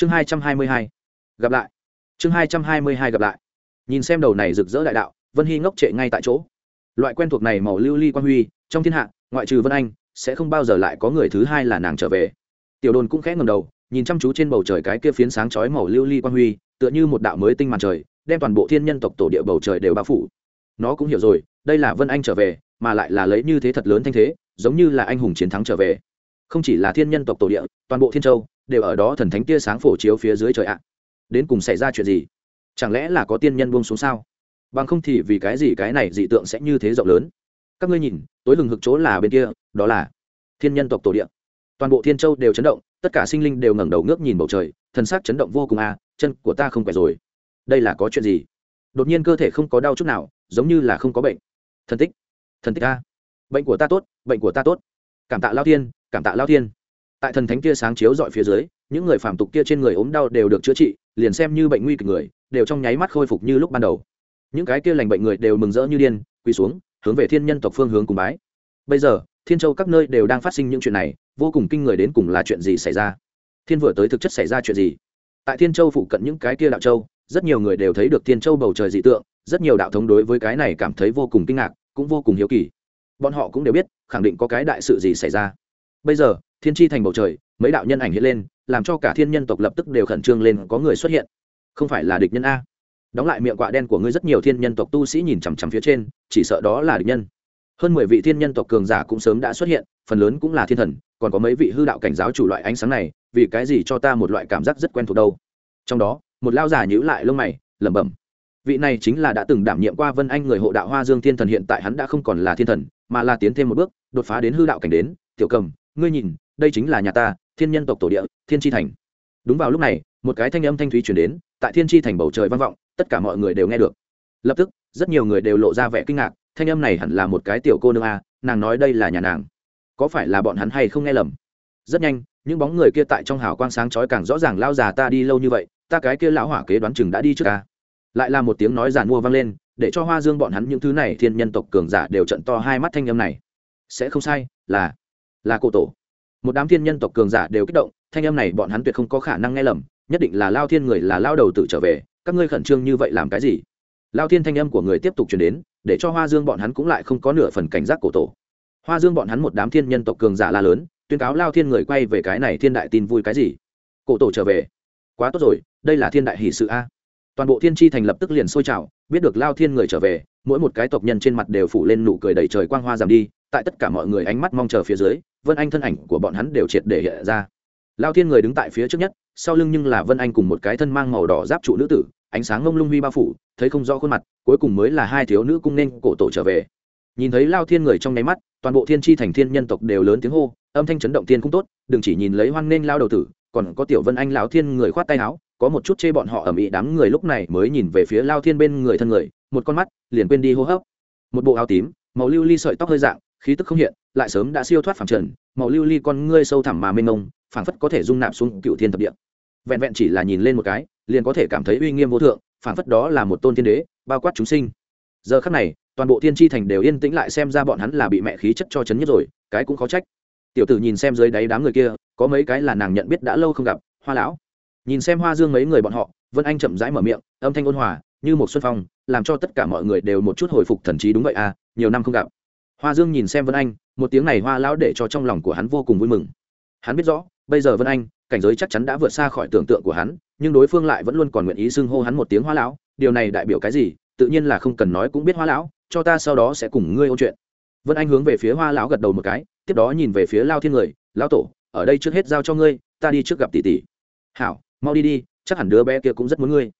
chương hai trăm hai mươi hai. Gặp lại. Chương hai trăm hai mươi hai gặp lại. Nhìn xem đầu này rực rỡ đại đạo, vân hy ngốc trệ ngay tại chỗ. Loại quen thuộc này màu lưu ly quan huy, trong thiên hạ, ngoại trừ vân anh, sẽ không bao giờ lại có người thứ hai là nàng trở về. Tiểu đồn cũng khẽ ngầm đầu, nhìn chăm chú trên bầu trời cái kia phiến sáng chói màu lưu ly quan huy, tựa như một đạo mới tinh màn trời, đem toàn bộ thiên nhân tộc tổ địa bầu trời đều bao phủ. Nó cũng hiểu rồi, đây là vân anh trở về, mà lại là lấy như thế thật lớn thanh thế, giống như là anh hùng chiến thắng trở về. Không chỉ là thiên nhân tộc tổ địa, toàn bộ thiên châu đều ở đó thần thánh tia sáng phổ chiếu phía dưới trời ạ. Đến cùng xảy ra chuyện gì? Chẳng lẽ là có tiên nhân buông xuống sao? Bằng không thì vì cái gì cái này dị tượng sẽ như thế rộng lớn? Các ngươi nhìn, tối lừng hực chỗ là bên kia, đó là thiên nhân tộc tổ địa. Toàn bộ thiên châu đều chấn động, tất cả sinh linh đều ngẩng đầu ngước nhìn bầu trời, thần sắc chấn động vô cùng à chân của ta không khỏe rồi. Đây là có chuyện gì? Đột nhiên cơ thể không có đau chút nào, giống như là không có bệnh. Thần tích thần tích a. Bệnh của ta tốt, bệnh của ta tốt. Cảm tạ lao thiên, cảm tạ lao thiên tại thần thánh kia sáng chiếu dọi phía dưới, những người phàm tục kia trên người ốm đau đều được chữa trị, liền xem như bệnh nguy kịch người, đều trong nháy mắt khôi phục như lúc ban đầu. Những cái kia lành bệnh người đều mừng rỡ như điên, quỳ xuống, hướng về thiên nhân tộc phương hướng cùng bái. Bây giờ, thiên châu các nơi đều đang phát sinh những chuyện này, vô cùng kinh người đến cùng là chuyện gì xảy ra? Thiên vừa tới thực chất xảy ra chuyện gì? Tại thiên châu phụ cận những cái kia đạo châu, rất nhiều người đều thấy được thiên châu bầu trời dị tượng, rất nhiều đạo thống đối với cái này cảm thấy vô cùng kinh ngạc, cũng vô cùng hiếu kỳ. Bọn họ cũng đều biết, khẳng định có cái đại sự gì xảy ra bây giờ, thiên tri thành bầu trời, mấy đạo nhân ảnh hiện lên, làm cho cả thiên nhân tộc lập tức đều khẩn trương lên, có người xuất hiện. Không phải là địch nhân a. Đóng lại miệng quạ đen của ngươi rất nhiều thiên nhân tộc tu sĩ nhìn chằm chằm phía trên, chỉ sợ đó là địch nhân. Hơn mười vị thiên nhân tộc cường giả cũng sớm đã xuất hiện, phần lớn cũng là thiên thần, còn có mấy vị hư đạo cảnh giáo chủ loại ánh sáng này, vì cái gì cho ta một loại cảm giác rất quen thuộc đâu? Trong đó, một lao giả nhữ lại lông mày, lẩm bẩm. Vị này chính là đã từng đảm nhiệm qua vân anh người hộ đạo hoa dương thiên thần, hiện tại hắn đã không còn là thiên thần, mà là tiến thêm một bước, đột phá đến hư đạo cảnh đến, tiểu cầm ngươi nhìn, đây chính là nhà ta, thiên nhân tộc tổ địa, thiên tri thành. Đúng vào lúc này, một cái thanh âm thanh thúy chuyển đến, tại thiên tri thành bầu trời vang vọng, tất cả mọi người đều nghe được. Lập tức, rất nhiều người đều lộ ra vẻ kinh ngạc, thanh âm này hẳn là một cái tiểu cô nương a, nàng nói đây là nhà nàng. Có phải là bọn hắn hay không nghe lầm? Rất nhanh, những bóng người kia tại trong hào quang sáng chói càng rõ ràng lao già ta đi lâu như vậy, ta cái kia lão hỏa kế đoán chừng đã đi trước ta lại là một tiếng nói giàn mua vang lên, để cho hoa dương bọn hắn những thứ này thiên nhân tộc cường giả đều trận to hai mắt thanh âm này. Sẽ không sai, là là cổ tổ. Một đám thiên nhân tộc cường giả đều kích động, thanh âm này bọn hắn tuyệt không có khả năng nghe lầm, nhất định là lao thiên người là lao đầu tự trở về, các ngươi khẩn trương như vậy làm cái gì? Lao thiên thanh âm của người tiếp tục chuyển đến, để cho hoa dương bọn hắn cũng lại không có nửa phần cảnh giác cổ tổ. Hoa dương bọn hắn một đám thiên nhân tộc cường giả la lớn, tuyên cáo lao thiên người quay về cái này thiên đại tin vui cái gì? Cổ tổ trở về. Quá tốt rồi, đây là thiên đại hỷ sự a. Toàn bộ thiên tri thành lập tức liền sôi trào, biết được lao thiên người trở về, mỗi một cái tộc nhân trên mặt đều phủ lên nụ cười đầy trời quang hoa giảm đi, tại tất cả mọi người ánh mắt mong chờ phía dưới vân anh thân ảnh của bọn hắn đều triệt để hiện ra lao thiên người đứng tại phía trước nhất sau lưng nhưng là vân anh cùng một cái thân mang màu đỏ giáp trụ nữ tử ánh sáng ngông lung huy bao phủ thấy không rõ khuôn mặt cuối cùng mới là hai thiếu nữ cung nên cổ tổ trở về nhìn thấy lao thiên người trong nháy mắt toàn bộ thiên tri thành thiên nhân tộc đều lớn tiếng hô âm thanh chấn động thiên cũng tốt đừng chỉ nhìn lấy hoan nên lao đầu tử còn có tiểu vân anh lão thiên người khoát tay áo có một chút chê bọn họ ở mỹ đám người lúc này mới nhìn về phía lao thiên bên người thân người một con mắt liền quên đi hô hấp một bộ áo tím màu lưu ly sợi tóc hơi dạng khí tức không hiện, lại sớm đã siêu thoát phẳng trần, màu lưu ly con ngươi sâu thẳm mà mênh mông, phảng phất có thể dung nạp xuống cựu thiên thập địa. Vẹn vẹn chỉ là nhìn lên một cái, liền có thể cảm thấy uy nghiêm vô thượng, phảng phất đó là một tôn thiên đế, bao quát chúng sinh. Giờ khắc này, toàn bộ thiên tri thành đều yên tĩnh lại xem ra bọn hắn là bị mẹ khí chất cho chấn nhất rồi, cái cũng khó trách. Tiểu tử nhìn xem dưới đáy đám người kia, có mấy cái là nàng nhận biết đã lâu không gặp, hoa lão. Nhìn xem hoa dương mấy người bọn họ, vân anh chậm rãi mở miệng, âm thanh ôn hòa, như một xuân phong, làm cho tất cả mọi người đều một chút hồi phục thần trí đúng vậy à nhiều năm không gặp hoa dương nhìn xem vân anh, một tiếng này hoa lão để cho trong lòng của hắn vô cùng vui mừng. Hắn biết rõ, bây giờ vân anh, cảnh giới chắc chắn đã vượt xa khỏi tưởng tượng của hắn, nhưng đối phương lại vẫn luôn còn nguyện ý xưng hô hắn một tiếng hoa lão. Điều này đại biểu cái gì? Tự nhiên là không cần nói cũng biết hoa lão, cho ta sau đó sẽ cùng ngươi ôn chuyện. Vân anh hướng về phía hoa lão gật đầu một cái, tiếp đó nhìn về phía lao thiên người, lão tổ, ở đây trước hết giao cho ngươi, ta đi trước gặp tỷ tỷ. Hảo, mau đi đi, chắc hẳn đứa bé kia cũng rất muốn ngươi.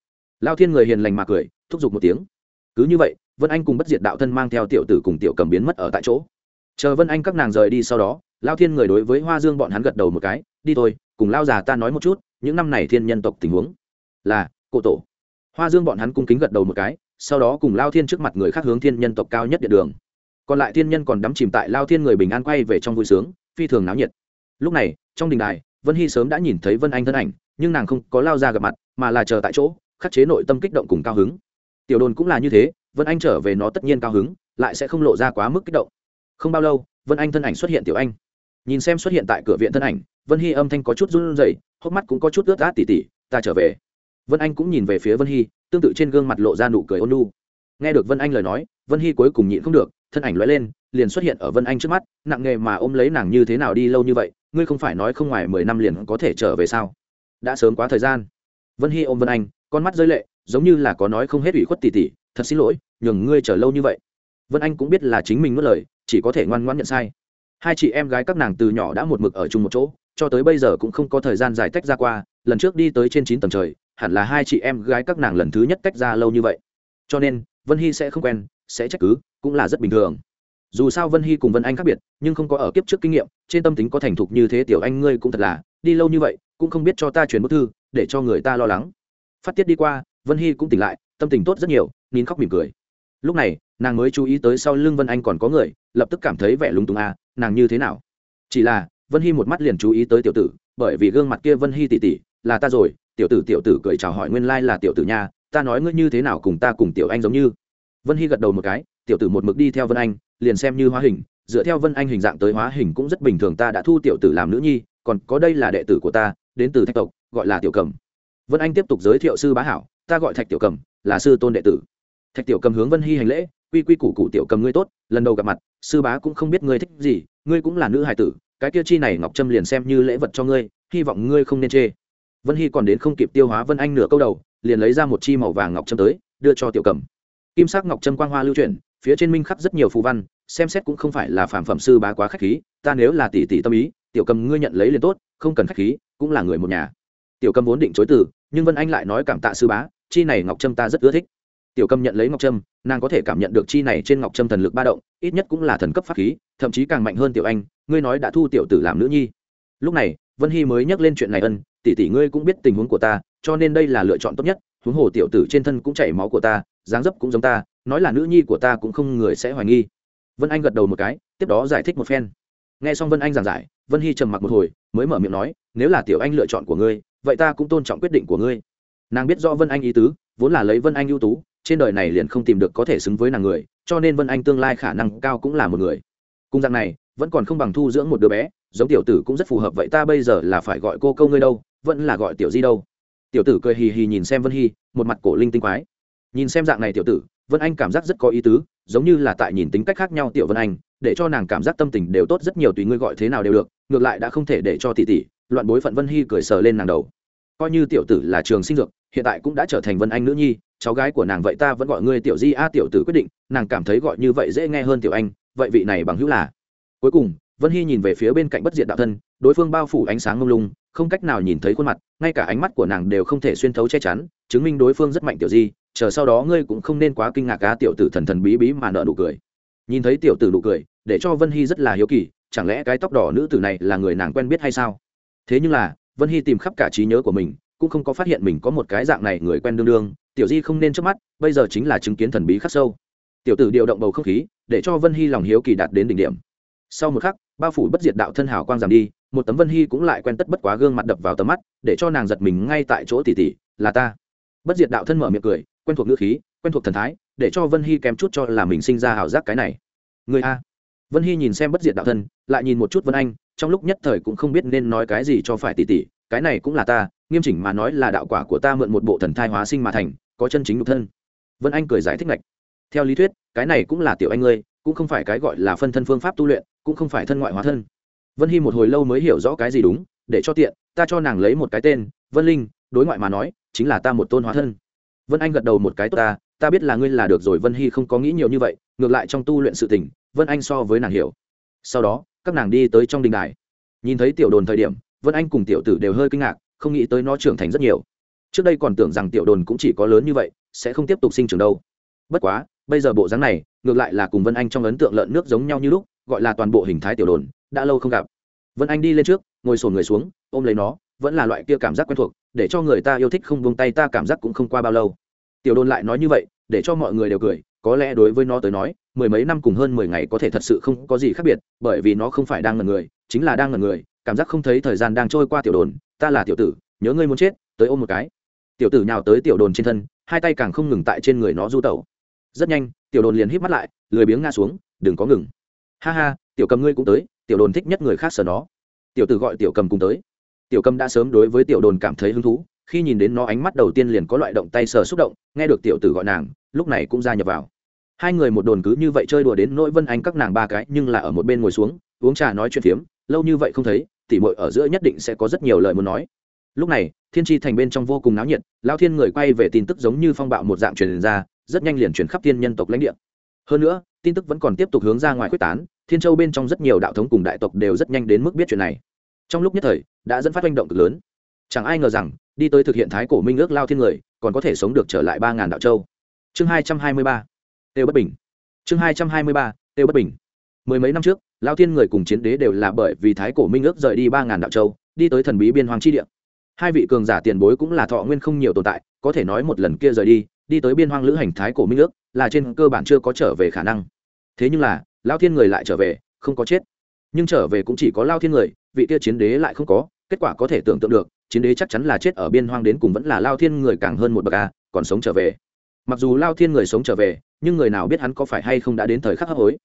Lao thiên người hiền lành mà cười, thúc giục một tiếng cứ như vậy, vân anh cùng bất diệt đạo thân mang theo tiểu tử cùng tiểu cầm biến mất ở tại chỗ. Chờ vân anh các nàng rời đi sau đó, lao thiên người đối với hoa dương bọn hắn gật đầu một cái, đi thôi, cùng lao già ta nói một chút, những năm này thiên nhân tộc tình huống. Là, cổ tổ. Hoa dương bọn hắn cung kính gật đầu một cái, sau đó cùng lao thiên trước mặt người khác hướng thiên nhân tộc cao nhất địa đường. Còn lại thiên nhân còn đắm chìm tại lao thiên người bình an quay về trong vui sướng, phi thường náo nhiệt. Lúc này, trong đình đài, vân hy sớm đã nhìn thấy vân anh thân ảnh, nhưng nàng không có lao ra gặp mặt, mà là chờ tại chỗ, khắc chế nội tâm kích động cùng cao hứng tiểu đồn cũng là như thế, vân anh trở về nó tất nhiên cao hứng, lại sẽ không lộ ra quá mức kích động. Không bao lâu, vân anh thân ảnh xuất hiện tiểu anh. Nhìn xem xuất hiện tại cửa viện thân ảnh, vân hy âm thanh có chút run rẩy, hốc mắt cũng có chút ướt át tỉ tỉ, ta trở về. Vân anh cũng nhìn về phía vân hy, tương tự trên gương mặt lộ ra nụ cười ôn lu nghe được vân anh lời nói, vân hy cuối cùng nhịn không được, thân ảnh lóe lên, liền xuất hiện ở vân anh trước mắt, nặng nghề mà ôm lấy nàng như thế nào đi lâu như vậy, ngươi không phải nói không ngoài mười năm liền có thể trở về sao? Đã sớm quá thời gian. Vân hy ôm vân anh, con mắt rơi lệ giống như là có nói không hết ủy khuất tỉ tỉ, thật xin lỗi, nhường ngươi chờ lâu như vậy. Vân anh cũng biết là chính mình mất lời, chỉ có thể ngoan ngoãn nhận sai. Hai chị em gái các nàng từ nhỏ đã một mực ở chung một chỗ, cho tới bây giờ cũng không có thời gian dài tách ra qua, lần trước đi tới trên chín tầng trời, hẳn là hai chị em gái các nàng lần thứ nhất tách ra lâu như vậy. Cho nên, vân hy sẽ không quen, sẽ trách cứ, cũng là rất bình thường. Dù sao vân hy cùng vân anh khác biệt, nhưng không có ở kiếp trước kinh nghiệm, trên tâm tính có thành thục như thế tiểu anh ngươi cũng thật là, đi lâu như vậy, cũng không biết cho ta chuyển bức thư, để cho người ta lo lắng. Phát tiết đi qua vân hy cũng tỉnh lại, tâm tình tốt rất nhiều, nín khóc mỉm cười. Lúc này, nàng mới chú ý tới sau lưng vân anh còn có người, lập tức cảm thấy vẻ lúng túng à nàng như thế nào? Chỉ là, vân hy một mắt liền chú ý tới tiểu tử, bởi vì gương mặt kia vân hy tỉ tỉ, là ta rồi, tiểu tử tiểu tử cười chào hỏi nguyên lai là tiểu tử nha, ta nói ngươi như thế nào cùng ta cùng tiểu anh giống như. Vân hy gật đầu một cái, tiểu tử một mực đi theo vân anh, liền xem như hóa hình, dựa theo vân anh hình dạng tới hóa hình cũng rất bình thường, ta đã thu tiểu tử làm nữ nhi, còn có đây là đệ tử của ta, đến từ thạch tộc, gọi là tiểu cầm. Vân anh tiếp tục giới thiệu sư bá hảo ta gọi thạch tiểu cầm, là sư tôn đệ tử. Thạch tiểu cầm hướng vân hy hành lễ, quy quy củ củ tiểu cầm ngươi tốt, lần đầu gặp mặt, sư bá cũng không biết ngươi thích gì, ngươi cũng là nữ hài tử, cái kia chi này ngọc trâm liền xem như lễ vật cho ngươi, hy vọng ngươi không nên chê. Vân hy còn đến không kịp tiêu hóa vân anh nửa câu đầu, liền lấy ra một chi màu vàng ngọc trâm tới, đưa cho tiểu cầm. Kim sắc ngọc trâm quang hoa lưu chuyển, phía trên minh khắc rất nhiều phù văn, xem xét cũng không phải là phản phẩm sư bá quá khách khí, ta nếu là tỷ tỷ tâm ý, tiểu cầm ngươi nhận lấy liền tốt, không cần khách khí, cũng là người một nhà. Tiểu cầm vốn định chối từ, nhưng vân anh lại nói cảm tạ sư bá chi này ngọc trâm ta rất ưa thích. Tiểu cầm nhận lấy ngọc trâm, nàng có thể cảm nhận được chi này trên ngọc trâm thần lực ba động, ít nhất cũng là thần cấp pháp khí, thậm chí càng mạnh hơn tiểu anh, ngươi nói đã thu tiểu tử làm nữ nhi. Lúc này, vân hy mới nhắc lên chuyện này ân, tỷ tỷ ngươi cũng biết tình huống của ta, cho nên đây là lựa chọn tốt nhất, huống hồ tiểu tử trên thân cũng chảy máu của ta, dáng dấp cũng giống ta, nói là nữ nhi của ta cũng không người sẽ hoài nghi. Vân anh gật đầu một cái, tiếp đó giải thích một phen. Nghe xong vân anh giảng giải, vân hy trầm mặc một hồi, mới mở miệng nói, nếu là tiểu anh lựa chọn của ngươi, vậy ta cũng tôn trọng quyết định của ngươi nàng biết rõ vân anh ý tứ, vốn là lấy vân anh ưu tú, trên đời này liền không tìm được có thể xứng với nàng người, cho nên vân anh tương lai khả năng cao cũng là một người. Cung dạng này, vẫn còn không bằng thu dưỡng một đứa bé, giống tiểu tử cũng rất phù hợp, vậy ta bây giờ là phải gọi cô câu ngươi đâu, vẫn là gọi tiểu di đâu? Tiểu tử cười hì hì nhìn xem vân hy, một mặt cổ linh tinh quái. Nhìn xem dạng này tiểu tử, vân anh cảm giác rất có ý tứ, giống như là tại nhìn tính cách khác nhau tiểu vân anh, để cho nàng cảm giác tâm tình đều tốt rất nhiều tùy ngươi gọi thế nào đều được, ngược lại đã không thể để cho tỷ tỷ, loạn bối phận vân hy cười sờ lên nàng đầu. Coi như tiểu tử là trường sinh dược hiện tại cũng đã trở thành vân anh nữ nhi, cháu gái của nàng vậy ta vẫn gọi ngươi tiểu di a tiểu tử quyết định, nàng cảm thấy gọi như vậy dễ nghe hơn tiểu anh, vậy vị này bằng hữu là? Cuối cùng, vân hy nhìn về phía bên cạnh bất diện đạo thân, đối phương bao phủ ánh sáng ngông lung, không cách nào nhìn thấy khuôn mặt, ngay cả ánh mắt của nàng đều không thể xuyên thấu che chắn, chứng minh đối phương rất mạnh tiểu di, chờ sau đó ngươi cũng không nên quá kinh ngạc cá tiểu tử thần thần bí bí mà nợ nụ cười. Nhìn thấy tiểu tử nụ cười, để cho vân hy rất là hiếu kỳ, chẳng lẽ cái tóc đỏ nữ tử này là người nàng quen biết hay sao? Thế nhưng là, vân hy tìm khắp cả trí nhớ của mình cũng không có phát hiện mình có một cái dạng này người quen đương đương, tiểu di không nên trước mắt, bây giờ chính là chứng kiến thần bí khắc sâu. Tiểu tử điều động bầu không khí, để cho vân hy lòng hiếu kỳ đạt đến đỉnh điểm. Sau một khắc, bao phủ bất diệt đạo thân hào quang giảm đi, một tấm vân hy cũng lại quen tất bất quá gương mặt đập vào tầm mắt, để cho nàng giật mình ngay tại chỗ tỉ tỉ, là ta. Bất diệt đạo thân mở miệng cười, quen thuộc ngữ khí, quen thuộc thần thái, để cho vân hy kém chút cho là mình sinh ra ảo giác cái này. Người a. Vân hy nhìn xem bất diệt đạo thân, lại nhìn một chút vân anh, trong lúc nhất thời cũng không biết nên nói cái gì cho phải tỉ tỉ, cái này cũng là ta nghiêm chỉnh mà nói là đạo quả của ta mượn một bộ thần thai hóa sinh mà thành, có chân chính nhục thân. Vân anh cười giải thích lạch theo lý thuyết, cái này cũng là tiểu anh ngươi, cũng không phải cái gọi là phân thân phương pháp tu luyện, cũng không phải thân ngoại hóa thân. Vân hy một hồi lâu mới hiểu rõ cái gì đúng, để cho tiện, ta cho nàng lấy một cái tên, vân linh, đối ngoại mà nói, chính là ta một tôn hóa thân. Vân anh gật đầu một cái, tốt ta ta biết là ngươi là được rồi. Vân hy không có nghĩ nhiều như vậy, ngược lại trong tu luyện sự tình, vân anh so với nàng hiểu. Sau đó, các nàng đi tới trong đình đài. Nhìn thấy tiểu đồn thời điểm, vân anh cùng tiểu tử đều hơi kinh ngạc không nghĩ tới nó trưởng thành rất nhiều. Trước đây còn tưởng rằng tiểu đồn cũng chỉ có lớn như vậy, sẽ không tiếp tục sinh trưởng đâu. Bất quá, bây giờ bộ dáng này, ngược lại là cùng vân anh trong ấn tượng lợn nước giống nhau như lúc, gọi là toàn bộ hình thái tiểu đồn, đã lâu không gặp. Vân anh đi lên trước, ngồi sồn người xuống, ôm lấy nó, vẫn là loại kia cảm giác quen thuộc, để cho người ta yêu thích không buông tay ta cảm giác cũng không qua bao lâu. Tiểu đồn lại nói như vậy, để cho mọi người đều cười, có lẽ đối với nó tới nói, mười mấy năm cùng hơn mười ngày có thể thật sự không có gì khác biệt, bởi vì nó không phải đang ngần người, chính là đang ngần người cảm giác không thấy thời gian đang trôi qua tiểu đồn, ta là tiểu tử, nhớ ngươi muốn chết, tới ôm một cái. Tiểu tử nhào tới tiểu đồn trên thân, hai tay càng không ngừng tại trên người nó du tẩu. Rất nhanh, tiểu đồn liền hít mắt lại, lười biếng ngã xuống, đừng có ngừng. Ha ha, tiểu cầm ngươi cũng tới, tiểu đồn thích nhất người khác sờ nó. Tiểu tử gọi tiểu cầm cùng tới. Tiểu cầm đã sớm đối với tiểu đồn cảm thấy hứng thú, khi nhìn đến nó ánh mắt đầu tiên liền có loại động tay sờ xúc động, nghe được tiểu tử gọi nàng, lúc này cũng ra nhập vào. Hai người một đồn cứ như vậy chơi đùa đến nỗi vân anh các nàng ba cái nhưng là ở một bên ngồi xuống, uống trà nói chuyện phiếm, lâu như vậy không thấy tỉ mội ở giữa nhất định sẽ có rất nhiều lời muốn nói. Lúc này, thiên tri thành bên trong vô cùng náo nhiệt, lao thiên người quay về tin tức giống như phong bạo một dạng truyền ra, rất nhanh liền truyền khắp thiên nhân tộc lãnh địa. Hơn nữa, tin tức vẫn còn tiếp tục hướng ra ngoài quyết tán, thiên châu bên trong rất nhiều đạo thống cùng đại tộc đều rất nhanh đến mức biết chuyện này. Trong lúc nhất thời, đã dẫn phát manh động cực lớn. Chẳng ai ngờ rằng, đi tới thực hiện thái cổ minh ước lao thiên người, còn có thể sống được trở lại ba ngàn đạo châu. Chương hai trăm hai mươi ba, têu bất bình. Chương hai trăm hai mươi ba, têu bất bình. Mười mấy năm trước lao thiên người cùng chiến đế đều là bởi vì thái cổ minh ước rời đi ba ngàn đạo châu, đi tới thần bí biên hoàng chi địa. Hai vị cường giả tiền bối cũng là thọ nguyên không nhiều tồn tại, có thể nói một lần kia rời đi đi tới biên hoang lữ hành thái cổ minh ước, là trên cơ bản chưa có trở về khả năng. Thế nhưng là, lao thiên người lại trở về, không có chết. Nhưng trở về cũng chỉ có lao thiên người, vị kia chiến đế lại không có, kết quả có thể tưởng tượng được, chiến đế chắc chắn là chết ở biên hoang đến cùng vẫn là lao thiên người càng hơn một bậc a, còn sống trở về. Mặc dù lao thiên người sống trở về, nhưng người nào biết hắn có phải hay không đã đến thời khắc hấp hối.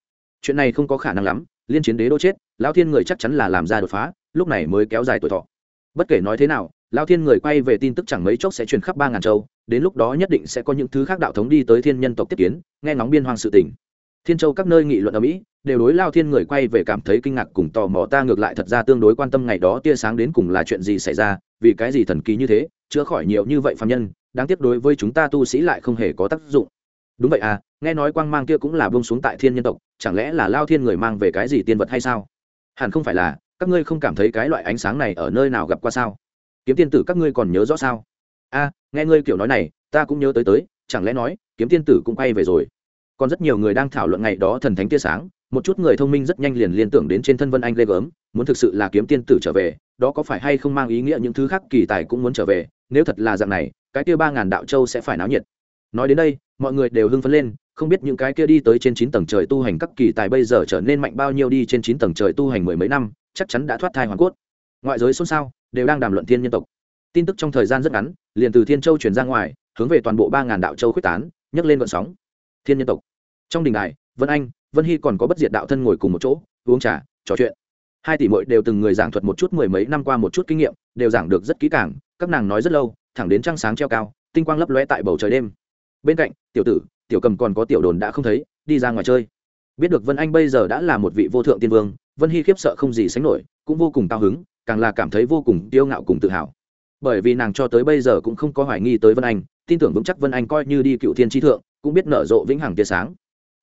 Chuyện này không có khả năng lắm liên chiến đế đô chết lao thiên người chắc chắn là làm ra đột phá, lúc này mới kéo dài tuổi thọ. Bất kể nói thế nào lao thiên người quay về tin tức chẳng mấy chốc sẽ truyền khắp ba ngàn châu, đến lúc đó nhất định sẽ có những thứ khác đạo thống đi tới thiên nhân tộc tiếp kiến, nghe ngóng biên hoang sự tình. Thiên châu các nơi nghị luận ở mỹ, đều đối lao thiên người quay về cảm thấy kinh ngạc cùng tò mò, ta ngược lại thật ra tương đối quan tâm ngày đó tia sáng đến cùng là chuyện gì xảy ra, vì cái gì thần kỳ như thế, chữa khỏi nhiều như vậy phạm nhân, đáng tiếc đối với chúng ta tu sĩ lại không hề có tác dụng. Đúng vậy à nghe nói quang mang kia cũng là bông xuống tại thiên nhân tộc, chẳng lẽ là lao thiên người mang về cái gì tiên vật hay sao? Hẳn không phải là, các ngươi không cảm thấy cái loại ánh sáng này ở nơi nào gặp qua sao? Kiếm tiên tử các ngươi còn nhớ rõ sao? A, nghe ngươi kiểu nói này, ta cũng nhớ tới tới, chẳng lẽ nói, kiếm tiên tử cũng quay về rồi? Còn rất nhiều người đang thảo luận ngày đó thần thánh tia sáng, một chút người thông minh rất nhanh liền liên tưởng đến trên thân vân anh ghê gớm, muốn thực sự là kiếm tiên tử trở về, đó có phải hay không mang ý nghĩa những thứ khác kỳ tài cũng muốn trở về? Nếu thật là dạng này, cái kia ba ngàn đạo châu sẽ phải náo nhiệt. Nói đến đây, mọi người đều hưng phấn lên không biết những cái kia đi tới trên chín tầng trời tu hành các kỳ tài bây giờ trở nên mạnh bao nhiêu đi trên chín tầng trời tu hành mười mấy năm, chắc chắn đã thoát thai hoàn cốt. Ngoại giới xôn xao, đều đang đàm luận thiên nhân tộc. Tin tức trong thời gian rất ngắn, liền từ thiên châu truyền ra ngoài, hướng về toàn bộ ba ngàn đạo châu khuếch tán, nhấc lên gợn sóng. Thiên nhân tộc. Trong đình đài, vân anh, vân hy còn có bất diệt đạo thân ngồi cùng một chỗ, uống trà, trò chuyện. Hai tỷ muội đều từng người giảng thuật một chút mười mấy năm qua một chút kinh nghiệm, đều giảng được rất kỹ càng, các nàng nói rất lâu, thẳng đến trăng sáng treo cao, tinh quang lấp lóe tại bầu trời đêm. Bên cạnh, tiểu tử tiểu cầm còn có tiểu đồn đã không thấy, đi ra ngoài chơi. Biết được vân anh bây giờ đã là một vị vô thượng tiên vương, vân hy khiếp sợ không gì sánh nổi, cũng vô cùng cao hứng, càng là cảm thấy vô cùng tiêu ngạo cùng tự hào. Bởi vì nàng cho tới bây giờ cũng không có hoài nghi tới vân anh, tin tưởng vững chắc vân anh coi như đi cựu thiên tri thượng, cũng biết nở rộ vĩnh hằng tia sáng.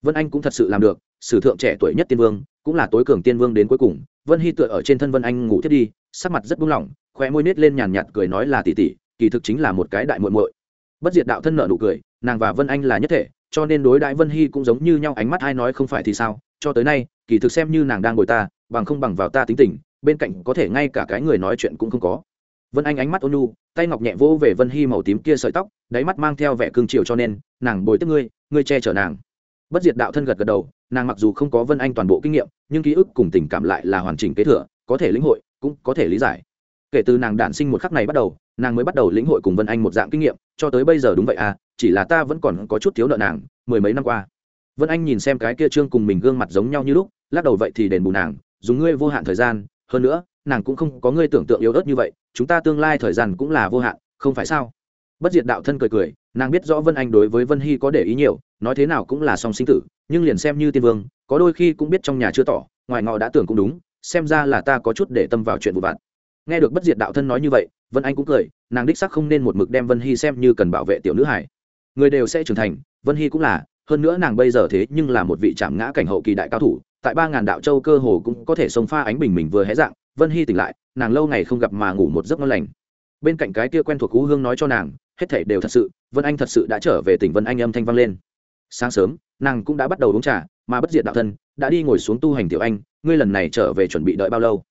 Vân anh cũng thật sự làm được, sử thượng trẻ tuổi nhất tiên vương, cũng là tối cường tiên vương đến cuối cùng. Vân hy tựa ở trên thân vân anh ngủ thiết đi, sắc mặt rất buông lỏng khoe môi nết lên nhàn nhạt cười nói là tỉ tỉ, kỳ thực chính là một cái đại muội muội. Bất diệt đạo thân nợ nụ cười, nàng và vân anh là nhất thể cho nên đối đại vân hy cũng giống như nhau, ánh mắt ai nói không phải thì sao? Cho tới nay, kỳ thực xem như nàng đang ngồi ta, bằng không bằng vào ta tính tình, bên cạnh có thể ngay cả cái người nói chuyện cũng không có. Vân anh ánh mắt ôn nhu, tay ngọc nhẹ vỗ về vân hy màu tím kia sợi tóc, đáy mắt mang theo vẻ cương triều cho nên, nàng bồi tức ngươi ngươi che chở nàng. Bất diệt đạo thân gật gật đầu, nàng mặc dù không có vân anh toàn bộ kinh nghiệm, nhưng ký ức cùng tình cảm lại là hoàn chỉnh kế thừa, có thể lĩnh hội, cũng có thể lý giải. Kể từ nàng đản sinh một khắc này bắt đầu, nàng mới bắt đầu lĩnh hội cùng vân anh một dạng kinh nghiệm, cho tới bây giờ đúng vậy à chỉ là ta vẫn còn có chút thiếu nợ nàng, mười mấy năm qua. Vân anh nhìn xem cái kia trương cùng mình gương mặt giống nhau như lúc, lắc đầu vậy thì đền bù nàng, dùng ngươi vô hạn thời gian, hơn nữa, nàng cũng không có ngươi tưởng tượng yếu ớt như vậy, chúng ta tương lai thời gian cũng là vô hạn, không phải sao? Bất diệt đạo thân cười cười, nàng biết rõ vân anh đối với vân hy có để ý nhiều, nói thế nào cũng là song sinh tử, nhưng liền xem như tiên vương, có đôi khi cũng biết trong nhà chưa tỏ, ngoài ngọ đã tưởng cũng đúng, xem ra là ta có chút để tâm vào chuyện vụ vặt. Nghe được bất diệt đạo thân nói như vậy, vân anh cũng cười, nàng đích sắc không nên một mực đem vân hy xem như cần bảo vệ tiểu nữ hải người đều sẽ trưởng thành, vân hy cũng là, hơn nữa nàng bây giờ thế nhưng là một vị chạm ngã cảnh hậu kỳ đại cao thủ, tại ba ngàn đạo châu cơ hồ cũng có thể xông pha ánh bình mình vừa hé dạng, vân hy tỉnh lại, nàng lâu ngày không gặp mà ngủ một giấc ngon lành. Bên cạnh cái kia quen thuộc cú hương nói cho nàng, hết thảy đều thật sự, vân anh thật sự đã trở về tỉnh vân anh âm thanh vang lên. Sáng sớm, nàng cũng đã bắt đầu uống trà, mà bất diệt đạo thân, đã đi ngồi xuống tu hành tiểu anh, ngươi lần này trở về chuẩn bị đợi bao lâu?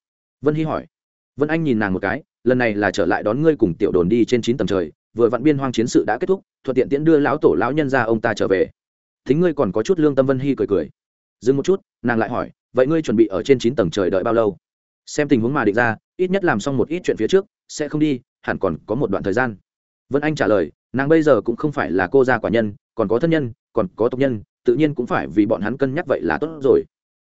Vân hy hỏi. Vân anh nhìn nàng một cái, lần này là trở lại đón ngươi cùng tiểu đồn đi trên chín tầng trời vừa vặn biên hoang chiến sự đã kết thúc, thuận tiện tiễn đưa lão tổ lão nhân ra ông ta trở về. Thính ngươi còn có chút lương tâm vân hy cười cười. Dừng một chút, nàng lại hỏi, vậy ngươi chuẩn bị ở trên chín tầng trời đợi bao lâu? Xem tình huống mà định ra, ít nhất làm xong một ít chuyện phía trước, sẽ không đi, hẳn còn có một đoạn thời gian. Vân anh trả lời, nàng bây giờ cũng không phải là cô gia quả nhân, còn có thân nhân, còn có tộc nhân, tự nhiên cũng phải vì bọn hắn cân nhắc vậy là tốt rồi.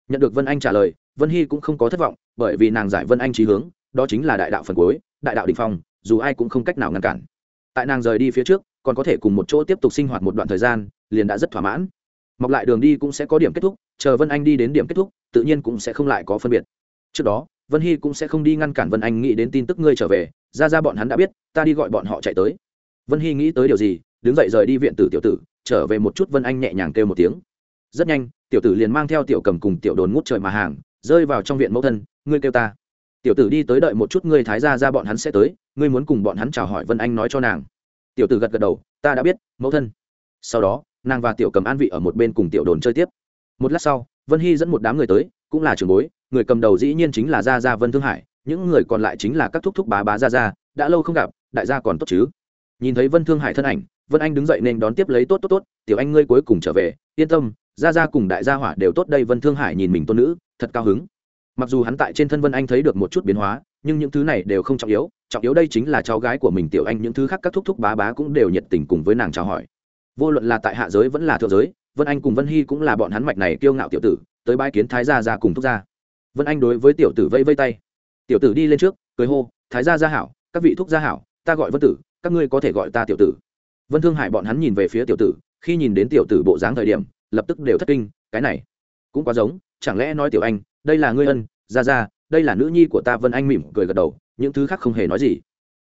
Nhận được vân anh trả lời, vân hy cũng không có thất vọng, bởi vì nàng giải vân anh trí hướng, đó chính là đại đạo phần cuối, đại đạo đình phong, dù ai cũng không cách nào ngăn cản tại nàng rời đi phía trước, còn có thể cùng một chỗ tiếp tục sinh hoạt một đoạn thời gian, liền đã rất thỏa mãn. Mọc lại đường đi cũng sẽ có điểm kết thúc, chờ vân anh đi đến điểm kết thúc, tự nhiên cũng sẽ không lại có phân biệt. Trước đó, vân hy cũng sẽ không đi ngăn cản vân anh nghĩ đến tin tức ngươi trở về, ra ra bọn hắn đã biết, ta đi gọi bọn họ chạy tới. Vân hy nghĩ tới điều gì, đứng dậy rời đi viện tử tiểu tử, trở về một chút vân anh nhẹ nhàng kêu một tiếng. Rất nhanh, tiểu tử liền mang theo tiểu cầm cùng tiểu đồn ngút trời mà hàng, rơi vào trong viện mẫu thân, ngươi kêu ta tiểu tử đi tới đợi một chút ngươi thái ra ra bọn hắn sẽ tới, ngươi muốn cùng bọn hắn chào hỏi vân anh nói cho nàng. Tiểu tử gật gật đầu, ta đã biết, mẫu thân. Sau đó, nàng và tiểu cầm an vị ở một bên cùng tiểu đồn chơi tiếp. Một lát sau, vân hy dẫn một đám người tới, cũng là trường bối, người cầm đầu dĩ nhiên chính là gia gia vân thương hải, những người còn lại chính là các thúc thúc bá bá gia gia, đã lâu không gặp, đại gia còn tốt chứ? Nhìn thấy vân thương hải thân ảnh, vân anh đứng dậy nên đón tiếp lấy tốt tốt tốt, tiểu anh ngươi cuối cùng trở về, yên tâm, gia gia cùng đại gia hỏa đều tốt đây, vân thương hải nhìn mình tôn nữ, thật cao hứng mặc dù hắn tại trên thân vân anh thấy được một chút biến hóa, nhưng những thứ này đều không trọng yếu. Trọng yếu đây chính là cháu gái của mình tiểu anh, những thứ khác các thúc thúc bá bá cũng đều nhiệt tình cùng với nàng chào hỏi. Vô luận là tại hạ giới vẫn là thượng giới, vân anh cùng vân hy cũng là bọn hắn mạch này kiêu ngạo tiểu tử, tới bãi kiến thái gia ra cùng thúc gia. Vân anh đối với tiểu tử vây vây tay. Tiểu tử đi lên trước, cười hô, thái gia gia hảo, các vị thúc gia hảo, ta gọi vân tử, các ngươi có thể gọi ta tiểu tử. Vân thương hải bọn hắn nhìn về phía tiểu tử, khi nhìn đến tiểu tử bộ dáng thời điểm, lập tức đều thất kinh, cái này cũng quá giống, chẳng lẽ nói tiểu anh đây là ngươi ân, ra ra, đây là nữ nhi của ta. Vân anh mỉm cười gật đầu, những thứ khác không hề nói gì.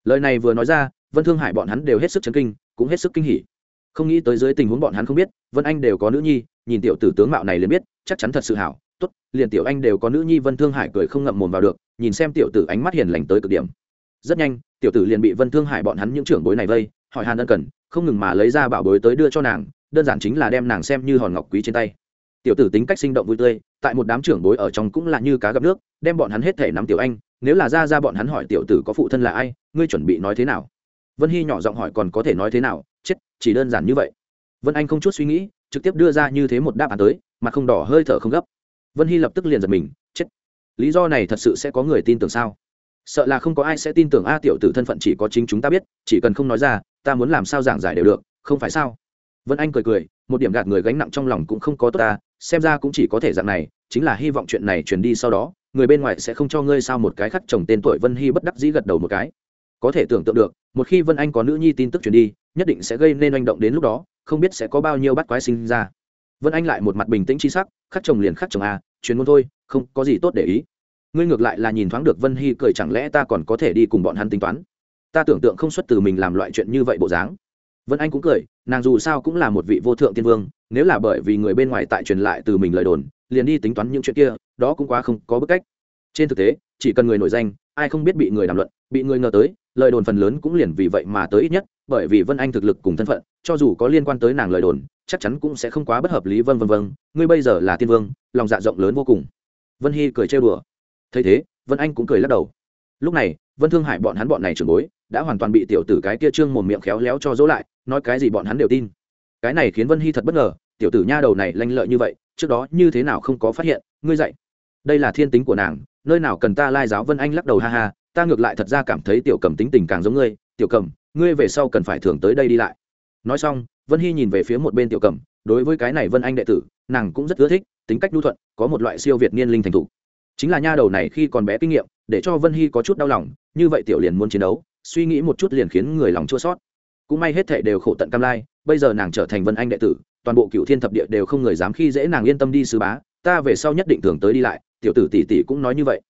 Lời này vừa nói ra, vân thương hải bọn hắn đều hết sức chấn kinh, cũng hết sức kinh hỉ. Không nghĩ tới dưới tình huống bọn hắn không biết, vân anh đều có nữ nhi, nhìn tiểu tử tướng mạo này liền biết, chắc chắn thật sự hảo, tốt, liền tiểu anh đều có nữ nhi, vân thương hải cười không ngậm mồm vào được, nhìn xem tiểu tử ánh mắt hiền lành tới cực điểm. Rất nhanh, tiểu tử liền bị vân thương hải bọn hắn những trưởng bối này vây, hỏi hàn ân cần, không ngừng mà lấy ra bảo bối tới đưa cho nàng, đơn giản chính là đem nàng xem như hòn ngọc quý trên tay. Tiểu tử tính cách sinh động vui tươi tại một đám trưởng bối ở trong cũng là như cá gặp nước, đem bọn hắn hết thể nắm tiểu anh, nếu là ra ra bọn hắn hỏi tiểu tử có phụ thân là ai, ngươi chuẩn bị nói thế nào? Vân hy nhỏ giọng hỏi còn có thể nói thế nào? Chết, chỉ đơn giản như vậy. Vân anh không chút suy nghĩ, trực tiếp đưa ra như thế một đáp án tới, mà không đỏ hơi thở không gấp. Vân hy lập tức liền giật mình, chết. Lý do này thật sự sẽ có người tin tưởng sao? Sợ là không có ai sẽ tin tưởng a tiểu tử thân phận chỉ có chính chúng ta biết, chỉ cần không nói ra, ta muốn làm sao giảng giải đều được, không phải sao? Vân anh cười cười một điểm gạt người gánh nặng trong lòng cũng không có tốt ta, xem ra cũng chỉ có thể dạng này, chính là hy vọng chuyện này truyền đi sau đó, người bên ngoài sẽ không cho ngươi sao một cái khắc chồng tên tuổi vân hy bất đắc dĩ gật đầu một cái. Có thể tưởng tượng được, một khi vân anh có nữ nhi tin tức truyền đi, nhất định sẽ gây nên oanh động đến lúc đó, không biết sẽ có bao nhiêu bắt quái sinh ra. Vân anh lại một mặt bình tĩnh chi sắc, khắc chồng liền khắc chồng a truyền ngôn thôi, không có gì tốt để ý. Ngươi ngược lại là nhìn thoáng được vân hy cười chẳng lẽ ta còn có thể đi cùng bọn hắn tính toán? Ta tưởng tượng không xuất từ mình làm loại chuyện như vậy bộ dáng vân anh cũng cười, nàng dù sao cũng là một vị vô thượng tiên vương, nếu là bởi vì người bên ngoài tại truyền lại từ mình lời đồn, liền đi tính toán những chuyện kia, đó cũng quá không có bức cách. Trên thực tế, chỉ cần người nổi danh, ai không biết bị người đàm luận, bị người ngờ tới, lời đồn phần lớn cũng liền vì vậy mà tới ít nhất, bởi vì vân anh thực lực cùng thân phận, cho dù có liên quan tới nàng lời đồn, chắc chắn cũng sẽ không quá bất hợp lý vân vân vân, ngươi bây giờ là tiên vương, lòng dạ rộng lớn vô cùng. Vân hy cười trêu đùa. Thấy thế, vân anh cũng cười lắc đầu. Lúc này, vân thương hải bọn hắn bọn này trưởng bối đã hoàn toàn bị tiểu tử cái kia trương mồm miệng khéo léo cho dỗ lại, nói cái gì bọn hắn đều tin. Cái này khiến vân hy thật bất ngờ, tiểu tử nha đầu này lanh lợi như vậy, trước đó như thế nào không có phát hiện, ngươi dạy. Đây là thiên tính của nàng, nơi nào cần ta lai giáo vân anh lắc đầu ha ha, ta ngược lại thật ra cảm thấy tiểu cầm tính tình càng giống ngươi, tiểu cầm, ngươi về sau cần phải thường tới đây đi lại. Nói xong, vân hy nhìn về phía một bên tiểu cầm, đối với cái này vân anh đệ tử, nàng cũng rất ưa thích, tính cách nhu thuận, có một loại siêu việt niên linh thành thục chính là nha đầu này khi còn bé kinh nghiệm, để cho vân hy có chút đau lòng, như vậy tiểu liền muốn chiến đấu, suy nghĩ một chút liền khiến người lòng chua sót cũng may hết thệ đều khổ tận cam lai, bây giờ nàng trở thành vân anh đệ tử, toàn bộ cựu thiên thập địa đều không người dám khi dễ nàng yên tâm đi sứ bá, ta về sau nhất định thường tới đi lại, tiểu tử tỷ tỷ cũng nói như vậy.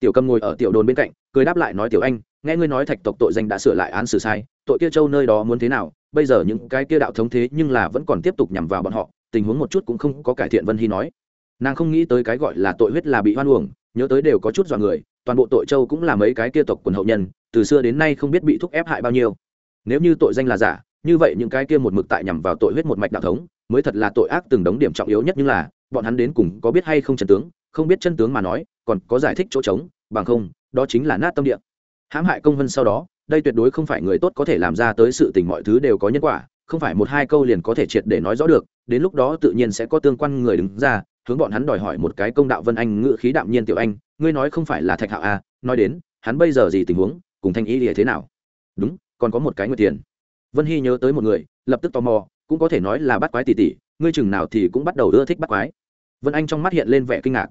Tiểu cầm ngồi ở tiểu đồn bên cạnh, cười đáp lại nói tiểu anh, nghe ngươi nói thạch tộc tội danh đã sửa lại án xử sai, tội kia châu nơi đó muốn thế nào, bây giờ những cái kia đạo thống thế nhưng là vẫn còn tiếp tục nhằm vào bọn họ, tình huống một chút cũng không có cải thiện vân hy nói nàng không nghĩ tới cái gọi là tội huyết là bị hoan uổng, nhớ tới đều có chút dọa người, toàn bộ tội châu cũng là mấy cái kia tộc quần hậu nhân, từ xưa đến nay không biết bị thúc ép hại bao nhiêu. Nếu như tội danh là giả, như vậy những cái kia một mực tại nhằm vào tội huyết một mạch đạo thống, mới thật là tội ác từng đống điểm trọng yếu nhất nhưng là, bọn hắn đến cùng có biết hay không chân tướng, không biết chân tướng mà nói, còn có giải thích chỗ trống, bằng không, đó chính là nát tâm địa. Hãm hại công vân sau đó, đây tuyệt đối không phải người tốt có thể làm ra tới sự tình mọi thứ đều có nhân quả, không phải một hai câu liền có thể triệt để nói rõ được, đến lúc đó tự nhiên sẽ có tương quan người đứng ra hướng bọn hắn đòi hỏi một cái công đạo vân anh ngự khí đạm nhiên tiểu anh, ngươi nói không phải là thạch hạo à nói đến, hắn bây giờ gì tình huống, cùng thanh ý thì thế nào? Đúng, còn có một cái nguyệt tiền. Vân hy nhớ tới một người, lập tức tò mò, cũng có thể nói là bắt quái tỉ tỉ, ngươi chừng nào thì cũng bắt đầu ưa thích bắt quái. Vân anh trong mắt hiện lên vẻ kinh ngạc.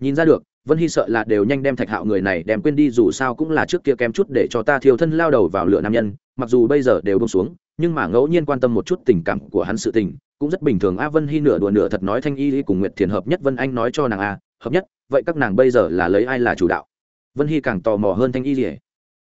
Nhìn ra được, vân hy sợ là đều nhanh đem thạch hạo người này đem quên đi, dù sao cũng là trước kia kém chút để cho ta thiêu thân lao đầu vào lửa nam nhân, mặc dù bây giờ đều bông xuống nhưng mà ngẫu nhiên quan tâm một chút tình cảm của hắn sự tình, cũng rất bình thường. A vân hy nửa đùa nửa thật nói thanh y cùng nguyệt thiền hợp nhất, vân anh nói cho nàng a, hợp nhất, vậy các nàng bây giờ là lấy ai là chủ đạo? Vân hy càng tò mò hơn thanh y y.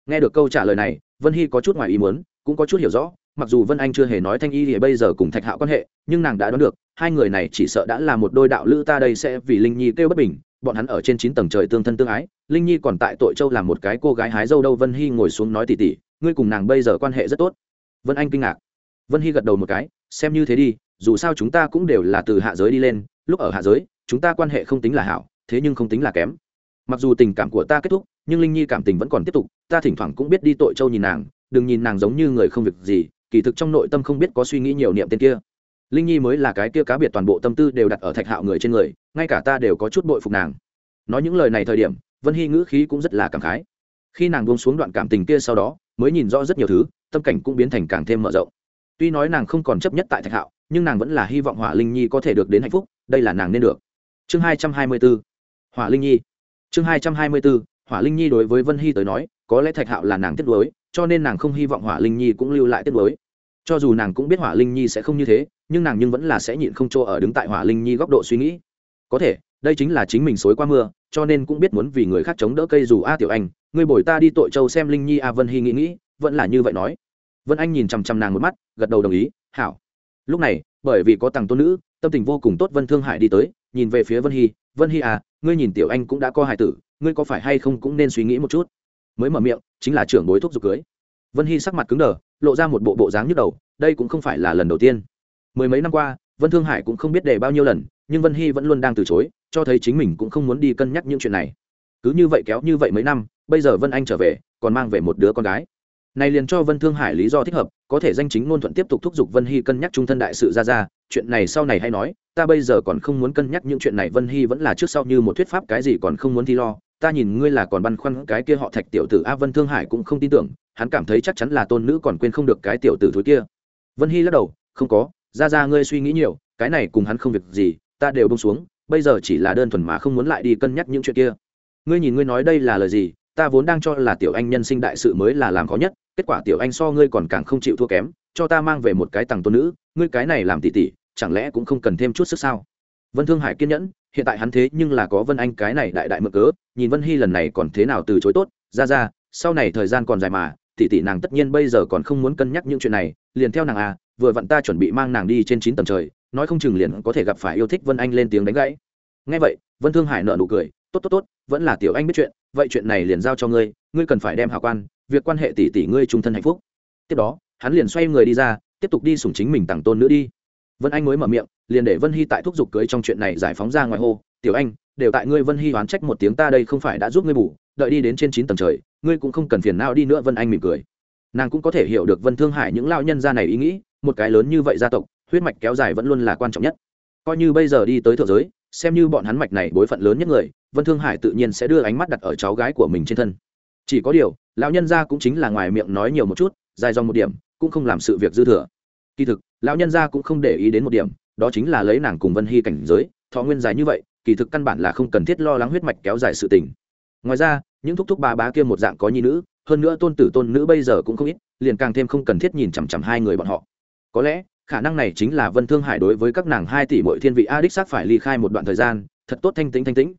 Nghe được câu trả lời này, vân hy có chút ngoài ý muốn, cũng có chút hiểu rõ, mặc dù vân anh chưa hề nói thanh y thì bây giờ cùng thạch hạo quan hệ, nhưng nàng đã đoán được, hai người này chỉ sợ đã là một đôi đạo lữ, ta đây sẽ vì linh nhi kêu bất bình, bọn hắn ở trên chín tầng trời tương thân tương ái, linh nhi còn tại tội châu làm một cái cô gái hái dâu đâu. Vân hy ngồi xuống nói tỉ tỉ, ngươi cùng nàng bây giờ quan hệ rất tốt vân anh kinh ngạc. Vân hy gật đầu một cái, xem như thế đi, dù sao chúng ta cũng đều là từ hạ giới đi lên, lúc ở hạ giới, chúng ta quan hệ không tính là hảo, thế nhưng không tính là kém. Mặc dù tình cảm của ta kết thúc, nhưng linh nhi cảm tình vẫn còn tiếp tục, ta thỉnh thoảng cũng biết đi tội châu nhìn nàng, đừng nhìn nàng giống như người không việc gì, kỳ thực trong nội tâm không biết có suy nghĩ nhiều niệm tên kia. Linh nhi mới là cái kia cá biệt toàn bộ tâm tư đều đặt ở thạch hạo người trên người, ngay cả ta đều có chút bội phục nàng. Nói những lời này thời điểm, vân hy ngữ khí cũng rất là cảm khái. Khi nàng buông xuống đoạn cảm tình kia sau đó, mới nhìn rõ rất nhiều thứ tâm cảnh cũng biến thành càng thêm mở rộng. Tuy nói nàng không còn chấp nhất tại thạch hạo, nhưng nàng vẫn là hy vọng hỏa linh nhi có thể được đến hạnh phúc, đây là nàng nên được. Chương hai trăm hai mươi b ố hỏa linh nhi. Chương hai trăm hai mươi b ố hỏa linh nhi đối với vân hy tới nói, có lẽ thạch hạo là nàng tiếc nuối, cho nên nàng không hy vọng hỏa linh nhi cũng lưu lại tiếc nuối. Cho dù nàng cũng biết hỏa linh nhi sẽ không như thế, nhưng nàng nhưng vẫn là sẽ nhịn không chỗ ở đứng tại hỏa linh nhi góc độ suy nghĩ. Có thể, đây chính là chính mình xối qua mưa, cho nên cũng biết muốn vì người khác chống đỡ cây dù a tiểu anh, ngươi bồi ta đi tội châu xem linh nhi a vân hy nghĩ nghĩ vẫn là như vậy nói. Vân anh nhìn chằm chằm nàng một mắt, gật đầu đồng ý, hảo. Lúc này, bởi vì có tàng tôn nữ, tâm tình vô cùng tốt vân thương hải đi tới, nhìn về phía vân hy vân hy à ngươi nhìn tiểu anh cũng đã có hài tử, ngươi có phải hay không cũng nên suy nghĩ một chút? Mới mở miệng, chính là trưởng bối thuốc dục cưới. Vân hy sắc mặt cứng đờ, lộ ra một bộ bộ dáng nhức đầu, đây cũng không phải là lần đầu tiên. Mười mấy năm qua, vân thương hải cũng không biết để bao nhiêu lần, nhưng vân hy vẫn luôn đang từ chối, cho thấy chính mình cũng không muốn đi cân nhắc những chuyện này. Cứ như vậy kéo như vậy mấy năm, bây giờ vân anh trở về, còn mang về một đứa con gái này liền cho vân thương hải lý do thích hợp, có thể danh chính ngôn thuận tiếp tục thúc giục vân hy cân nhắc trung thân đại sự ra ra, chuyện này sau này hay nói, ta bây giờ còn không muốn cân nhắc những chuyện này, vân hy vẫn là trước sau như một thuyết pháp cái gì còn không muốn thi lo, ta nhìn ngươi là còn băn khoăn cái kia họ thạch tiểu tử a, vân thương hải cũng không tin tưởng, hắn cảm thấy chắc chắn là tôn nữ còn quên không được cái tiểu tử thối kia. Vân hy lắc đầu, không có, ra ra ngươi suy nghĩ nhiều, cái này cùng hắn không việc gì, ta đều bông xuống, bây giờ chỉ là đơn thuần mà không muốn lại đi cân nhắc những chuyện kia. Ngươi nhìn ngươi nói đây là lời gì, ta vốn đang cho là tiểu anh nhân sinh đại sự mới là làm khó nhất kết quả tiểu anh so ngươi còn càng không chịu thua kém, cho ta mang về một cái tằng tôn nữ, ngươi cái này làm tỉ tỉ, chẳng lẽ cũng không cần thêm chút sức sao? Vân thương hải kiên nhẫn, hiện tại hắn thế nhưng là có vân anh cái này đại đại mực cớ, nhìn vân hy lần này còn thế nào từ chối tốt, ra ra, sau này thời gian còn dài mà, tỉ tỉ nàng tất nhiên bây giờ còn không muốn cân nhắc những chuyện này, liền theo nàng à vừa vặn ta chuẩn bị mang nàng đi trên chín tầng trời, nói không chừng liền có thể gặp phải yêu thích vân anh lên tiếng đánh gãy. Ngay vậy, vân thương hải nợ nụ cười, tốt tốt tốt, vẫn là tiểu anh biết chuyện, vậy chuyện này liền giao cho ngươi ngươi cần phải đem hảo quan việc quan hệ tỷ tỷ ngươi trung thân hạnh phúc. Tiếp đó, hắn liền xoay người đi ra, tiếp tục đi sủng chính mình tặng tôn nữa đi. Vân anh mới mở miệng, liền để vân hy tại thúc giục cưới trong chuyện này giải phóng ra ngoài hô, tiểu anh, đều tại ngươi vân hy oán trách một tiếng ta đây không phải đã giúp ngươi bù, đợi đi đến trên chín tầng trời, ngươi cũng không cần phiền nào đi nữa. Vân anh mỉm cười. Nàng cũng có thể hiểu được vân thương hải những lao nhân gia này ý nghĩ, một cái lớn như vậy gia tộc, huyết mạch kéo dài vẫn luôn là quan trọng nhất. Coi như bây giờ đi tới thượng giới, xem như bọn hắn mạch này bối phận lớn nhất người, vân thương hải tự nhiên sẽ đưa ánh mắt đặt ở cháu gái của mình trên thân chỉ có điều, lão nhân gia cũng chính là ngoài miệng nói nhiều một chút, dài dòng một điểm, cũng không làm sự việc dư thừa. Kỳ thực, lão nhân gia cũng không để ý đến một điểm, đó chính là lấy nàng cùng vân hy cảnh giới, thọ nguyên dài như vậy, kỳ thực căn bản là không cần thiết lo lắng huyết mạch kéo dài sự tình. Ngoài ra, những thúc thúc ba bá kia một dạng có nhi nữ, hơn nữa tôn tử tôn nữ bây giờ cũng không ít, liền càng thêm không cần thiết nhìn chằm chằm hai người bọn họ. Có lẽ, khả năng này chính là vân thương hải đối với các nàng hai tỷ mỗi thiên vị a đích xác phải ly khai một đoạn thời gian, thật tốt thanh tĩnh thanh tĩnh.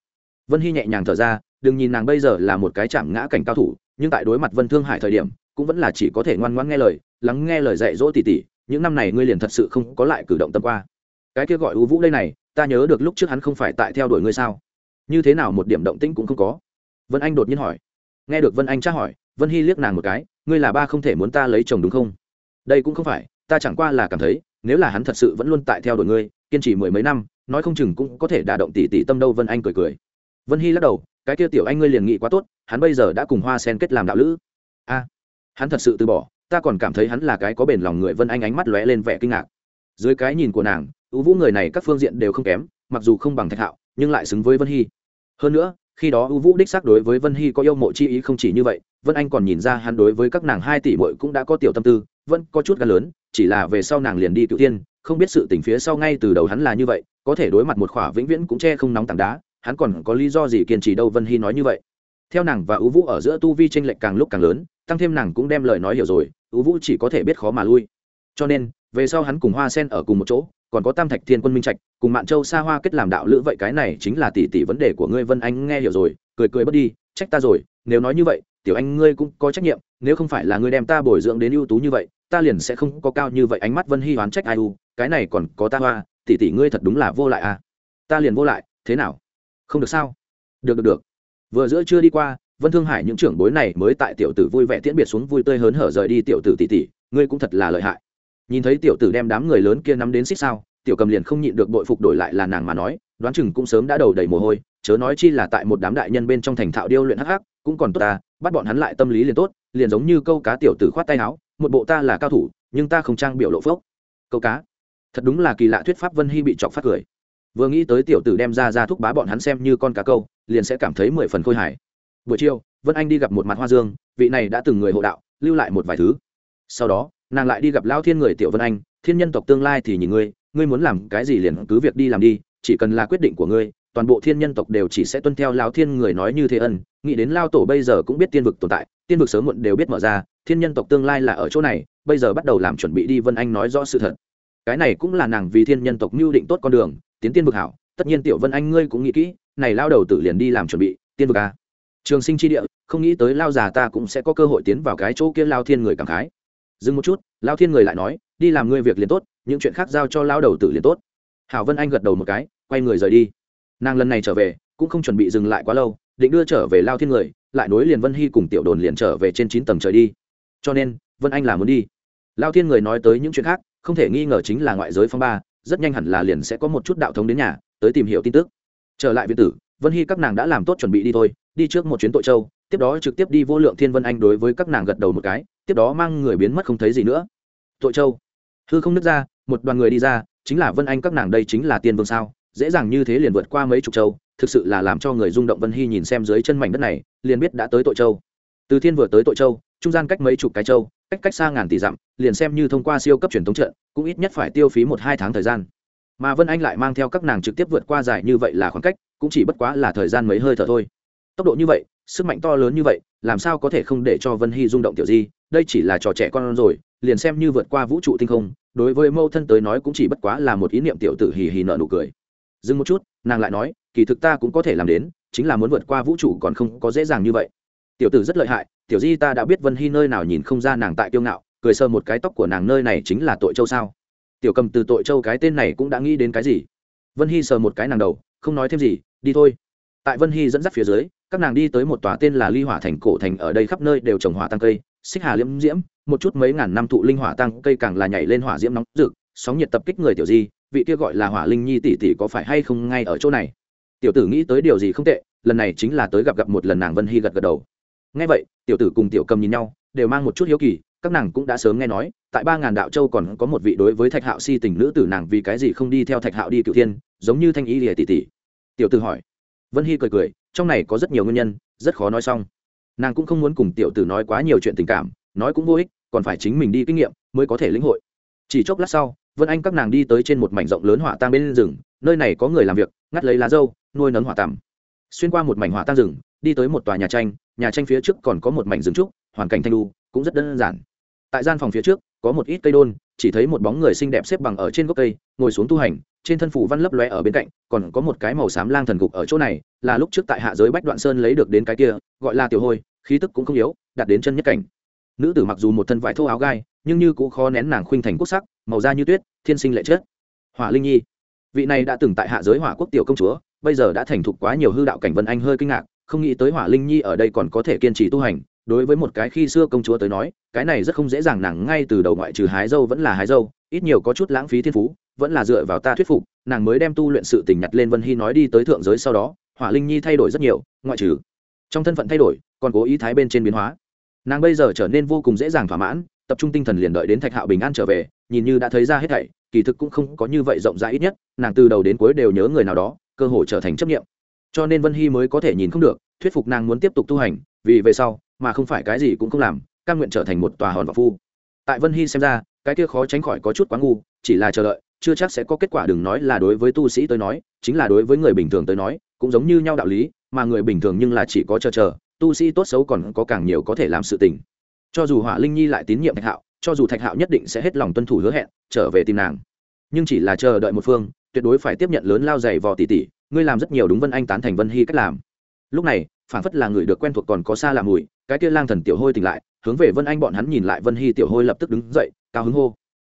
Vân hy nhẹ nhàng thở ra đừng nhìn nàng bây giờ là một cái chạm ngã cảnh cao thủ, nhưng tại đối mặt vân thương hải thời điểm, cũng vẫn là chỉ có thể ngoan ngoãn nghe lời, lắng nghe lời dạy dỗ tỉ tỉ, những năm này ngươi liền thật sự không có lại cử động tâm qua. Cái kia gọi u vũ đây này, ta nhớ được lúc trước hắn không phải tại theo đuổi ngươi sao? Như thế nào một điểm động tĩnh cũng không có? Vân anh đột nhiên hỏi. Nghe được vân anh tra hỏi, vân hy liếc nàng một cái, ngươi là ba không thể muốn ta lấy chồng đúng không? Đây cũng không phải, ta chẳng qua là cảm thấy, nếu là hắn thật sự vẫn luôn tại theo đuổi ngươi, kiên trì mười mấy năm, nói không chừng cũng có thể đả động tỷ tỷ tâm đâu, vân anh cười cười. Vân hy lắc đầu cái kia tiểu anh ngươi liền nghĩ quá tốt, hắn bây giờ đã cùng hoa sen kết làm đạo lữ. A, hắn thật sự từ bỏ, ta còn cảm thấy hắn là cái có bền lòng người vân anh ánh mắt lóe lên vẻ kinh ngạc. Dưới cái nhìn của nàng ưu vũ người này các phương diện đều không kém, mặc dù không bằng thạch hạo, nhưng lại xứng với vân hy. Hơn nữa, khi đó ưu vũ đích xác đối với vân hy có yêu mộ chi ý không chỉ như vậy, vân anh còn nhìn ra hắn đối với các nàng hai tỷ bội cũng đã có tiểu tâm tư, vẫn có chút gan lớn, chỉ là về sau nàng liền đi cựu tiên không biết sự tình phía sau ngay từ đầu hắn là như vậy, có thể đối mặt một khỏa vĩnh viễn cũng che không nóng tảng đá hắn còn có lý do gì kiên trì đâu vân hy nói như vậy? Theo nàng và ưu vũ ở giữa tu vi tranh lệch càng lúc càng lớn, tăng thêm nàng cũng đem lời nói hiểu rồi ưu vũ chỉ có thể biết khó mà lui. Cho nên, về sau hắn cùng hoa sen ở cùng một chỗ, còn có tam thạch thiên quân minh trạch, cùng mạn châu xa hoa kết làm đạo lữ vậy cái này chính là tỷ tỷ vấn đề của ngươi, vân anh nghe hiểu rồi, cười cười bất đi, trách ta rồi, nếu nói như vậy, tiểu anh ngươi cũng có trách nhiệm, nếu không phải là ngươi đem ta bồi dưỡng đến ưu tú như vậy, ta liền sẽ không có cao như vậy ánh mắt vân hy oán trách ai u, cái này còn có ta hoa, tỷ tỷ ngươi thật đúng là vô lại à. Ta liền vô lại, thế nào? Không được sao? Được được được. Vừa giữa chưa đi qua, vân thương hải những trưởng bối này mới tại tiểu tử vui vẻ tiễn biệt xuống vui tươi hớn hở rời đi tiểu tử tỷ tỷ, ngươi cũng thật là lợi hại. Nhìn thấy tiểu tử đem đám người lớn kia nắm đến xích sao, tiểu cầm liền không nhịn được bội phục đổi lại là nàng mà nói, đoán chừng cũng sớm đã đầu đầy mồ hôi, chớ nói chi là tại một đám đại nhân bên trong thành thạo điêu luyện hắc hắc, cũng còn tốt ta, bắt bọn hắn lại tâm lý liền tốt, liền giống như câu cá tiểu tử khoát tay áo, một bộ ta là cao thủ, nhưng ta không trang biểu lộ phốc. Câu cá, thật đúng là kỳ lạ thuyết pháp vân hy bị chọc phát cười vừa nghĩ tới tiểu tử đem ra ra thúc bá bọn hắn xem như con cá câu, liền sẽ cảm thấy mười phần khôi hài. Buổi chiều, vân anh đi gặp một mặt hoa dương, vị này đã từng người hộ đạo, lưu lại một vài thứ. Sau đó, nàng lại đi gặp lao thiên người tiểu vân anh, thiên nhân tộc tương lai thì nhìn ngươi ngươi muốn làm cái gì liền cứ việc đi làm đi, chỉ cần là quyết định của ngươi, toàn bộ thiên nhân tộc đều chỉ sẽ tuân theo lao thiên người nói như thế ân. Nghĩ đến lao tổ bây giờ cũng biết tiên vực tồn tại, tiên vực sớm muộn đều biết mở ra, thiên nhân tộc tương lai là ở chỗ này, bây giờ bắt đầu làm chuẩn bị đi vân anh nói rõ sự thật. Cái này cũng là nàng vì thiên nhân tộc mưu định tốt con đường tiến tiên vực hảo, tất nhiên tiểu vân anh ngươi cũng nghĩ kỹ, này lao đầu tử liền đi làm chuẩn bị, tiên vực à. trường sinh chi địa, không nghĩ tới lao già ta cũng sẽ có cơ hội tiến vào cái chỗ kia lao thiên người cảm khái. Dừng một chút, lao thiên người lại nói, đi làm ngươi việc liền tốt, những chuyện khác giao cho lao đầu tử liền tốt. Hảo vân anh gật đầu một cái, quay người rời đi. Nàng lần này trở về, cũng không chuẩn bị dừng lại quá lâu, định đưa trở về lao thiên người, lại nối liền vân hy cùng tiểu đồn liền trở về trên chín tầng trời đi. Cho nên, vân anh là muốn đi. Lao thiên người nói tới những chuyện khác, không thể nghi ngờ chính là ngoại giới phong ba rất nhanh hẳn là liền sẽ có một chút đạo thống đến nhà, tới tìm hiểu tin tức. Trở lại viện tử, vân hy các nàng đã làm tốt chuẩn bị đi thôi, đi trước một chuyến tội châu, tiếp đó trực tiếp đi vô lượng thiên vân anh đối với các nàng gật đầu một cái, tiếp đó mang người biến mất không thấy gì nữa. Tội châu. Hư không nứt ra, một đoàn người đi ra, chính là vân anh các nàng đây chính là tiên vương sao? Dễ dàng như thế liền vượt qua mấy chục châu, thực sự là làm cho người rung động vân hy nhìn xem dưới chân mảnh đất này, liền biết đã tới tội châu. Từ thiên vừa tới tội châu, trung gian cách mấy chục cái châu cách cách xa ngàn tỷ dặm, liền xem như thông qua siêu cấp truyền thống trận, cũng ít nhất phải tiêu phí một hai tháng thời gian. Mà vân anh lại mang theo các nàng trực tiếp vượt qua dài như vậy là khoảng cách, cũng chỉ bất quá là thời gian mấy hơi thở thôi. Tốc độ như vậy, sức mạnh to lớn như vậy, làm sao có thể không để cho vân hy rung động tiểu di? Đây chỉ là trò trẻ con rồi, liền xem như vượt qua vũ trụ tinh không, đối với mâu thân tới nói cũng chỉ bất quá là một ý niệm tiểu tử hì hì nợ nụ cười. Dừng một chút, nàng lại nói, kỳ thực ta cũng có thể làm đến, chính là muốn vượt qua vũ trụ còn không có dễ dàng như vậy. Tiểu tử rất lợi hại tiểu di ta đã biết vân hy nơi nào nhìn không ra nàng tại kiêu ngạo, cười sơ một cái tóc của nàng nơi này chính là tội châu sao? Tiểu cầm từ tội châu cái tên này cũng đã nghĩ đến cái gì? Vân hy sờ một cái nàng đầu, không nói thêm gì, đi thôi. Tại vân hy dẫn dắt phía dưới, các nàng đi tới một tòa tên là ly hỏa thành cổ thành ở đây khắp nơi đều trồng hỏa tăng cây, xích hà liễm diễm, một chút mấy ngàn năm thụ linh hỏa tăng cây càng là nhảy lên hỏa diễm nóng rực, sóng nhiệt tập kích người tiểu di, vị kia gọi là hỏa linh nhi tỷ tỷ có phải hay không ngay ở chỗ này? Tiểu tử nghĩ tới điều gì không tệ, lần này chính là tới gặp gặp một lần nàng vân hy gật gật đầu ngay vậy, tiểu tử cùng tiểu cầm nhìn nhau, đều mang một chút hiếu kỳ, các nàng cũng đã sớm nghe nói, tại ba ngàn đạo châu còn có một vị đối với thạch hạo si tình nữ tử nàng vì cái gì không đi theo thạch hạo đi cựu thiên, giống như thanh ý lìa tỷ tỷ. Tiểu tử hỏi. Vân hy cười cười, trong này có rất nhiều nguyên nhân, rất khó nói xong. Nàng cũng không muốn cùng tiểu tử nói quá nhiều chuyện tình cảm, nói cũng vô ích, còn phải chính mình đi kinh nghiệm mới có thể lĩnh hội. Chỉ chốc lát sau, vân anh các nàng đi tới trên một mảnh rộng lớn hỏa tang bên rừng, nơi này có người làm việc, ngắt lấy lá dâu, nuôi nấng hỏa tằm. Xuyên qua một mảnh hỏa tang rừng, đi tới một tòa nhà tranh nhà tranh phía trước còn có một mảnh rừng trúc, hoàn cảnh thanh lu cũng rất đơn giản. Tại gian phòng phía trước, có một ít cây đôn, chỉ thấy một bóng người xinh đẹp xếp bằng ở trên gốc cây, ngồi xuống tu hành, trên thân phủ văn lấp lóe ở bên cạnh, còn có một cái màu xám lang thần gục ở chỗ này, là lúc trước tại hạ giới bách đoạn sơn lấy được đến cái kia, gọi là tiểu hôi, khí tức cũng không yếu đặt đến chân nhất cảnh. Nữ tử mặc dù một thân vải thô áo gai, nhưng như cũng khó nén nàng khuynh thành quốc sắc, màu da như tuyết, thiên sinh lệ chết hỏa linh nhi, vị này đã từng tại hạ giới hỏa quốc tiểu công chúa, bây giờ đã thành thục quá nhiều hư đạo cảnh vân anh hơi kinh ngạc không nghĩ tới hỏa linh nhi ở đây còn có thể kiên trì tu hành, đối với một cái khi xưa công chúa tới nói, cái này rất không dễ dàng, nàng ngay từ đầu ngoại trừ hái dâu vẫn là hái dâu, ít nhiều có chút lãng phí thiên phú, vẫn là dựa vào ta thuyết phục, nàng mới đem tu luyện sự tình nhặt lên vân hy nói đi tới thượng giới sau đó, hỏa linh nhi thay đổi rất nhiều, ngoại trừ trong thân phận thay đổi, còn cố ý thái bên trên biến hóa. Nàng bây giờ trở nên vô cùng dễ dàng thỏa mãn, tập trung tinh thần liền đợi đến thạch hạo bình an trở về, nhìn như đã thấy ra hết thảy, kỳ thực cũng không có như vậy rộng rãi ít nhất, nàng từ đầu đến cuối đều nhớ người nào đó, cơ hội trở thành chấp nghiệm cho nên vân hy mới có thể nhìn không được, thuyết phục nàng muốn tiếp tục tu hành, vì về sau, mà không phải cái gì cũng không làm căn nguyện trở thành một tòa hòn và phu. Tại vân hy xem ra, cái kia khó tránh khỏi có chút quá ngu, chỉ là chờ đợi, chưa chắc sẽ có kết quả đừng nói là đối với tu sĩ tới nói, chính là đối với người bình thường tới nói, cũng giống như nhau đạo lý, mà người bình thường nhưng là chỉ có chờ chờ, tu sĩ tốt xấu còn có càng nhiều có thể làm sự tình. Cho dù hỏa linh nhi lại tín nhiệm thạch hạo, cho dù thạch hạo nhất định sẽ hết lòng tuân thủ hứa hẹn, trở về tìm nàng. Nhưng chỉ là chờ đợi một phương, tuyệt đối phải tiếp nhận lớn lao dày vò tỉ tỉ ngươi làm rất nhiều đúng vân anh tán thành vân hy cách làm. Lúc này phản phất là người được quen thuộc còn có xa làm mùi, cái kia lang thần tiểu hôi tỉnh lại, hướng về vân anh bọn hắn nhìn lại vân hy tiểu hôi lập tức đứng dậy, cao hứng hô.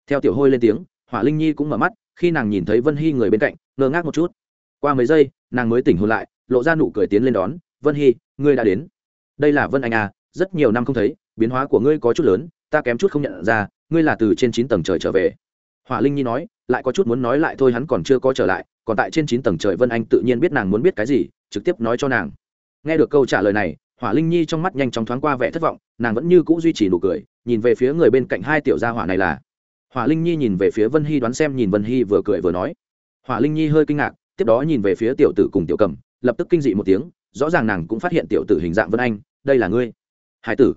Theo tiểu hôi lên tiếng, hỏa linh nhi cũng mở mắt, khi nàng nhìn thấy vân hy người bên cạnh, ngơ ngác một chút. Qua mấy giây, nàng mới tỉnh hôn lại, lộ ra nụ cười tiến lên đón, vân hy, ngươi đã đến. Đây là vân anh à rất nhiều năm không thấy, biến hóa của ngươi có chút lớn, ta kém chút không nhận ra, ngươi là từ trên chín tầng trời trở về. Hỏa linh nhi nói lại có chút muốn nói lại thôi hắn còn chưa có trở lại, còn tại trên chín tầng trời vân anh tự nhiên biết nàng muốn biết cái gì, trực tiếp nói cho nàng. Nghe được câu trả lời này, hỏa linh nhi trong mắt nhanh chóng thoáng qua vẻ thất vọng, nàng vẫn như c ũ duy trì nụ cười, nhìn về phía người bên cạnh hai tiểu gia hỏa này là. Hỏa linh nhi nhìn về phía vân hy đoán xem nhìn vân hy vừa cười vừa nói. Hỏa linh nhi hơi kinh ngạc, tiếp đó nhìn về phía tiểu tử cùng tiểu cầm, lập tức kinh dị một tiếng, rõ ràng nàng cũng phát hiện tiểu tử hình dạng vân anh, đây là ngươi. Hải tử.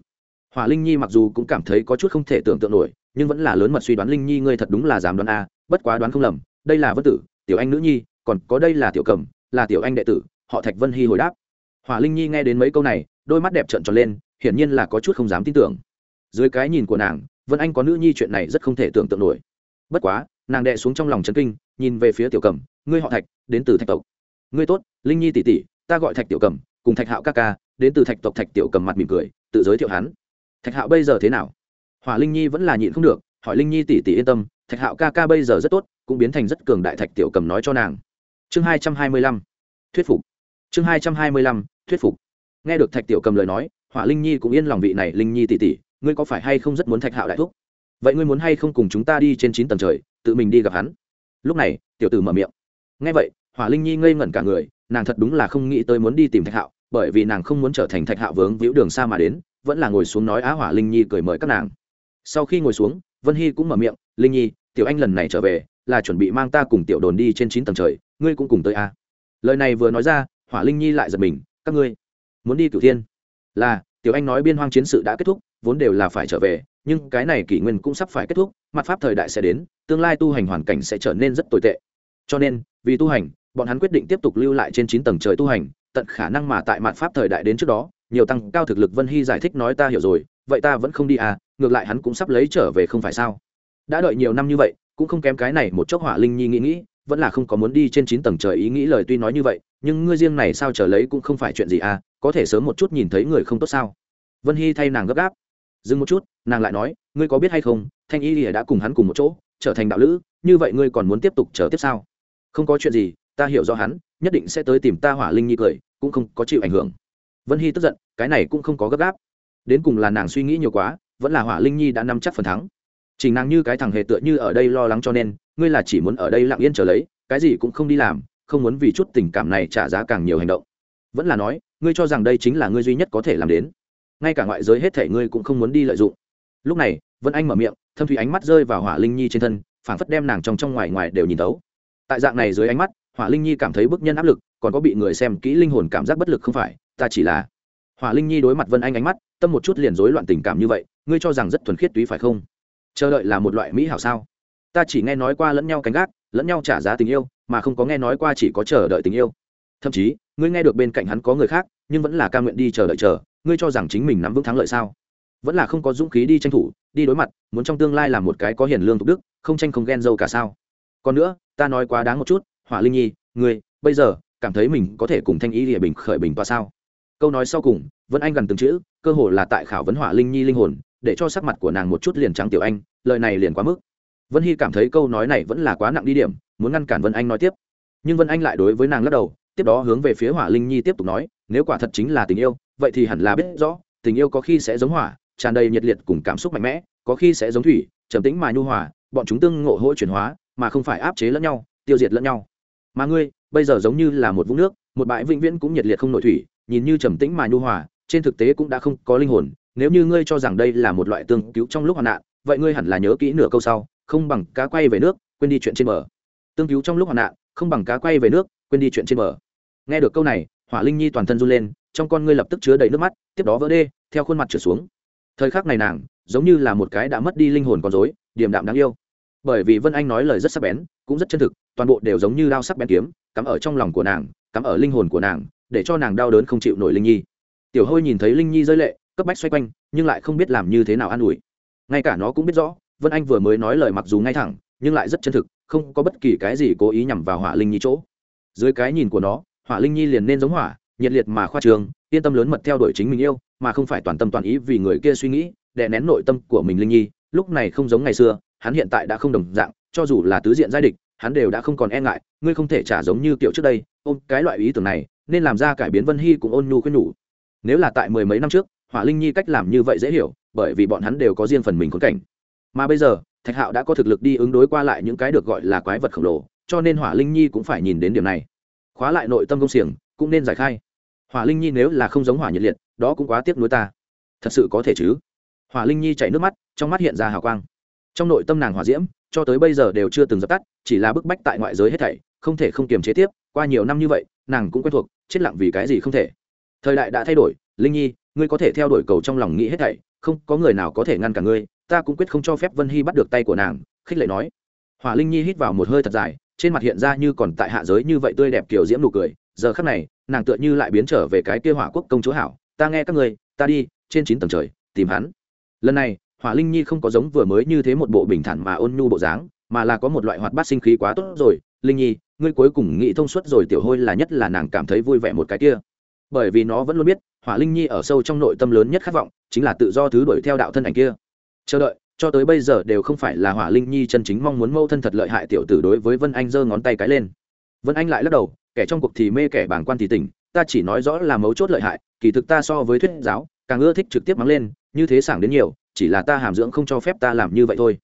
Hỏa linh nhi mặc dù cũng cảm thấy có chút không thể tưởng tượng nổi nhưng vẫn là lớn mật suy đoán linh nhi ngươi thật đúng là dám đoán a, bất quá đoán không lầm, đây là vân tử, tiểu anh nữ nhi, còn có đây là tiểu cầm, là tiểu anh đệ tử, họ thạch vân hy hồi đáp. Hỏa linh nhi nghe đến mấy câu này, đôi mắt đẹp trợn tròn lên, hiển nhiên là có chút không dám tin tưởng. Dưới cái nhìn của nàng, vân anh có nữ nhi chuyện này rất không thể tưởng tượng nổi. Bất quá, nàng đệ xuống trong lòng trấn kinh, nhìn về phía tiểu cầm, ngươi họ thạch, đến từ thạch tộc. Ngươi tốt, linh nhi tỷ tỷ, ta gọi thạch tiểu cầm, cùng thạch hạo ca ca, đến từ thạch tộc thạch tiểu cầm mặt mỉm cười, tự giới thiệu hắn. Thạch hạo bây giờ thế nào? Hỏa linh nhi vẫn là nhịn không được hỏi linh nhi tỷ tỷ yên tâm thạch hạo ca ca bây giờ rất tốt cũng biến thành rất cường đại thạch tiểu cầm nói cho nàng. Chương hai trăm hai mươi lăm thuyết phục. Chương hai trăm hai mươi lăm thuyết phục. Nghe được thạch tiểu cầm lời nói hỏa linh nhi cũng yên lòng vị này linh nhi tỷ tỷ, ngươi có phải hay không rất muốn thạch hạo đại thúc? Vậy ngươi muốn hay không cùng chúng ta đi trên chín tầng trời tự mình đi gặp hắn? Lúc này tiểu tử mở miệng. Nghe vậy hỏa linh nhi ngây ngẩn cả người nàng thật đúng là không nghĩ tới muốn đi tìm thạch hạo bởi vì nàng không muốn trở thành thạch hạo vướng víu đường xa mà đến vẫn là ngồi xuống nói á hỏa linh nhi cười mời các nàng sau khi ngồi xuống, vân hy cũng mở miệng, linh nhi, tiểu anh lần này trở về, là chuẩn bị mang ta cùng tiểu đồn đi trên chín tầng trời, ngươi cũng cùng tới a à. lời này vừa nói ra, hỏa linh nhi lại giật mình, các ngươi muốn đi cửu thiên là, tiểu anh nói biên hoang chiến sự đã kết thúc, vốn đều là phải trở về, nhưng cái này kỷ nguyên cũng sắp phải kết thúc, mặt pháp thời đại sẽ đến, tương lai tu hành hoàn cảnh sẽ trở nên rất tồi tệ cho nên, vì tu hành, bọn hắn quyết định tiếp tục lưu lại trên chín tầng trời tu hành, tận khả năng mà tại mặt pháp thời đại đến trước đó, nhiều tăng cao thực lực vân hy giải thích nói ta hiểu rồi, vậy ta vẫn không đi à ngược lại hắn cũng sắp lấy trở về không phải sao? Đã đợi nhiều năm như vậy, cũng không kém cái này một chốc hỏa linh nhi nghĩ nghĩ, vẫn là không có muốn đi trên chín tầng trời ý nghĩ lời tuy nói như vậy, nhưng ngươi riêng này sao trở lấy cũng không phải chuyện gì à có thể sớm một chút nhìn thấy người không tốt sao? Vân hy thay nàng gấp gáp. Dừng một chút, nàng lại nói, ngươi có biết hay không, thanh y lìa đã cùng hắn cùng một chỗ, trở thành đạo lữ, như vậy ngươi còn muốn tiếp tục chờ tiếp sao? Không có chuyện gì, ta hiểu rõ hắn, nhất định sẽ tới tìm ta hỏa linh nhi cười, cũng không có chịu ảnh hưởng. Vân hy tức giận, cái này cũng không có gấp gáp. Đến cùng là nàng suy nghĩ nhiều quá vẫn là hỏa linh nhi đã nắm chắc phần thắng. Chỉ nàng như cái thằng hề tựa như ở đây lo lắng cho nên, ngươi là chỉ muốn ở đây lặng yên trở lấy, cái gì cũng không đi làm, không muốn vì chút tình cảm này trả giá càng nhiều hành động. Vẫn là nói, ngươi cho rằng đây chính là ngươi duy nhất có thể làm đến. Ngay cả ngoại giới hết thể ngươi cũng không muốn đi lợi dụng. Lúc này, vân anh mở miệng, thâm thủy ánh mắt rơi vào hỏa linh nhi trên thân, phảng phất đem nàng trong trong ngoài ngoài đều nhìn tấu tại dạng này dưới ánh mắt, hỏa linh nhi cảm thấy bức nhân áp lực, còn có bị người xem kỹ linh hồn cảm giác bất lực không phải, ta chỉ là hỏa linh nhi đối mặt vân anh ánh mắt, tâm một chút liền rối loạn tình cảm như vậy, ngươi cho rằng rất thuần khiết túy phải không? Chờ đợi là một loại mỹ hảo sao? Ta chỉ nghe nói qua lẫn nhau cánh gác, lẫn nhau trả giá tình yêu, mà không có nghe nói qua chỉ có chờ đợi tình yêu. Thậm chí, ngươi nghe được bên cạnh hắn có người khác, nhưng vẫn là ca nguyện đi chờ đợi chờ, ngươi cho rằng chính mình nắm vững thắng lợi sao? Vẫn là không có dũng khí đi tranh thủ, đi đối mặt, muốn trong tương lai là một cái có hiền lương tục đức, không tranh không ghen dâu cả sao? Còn nữa, ta nói quá đáng một chút, hỏa linh nhi, ngươi, bây giờ, cảm thấy mình có thể cùng thanh ý địa bình khởi bình toa sao? Câu nói sau cùng vẫn anh gần từng chữ, cơ hồ là tại khảo vấn hỏa linh nhi linh hồn, để cho sắc mặt của nàng một chút liền trắng tiểu anh, lời này liền quá mức. Vân hy cảm thấy câu nói này vẫn là quá nặng đi điểm, muốn ngăn cản vân anh nói tiếp. Nhưng vân anh lại đối với nàng lắc đầu, tiếp đó hướng về phía hỏa linh nhi tiếp tục nói, nếu quả thật chính là tình yêu, vậy thì hẳn là biết rõ, tình yêu có khi sẽ giống hỏa, tràn đầy nhiệt liệt cùng cảm xúc mạnh mẽ, có khi sẽ giống thủy, trầm tĩnh mà nhu hòa, bọn chúng tương ngộ hỗ chuyển hóa, mà không phải áp chế lẫn nhau, tiêu diệt lẫn nhau. Mà ngươi, bây giờ giống như là một vũng nước, một bãi vĩnh viễn cũng nhiệt liệt không nội thủy nhìn như trầm tĩnh mà nhu hòa, trên thực tế cũng đã không có linh hồn, nếu như ngươi cho rằng đây là một loại tương cứu trong lúc hoạn nạn, vậy ngươi hẳn là nhớ kỹ nửa câu sau, không bằng cá quay về nước, quên đi chuyện trên bờ. Tương cứu trong lúc hoạn nạn, không bằng cá quay về nước, quên đi chuyện trên bờ. Nghe được câu này, hỏa linh nhi toàn thân run lên, trong con ngươi lập tức chứa đầy nước mắt, tiếp đó vỡ đê, theo khuôn mặt trở xuống. Thời khắc này nàng, giống như là một cái đã mất đi linh hồn con dối điềm đạm đáng yêu. Bởi vì vân anh nói lời rất sắc bén, cũng rất chân thực, toàn bộ đều giống như đao sắc bén kiếm, cắm ở trong lòng của nàng, cắm ở linh hồn của nàng để cho nàng đau đớn không chịu nổi linh nhi. Tiểu hôi nhìn thấy linh nhi rơi lệ, cấp bách xoay quanh, nhưng lại không biết làm như thế nào an ủi. Ngay cả nó cũng biết rõ, vân anh vừa mới nói lời mặc dù ngay thẳng, nhưng lại rất chân thực, không có bất kỳ cái gì cố ý nhằm vào hỏa linh nhi chỗ. Dưới cái nhìn của nó, hỏa linh nhi liền nên giống hỏa, nhiệt liệt mà khoa trường, yên tâm lớn mật theo đuổi chính mình yêu, mà không phải toàn tâm toàn ý vì người kia suy nghĩ, đè nén nội tâm của mình linh nhi. Lúc này không giống ngày xưa, hắn hiện tại đã không đồng dạng, cho dù là tứ diện giai địch, hắn đều đã không còn e ngại, ngươi không thể trả giống như kiểu trước đây, ôm cái loại ý tưởng này nên làm ra cải biến vân hy cũng ôn nhu khuyên nhủ. Nếu là tại mười mấy năm trước, hỏa linh nhi cách làm như vậy dễ hiểu, bởi vì bọn hắn đều có riêng phần mình khốn cảnh. Mà bây giờ, thạch hạo đã có thực lực đi ứng đối qua lại những cái được gọi là quái vật khổng lồ, cho nên hỏa linh nhi cũng phải nhìn đến điểm này. Khóa lại nội tâm công xiềng, cũng nên giải khai. Hỏa linh nhi nếu là không giống hỏa nhiệt liệt, đó cũng quá tiếc nuối ta. Thật sự có thể chứ? Hỏa linh nhi chảy nước mắt, trong mắt hiện ra hào quang. Trong nội tâm nàng hỏa diễm, cho tới bây giờ đều chưa từng dập tắt, chỉ là bức bách tại ngoại giới hết thảy, không thể không kiềm chế tiếp, qua nhiều năm như vậy nàng cũng quen thuộc, chết lặng vì cái gì không thể. Thời đại đã thay đổi, linh nhi, ngươi có thể theo đuổi cầu trong lòng nghĩ hết thảy, không, có người nào có thể ngăn cả ngươi, ta cũng quyết không cho phép vân hy bắt được tay của nàng, khích lệ nói. Hỏa linh nhi hít vào một hơi thật dài, trên mặt hiện ra như còn tại hạ giới như vậy tươi đẹp kiểu diễm nụ cười, giờ khắc này, nàng tựa như lại biến trở về cái kia hỏa quốc công chúa hảo, ta nghe các ngươi, ta đi, trên chín tầng trời, tìm hắn. Lần này, hỏa linh nhi không có giống vừa mới như thế một bộ bình thản mà ôn nhu bộ dáng mà là có một loại hoạt bát sinh khí quá tốt rồi. Linh nhi, ngươi cuối cùng nghĩ thông suốt rồi, tiểu hôi là nhất là nàng cảm thấy vui vẻ một cái kia. Bởi vì nó vẫn luôn biết, hỏa linh nhi ở sâu trong nội tâm lớn nhất khát vọng chính là tự do thứ đuổi theo đạo thân ảnh kia. Chờ đợi, cho tới bây giờ đều không phải là hỏa linh nhi chân chính mong muốn mâu thân thật lợi hại tiểu tử đối với vân anh giơ ngón tay cái lên. Vân anh lại lắc đầu, kẻ trong cuộc thì mê kẻ bảng quan thì tỉnh, ta chỉ nói rõ là mấu chốt lợi hại, kỳ thực ta so với thuyết giáo, càng ưa thích trực tiếp mắng lên, như thế sảng đến nhiều, chỉ là ta hàm dưỡng không cho phép ta làm như vậy thôi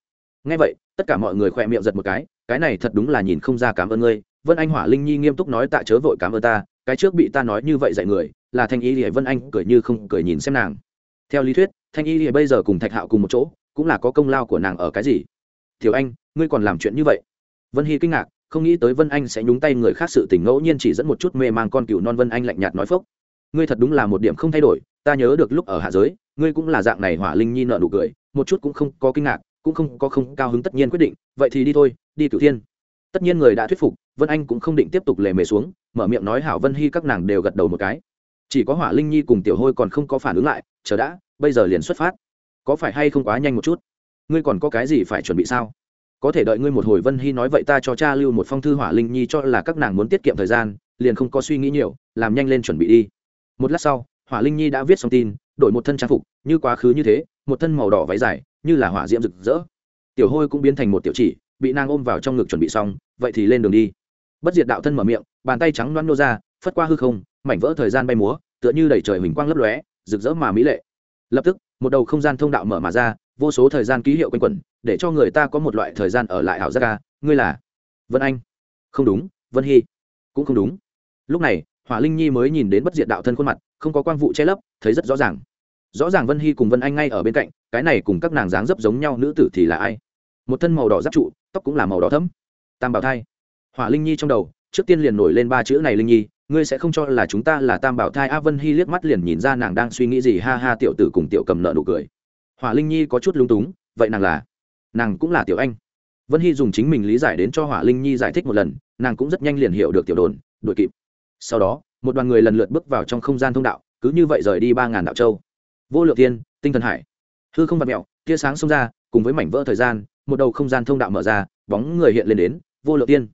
ngay vậy, tất cả mọi người khỏe miệng giật một cái cái này thật đúng là nhìn không ra cảm ơn ngươi. Vân anh hỏa linh nhi nghiêm túc nói tạ chớ vội cảm ơn ta, cái trước bị ta nói như vậy dạy người, là thanh y lìa vân anh cười như không cười nhìn xem nàng. Theo lý thuyết, thanh y lìa bây giờ cùng thạch hạo cùng một chỗ, cũng là có công lao của nàng ở cái gì? Thiếu anh, ngươi còn làm chuyện như vậy? Vân hy kinh ngạc, không nghĩ tới vân anh sẽ nhúng tay người khác sự tình, ngẫu nhiên chỉ dẫn một chút mê mang con cừu non vân anh lạnh nhạt nói phốc. Ngươi thật đúng là một điểm không thay đổi, ta nhớ được lúc ở hạ giới, ngươi cũng là dạng này hỏa linh nhi nợ nụ cười, một chút cũng không có kinh ngạc cũng không có không cao hứng tất nhiên quyết định, vậy thì đi thôi, đi cửu thiên. Tất nhiên người đã thuyết phục, vân anh cũng không định tiếp tục lề mề xuống, mở miệng nói hảo vân hy các nàng đều gật đầu một cái. Chỉ có hỏa linh nhi cùng tiểu hôi còn không có phản ứng lại, chờ đã, bây giờ liền xuất phát. Có phải hay không quá nhanh một chút? Ngươi còn có cái gì phải chuẩn bị sao? Có thể đợi ngươi một hồi vân hy nói vậy ta cho cha lưu một phong thư hỏa linh nhi cho là các nàng muốn tiết kiệm thời gian, liền không có suy nghĩ nhiều, làm nhanh lên chuẩn bị đi. Một lát sau, hỏa linh nhi đã viết xong tin, đổi một thân trang phục, như quá khứ như thế, một thân màu đỏ váy dài như là hỏa diễm rực rỡ. Tiểu hôi cũng biến thành một tiểu chỉ, bị nàng ôm vào trong ngực chuẩn bị xong, vậy thì lên đường đi. Bất diệt đạo thân mở miệng, bàn tay trắng loăn nô ra, phất qua hư không, mảnh vỡ thời gian bay múa, tựa như đẩy trời huỳnh quang lấp lóe, rực rỡ mà mỹ lệ. Lập tức, một đầu không gian thông đạo mở mà ra, vô số thời gian ký hiệu quanh quẩn, để cho người ta có một loại thời gian ở lại ảo giác ca, ngươi là vân anh. Không đúng, vân hy. Cũng không đúng. Lúc này, hỏa linh nhi mới nhìn đến bất diệt đạo thân khuôn mặt, không có quang vụ che lấp, thấy rất rõ ràng. Rõ ràng vân hy cùng vân anh ngay ở bên cạnh cái này cùng các nàng dáng dấp giống nhau nữ tử thì là ai? Một thân màu đỏ giáp trụ, tóc cũng là màu đỏ thấm tam bảo thai. Hỏa linh nhi trong đầu, trước tiên liền nổi lên ba chữ này, linh nhi, ngươi sẽ không cho là chúng ta là tam bảo thai. A vân hy liếc mắt liền nhìn ra nàng đang suy nghĩ gì, ha ha, tiểu tử cùng tiểu cầm nợ nụ cười. Hỏa linh nhi có chút lung túng, vậy nàng là? Nàng cũng là tiểu anh. Vân hy dùng chính mình lý giải đến cho hỏa linh nhi giải thích một lần, nàng cũng rất nhanh liền hiểu được tiểu đồn, đuổi kịp. Sau đó, một đoàn người lần lượt bước vào trong không gian thông đạo, cứ như vậy rời đi ba ngàn đạo châu. Vô lượng tiên tinh thần hải hư không vặt mẹo, tia sáng xông ra, cùng với mảnh vỡ thời gian, một đầu không gian thông đạo mở ra, bóng người hiện lên đến, vô lượng tiên.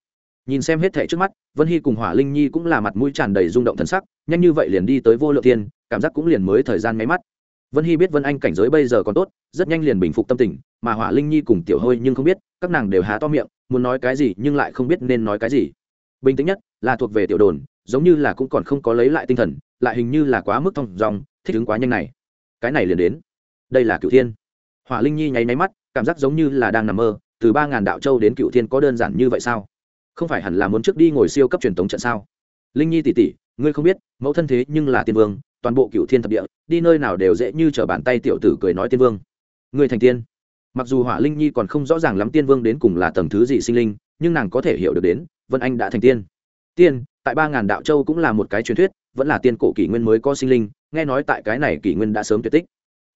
Nhìn xem hết thẻ trước mắt, vân hy cùng hỏa linh nhi cũng là mặt mũi tràn đầy rung động thần sắc, nhanh như vậy liền đi tới vô lượng tiên, cảm giác cũng liền mới thời gian máy mắt. Vân hy biết vân anh cảnh giới bây giờ còn tốt, rất nhanh liền bình phục tâm tình, mà hỏa linh nhi cùng tiểu hôi nhưng không biết, các nàng đều há to miệng, muốn nói cái gì nhưng lại không biết nên nói cái gì. Bình tĩnh nhất là thuộc về tiểu đồn, giống như là cũng còn không có lấy lại tinh thần, lại hình như là quá mức thông dòng, thích ứng quá nhanh này. Cái này liền đến đây là cựu thiên. Hỏa linh nhi nháy máy mắt, cảm giác giống như là đang nằm mơ, từ ba ngàn đạo châu đến cựu thiên có đơn giản như vậy sao? Không phải hẳn là muốn trước đi ngồi siêu cấp truyền thống trận sao? Linh nhi tỉ tỉ, ngươi không biết, mẫu thân thế nhưng là tiên vương, toàn bộ cựu thiên thập địa, đi nơi nào đều dễ như t r ở bàn tay tiểu tử cười nói tiên vương. Ngươi thành tiên. Mặc dù hỏa linh nhi còn không rõ ràng lắm tiên vương đến cùng là tầng thứ gì sinh linh, nhưng nàng có thể hiểu được đến, vân anh đã thành tiên. Tiên, tại ba ngàn đạo châu cũng là một cái truyền thuyết, vẫn là tiên cổ kỷ nguyên mới có sinh linh, nghe nói tại cái này kỷ nguyên đã sớm tuyệt tích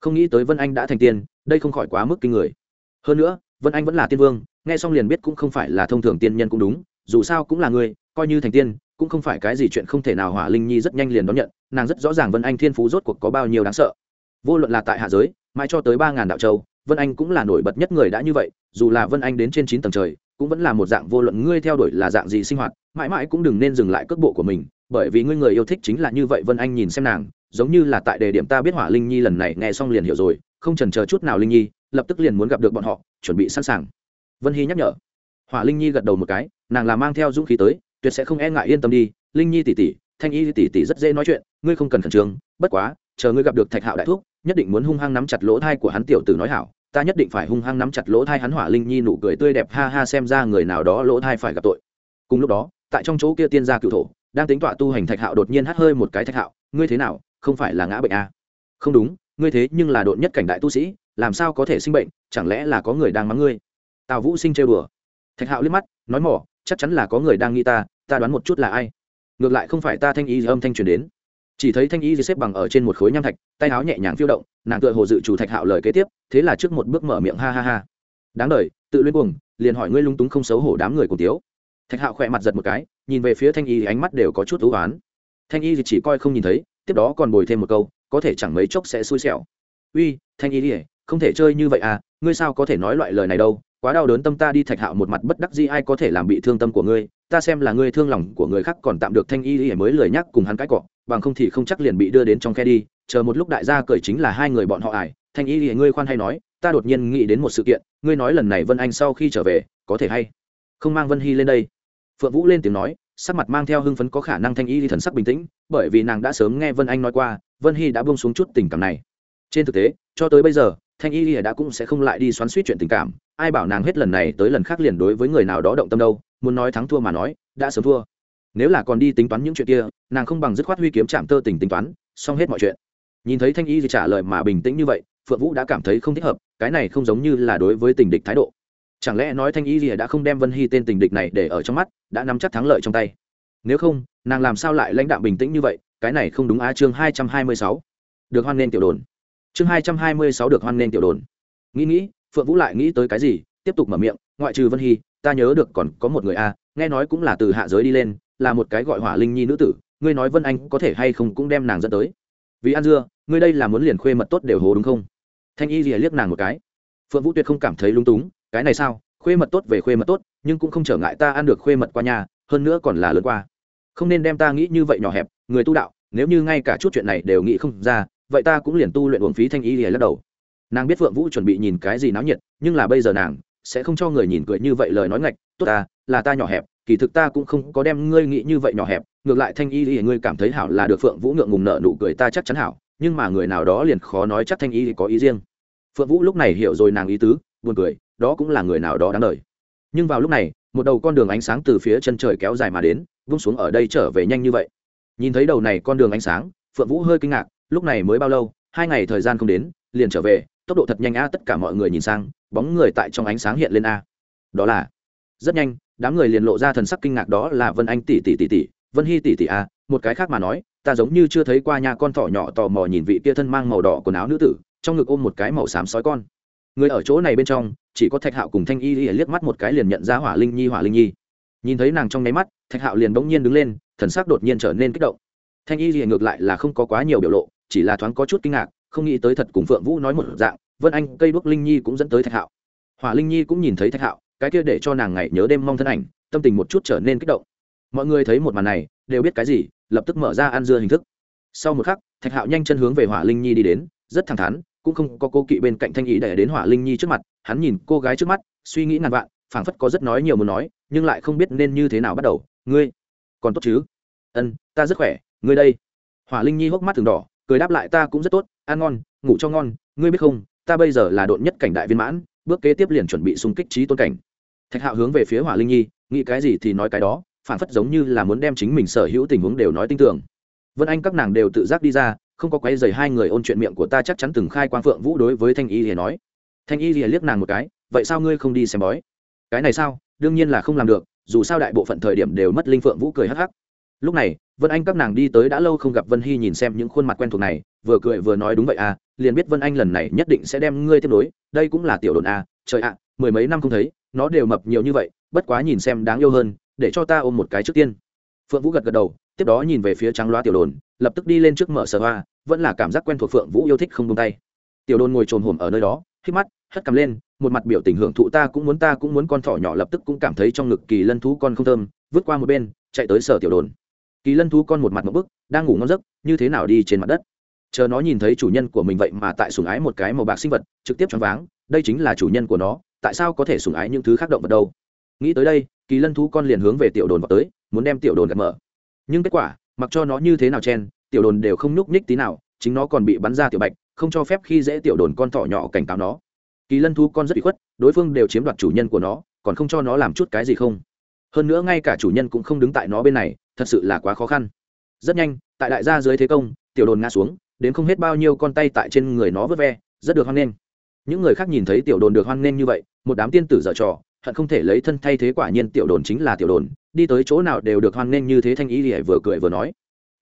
không nghĩ tới vân anh đã thành tiên, đây không khỏi quá mức kinh người. Hơn nữa, vân anh vẫn là tiên vương, nghe xong liền biết cũng không phải là thông thường tiên nhân cũng đúng, dù sao cũng là người, coi như thành tiên, cũng không phải cái gì chuyện không thể nào hỏa linh nhi rất nhanh liền đón nhận, nàng rất rõ ràng vân anh thiên phú rốt cuộc có bao nhiêu đáng sợ. Vô luận là tại hạ giới, mãi cho tới ba ngàn đạo châu, vân anh cũng là nổi bật nhất người đã như vậy, dù là vân anh đến trên chín tầng trời, cũng vẫn là một dạng, vô luận ngươi theo đuổi là dạng gì sinh hoạt, mãi mãi cũng đừng nên dừng lại cước bộ của mình bởi vì ngươi người yêu thích chính là như vậy, vân anh nhìn xem nàng, giống như là tại đề điểm ta biết hỏa linh nhi lần này nghe xong liền hiểu rồi, không trần chờ chút nào linh nhi, lập tức liền muốn gặp được bọn họ, chuẩn bị sẵn sàng. Vân hy nhắc nhở. Hỏa linh nhi gật đầu một cái, nàng là mang theo dũng khí tới, tuyệt sẽ không e ngại yên tâm đi, linh nhi tỉ tỉ thanh y tỉ tỉ rất dễ nói chuyện, ngươi không cần khẩn trương, bất quá, chờ ngươi gặp được thạch hạo đại thúc, nhất định muốn hung hăng nắm chặt lỗ thai của hắn tiểu tử nói hảo, ta nhất định phải hung hăng nắm chặt lỗ thai hắn, hỏa linh nhi nụ cười tươi đẹp, ha ha, xem ra người nào đó lỗ thai phải gặp tội. Cùng lúc đó, tại trong chỗ kia tiên gia cựu thổ đang tính tọa tu hành thạch hạo đột nhiên hắt hơi một cái thạch hạo, ngươi thế nào? Không phải là ngã bệnh à? không đúng, ngươi thế nhưng là độn nhất cảnh đại tu sĩ, làm sao có thể sinh bệnh, chẳng lẽ là có người đang mắng ngươi? Tào vũ sinh trêu đùa. Thạch hạo liếc mắt, nói mỏ, chắc chắn là có người đang nghĩ ta ta đoán một chút là ai. Ngược lại không phải ta thanh y âm thanh truyền đến. Chỉ thấy thanh y xếp bằng ở trên một khối nham thạch, tay áo nhẹ nhàng phiêu động, nàng tựa hồ dự chủ thạch hạo lời kế tiếp, thế là trước một bước mở miệng ha ha ha. Đáng đời, tự luyến cuồng, liền hỏi ngươi lung túng không xấu hổ đám người cùng tiếu thạch hạo khỏe mặt giật một cái nhìn về phía thanh y ánh mắt đều có chút thú oán. Thanh y chỉ coi không nhìn thấy tiếp đó còn bồi thêm một câu có thể chẳng mấy chốc sẽ xui xẻo. Uy thanh y ỉa, không thể chơi như vậy à ngươi sao có thể nói loại lời này đâu quá đau đớn tâm ta đi thạch hạo một mặt bất đắc dĩ ai có thể làm bị thương tâm của ngươi ta xem là ngươi thương lòng của người khác còn tạm được thanh y ỉa mới lười nhắc cùng hắn cãi cọ bằng không thì không chắc liền bị đưa đến trong khe đi chờ một lúc đại gia cởi chính là hai người bọn họ ải thanh y ỉa ngươi khoan hay nói ta đột nhiên nghĩ đến một sự kiện ngươi nói lần này vân anh sau khi trở về có thể hay không mang vân hy lên đây? Phượng vũ lên tiếng nói, sắc mặt mang theo hưng phấn có khả năng thanh y thì thần sắc bình tĩnh, bởi vì nàng đã sớm nghe vân anh nói qua, vân hy đã buông xuống chút tình cảm này. Trên thực tế, cho tới bây giờ, thanh y y đã cũng sẽ không lại đi xoắn suýt chuyện tình cảm, ai bảo nàng hết lần này tới lần khác liền đối với người nào đó động tâm đâu, muốn nói thắng thua mà nói, đã sớm thua. Nếu là còn đi tính toán những chuyện kia, nàng không bằng dứt khoát huy kiếm chạm tơ tình tính toán, xong hết mọi chuyện. Nhìn thấy thanh y thì trả lời mà bình tĩnh như vậy, phượng vũ đã cảm thấy không thích hợp, cái này không giống như là đối với tình địch thái độ chẳng lẽ nói thanh y rìa đã không đem vân hy tên tình địch này để ở trong mắt, đã nắm chắc thắng lợi trong tay? Nếu không, nàng làm sao lại lãnh đạo bình tĩnh như vậy? Cái này không đúng á, chương hai trăm hai mươi sáu. Được hoan nghênh tiểu đồn. Chương hai trăm hai mươi sáu được hoan nghênh tiểu đồn. Nghĩ nghĩ, phượng vũ lại nghĩ tới cái gì? Tiếp tục mở miệng, ngoại trừ vân hy, ta nhớ được còn có một người a, nghe nói cũng là từ hạ giới đi lên, là một cái gọi hỏa linh nhi nữ tử. Ngươi nói vân anh có thể hay không cũng đem nàng dẫn tới? Vì ăn dưa, ngươi đây là muốn liền khuê mật tốt đều hố đúng không? Thanh y rìa liếc nàng một cái. Phượng vũ tuyệt không cảm thấy lung túng cái này sao? Khuê mật tốt về khuê mật tốt, nhưng cũng không trở ngại ta ăn được khuê mật qua nhà, hơn nữa còn là lớn qua. Không nên đem ta nghĩ như vậy nhỏ hẹp, người tu đạo, nếu như ngay cả chút chuyện này đều nghĩ không ra, vậy ta cũng liền tu luyện uổng phí thanh y lìa lắc đầu. Nàng biết phượng vũ chuẩn bị nhìn cái gì náo nhiệt, nhưng là bây giờ nàng sẽ không cho người nhìn cười như vậy lời nói ngạch, tốt ta, là ta nhỏ hẹp, kỳ thực ta cũng không có đem ngươi nghĩ như vậy nhỏ hẹp, ngược lại thanh y thì ngươi cảm thấy hảo là được phượng vũ ngượng ngùng nợ nụ cười ta chắc chắn hảo, nhưng mà người nào đó liền khó nói chắc thanh y thì có ý riêng. Phượng vũ lúc này hiểu rồi nàng ý tứ, buồn cười đó cũng là người nào đó đáng đời. Nhưng vào lúc này, một đầu con đường ánh sáng từ phía chân trời kéo dài mà đến, vung xuống ở đây trở về nhanh như vậy. Nhìn thấy đầu này con đường ánh sáng, phượng vũ hơi kinh ngạc, lúc này mới bao lâu, hai ngày thời gian không đến, liền trở về, tốc độ thật nhanh a, tất cả mọi người nhìn sang, bóng người tại trong ánh sáng hiện lên a. Đó là, rất nhanh, đám người liền lộ ra thần sắc kinh ngạc đó là vân anh tỷ tỷ tỷ tỷ, vân hy tỷ tỷ a, một cái khác mà nói, ta giống như chưa thấy qua nhà con thỏ nhỏ tò mò nhìn vị kia thân mang màu đỏ quần áo nữ tử, trong ngực ôm một cái màu xám sói con. Người ở chỗ này bên trong chỉ có thạch hạo cùng thanh y liếc mắt một cái liền nhận ra hỏa linh nhi, hỏa linh nhi. Nhìn thấy nàng trong nháy mắt, thạch hạo liền bỗng nhiên đứng lên, thần sắc đột nhiên trở nên kích động. Thanh y ngược lại là không có quá nhiều biểu lộ, chỉ là thoáng có chút kinh ngạc, không nghĩ tới thật cùng phượng vũ nói một dạng, vân anh, cây đuốc linh nhi cũng dẫn tới thạch hạo. Hỏa linh nhi cũng nhìn thấy thạch hạo, cái kia để cho nàng ngày nhớ đêm mong thân ảnh, tâm tình một chút trở nên kích động. Mọi người thấy một màn này, đều biết cái gì, lập tức mở ra ăn dưa hình thức. Sau một khắc, thạch hạo nhanh chân hướng về hỏa linh nhi đi đến, rất thẳng thắn, cũng không có cô kỵ bên cạnh thanh ý để đến hỏa linh nhi trước mặt hắn nhìn cô gái trước mắt, suy nghĩ ngàn vạn, phảng phất có rất nói nhiều muốn nói, nhưng lại không biết nên như thế nào bắt đầu. Ngươi, còn tốt chứ? Ân, ta rất khỏe, ngươi đây. Hỏa linh nhi hốc mắt thường đỏ, cười đáp lại, ta cũng rất tốt, ăn ngon, ngủ cho ngon, ngươi biết không, ta bây giờ là độn nhất cảnh đại viên mãn, bước kế tiếp liền chuẩn bị xung kích trí tôn cảnh. Thạch hạo hướng về phía hỏa linh nhi, nghĩ cái gì thì nói cái đó phản phất giống như là muốn đem chính mình sở hữu tình huống đều nói tin tưởng vân anh các nàng đều tự giác đi ra, không có quấy dày hai người ôn chuyện miệng của ta, chắc chắn từng khai quang phượng vũ đối với thanh y thì nói thanh y lìa liếc nàng một cái, vậy sao ngươi không đi xem bói? Cái này sao? Đương nhiên là không làm được, dù sao đại bộ phận thời điểm đều mất linh phượng vũ cười hắc hắc. Lúc này, vân anh các nàng đi tới đã lâu không gặp vân hy nhìn xem những khuôn mặt quen thuộc này, vừa cười vừa nói đúng vậy à liền biết vân anh lần này nhất định sẽ đem ngươi tiếp nối, đây cũng là tiểu đồn à trời ạ, mười mấy năm không thấy, nó đều mập nhiều như vậy, bất quá nhìn xem đáng yêu hơn, để cho ta ôm một cái trước tiên. Phượng vũ gật gật đầu, tiếp đó nhìn về phía trắng loa tiểu đồn, lập tức đi lên trước mở sở hoa, vẫn là cảm giác quen thuộc phượng vũ yêu thích không tung tay. Tiểu đồn ngồi trồn hổm ở nơi đó khi mắt hất cầm lên, một mặt biểu tình hưởng thụ ta cũng muốn ta cũng muốn con thỏ nhỏ lập tức cũng cảm thấy trong ngực kỳ lân thú con không thơm, vứt qua một bên, chạy tới sở tiểu đồn. Kỳ lân thú con một mặt một bức, đang ngủ ngon giấc, như thế nào đi trên mặt đất? Chờ nó nhìn thấy chủ nhân của mình vậy mà tại sùng ái một cái màu bạc sinh vật, trực tiếp choáng váng, đây chính là chủ nhân của nó, tại sao có thể sùng ái những thứ khác động vật đâu? Nghĩ tới đây, kỳ lân thú con liền hướng về tiểu đồn vào tới, muốn đem tiểu đồn gạt mở. Nhưng kết quả, mặc cho nó như thế nào chen, tiểu đồn đều không nhúc nhích tí nào, chính nó còn bị bắn ra tiểu bạch, không cho phép khi dễ tiểu đồn con thỏ nhỏ cảnh cáo nó kỳ lân thú con rất bị khuất, đối phương đều chiếm đoạt chủ nhân của nó, còn không cho nó làm chút cái gì không? Hơn nữa ngay cả chủ nhân cũng không đứng tại nó bên này, thật sự là quá khó khăn. Rất nhanh, tại đại gia dưới thế công, tiểu đồn ngã xuống, đến không hết bao nhiêu con tay tại trên người nó vớt ve, rất được hoan nghênh. Những người khác nhìn thấy tiểu đồn được hoan nghênh như vậy, một đám tiên tử dở trò, hận không thể lấy thân thay thế quả nhiên tiểu đồn chính là tiểu đồn, đi tới chỗ nào đều được hoan nghênh như thế thanh ý thì vừa cười vừa nói.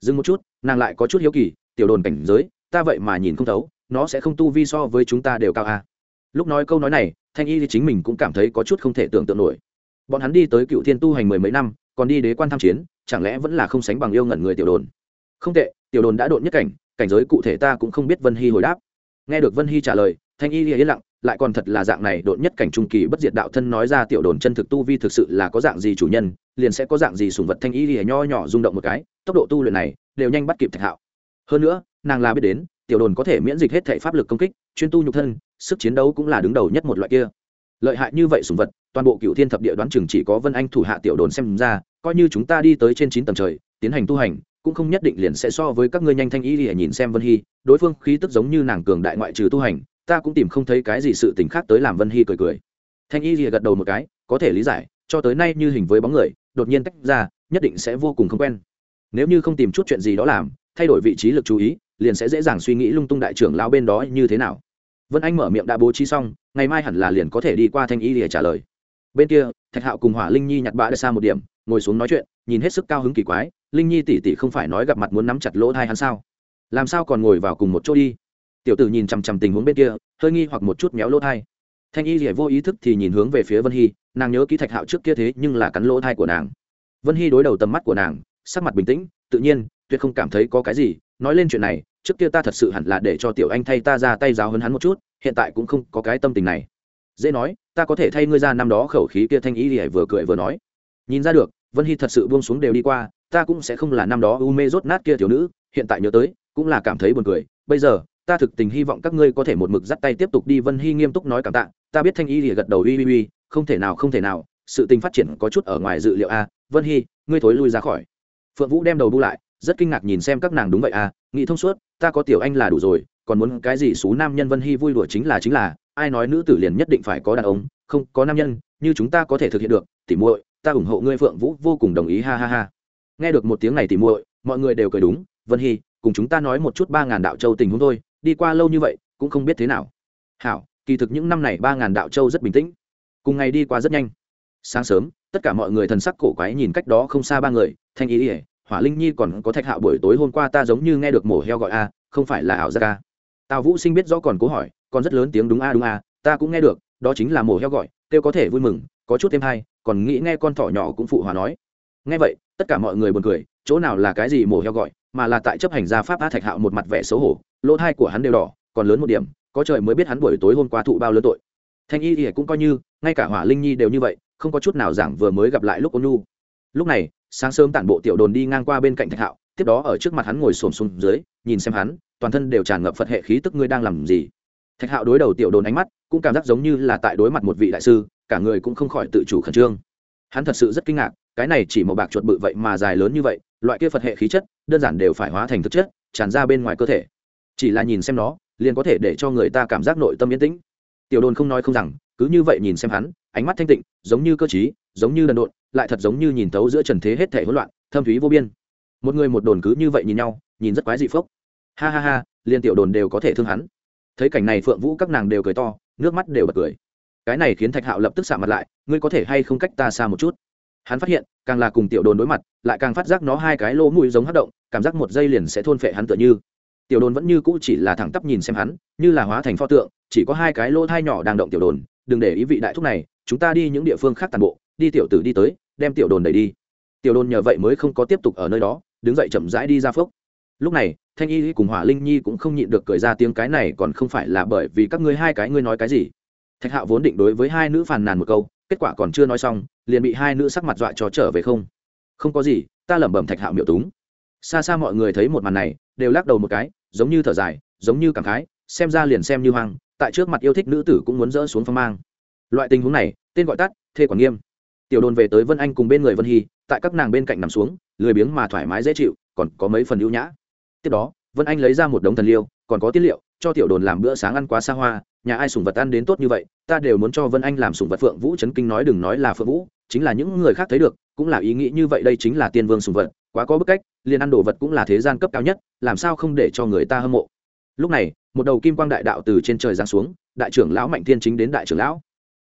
Dừng một chút, nàng lại có chút hiếu kỳ, tiểu đồn cảnh giới, ta vậy mà nhìn không thấu, nó sẽ không tu vi so với chúng ta đều cao à lúc nói câu nói này, thanh y thì chính mình cũng cảm thấy có chút không thể tưởng tượng nổi. Bọn hắn đi tới cựu thiên tu hành mười mấy năm, còn đi đế quan tham chiến, chẳng lẽ vẫn là không sánh bằng yêu ngẩn người tiểu đồn? Không tệ, tiểu đồn đã đột nhất cảnh cảnh giới cụ thể ta cũng không biết vân hy hồi đáp. Nghe được vân hy trả lời, thanh y yên lặng, lại còn thật là dạng này đột nhất cảnh trung kỳ bất diệt đạo thân nói ra tiểu đồn chân thực tu vi thực sự là có dạng gì chủ nhân, liền sẽ có dạng gì sùng vật thanh y lìa nho nhỏ rung động một cái, tốc độ tu luyện này đều nhanh bắt kịp thạch hạo. Hơn nữa, nàng là biết đến, tiểu đồn có thể miễn dịch hết thể pháp lực công kích chuyên tu nhục thân, sức chiến đấu cũng là đứng đầu nhất một loại kia. Lợi hại như vậy sùng vật, toàn bộ cựu thiên thập địa đoán chừng chỉ có vân anh thủ hạ tiểu đồn xem ra, coi như chúng ta đi tới trên chín tầng trời, tiến hành tu hành, cũng không nhất định liền sẽ so với các ngươi nhanh thanh y để nhìn xem vân hy. Đối phương khí tức giống như nàng cường đại ngoại trừ tu hành, ta cũng tìm không thấy cái gì sự tình khác tới làm vân hy cười cười. Thanh y rìa gật đầu một cái, có thể lý giải, cho tới nay như hình với bóng người, đột nhiên tách ra, nhất định sẽ vô cùng không quen. Nếu như không tìm chút chuyện gì đó làm, thay đổi vị trí lực chú ý liền sẽ dễ dàng suy nghĩ lung tung đại trưởng lão bên đó như thế nào. Vân anh mở miệng đã bố trí xong, ngày mai hẳn là liền có thể đi qua thanh y để trả lời. Bên kia, thạch hạo cùng hỏa linh nhi nhặt bã đã xa một điểm, ngồi xuống nói chuyện, nhìn hết sức cao hứng kỳ quái, linh nhi tỉ tỉ không phải nói gặp mặt muốn nắm chặt lỗ thai hắn sao? Làm sao còn ngồi vào cùng một chỗ đi? Tiểu tử nhìn chằm chằm tình huống bên kia, hơi nghi hoặc một chút méo lỗ thai. Thanh y thì vô ý thức thì nhìn hướng về phía vân hy, nàng nhớ ký thạch hạo trước kia thế nhưng là cắn lỗ thai của nàng. Vân hy đối đầu tầm mắt của nàng, sắc mặt bình tĩnh, tự nhiên, tuyệt không cảm thấy có cái gì nói lên chuyện này, trước kia ta thật sự hẳn là để cho tiểu anh thay ta ra tay giáo hơn hắn một chút, hiện tại cũng không có cái tâm tình này. Dễ nói, ta có thể thay ngươi ra năm đó khẩu khí kia thanh ý thì vừa cười vừa nói. Nhìn ra được, vân hy thật sự buông xuống đều đi qua, ta cũng sẽ không là năm đó u mê rốt nát kia thiếu nữ, hiện tại nhớ tới, cũng là cảm thấy buồn cười. Bây giờ, ta thực tình hy vọng các ngươi có thể một mực dắt tay tiếp tục đi, vân hy nghiêm túc nói cảm tạ, ta biết thanh y thì gật đầu uy uy uy, không thể nào, không thể nào, sự tình phát triển có chút ở ngoài dự liệu a. Vân hy, ngươi thối lui ra khỏi. Phượng vũ đem đầu bu lại rất kinh ngạc nhìn xem các nàng đúng vậy à nghĩ thông suốt, ta có tiểu anh là đủ rồi, còn muốn cái gì xú nam nhân vân hy vui đùa chính là chính là, ai nói nữ tử liền nhất định phải có đàn ông, không, có nam nhân, như chúng ta có thể thực hiện được, tỉ muội, ta ủng hộ ngươi phượng vũ, vô cùng đồng ý, ha ha ha. Nghe được một tiếng này tỉ muội, mọi người đều cười đúng, vân hy, cùng chúng ta nói một chút ba ngàn đạo châu tình huống thôi, đi qua lâu như vậy, cũng không biết thế nào. Hảo, kỳ thực những năm này ba ngàn đạo châu rất bình tĩnh, cùng ngày đi qua rất nhanh. Sáng sớm, tất cả mọi người thần sắc cổ quái nhìn cách đó không xa ba người, thanh ý ỉa hỏa linh nhi còn có thạch hạo buổi tối hôm qua ta giống như nghe được mổ heo gọi a, không phải là ảo gia ca tào vũ sinh biết rõ còn cố hỏi, còn rất lớn tiếng đúng a đúng a, ta cũng nghe được, đó chính là mổ heo gọi, kêu có thể vui mừng, có chút thêm hay, còn nghĩ nghe con thỏ nhỏ cũng phụ hòa nói. Nghe vậy, tất cả mọi người buồn cười, chỗ nào là cái gì mổ heo gọi, mà là tại chấp hành gia pháp a thạch hạo một mặt vẻ xấu hổ, lỗ thai của hắn đều đỏ, còn lớn một điểm, có trời mới biết hắn buổi tối hôm qua thụ bao lớn tội. Thanh y thì cũng coi như, ngay cả hỏa linh nhi đều như vậy, không có chút nào giảng vừa mới gặp lại lúc ôn nhu. Lúc này sáng sớm tản bộ tiểu đồn đi ngang qua bên cạnh thạch hạo, tiếp đó ở trước mặt hắn ngồi xổm xuống dưới, nhìn xem hắn, toàn thân đều tràn ngập phật hệ khí tức ngươi đang làm gì. Thạch hạo đối đầu tiểu đồn ánh mắt, cũng cảm giác giống như là tại đối mặt một vị đại sư, cả người cũng không khỏi tự chủ khẩn trương. Hắn thật sự rất kinh ngạc, cái này chỉ một bạc chuột bự vậy mà dài lớn như vậy, loại kia phật hệ khí chất, đơn giản đều phải hóa thành thực chất, tràn ra bên ngoài cơ thể. Chỉ là nhìn xem nó, liền có thể để cho người ta cảm giác nội tâm yên tĩnh. Tiểu đồn không nói không rằng, cứ như vậy nhìn xem hắn, ánh mắt thanh tịnh, giống như cơ t giống như đần độn lại thật giống như nhìn thấu giữa trần thế hết thể hỗn loạn, thâm thúy vô biên. Một người một đồn cứ như vậy nhìn nhau, nhìn rất quái dị phốc. Ha ha ha liên tiểu đồn đều có thể thương hắn. Thấy cảnh này phượng vũ các nàng đều cười to, nước mắt đều bật cười. Cái này khiến thạch hạo lập tức xạ mặt lại, ngươi có thể hay không cách ta xa một chút? Hắn phát hiện, càng là cùng tiểu đồn đối mặt, lại càng phát giác nó hai cái lỗ mũi giống hát động, cảm giác một giây liền sẽ thôn phệ hắn tựa như. Tiểu đồn vẫn như cũ chỉ là thẳng tắp nhìn xem hắn, như là hóa thành pho tượng, chỉ có hai cái lỗ thai nhỏ đang động tiểu đồn, đừng để ý vị đại thúc này, chúng ta đi những địa phương khác tàn bộ, đi tiểu tử đi tới đem tiểu đồn đẩy đi. Tiểu đồn nhờ vậy mới không có tiếp tục ở nơi đó, đứng dậy chậm rãi đi ra phốc lúc này, thanh y cùng hỏa linh nhi cũng không nhịn được cười ra tiếng cái này còn không phải là bởi vì các ngươi hai cái ngươi nói cái gì. Thạch hạo vốn định đối với hai nữ phàn nàn một câu, kết quả còn chưa nói xong, liền bị hai nữ sắc mặt dọa cho trở về không. Không có gì, ta lẩm bẩm thạch hạo miệu túng. Xa xa mọi người thấy một màn này, đều lắc đầu một cái, giống như thở dài, giống như cảm khái, xem ra liền xem như hoang, tại trước mặt yêu thích nữ tử cũng muốn dỡ xuống phong mang. Loại tình huống này, tên gọi tắt, thê quản nghiêm tiểu đồn về tới vân anh cùng bên người vân hy, tại các nàng bên cạnh nằm xuống, lười biếng mà thoải mái dễ chịu, còn có mấy phần ưu nhã. Tiếp đó, vân anh lấy ra một đống thần liêu, còn có tiết liệu, cho tiểu đồn làm bữa sáng ăn quá xa hoa, nhà ai sùng vật ăn đến tốt như vậy, ta đều muốn cho vân anh làm sùng vật phượng vũ chấn kinh nói đừng nói là phượng vũ, chính là những người khác thấy được, cũng là ý nghĩ như vậy đây chính là tiên vương sùng vật, quá có bức cách, liền ăn đồ vật cũng là thế gian cấp cao nhất, làm sao không để cho người ta hâm mộ. Lúc này, một đầu kim quang đại đạo từ trên trời giáng xuống, đại trưởng lão mạnh thiên chính đến đại trưởng lão.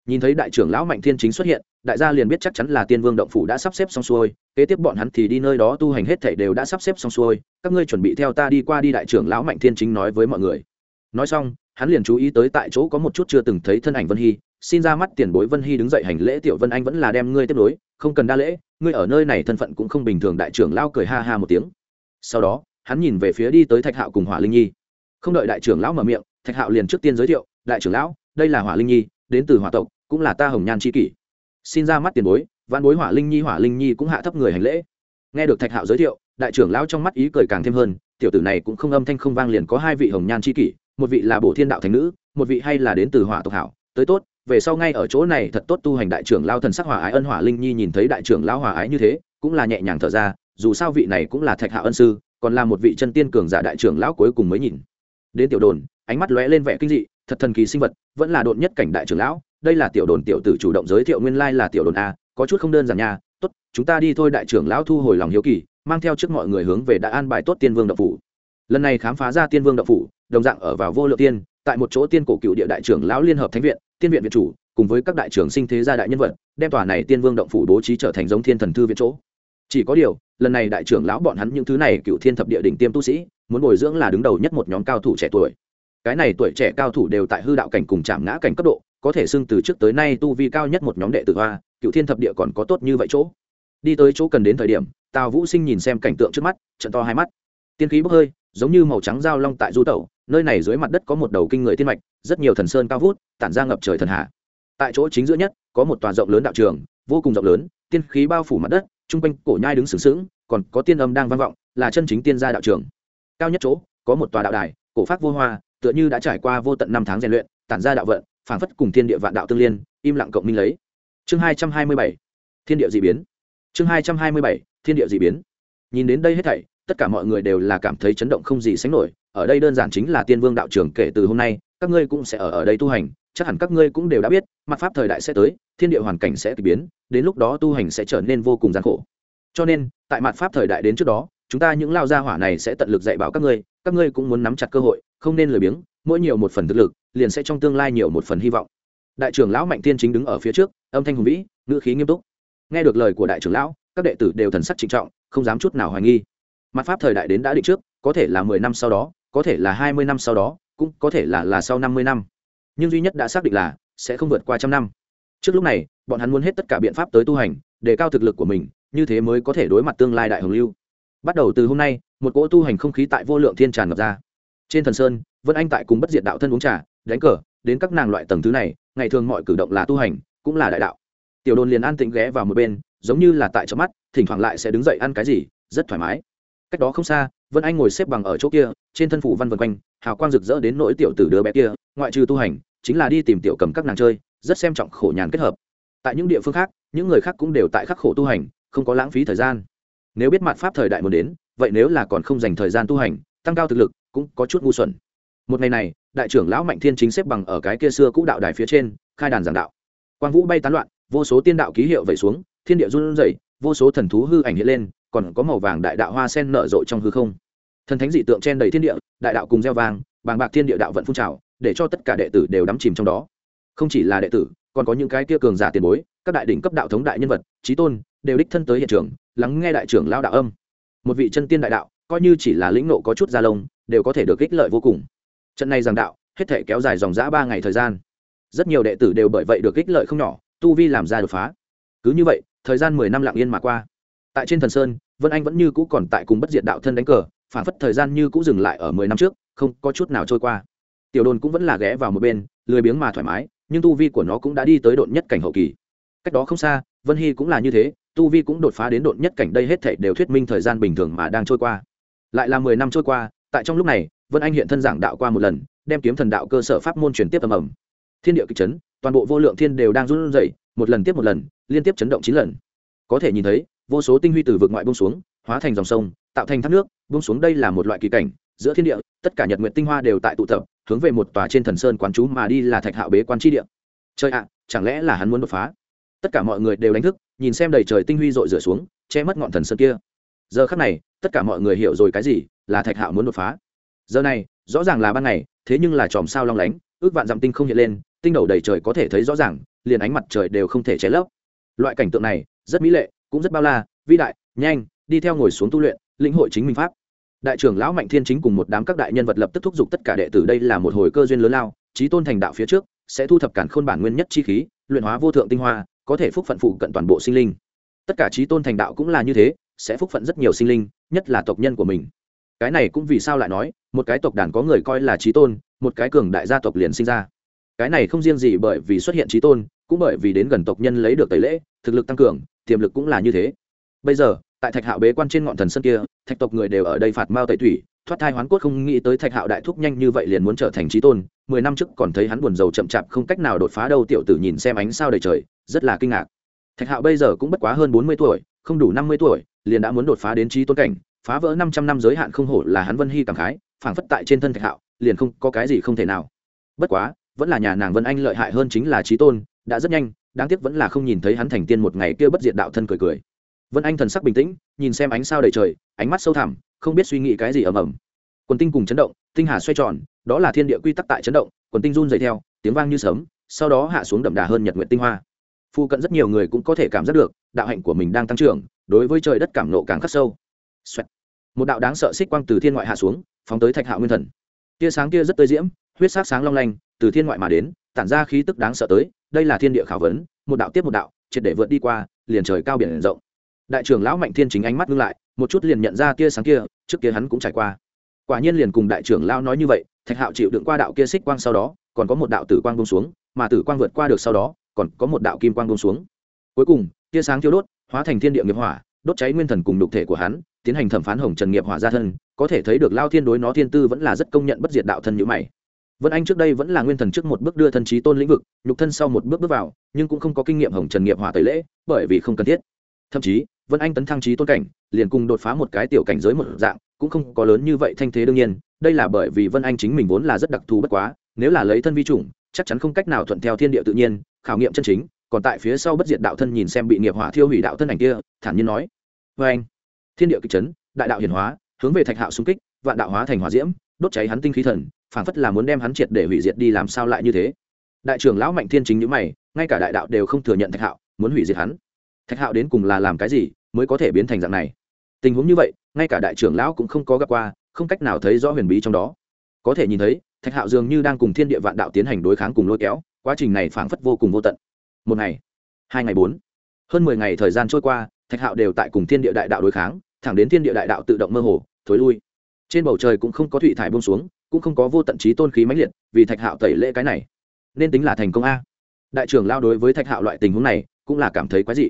Nhìn thấy đại trưởng lão mạnh thiên chính xuất hiện đại gia liền biết chắc chắn là tiên vương động phủ đã sắp xếp xong xuôi, kế tiếp bọn hắn thì đi nơi đó tu hành hết thảy đều đã sắp xếp xong xuôi, các ngươi chuẩn bị theo ta đi qua đi đại trưởng lão mạnh thiên chính nói với mọi người. Nói xong, hắn liền chú ý tới tại chỗ có một chút chưa từng thấy thân ảnh vân hy, xin ra mắt tiền bối vân hy đứng dậy hành lễ, tiểu vân anh vẫn là đem ngươi tiếp nối, không cần đa lễ, ngươi ở nơi này thân phận cũng không bình thường. Đại trưởng lão cười ha ha một tiếng. Sau đó, hắn nhìn về phía đi tới thạch hạo cùng hỏa linh nhi. Không đợi đại trưởng lão mở miệng, thạch hạo liền trước tiên giới thiệu, đại trưởng lão, đây là hỏa linh nhi, đến từ hỏa tộc, cũng là ta hồng nhan c h i kỷ xin ra mắt tiền bối văn bối hỏa linh nhi, hỏa linh nhi cũng hạ thấp người hành lễ. Nghe được thạch hạo giới thiệu, đại trưởng lão trong mắt ý cười càng thêm hơn, tiểu tử này cũng không âm thanh không vang liền có hai vị hồng nhan c h i kỷ, một vị là bổ thiên đạo thành nữ, một vị hay là đến từ hỏa tộc hảo, tới tốt, về sau ngay ở chỗ này thật tốt tu hành đại trưởng lao thần sắc hỏa ái ân, hỏa linh nhi nhìn thấy đại trưởng lão hỏa ái như thế, cũng là nhẹ nhàng thở ra, dù sao vị này cũng là thạch hạo ân sư, còn là một vị chân tiên cường giả đại trưởng lão cuối cùng mới nhìn. Đến tiểu đồn, ánh mắt lóe lên vẻ kinh dị, thật thần kỳ sinh vật, vẫn là độn nhất cảnh đại trưởng lão đây là tiểu đồn tiểu tử chủ động giới thiệu nguyên lai là tiểu đồn a, có chút không đơn giản nha. Tốt, chúng ta đi thôi đại trưởng lão thu hồi lòng hiếu kỳ, mang theo trước mọi người hướng về đã an bài tốt tiên vương đậu phủ. Lần này khám phá ra tiên vương đậu phủ, đồng dạng ở vào vô lượng tiên, tại một chỗ tiên cổ cựu địa đại trưởng lão liên hợp thánh viện, tiên viện viện chủ, cùng với các đại trưởng sinh thế gia đại nhân vật, đem tòa này tiên vương động phủ bố trí trở thành giống thiên thần thư viện chỗ. Chỉ có điều, lần này đại trưởng lão bọn hắn những thứ này cựu thiên thập địa đỉnh tiêm tu sĩ, muốn bồi dưỡng là đứng đầu nhất một nhóm cao thủ trẻ tuổi. Cái này tuổi trẻ cao thủ đều tại hư đạo cảnh cùng chạm ngã cảnh cấp độ có thể xưng từ trước tới nay tu vi cao nhất một nhóm đệ tử hoa, cựu thiên thập địa còn có tốt như vậy chỗ. Đi tới chỗ cần đến thời điểm, tào vũ sinh nhìn xem cảnh tượng trước mắt, trận to hai mắt. Tiên khí bốc hơi, giống như màu trắng dao long tại du tẩu, nơi này dưới mặt đất có một đầu kinh người tiên mạch, rất nhiều thần sơn cao vút, tản ra ngập trời thần hạ. Tại chỗ chính giữa nhất, có một tòa rộng lớn đạo trường, vô cùng rộng lớn, tiên khí bao phủ mặt đất, chung quanh cổ nhai đứng sướng sướng còn có tiên âm đang vang vọng, là chân chính tiên gia đạo trường. Cao nhất chỗ, có một tòa đạo đài, cổ pháp vô hoa, tựa như đã trải qua vô tận năm tháng rèn luyện, tản ra đạo vận phảng phất cùng thiên địa vạn đạo tương liên, im lặng cộng minh lấy. Chương hai trăm hai mươi bảy, thiên địa d ị biến. Chương hai trăm hai mươi bảy, thiên địa d ị biến. Nhìn đến đây hết thảy, tất cả mọi người đều là cảm thấy chấn động không gì sánh nổi. Ở đây đơn giản chính là tiên vương đạo trưởng kể từ hôm nay, các ngươi cũng sẽ ở ở đây tu hành, chắc hẳn các ngươi cũng đều đã biết, mặt pháp thời đại sẽ tới, thiên địa hoàn cảnh sẽ k ỳ biến, đến lúc đó tu hành sẽ trở nên vô cùng gian khổ. Cho nên, tại mặt pháp thời đại đến trước đó, chúng ta những lao gia hỏa này sẽ tận lực dạy bảo các ngươi các ngươi cũng muốn nắm chặt cơ hội, không nên lười biếng mỗi nhiều một phần thực lực, liền sẽ trong tương lai nhiều một phần hy vọng. Đại trưởng lão mạnh tiên chính đứng ở phía trước, âm thanh hùng vĩ, ngữ khí nghiêm túc. Nghe được lời của đại trưởng lão, các đệ tử đều thần sắc trịnh trọng, không dám chút nào hoài nghi. Mặt pháp thời đại đến đã định trước, có thể là mười năm sau đó, có thể là hai mươi năm sau đó, cũng có thể là là sau năm mươi năm. Nhưng duy nhất đã xác định là sẽ không vượt qua trăm năm. Trước lúc này, bọn hắn muốn hết tất cả biện pháp tới tu hành, để cao thực lực của mình, như thế mới có thể đối mặt tương lai đại hồng lưu. Bắt đầu từ hôm nay, một cỗ tu hành không khí tại vô lượng thiên tràn ngập ra. Trên thần sơn vân anh tại cùng bất diệt đạo thân uống trà, đánh cờ, đến các nàng loại tầng thứ này, ngày thường mọi cử động là tu hành, cũng là đại đạo. Tiểu đồn liền an tĩnh ghé vào một bên, giống như là tại chớp mắt, thỉnh thoảng lại sẽ đứng dậy ăn cái gì, rất thoải mái. Cách đó không xa, vân anh ngồi xếp bằng ở chỗ kia, trên thân phủ văn vân quanh, hào quang rực rỡ đến nỗi tiểu tử đứa bé kia, ngoại trừ tu hành, chính là đi tìm tiểu cầm các nàng chơi, rất xem trọng khổ nhàn kết hợp. Tại những địa phương khác, những người khác cũng đều tại khắc khổ tu hành, không có lãng phí thời gian. Nếu biết mặt pháp thời đại muốn đến, vậy nếu là còn không dành thời gian tu hành, tăng cao thực lực, cũng có chút ngu xuẩn một ngày này, đại trưởng lão mạnh thiên chính xếp bằng ở cái kia xưa cũ đạo đài phía trên, khai đàn giảng đạo. Quang vũ bay tán loạn, vô số tiên đạo ký hiệu vẩy xuống, thiên địa run rẩy, vô số thần thú hư ảnh hiện lên, còn có màu vàng đại đạo hoa sen nở rộ trong hư không. Thần thánh dị tượng chen đầy thiên địa, đại đạo cùng gieo vàng bàng bạc thiên địa đạo vận phun trào, để cho tất cả đệ tử đều đắm chìm trong đó. Không chỉ là đệ tử, còn có những cái kia cường giả tiền bối, các đại đỉnh cấp đạo thống đại nhân vật, trí tôn, đều đích thân tới hiện trường, lắng nghe đại trưởng lao đạo âm. Một vị chân tiên đại đạo, coi như chỉ là lĩnh nộ có chút gia lông, đều có thể được ích lợi vô cùng trận này giảng đạo, hết thể kéo dài dòng dã ba ngày thời gian. Rất nhiều đệ tử đều bởi vậy được ích lợi không nhỏ, tu vi làm ra đột phá. Cứ như vậy, thời gian mười năm lặng yên mà qua. Tại trên thần sơn, vân anh vẫn như cũ còn tại cùng bất diệt đạo thân đánh cờ, phản phất thời gian như cũ dừng lại ở mười năm trước, không có chút nào trôi qua. Tiểu đồn cũng vẫn là ghé vào một bên, lười biếng mà thoải mái, nhưng tu vi của nó cũng đã đi tới độn nhất cảnh hậu kỳ. Cách đó không xa, vân hy cũng là như thế, tu vi cũng đột phá đến độn nhất cảnh đây hết thể đều thuyết minh thời gian bình thường mà đang trôi qua. Lại là mười năm trôi qua, tại trong lúc này vân anh hiện thân giảng đạo qua một lần, đem kiếm thần đạo cơ sở pháp môn truyền tiếp ầm ầm. Thiên địa kịch chấn, toàn bộ vô lượng thiên đều đang run rẩy, một lần tiếp một lần, liên tiếp chấn động chín lần. Có thể nhìn thấy, vô số tinh huy từ vực ngoại bông xuống, hóa thành dòng sông, tạo thành thác nước bông xuống đây là một loại kỳ cảnh, giữa thiên địa, tất cả nhật nguyện tinh hoa đều tại tụ tập, hướng về một tòa trên thần sơn quán chú mà đi là thạch hạo bế quan tri địa. Trời ạ, chẳng lẽ là hắn muốn đột phá? Tất cả mọi người đều đánh thức, nhìn xem đầy trời tinh huy rội rửa xuống, che mất ngọn thần sơn kia. Giờ khắc này, tất cả mọi người hiểu rồi cái gì là thạch hạo muốn đột phá giờ này, rõ ràng là ban ngày, thế nhưng là chòm sao long lánh, ước vạn dặm tinh không hiện lên, tinh đầu đầy trời có thể thấy rõ ràng, liền ánh mặt trời đều không thể che lấp. Loại cảnh tượng này, rất mỹ lệ, cũng rất bao la, vĩ đại, nhanh, đi theo ngồi xuống tu luyện, lĩnh hội chính minh pháp. Đại trưởng lão mạnh thiên chính cùng một đám các đại nhân vật lập tức thúc giục tất cả đệ tử, đây là một hồi cơ duyên lớn lao trí tôn thành đạo phía trước, sẽ thu thập cản khôn bản nguyên nhất chi khí, luyện hóa vô thượng tinh hoa, có thể phúc phận phụ cận toàn bộ sinh linh. Tất cả trí tôn thành đạo cũng là như thế, sẽ phúc phận rất nhiều sinh linh, nhất là tộc nhân của mình cái này cũng vì sao lại nói, một cái tộc đàn có người coi là trí tôn, một cái cường đại gia tộc liền sinh ra. Cái này không riêng gì bởi vì xuất hiện trí tôn, cũng bởi vì đến gần tộc nhân lấy được tẩy lễ, thực lực tăng cường, tiềm lực cũng là như thế. Bây giờ, tại thạch hạo bế quan trên ngọn thần sân kia, thạch tộc người đều ở đây phạt mao tẩy thủy thoát thai hoán cốt không nghĩ tới thạch hạo đại thúc nhanh như vậy liền muốn trở thành trí tôn, mười năm trước còn thấy hắn buồn rầu chậm chạp không cách nào đột phá đâu tiểu tử nhìn xem ánh sao đầy trời, rất là kinh ngạc. Thạch hạo bây giờ cũng bất quá hơn bốn mươi tuổi, không đủ năm mươi tuổi, liền đã muốn đột phá đến trí tôn cảnh phá vỡ năm trăm năm giới hạn không hổ là hắn vân hy cảm khái, phảng phất tại trên thân thạch hạo, liền không có cái gì không thể nào. Bất quá, vẫn là nhà nàng vân anh lợi hại hơn chính là trí tôn, đã rất nhanh, đáng tiếc vẫn là không nhìn thấy hắn thành tiên một ngày kia bất diệt đạo thân cười cười. Vân anh thần sắc bình tĩnh, nhìn xem ánh sao đầy trời, ánh mắt sâu thẳm, không biết suy nghĩ cái gì ầm ầm. Quần tinh cùng chấn động, tinh hà xoay tròn, đó là thiên địa quy tắc tại chấn động, quần tinh run rẩy theo, tiếng vang như sớm sau đó hạ xuống đậm đà hơn nhật nguyện tinh hoa. Phu cận rất nhiều người cũng có thể cảm giác được, đạo hạnh của mình đang tăng trưởng, đối với trời đất cảm nộ càng khắc sâu、Xoẹt. một đạo đáng sợ xích quang từ thiên ngoại hạ xuống, phóng tới thạch hạo nguyên thần. Tia sáng kia rất tươi diễm, huyết sắc sáng long lanh, từ thiên ngoại mà đến, tản ra khí tức đáng sợ tới, đây là thiên địa khảo vấn, một đạo tiếp một đạo, triệt để vượt đi qua, liền trời cao biển rộng. Đại trưởng lão mạnh thiên chính ánh mắt ngưng lại, một chút liền nhận ra tia sáng kia, trước kia hắn cũng trải qua. Quả nhiên liền cùng đại trưởng lão nói như vậy, thạch hạo chịu đựng qua đạo kia xích quang sau đó, còn có một đạo tử quang bông xuống, mà tử quang vượt qua được sau đó, còn có một đạo kim quang bông xuống. Cuối cùng, tia sáng thiêu đốt, hóa thành thiên địa nghiệp hỏa, đốt cháy nguyên thần cùng đục thể của hắn tiến hành thẩm phán hồng trần nghiệp hỏa gia thân, có thể thấy được lao thiên đối nó thiên tư vẫn là rất công nhận bất diệt đạo thân như mày. Vân anh trước đây vẫn là nguyên thần trước một bước đưa thân trí tôn lĩnh vực, nhục thân sau một bước bước vào, nhưng cũng không có kinh nghiệm hồng trần nghiệp hỏa tẩy lễ, bởi vì không cần thiết. Thậm chí, vân anh tấn thăng trí tôn cảnh, liền cùng đột phá một cái tiểu cảnh giới một dạng, cũng không có lớn như vậy thanh thế đương nhiên, đây là bởi vì vân anh chính mình vốn là rất đặc thù bất quá, nếu là lấy thân vi chủng, chắc chắn không cách nào thuận theo thiên địa tự nhiên, khảo nghiệm chân chính, còn tại phía sau bất diệt đạo thân nhìn xem bị nghiệp hỏa thiêu hủy đạo thân ảnh kia, thản nhiên nói. Vê anh thiên địa kịch chấn, đại đạo hiển hóa, hướng về thạch hạo xung kích, vạn đạo hóa thành hỏa diễm, đốt cháy hắn tinh khí thần, phảng phất là muốn đem hắn triệt để hủy diệt đi làm sao lại như thế. Đại trưởng lão mạnh thiên chính như mày, ngay cả đại đạo đều không thừa nhận thạch hạo, muốn hủy diệt hắn. Thạch hạo đến cùng là làm cái gì mới có thể biến thành dạng này? Tình huống như vậy, ngay cả đại trưởng lão cũng không có gặp qua, không cách nào thấy rõ huyền bí trong đó. Có thể nhìn thấy, thạch hạo dường như đang cùng thiên địa vạn đạo tiến hành đối kháng cùng lôi kéo, quá trình này phảng phất vô cùng vô tận. Một ngày, hai ngày bốn, hơn mười ngày thời gian trôi qua, thạch hạo đều tại cùng thiên địa đại đạo đối kháng thẳng đến thiên địa đại đạo tự động mơ hồ, thối lui. Trên bầu trời cũng không có thụy thải bông xuống, cũng không có vô tận trí tôn khí mãnh liệt, vì thạch hạo tẩy lễ cái này, nên tính là thành công a. Đại trưởng lao đối với thạch hạo loại tình huống này, cũng là cảm thấy quái dị.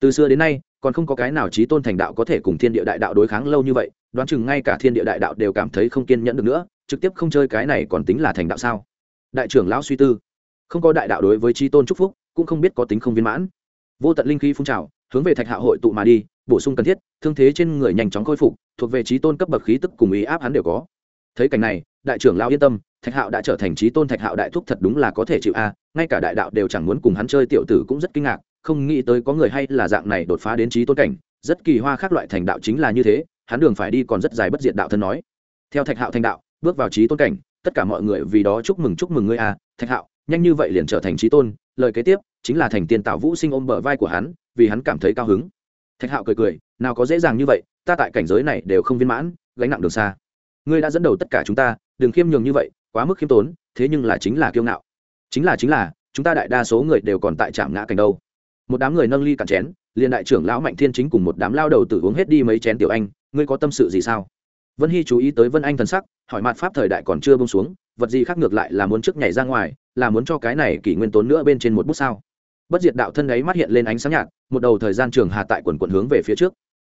Từ xưa đến nay, còn không có cái nào trí tôn thành đạo có thể cùng thiên địa đại đạo đối kháng lâu như vậy, đoán chừng ngay cả thiên địa đại đạo đều cảm thấy không kiên nhẫn được nữa, trực tiếp không chơi cái này còn tính là thành đạo sao? Đại trưởng lão suy tư. Không có đại đạo đối với trí tôn chúc phúc, cũng không biết có tính không viên mãn. Vô tận linh khí phun trào, hướng về thạch hạo hội tụ mà đi bổ sung cần thiết, thương thế trên người nhanh chóng khôi phục, thuộc về trí tôn cấp bậc khí tức cùng ý áp hắn đều có. Thấy cảnh này, đại trưởng lao yên tâm, thạch hạo đã trở thành trí tôn thạch hạo đại thúc thật đúng là có thể chịu a, ngay cả đại đạo đều chẳng muốn cùng hắn chơi tiểu tử cũng rất kinh ngạc, không nghĩ tới có người hay là dạng này đột phá đến trí tôn cảnh, rất kỳ hoa khác loại thành đạo chính là như thế, hắn đường phải đi còn rất dài bất diệt đạo thân nói. Theo thạch hạo thành đạo, bước vào trí tôn cảnh, tất cả mọi người vì đó chúc mừng chúc mừng ngươi a, thạch hạo, nhanh như vậy liền trở thành trí tôn, lời kế tiếp chính là thành tiên tạo vũ sinh ôm bờ vai của hắn, vì hắn cảm thấy cao hứng thạch hạo cười cười, nào có dễ dàng như vậy, ta tại cảnh giới này đều không viên mãn, gánh nặng đường xa. Ngươi đã dẫn đầu tất cả chúng ta, đừng khiêm nhường như vậy, quá mức khiêm tốn, thế nhưng là chính là kiêu ngạo. Chính là chính là, chúng ta đại đa số người đều còn tại trạm ngã cảnh đâu. Một đám người nâng ly cạn chén, liền đại trưởng lão mạnh thiên chính cùng một đám lao đầu tử uống hết đi mấy chén tiểu anh, ngươi có tâm sự gì sao? Vân hy chú ý tới vân anh thần sắc, hỏi mặt pháp thời đại còn chưa bông xuống, vật gì khác ngược lại là muốn trước nhảy ra ngoài, là muốn cho cái này kỷ nguyên tốn nữa bên trên một bút sao? Bất diệt đạo thân ấy mắt hiện lên ánh sáng nhạt, một đầu thời gian trường hà tại quần quần hướng về phía trước.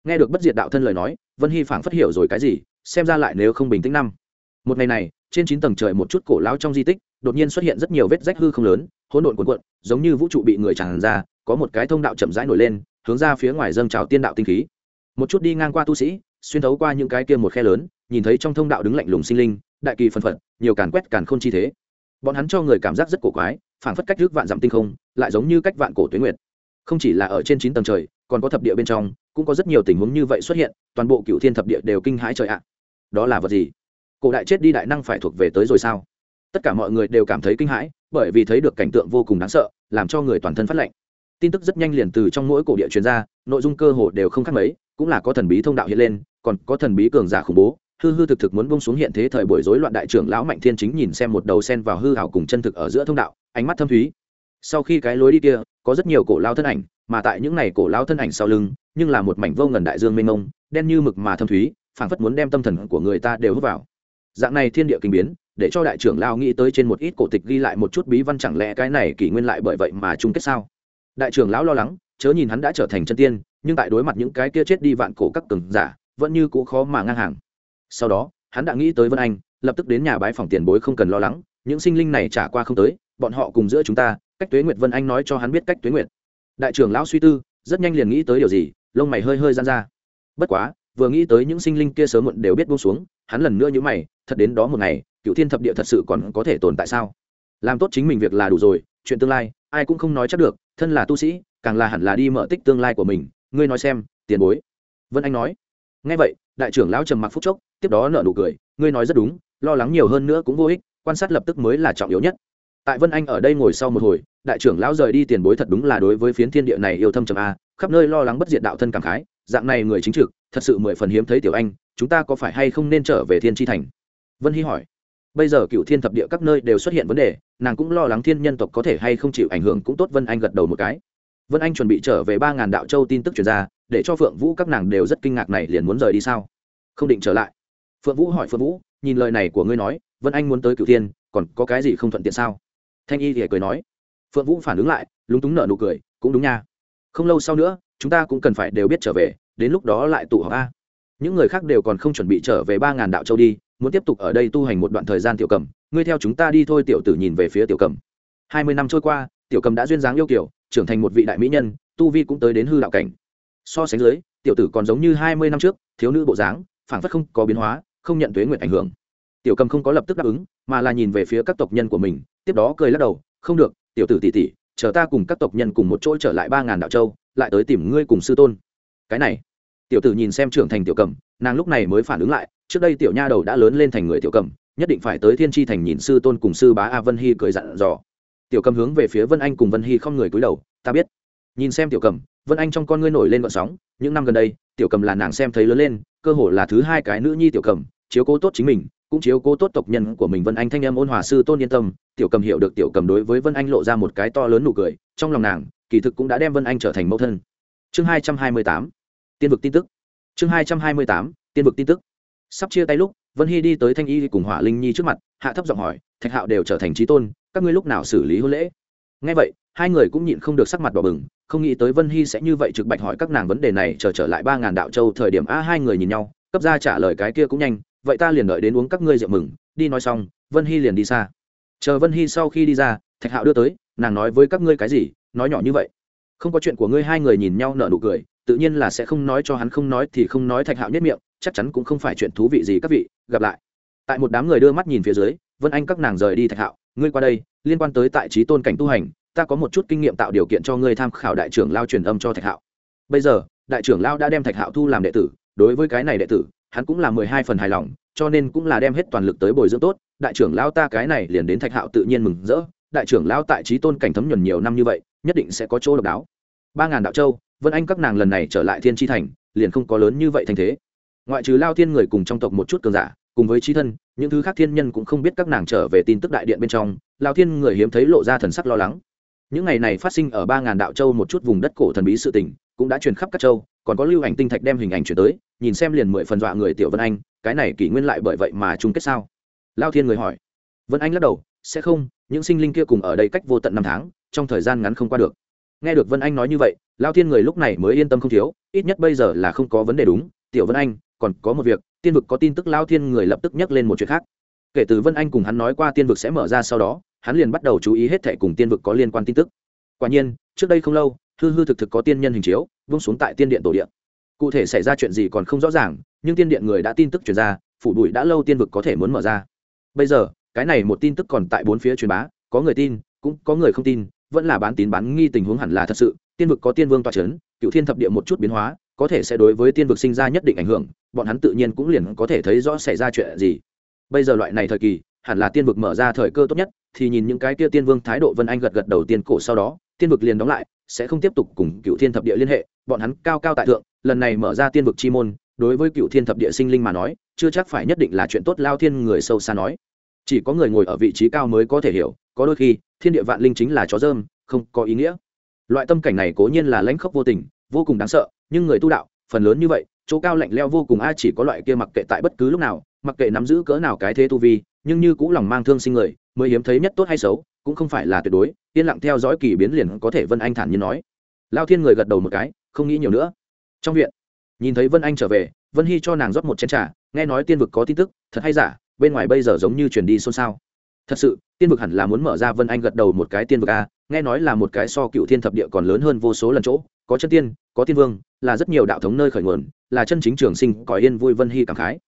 Nghe được bất diệt đạo thân lời nói, vân hy phảng phất hiểu rồi cái gì, xem ra lại nếu không bình tĩnh năm. Một ngày này, trên chín tầng trời một chút cổ lão trong di tích, đột nhiên xuất hiện rất nhiều vết rách hư không lớn, hỗn độn cuộn cuộn, giống như vũ trụ bị người tràn ra, có một cái thông đạo chậm rãi nổi lên, hướng ra phía ngoài dâng trào tiên đạo tinh khí. Một chút đi ngang qua tu sĩ, xuyên thấu qua những cái kia một khe lớn, nhìn thấy trong thông đạo đứng lạnh lùng sinh linh, đại kỳ phân phật, nhiều càn quét càn khôn chi thế. Bọn hắn cho người cảm giác rất cổ quái phảng phất cách trước vạn dặm tinh không, lại giống như cách vạn cổ tuyến nguyệt. Không chỉ là ở trên chín tầng trời, còn có thập địa bên trong, cũng có rất nhiều tình huống như vậy xuất hiện, toàn bộ cựu thiên thập địa đều kinh hãi trời ạ. Đó là vật gì? Cổ đại chết đi đại năng phải thuộc về tới rồi sao? Tất cả mọi người đều cảm thấy kinh hãi, bởi vì thấy được cảnh tượng vô cùng đáng sợ, làm cho người toàn thân phát lệnh tin tức rất nhanh liền từ trong mỗi cổ địa truyền ra, nội dung cơ hồ đều không khác mấy, cũng là có thần bí thông đạo hiện lên, còn có thần bí cường giả khủng bố hư hư thực thực muốn bông xuống hiện thế thời buổi rối loạn đại trưởng lão mạnh thiên chính nhìn xem một đầu sen vào hư hảo cùng chân thực ở giữa thông đạo, ánh mắt thâm thúy. Sau khi cái lối đi kia, có rất nhiều cổ lao thân ảnh, mà tại những này cổ lao thân ảnh sau lưng, nhưng là một mảnh vô ngần đại dương mênh mông, đen như mực mà thâm thúy, phảng phất muốn đem tâm thần của người ta đều hút vào. Dạng này thiên địa kinh biến, để cho đại trưởng lao nghĩ tới trên một ít cổ tịch ghi lại một chút bí văn chẳng lẽ cái này kỷ nguyên lại bởi vậy mà chung kết sao? Đại trưởng lão lo lắng, chớ nhìn hắn đã trở thành chân tiên, nhưng tại đối mặt những cái kia chết đi vạn cổ các cường giả, vẫn như cũ khó mà ngang hàng sau đó, hắn đã nghĩ tới vân anh, lập tức đến nhà bái phòng tiền bối không cần lo lắng, những sinh linh này trả qua không tới, bọn họ cùng giữa chúng ta, cách tuế nguyệt vân anh nói cho hắn biết cách tuế nguyệt. Đại trưởng lão suy tư, rất nhanh liền nghĩ tới điều gì, lông mày hơi hơi gian ra. Bất quá, vừa nghĩ tới những sinh linh kia sớm muộn đều biết buông xuống, hắn lần nữa nhữ mày, thật đến đó một ngày, cựu thiên thập địa thật sự còn có thể tồn tại sao? Làm tốt chính mình việc là đủ rồi, chuyện tương lai, ai cũng không nói chắc được, thân là tu sĩ, càng là hẳn là đi mở tích tương lai của mình. Ngươi nói xem, tiền bối. Vân anh nói ngay vậy, đại trưởng lão trầm mặc phúc chốc, tiếp đó nợ nụ cười, ngươi nói rất đúng, lo lắng nhiều hơn nữa cũng vô ích, quan sát lập tức mới là trọng yếu nhất. Tại vân anh ở đây ngồi sau một hồi, đại trưởng lão rời đi tiền bối thật đúng là đối với phiến thiên địa này yêu thâm trầm a, khắp nơi lo lắng bất diệt đạo thân cảm khái, dạng này người chính trực, thật sự mười phần hiếm thấy tiểu anh, chúng ta có phải hay không nên trở về thiên tri thành? Vân hy hỏi. Bây giờ cựu thiên thập địa các nơi đều xuất hiện vấn đề, nàng cũng lo lắng thiên nhân tộc có thể hay không chịu ảnh hưởng cũng tốt, vân anh gật đầu một cái vân anh chuẩn bị trở về ba ngàn đạo châu tin tức chuyển ra, để cho phượng vũ các nàng đều rất kinh ngạc này liền muốn rời đi sao? Không định trở lại. Phượng vũ hỏi phượng vũ, nhìn lời này của ngươi nói, vân anh muốn tới Cửu thiên, còn có cái gì không thuận tiện sao? Thanh y thì cười nói. Phượng vũ phản ứng lại, lúng túng nợ nụ cười, cũng đúng nha. Không lâu sau nữa, chúng ta cũng cần phải đều biết trở về, đến lúc đó lại tụ họp a. Những người khác đều còn không chuẩn bị trở về ba ngàn đạo châu đi, muốn tiếp tục ở đây tu hành một đoạn thời gian tiểu cầm. Ngươi theo chúng ta đi thôi, tiểu tử nhìn về phía tiểu cầm. Hai mươi năm trôi qua tiểu cầm đã duyên dáng yêu kiểu, trưởng thành một vị đại mỹ nhân, tu vi cũng tới đến hư đạo cảnh. So sánh dưới, tiểu tử còn giống như hai mươi năm trước, thiếu nữ bộ dáng phản phất không có biến hóa, không nhận thuế nguyện ảnh hưởng. Tiểu cầm không có lập tức đáp ứng, mà là nhìn về phía các tộc nhân của mình, tiếp đó cười lắc đầu, không được, tiểu tử tỷ tỷ, chờ ta cùng các tộc nhân cùng một chỗ trở lại ba ngàn đạo châu, lại tới tìm ngươi cùng sư tôn. Cái này, tiểu tử nhìn xem trưởng thành tiểu cầm, nàng lúc này mới phản ứng lại, trước đây tiểu nha đầu đã lớn lên thành người tiểu cầm, nhất định phải tới thiên tri thành nhìn sư tôn cùng sư bá a vân hy cười dặn dò tiểu cầm hướng về phía vân anh cùng vân hy không người cúi đầu, ta biết. Nhìn xem tiểu cầm, vân anh trong con ngươi nổi lên gọn sóng, những năm gần đây, tiểu cầm là nàng xem thấy lớn lên, cơ hồ là thứ hai cái nữ nhi tiểu cầm, chiếu cố tốt chính mình, cũng chiếu cố tốt tộc nhân của mình. Vân anh thanh em ôn hòa sư tôn yên tâm, tiểu cầm hiểu được tiểu cầm đối với vân anh lộ ra một cái to lớn nụ cười, trong lòng nàng, kỳ thực cũng đã đem vân anh trở thành mẫu thân. Chương hai trăm hai mươi tám, tiên vực tin tức. Chương hai trăm hai mươi tám, tiên vực tin tức. Sắp chia tay lúc, vân hy đi tới thanh y cùng hỏa linh nhi trước mặt, hạ thấp giọng hỏi, thạch hạo đều trở thành trí tôn các ngươi lúc nào xử lý hôn lễ? Ngay vậy, hai người cũng nhịn không được sắc mặt đỏ bừng, không nghĩ tới vân hy sẽ như vậy trực bạch hỏi các nàng vấn đề này, chờ trở lại ba ngàn đạo châu thời điểm a hai người nhìn nhau, cấp ra trả lời cái kia cũng nhanh, vậy ta liền đợi đến uống các ngươi rượu mừng, đi nói xong, vân hy liền đi xa. Chờ vân hy sau khi đi ra, thạch hạo đưa tới, nàng nói với các ngươi cái gì, nói nhỏ như vậy. Không có chuyện của ngươi, hai người nhìn nhau nở nụ cười, tự nhiên là sẽ không nói cho hắn, không nói thì không nói, thạch hạo nhất miệng, chắc chắn cũng không phải chuyện thú vị gì các vị, gặp lại. Tại một đám người đưa mắt nhìn phía dưới vân anh các nàng rời đi thạch hạo, ngươi qua đây, liên quan tới tại trí tôn cảnh tu hành, ta có một chút kinh nghiệm tạo điều kiện cho ngươi tham khảo đại trưởng lao truyền âm cho thạch hạo. Bây giờ, đại trưởng lao đã đem thạch hạo thu làm đệ tử, đối với cái này đệ tử, hắn cũng là mười hai phần hài lòng, cho nên cũng là đem hết toàn lực tới bồi dưỡng tốt. Đại trưởng lao ta cái này liền đến thạch hạo tự nhiên mừng rỡ, đại trưởng lao tại trí tôn cảnh thấm nhuần nhiều năm như vậy, nhất định sẽ có chỗ độc đáo. Ba ngàn đạo châu, vân anh các nàng lần này trở lại thiên tri thành, liền không có lớn như vậy thành thế. Ngoại trừ lao thiên người cùng trong tộc một chút cường giả cùng với trí thân, những thứ khác thiên nhân cũng không biết các nàng trở về tin tức đại điện bên trong lao thiên người hiếm thấy lộ ra thần sắc lo lắng. Những ngày này phát sinh ở ba ngàn đạo châu một chút vùng đất cổ thần bí sự tình, cũng đã truyền khắp các châu, còn có lưu ảnh tinh thạch đem hình ảnh chuyển tới, nhìn xem liền mười phần dọa người tiểu vân anh, cái này kỷ nguyên lại bởi vậy mà chung kết sao? Lao thiên người hỏi. Vân anh lắc đầu, sẽ không, những sinh linh kia cùng ở đây cách vô tận năm tháng, trong thời gian ngắn không qua được. Nghe được vân anh nói như vậy lao thiên người lúc này mới yên tâm không thiếu, ít nhất bây giờ là không có vấn đề đúng, tiểu vân anh còn có một việc, tiên vực có tin tức lao thiên người lập tức nhắc lên một chuyện khác. Kể từ vân anh cùng hắn nói qua tiên vực sẽ mở ra sau đó, hắn liền bắt đầu chú ý hết thẻ cùng tiên vực có liên quan tin tức. Quả nhiên, trước đây không lâu, hư hư thực thực có tiên nhân hình chiếu, vung xuống tại tiên điện tổ điện. Cụ thể xảy ra chuyện gì còn không rõ ràng, nhưng tiên điện người đã tin tức truyền ra, phủ bụi đã lâu tiên vực có thể muốn mở ra. Bây giờ, cái này một tin tức còn tại bốn phía truyền bá, có người tin, cũng có người không tin, vẫn là bán tín bán nghi tình huống hẳn là thật sự. Tiên vực có tiên vương toa c h ấ n cựu thiên thập địa một chút biến hóa có thể sẽ đối với tiên vực sinh ra nhất định ảnh hưởng, bọn hắn tự nhiên cũng liền có thể thấy rõ xảy ra chuyện gì. Bây giờ loại này thời kỳ, hẳn là tiên vực mở ra thời cơ tốt nhất, thì nhìn những cái kia tiên vương thái độ vân anh gật gật đầu tiên cổ sau đó, tiên vực liền đóng lại, sẽ không tiếp tục cùng cựu thiên thập địa liên hệ, bọn hắn cao cao tại thượng, lần này mở ra tiên vực chi môn, đối với cựu thiên thập địa sinh linh mà nói, chưa chắc phải nhất định là chuyện tốt lao thiên người sâu xa nói. Chỉ có người ngồi ở vị trí cao mới có thể hiểu, có đôi khi, thiên địa vạn linh chính là chó dơm, không có ý nghĩa. Loại tâm cảnh này cố nhiên là lãnh khốc vô tình vô cùng đáng sợ, nhưng người tu đạo, phần lớn như vậy, chỗ cao lạnh leo vô cùng, ai chỉ có loại kia mặc kệ tại bất cứ lúc nào, mặc kệ nắm giữ cỡ nào cái thế tu vi, nhưng như cũ lòng mang thương sinh người, mới hiếm thấy nhất tốt hay xấu, cũng không phải là tuyệt đối, yên lặng theo dõi kỳ biến liền có thể vân anh thản nhiên nói. Lao thiên người gật đầu một cái, không nghĩ nhiều nữa. Trong viện, nhìn thấy vân anh trở về, vân hy cho nàng rót một chén t r à nghe nói tiên vực có tin tức, thật hay giả, bên ngoài bây giờ giống như chuyển đi xôn xao. Thật sự, tiên vực hẳn là muốn mở ra vân anh gật đầu một cái tiên vực a nghe nói là một cái so cựu thiên thập địa còn lớn hơn vô số lần chỗ, có chân tiên, có tiên vương, là rất nhiều đạo thống nơi khởi nguồn, là chân chính trường sinh, cõi yên vui vân hy cảm khái.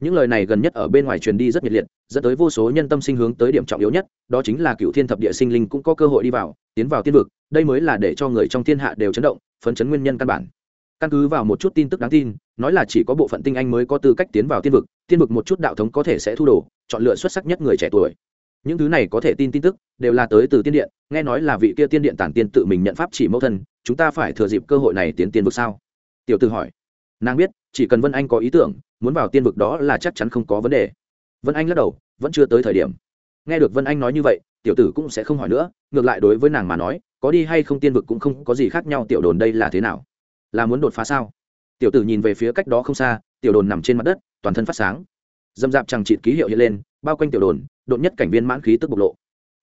Những lời này gần nhất ở bên ngoài truyền đi rất nhiệt liệt, dẫn tới vô số nhân tâm sinh hướng tới điểm trọng yếu nhất, đó chính là cựu thiên thập địa sinh linh cũng có cơ hội đi vào, tiến vào tiên vực, đây mới là để cho người trong thiên hạ đều chấn động, phấn chấn nguyên nhân căn bản. Căn cứ vào một chút tin tức đáng tin, nói là chỉ có bộ phận tinh anh mới có tư cách tiến vào tiên vực tiên vực một chút đạo thống có thể sẽ thu đồ, chọn lựa xuất sắc nhất người trẻ tuổi những thứ này có thể tin tin tức, đều là tới từ tiên điện, nghe nói là vị kia tiên điện tản tiên tự mình nhận pháp chỉ mẫu thân, chúng ta phải thừa dịp cơ hội này tiến tiên vực sao? Tiểu tư hỏi. Nàng biết, chỉ cần vân anh có ý tưởng, muốn vào tiên vực đó là chắc chắn không có vấn đề. Vân anh lắc đầu, vẫn chưa tới thời điểm. Nghe được vân anh nói như vậy, tiểu tử cũng sẽ không hỏi nữa, ngược lại đối với nàng mà nói, có đi hay không tiên vực cũng không có gì khác nhau, tiểu đồn đây là thế nào? Là muốn đột phá sao? Tiểu tử nhìn về phía cách đó không xa, tiểu đồn nằm trên mặt đất, toàn thân phát sáng. Dâm dạp chẳng chịt ký hiệu hiện lên bao quanh tiểu đồn, đột nhất cảnh viên mãn khí tức bộc lộ.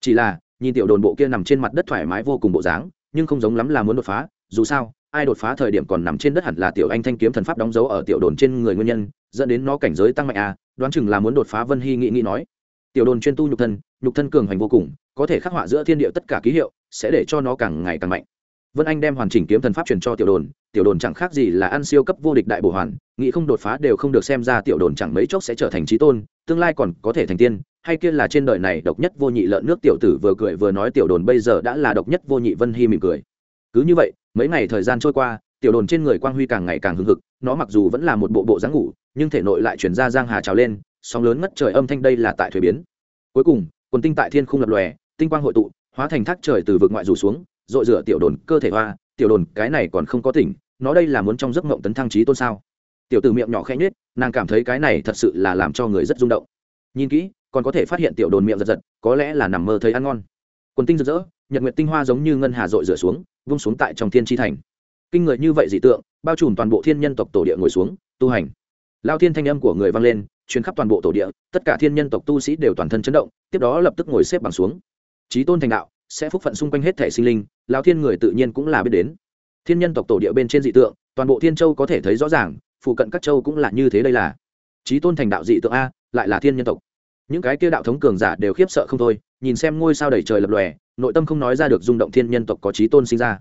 Chỉ là, nhìn tiểu đồn bộ kia nằm trên mặt đất thoải mái vô cùng bộ dáng, nhưng không giống lắm là muốn đột phá, dù sao, ai đột phá thời điểm còn nằm trên đất hẳn là tiểu anh thanh kiếm thần pháp đóng dấu ở tiểu đồn trên người nguyên nhân, dẫn đến nó cảnh giới tăng mạnh à đoán chừng là muốn đột phá vân hy nghĩ nghĩ nói. Tiểu đồn chuyên tu nhục thân nhục thân cường hành vô cùng, có thể khắc họa giữa thiên địa tất cả ký hiệu, sẽ để cho nó càng ngày càng mạnh vân anh đem hoàn chỉnh kiếm thần pháp truyền cho tiểu đồn tiểu đồn chẳng khác gì là ăn siêu cấp vô địch đại bổ hoàn, nghĩ không đột phá đều không được xem ra tiểu đồn chẳng mấy chốc sẽ trở thành trí tôn, tương lai còn có thể thành tiên, hay kia là trên đời này độc nhất vô nhị lợn nước tiểu tử vừa cười vừa nói tiểu đồn bây giờ đã là độc nhất vô nhị vân hy mỉm cười. Cứ như vậy, mấy ngày thời gian trôi qua, tiểu đồn trên người quang huy càng ngày càng hưng hực, nó mặc dù vẫn là một bộ bộ dáng ngủ, nhưng thể nội lại chuyển ra giang hà trào lên, sóng lớn ngất trời âm thanh đây là tại thuế biến. Cuối cùng, quần tinh tại thiên không lập lòe, tinh quang hội tụ, hóa thành thác trời từ vực ngoại rủ xuống dội rửa tiểu đồn cơ thể hoa, tiểu đồn cái này còn không có tỉnh, nó đây là muốn trong giấc mộng tấn thăng trí tôn sao? Tiểu từ miệng nhỏ khẽ nhết nàng cảm thấy cái này thật sự là làm cho người rất rung động. Nhìn kỹ, còn có thể phát hiện tiểu đồn miệng giật giật, có lẽ là nằm mơ thấy ăn ngon. Quần tinh rực rỡ, nhật nguyệt tinh hoa giống như ngân hà dội rửa xuống, vung xuống tại trong thiên tri thành. Kinh người như vậy dị tượng, bao trùm toàn bộ thiên nhân tộc tổ địa ngồi xuống, tu hành. Lao thiên thanh âm của người vang lên chuyến khắp toàn bộ tổ địa, tất cả thiên nhân tộc tu sĩ đều toàn thân chấn động, tiếp đó lập tức ngồi xếp bằng xuống. Trí tôn thành đạo sẽ phúc phận xung quanh hết thể sinh linh lao thiên người tự nhiên cũng là biết đến. Thiên nhân tộc tổ địa bên trên dị tượng, toàn bộ thiên châu có thể thấy rõ ràng, phụ cận các châu cũng là như thế đây là. Trí tôn thành đạo dị tượng a, lại là thiên nhân tộc. Những cái kia đạo thống cường giả đều khiếp sợ không thôi, nhìn xem ngôi sao đầy trời lập lòe, nội tâm không nói ra được rung động thiên nhân tộc có trí tôn sinh ra.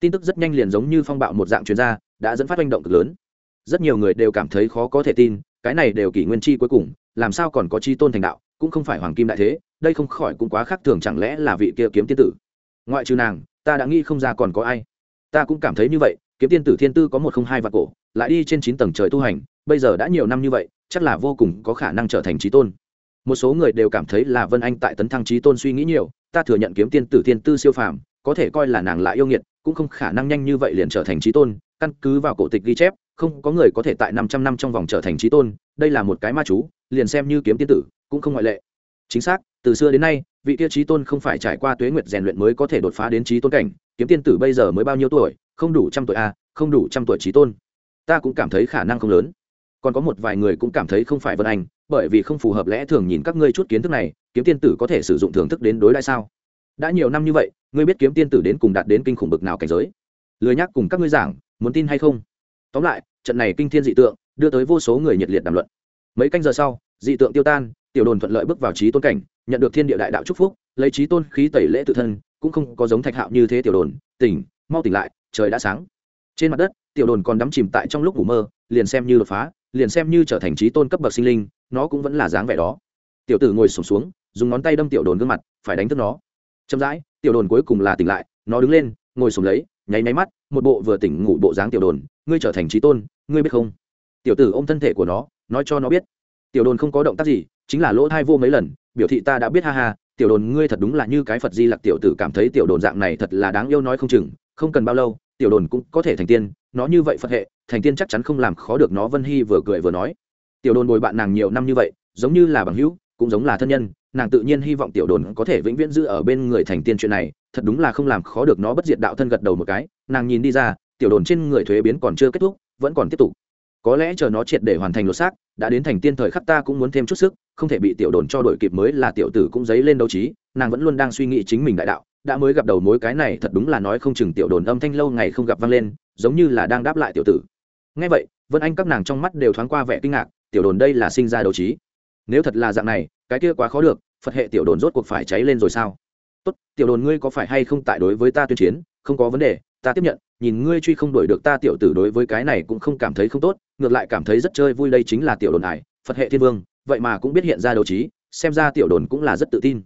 Tin tức rất nhanh liền giống như phong bạo một dạng chuyên gia đã dẫn phát manh động cực lớn. Rất nhiều người đều cảm thấy khó có thể tin, cái này đều kỷ nguyên chi cuối cùng làm sao còn có chi tôn thành đạo, cũng không phải hoàng kim đại thế, đây không khỏi cũng quá khác thường chẳng lẽ là vị kia kiếm tiên tử. Ngoại trừ nàng, ta đã nghĩ không ra còn có ai. Ta cũng cảm thấy như vậy, kiếm tiên tử thiên tư có một không hai vạn cổ, lại đi trên chín tầng trời tu hành, bây giờ đã nhiều năm như vậy, chắc là vô cùng có khả năng trở thành trí tôn. Một số người đều cảm thấy là vân anh tại tấn thăng trí tôn suy nghĩ nhiều, ta thừa nhận kiếm tiên tử thiên tư siêu phàm, có thể coi là nàng lại yêu nghiệt, cũng không khả năng nhanh như vậy liền trở thành trí tôn, căn cứ vào cổ tịch ghi chép không có người có thể tại năm trăm năm trong vòng trở thành trí tôn đây là một cái ma chú liền xem như kiếm tiên tử cũng không ngoại lệ. Chính xác từ xưa đến nay vị kia trí tôn không phải trải qua tuế nguyệt rèn luyện mới có thể đột phá đến trí tôn cảnh kiếm tiên tử bây giờ mới bao nhiêu tuổi không đủ trăm tuổi a à, không đủ trăm tuổi trí tôn. Ta cũng cảm thấy khả năng không lớn. Còn có một vài người cũng cảm thấy không phải vân anh bởi vì không phù hợp lẽ thường nhìn các ngươi chút kiến thức này kiếm tiên tử có thể sử dụng thưởng thức đến đối đãi sao? Đã nhiều năm như vậy ngươi biết kiếm tiên tử đến cùng đạt đến kinh khủng bực nào cảnh giới? Lười nhắc cùng các ngươi giảng muốn tin hay không? Tóm lại trận này kinh thiên dị tượng đưa tới vô số người nhiệt liệt đàm luận. Mấy canh giờ sau dị tượng tiêu tan tiểu đồn thuận lợi bước vào trí tôn cảnh nhận được thiên địa đại đạo chúc phúc lấy trí tôn khí tẩy lễ tự thân cũng không có giống thạch hạo như thế tiểu đồn tỉnh mau tỉnh lại trời đã sáng. Trên mặt đất tiểu đồn còn đắm chìm tại trong lúc ngủ mơ liền xem như đột phá liền xem như trở thành trí tôn cấp bậc sinh linh nó cũng vẫn là dáng vẻ đó. Tiểu tử ngồi sụp xuống, xuống dùng ngón tay đâm tiểu đồn gương mặt phải đánh thức nó. Chậm rãi tiểu đồn cuối cùng là tỉnh lại nó đứng lên ngồi sùng lấy nháy máy mắt một bộ vừa tỉnh ngủ bộ dáng tiểu đồn, ngươi trở thành trí tôn, ngươi biết không? Tiểu tử ôm thân thể của nó, nói cho nó biết. Tiểu đồn không có động tác gì, chính là lỗ thai vô mấy lần, biểu thị ta đã biết ha ha, tiểu đồn ngươi thật đúng là như cái phật di lặc tiểu tử cảm thấy tiểu đồn dạng này thật là đáng yêu nói không chừng, không cần bao lâu, tiểu đồn cũng có thể thành tiên, nó như vậy phật hệ, thành tiên chắc chắn không làm khó được nó, vân hy vừa cười vừa nói. Tiểu đồn bồi bạn nàng nhiều năm như vậy, giống như là bằng hữu, cũng giống là thân nhân, nàng tự nhiên hy vọng tiểu đồn có thể vĩnh viễn giữ ở bên người thành tiên chuyện này, thật đúng là không làm khó được nó bất diệt đạo thân gật đầu một cái nàng nhìn đi ra, tiểu đồn trên người thuế biến còn chưa kết thúc, vẫn còn tiếp tục. Có lẽ chờ nó triệt để hoàn thành lột xác, đã đến thành tiên thời khắc ta cũng muốn thêm chút sức, không thể bị tiểu đồn cho đổi kịp mới là tiểu tử cũng dấy lên đấu trí, nàng vẫn luôn đang suy nghĩ chính mình đại đạo, đã mới gặp đầu mối cái này thật đúng là nói không chừng tiểu đồn âm thanh lâu ngày không gặp vang lên, giống như là đang đáp lại tiểu tử. Ngay vậy, vân anh các nàng trong mắt đều thoáng qua vẻ kinh ngạc, tiểu đồn đây là sinh ra đấu trí. Nếu thật là dạng này, cái kia quá khó được, phật hệ tiểu đồn rốt cuộc phải cháy lên rồi sao? Tốt, tiểu đồn ngươi có phải hay không tại đối với ta tuyên chiến, không có vấn đề ta tiếp nhận, nhìn ngươi truy không đuổi được ta tiểu tử đối với cái này cũng không cảm thấy không tốt, ngược lại cảm thấy rất chơi vui đây chính là tiểu đồn ải, phật hệ thiên vương, vậy mà cũng biết hiện ra đấu trí, xem ra tiểu đồn cũng là rất tự tin.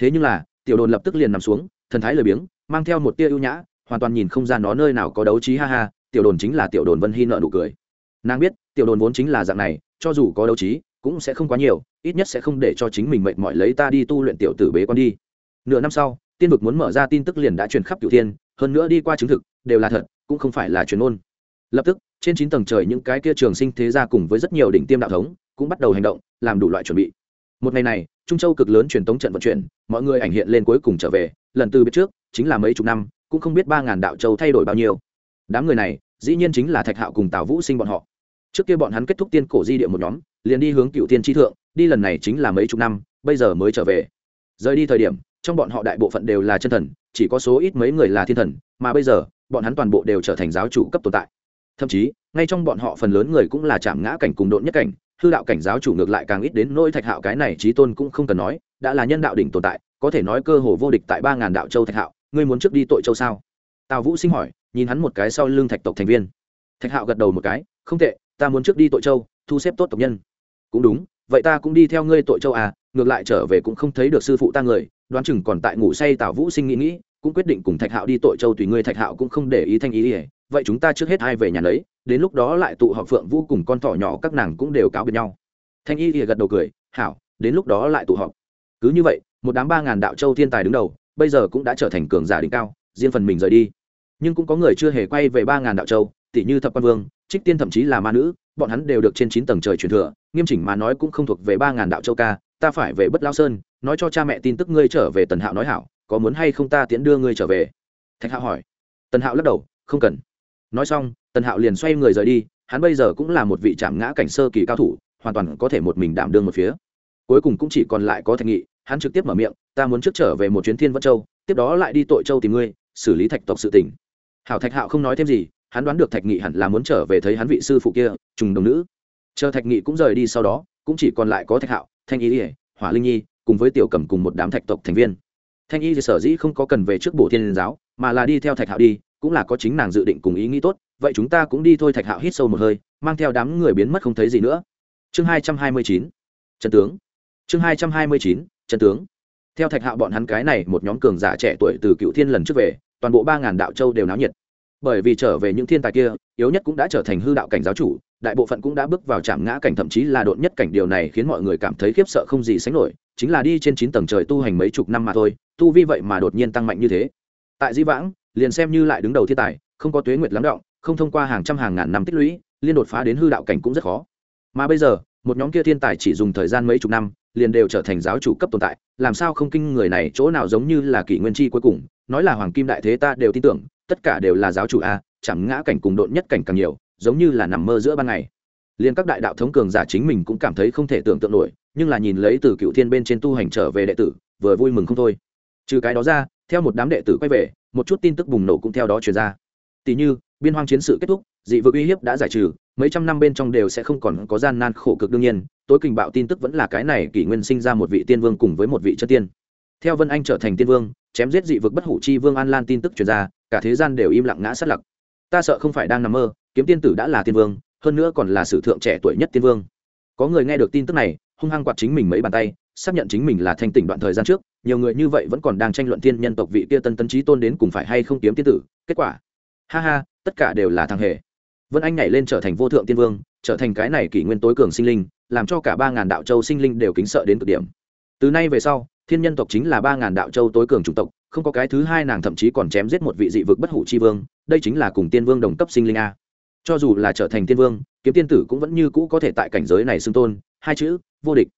Thế nhưng là, tiểu đồn lập tức liền nằm xuống, thần thái lười biếng, mang theo một tia ưu nhã, hoàn toàn nhìn không ra nó nơi nào có đấu trí, ha ha, tiểu đồn chính là tiểu đồn vân hy nợ nụ cười. Nàng biết, tiểu đồn vốn chính là dạng này, cho dù có đấu trí, cũng sẽ không quá nhiều, ít nhất sẽ không để cho chính mình mệt mỏi lấy ta đi tu luyện tiểu tử bế con đi. Nửa năm sau, tiên vực muốn mở ra tin tức liền đã truyền khắp cửu thiên hơn nữa đi qua chứng thực, đều là thật, cũng không phải là truyền ôn lập tức, trên chín tầng trời những cái kia trường sinh thế gia cùng với rất nhiều đỉnh tiêm đạo thống, cũng bắt đầu hành động, làm đủ loại chuẩn bị. Một ngày này, trung châu cực lớn truyền tống trận vận chuyển, mọi người ảnh hiện lên cuối cùng trở về, lần từ biết trước, chính là mấy chục năm, cũng không biết ba ngàn đạo châu thay đổi bao nhiêu. Đám người này, dĩ nhiên chính là thạch hạo cùng tào vũ sinh bọn họ. Trước kia bọn hắn kết thúc tiên cổ di địa một nhóm, liền đi hướng cựu tiên tri thượng, đi lần này chính là mấy chục năm, bây giờ mới trở về. Rời đi thời điểm trong bọn họ đại bộ phận đều là chân thần, chỉ có số ít mấy người là thiên thần, mà bây giờ, bọn hắn toàn bộ đều trở thành giáo chủ cấp tồn tại. Thậm chí, ngay trong bọn họ phần lớn người cũng là chạm ngã cảnh cùng độn nhất cảnh, hư đạo cảnh giáo chủ ngược lại càng ít đến nỗi thạch hạo cái này trí tôn cũng không cần nói, đã là nhân đạo đỉnh tồn tại, có thể nói cơ hồ vô địch tại ba ngàn đạo châu thạch hạo, ngươi muốn trước đi tội châu sao? Tào vũ sinh hỏi, nhìn hắn một cái sau lưng thạch tộc thành viên. Thạch hạo gật đầu một cái, không tệ, ta muốn trước đi tội châu, thu xếp tốt tộc nhân. Cũng đúng, vậy ta cũng đi theo ngươi tội châu à ngược lại trở về cũng không thấy được sư phụ ta người đoán chừng còn tại ngủ say tào vũ sinh nghĩ nghĩ, cũng quyết định cùng thạch hạo đi tội châu tùy ngươi, thạch hạo cũng không để ý thanh ý ỉa vậy chúng ta trước hết hai về nhà lấy, đến lúc đó lại tụ họp phượng vũ cùng con thỏ nhỏ các nàng cũng đều cáo biệt nhau. Thanh y ỉa gật đầu cười, hảo, đến lúc đó lại tụ họp. Cứ như vậy, một đám ba ngàn đạo châu thiên tài đứng đầu, bây giờ cũng đã trở thành cường giả đỉnh cao, riêng phần mình rời đi. Nhưng cũng có người chưa hề quay về ba ngàn đạo châu tỷ như thập quan vương, trích tiên thậm chí là ma nữ, bọn hắn đều được trên chín tầng trời truyền thừa, nghiêm chỉnh mà nói cũng không thuộc về ba ngàn đạo châu ca ta phải về bất lao sơn, nói cho cha mẹ tin tức ngươi trở về tần hạo nói hảo, có muốn hay không ta tiễn đưa ngươi trở về? Thạch hạo hỏi. Tần hạo lắc đầu, không cần. Nói xong, tần hạo liền xoay người rời đi, hắn bây giờ cũng là một vị trảm ngã cảnh sơ kỳ cao thủ, hoàn toàn có thể một mình đảm đương một phía. Cuối cùng cũng chỉ còn lại có thạch nghị, hắn trực tiếp mở miệng, ta muốn trước trở về một chuyến thiên vân châu, tiếp đó lại đi tội châu tìm ngươi, xử lý thạch tộc sự tỉnh hảo thạch hạo không nói thêm gì, hắn đoán được thạch nghị hẳn là muốn trở về thấy hắn vị sư phụ kia, trùng đồng nữ. Chờ thạch nghị cũng rời đi sau đó, cũng chỉ còn lại có thạch hạo thanh Y ỉa hỏa linh nhi, cùng với tiểu cầm cùng một đám thạch tộc thành viên. Thanh y sở dĩ không có cần về trước bổ thiên giáo, mà là đi theo thạch hạo đi, cũng là có chính nàng dự định cùng ý nghĩ tốt, vậy chúng ta cũng đi thôi. Thạch hạo hít sâu một hơi, mang theo đám người biến mất không thấy gì nữa. Chương hai trăm hai mươi chín, trần tướng. Chương hai trăm hai mươi chín, trần tướng. Theo thạch hạo bọn hắn cái này một nhóm cường giả trẻ tuổi từ cựu thiên lần trước về, toàn bộ ba ngàn đạo châu đều náo nhiệt. Bởi vì trở về những thiên tài kia, yếu nhất cũng đã trở thành hư đạo cảnh giáo chủ đại bộ phận cũng đã bước vào trạm ngã cảnh, thậm chí là độn nhất cảnh. Điều này khiến mọi người cảm thấy khiếp sợ không gì sánh nổi, chính là đi trên chín tầng trời tu hành mấy chục năm mà thôi, tu vi vậy mà đột nhiên tăng mạnh như thế. Tại di vãng, liền xem như lại đứng đầu thiên tài, không có tuế nguyệt lắng động, không thông qua hàng trăm hàng ngàn năm tích lũy, liên đột phá đến hư đạo cảnh cũng rất khó. Mà bây giờ, một nhóm kia thiên tài chỉ dùng thời gian mấy chục năm, liền đều trở thành giáo chủ cấp tồn tại, làm sao không kinh người này chỗ nào giống như là kỷ nguyên chi cuối cùng, nói là hoàng kim đại thế ta đều tin tưởng, tất cả đều là giáo chủ a chẳng ngã cảnh cùng độn nhất cảnh càng nhiều giống như là nằm mơ giữa ban ngày. Liền các đại đạo thống cường giả chính mình cũng cảm thấy không thể tưởng tượng nổi, nhưng là nhìn lấy từ cựu thiên bên trên tu hành trở về đệ tử, vừa vui mừng không thôi. Trừ cái đó ra, theo một đám đệ tử quay về, một chút tin tức bùng nổ cũng theo đó truyền ra. Tỷ như, biên hoang chiến sự kết thúc, dị vực uy hiếp đã giải trừ, mấy trăm năm bên trong đều sẽ không còn có gian nan khổ cực đương nhiên, tối kình bạo tin tức vẫn là cái này kỷ nguyên sinh ra một vị tiên vương cùng với một vị chân tiên. Theo vân anh trở thành tiên vương, chém giết dị vực bất hủ chi vương an lan tin tức truyền ra, cả thế gian đều im lặng ngã sát lặc. Ta sợ không phải đang nằm mơ kiếm tiên tử đã là tiên vương, hơn nữa còn là sử thượng trẻ tuổi nhất tiên vương. Có người nghe được tin tức này, hung hăng quạt chính mình mấy bàn tay, xác nhận chính mình là thanh tỉnh đoạn thời gian trước, nhiều người như vậy vẫn còn đang tranh luận tiên nhân tộc vị kia tân tấn trí tôn đến cùng phải hay không kiếm tiên tử, kết quả. Ha ha, tất cả đều là thằng hề. Vân anh nhảy lên trở thành vô thượng tiên vương, trở thành cái này kỷ nguyên tối cường sinh linh, làm cho cả ba ngàn đạo châu sinh linh đều kính sợ đến cực điểm. Từ nay về sau, thiên nhân tộc chính là ba ngàn đạo châu tối cường chủng tộc, không có cái thứ hai nàng thậm chí còn chém giết một vị dị vực bất hủ chi vương, đây chính là cùng tiên vương đồng cấp sinh linh a cho dù là trở thành tiên vương, kiếm tiên tử cũng vẫn như cũ có thể tại cảnh giới này xưng tôn. Hai chữ, vô địch.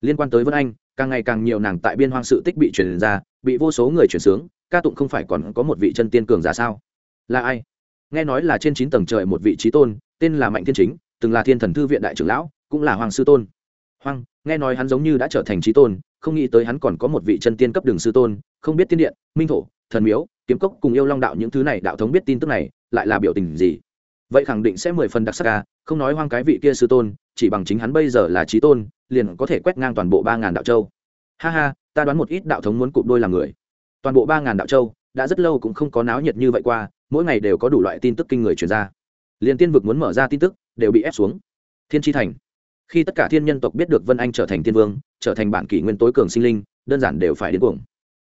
Liên quan tới vân anh, càng ngày càng nhiều nàng tại biên hoang sự tích bị truyền ra, bị vô số người chuyển sướng, ca tụng không phải còn có một vị chân tiên cường giả sao? Là ai? Nghe nói là trên chín tầng trời một vị trí tôn, tên là mạnh thiên chính, từng là thiên thần thư viện đại trưởng lão, cũng là hoàng sư tôn. Hoàng nghe nói hắn giống như đã trở thành trí tôn, không nghĩ tới hắn còn có một vị chân tiên cấp đường sư tôn, không biết tiên điện, minh thổ, thần miếu, kiếm cốc cùng yêu long đạo những thứ này đạo thống biết tin tức này, lại là biểu tình gì? Vậy khẳng định sẽ mười phần đặc sắc ca không nói hoang cái vị kia sư tôn, chỉ bằng chính hắn bây giờ là trí tôn, liền có thể quét ngang toàn bộ ba ngàn đạo châu. Ha ha, ta đoán một ít đạo thống muốn cụp đôi làm người. Toàn bộ ba ngàn đạo châu, đã rất lâu cũng không có náo nhiệt như vậy qua, mỗi ngày đều có đủ loại tin tức kinh người truyền ra. Liền tiên vực muốn mở ra tin tức, đều bị ép xuống. Thiên tri thành. Khi tất cả thiên nhân tộc biết được vân anh trở thành tiên vương, trở thành bản kỷ nguyên tối cường sinh linh, đơn giản đều phải đến cuồng.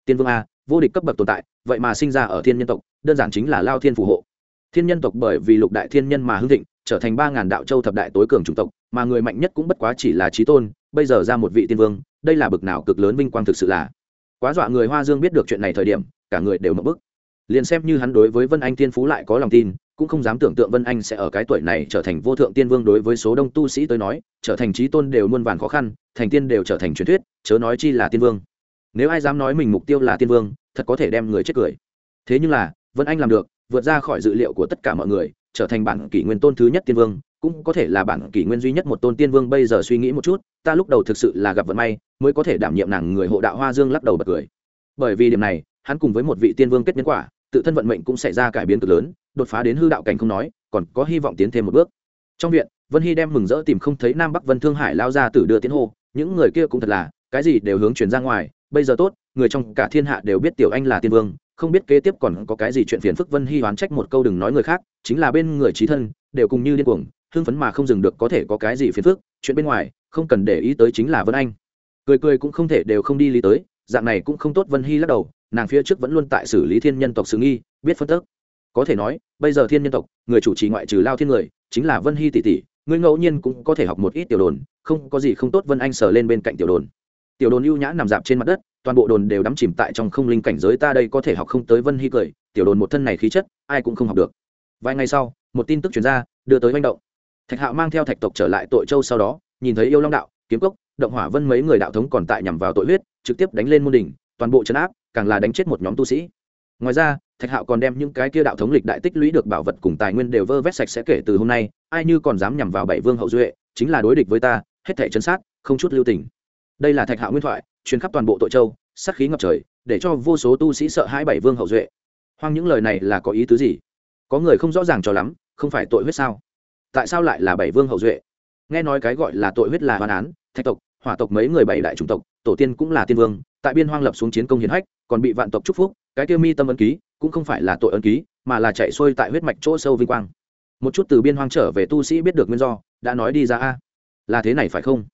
Tiên vương a, vô địch cấp bậc tồn tại, vậy mà sinh ra ở thiên nhân tộc, đơn giản chính là lao thiên phù hộ thiên nhân tộc bởi vì lục đại thiên nhân mà hưng thịnh, trở thành ba ngàn đạo châu thập đại tối cường chủng tộc, mà người mạnh nhất cũng bất quá chỉ là trí tôn, bây giờ ra một vị tiên vương, đây là bực nào cực lớn vinh quang thực sự là. Quá dọa người hoa dương biết được chuyện này thời điểm, cả người đều mập bức. Liền xem như hắn đối với vân anh tiên phú lại có lòng tin, cũng không dám tưởng tượng vân anh sẽ ở cái tuổi này trở thành vô thượng tiên vương đối với số đông tu sĩ tới nói, trở thành trí tôn đều muôn vàn khó khăn, thành tiên đều trở thành truyền thuyết, chớ nói chi là tiên vương. Nếu ai dám nói mình mục tiêu là tiên vương, thật có thể đem người chết cười. Thế nhưng là, vân anh làm được vượt ra khỏi dự liệu của tất cả mọi người, trở thành bản kỷ nguyên tôn thứ nhất tiên vương, cũng có thể là bản kỷ nguyên duy nhất một tôn tiên vương bây giờ suy nghĩ một chút, ta lúc đầu thực sự là gặp vận may, mới có thể đảm nhiệm nàng người hộ đạo hoa dương lắc đầu bật cười. Bởi vì điểm này, hắn cùng với một vị tiên vương kết nhân quả, tự thân vận mệnh cũng xảy ra cải biến cực lớn, đột phá đến hư đạo cảnh không nói, còn có hy vọng tiến thêm một bước. Trong viện, vân hy đem mừng rỡ tìm không thấy nam bắc vân thương hải lao ra từ đưa tiến hô, những người kia cũng thật là, cái gì đều hướng chuyển ra ngoài, bây giờ tốt, người trong cả thiên hạ đều biết tiểu anh là tiên vương không biết kế tiếp còn có cái gì chuyện phiền phức, vân hy oán trách một câu đừng nói người khác, chính là bên người trí thân, đều cùng như điên cuồng, hưng phấn mà không dừng được có thể có cái gì phiền phức, chuyện bên ngoài, không cần để ý tới chính là vân anh. Cười cười cũng không thể đều không đi lý tới, dạng này cũng không tốt, vân hy lắc đầu, nàng phía trước vẫn luôn tại xử lý thiên nhân tộc sự nghi, biết phân tức. Có thể nói, bây giờ thiên nhân tộc, người chủ trì ngoại trừ lao thiên người, chính là vân hy tỷ tỷ, người ngẫu nhiên cũng có thể học một ít tiểu đồn, không có gì không tốt, vân anh sờ lên bên cạnh tiểu đồn. Tiểu đồn ưu nhã nằm dạp trên mặt đất toàn bộ đồn đều đắm chìm tại trong không linh cảnh giới, ta đây có thể học không tới vân hy cười, tiểu đồn một thân này khí chất, ai cũng không học được. Vài ngày sau, một tin tức chuyển ra, đưa tới manh động. Thạch hạo mang theo thạch tộc trở lại tội châu sau đó, nhìn thấy yêu long đạo, kiếm cốc, động hỏa vân mấy người đạo thống còn tại nhằm vào tội huyết, trực tiếp đánh lên môn đỉnh, toàn bộ chấn áp, càng là đánh chết một nhóm tu sĩ. Ngoài ra, thạch hạo còn đem những cái kia đạo thống lịch đại tích lũy được bảo vật cùng tài nguyên đều vơ vét sạch sẽ kể từ hôm nay, ai như còn dám nhằm vào bảy vương hậu duệ, chính là đối địch với ta, hết thể chấn sát, không chút lưu tình. Đây là thạch hạo nguyên thoại chuyến khắp toàn bộ tội châu, sát khí ngập trời, để cho vô số tu sĩ sợ hãi bảy vương hậu duệ. Hoang những lời này là có ý tứ gì? Có người không rõ ràng cho lắm, không phải tội huyết sao? Tại sao lại là bảy vương hậu duệ? Nghe nói cái gọi là tội huyết là hoàn án, thạch tộc, hỏa tộc mấy người bảy đại chủng tộc, tổ tiên cũng là tiên vương, tại biên hoang lập xuống chiến công hiến hách, còn bị vạn tộc chúc phúc, cái tiêu mi tâm ấn ký cũng không phải là tội ấn ký, mà là chạy xuôi tại huyết mạch chỗ sâu vinh quang. Một chút từ biên hoang trở về tu sĩ biết được nguyên do, đã nói đi ra a. Là thế này phải không?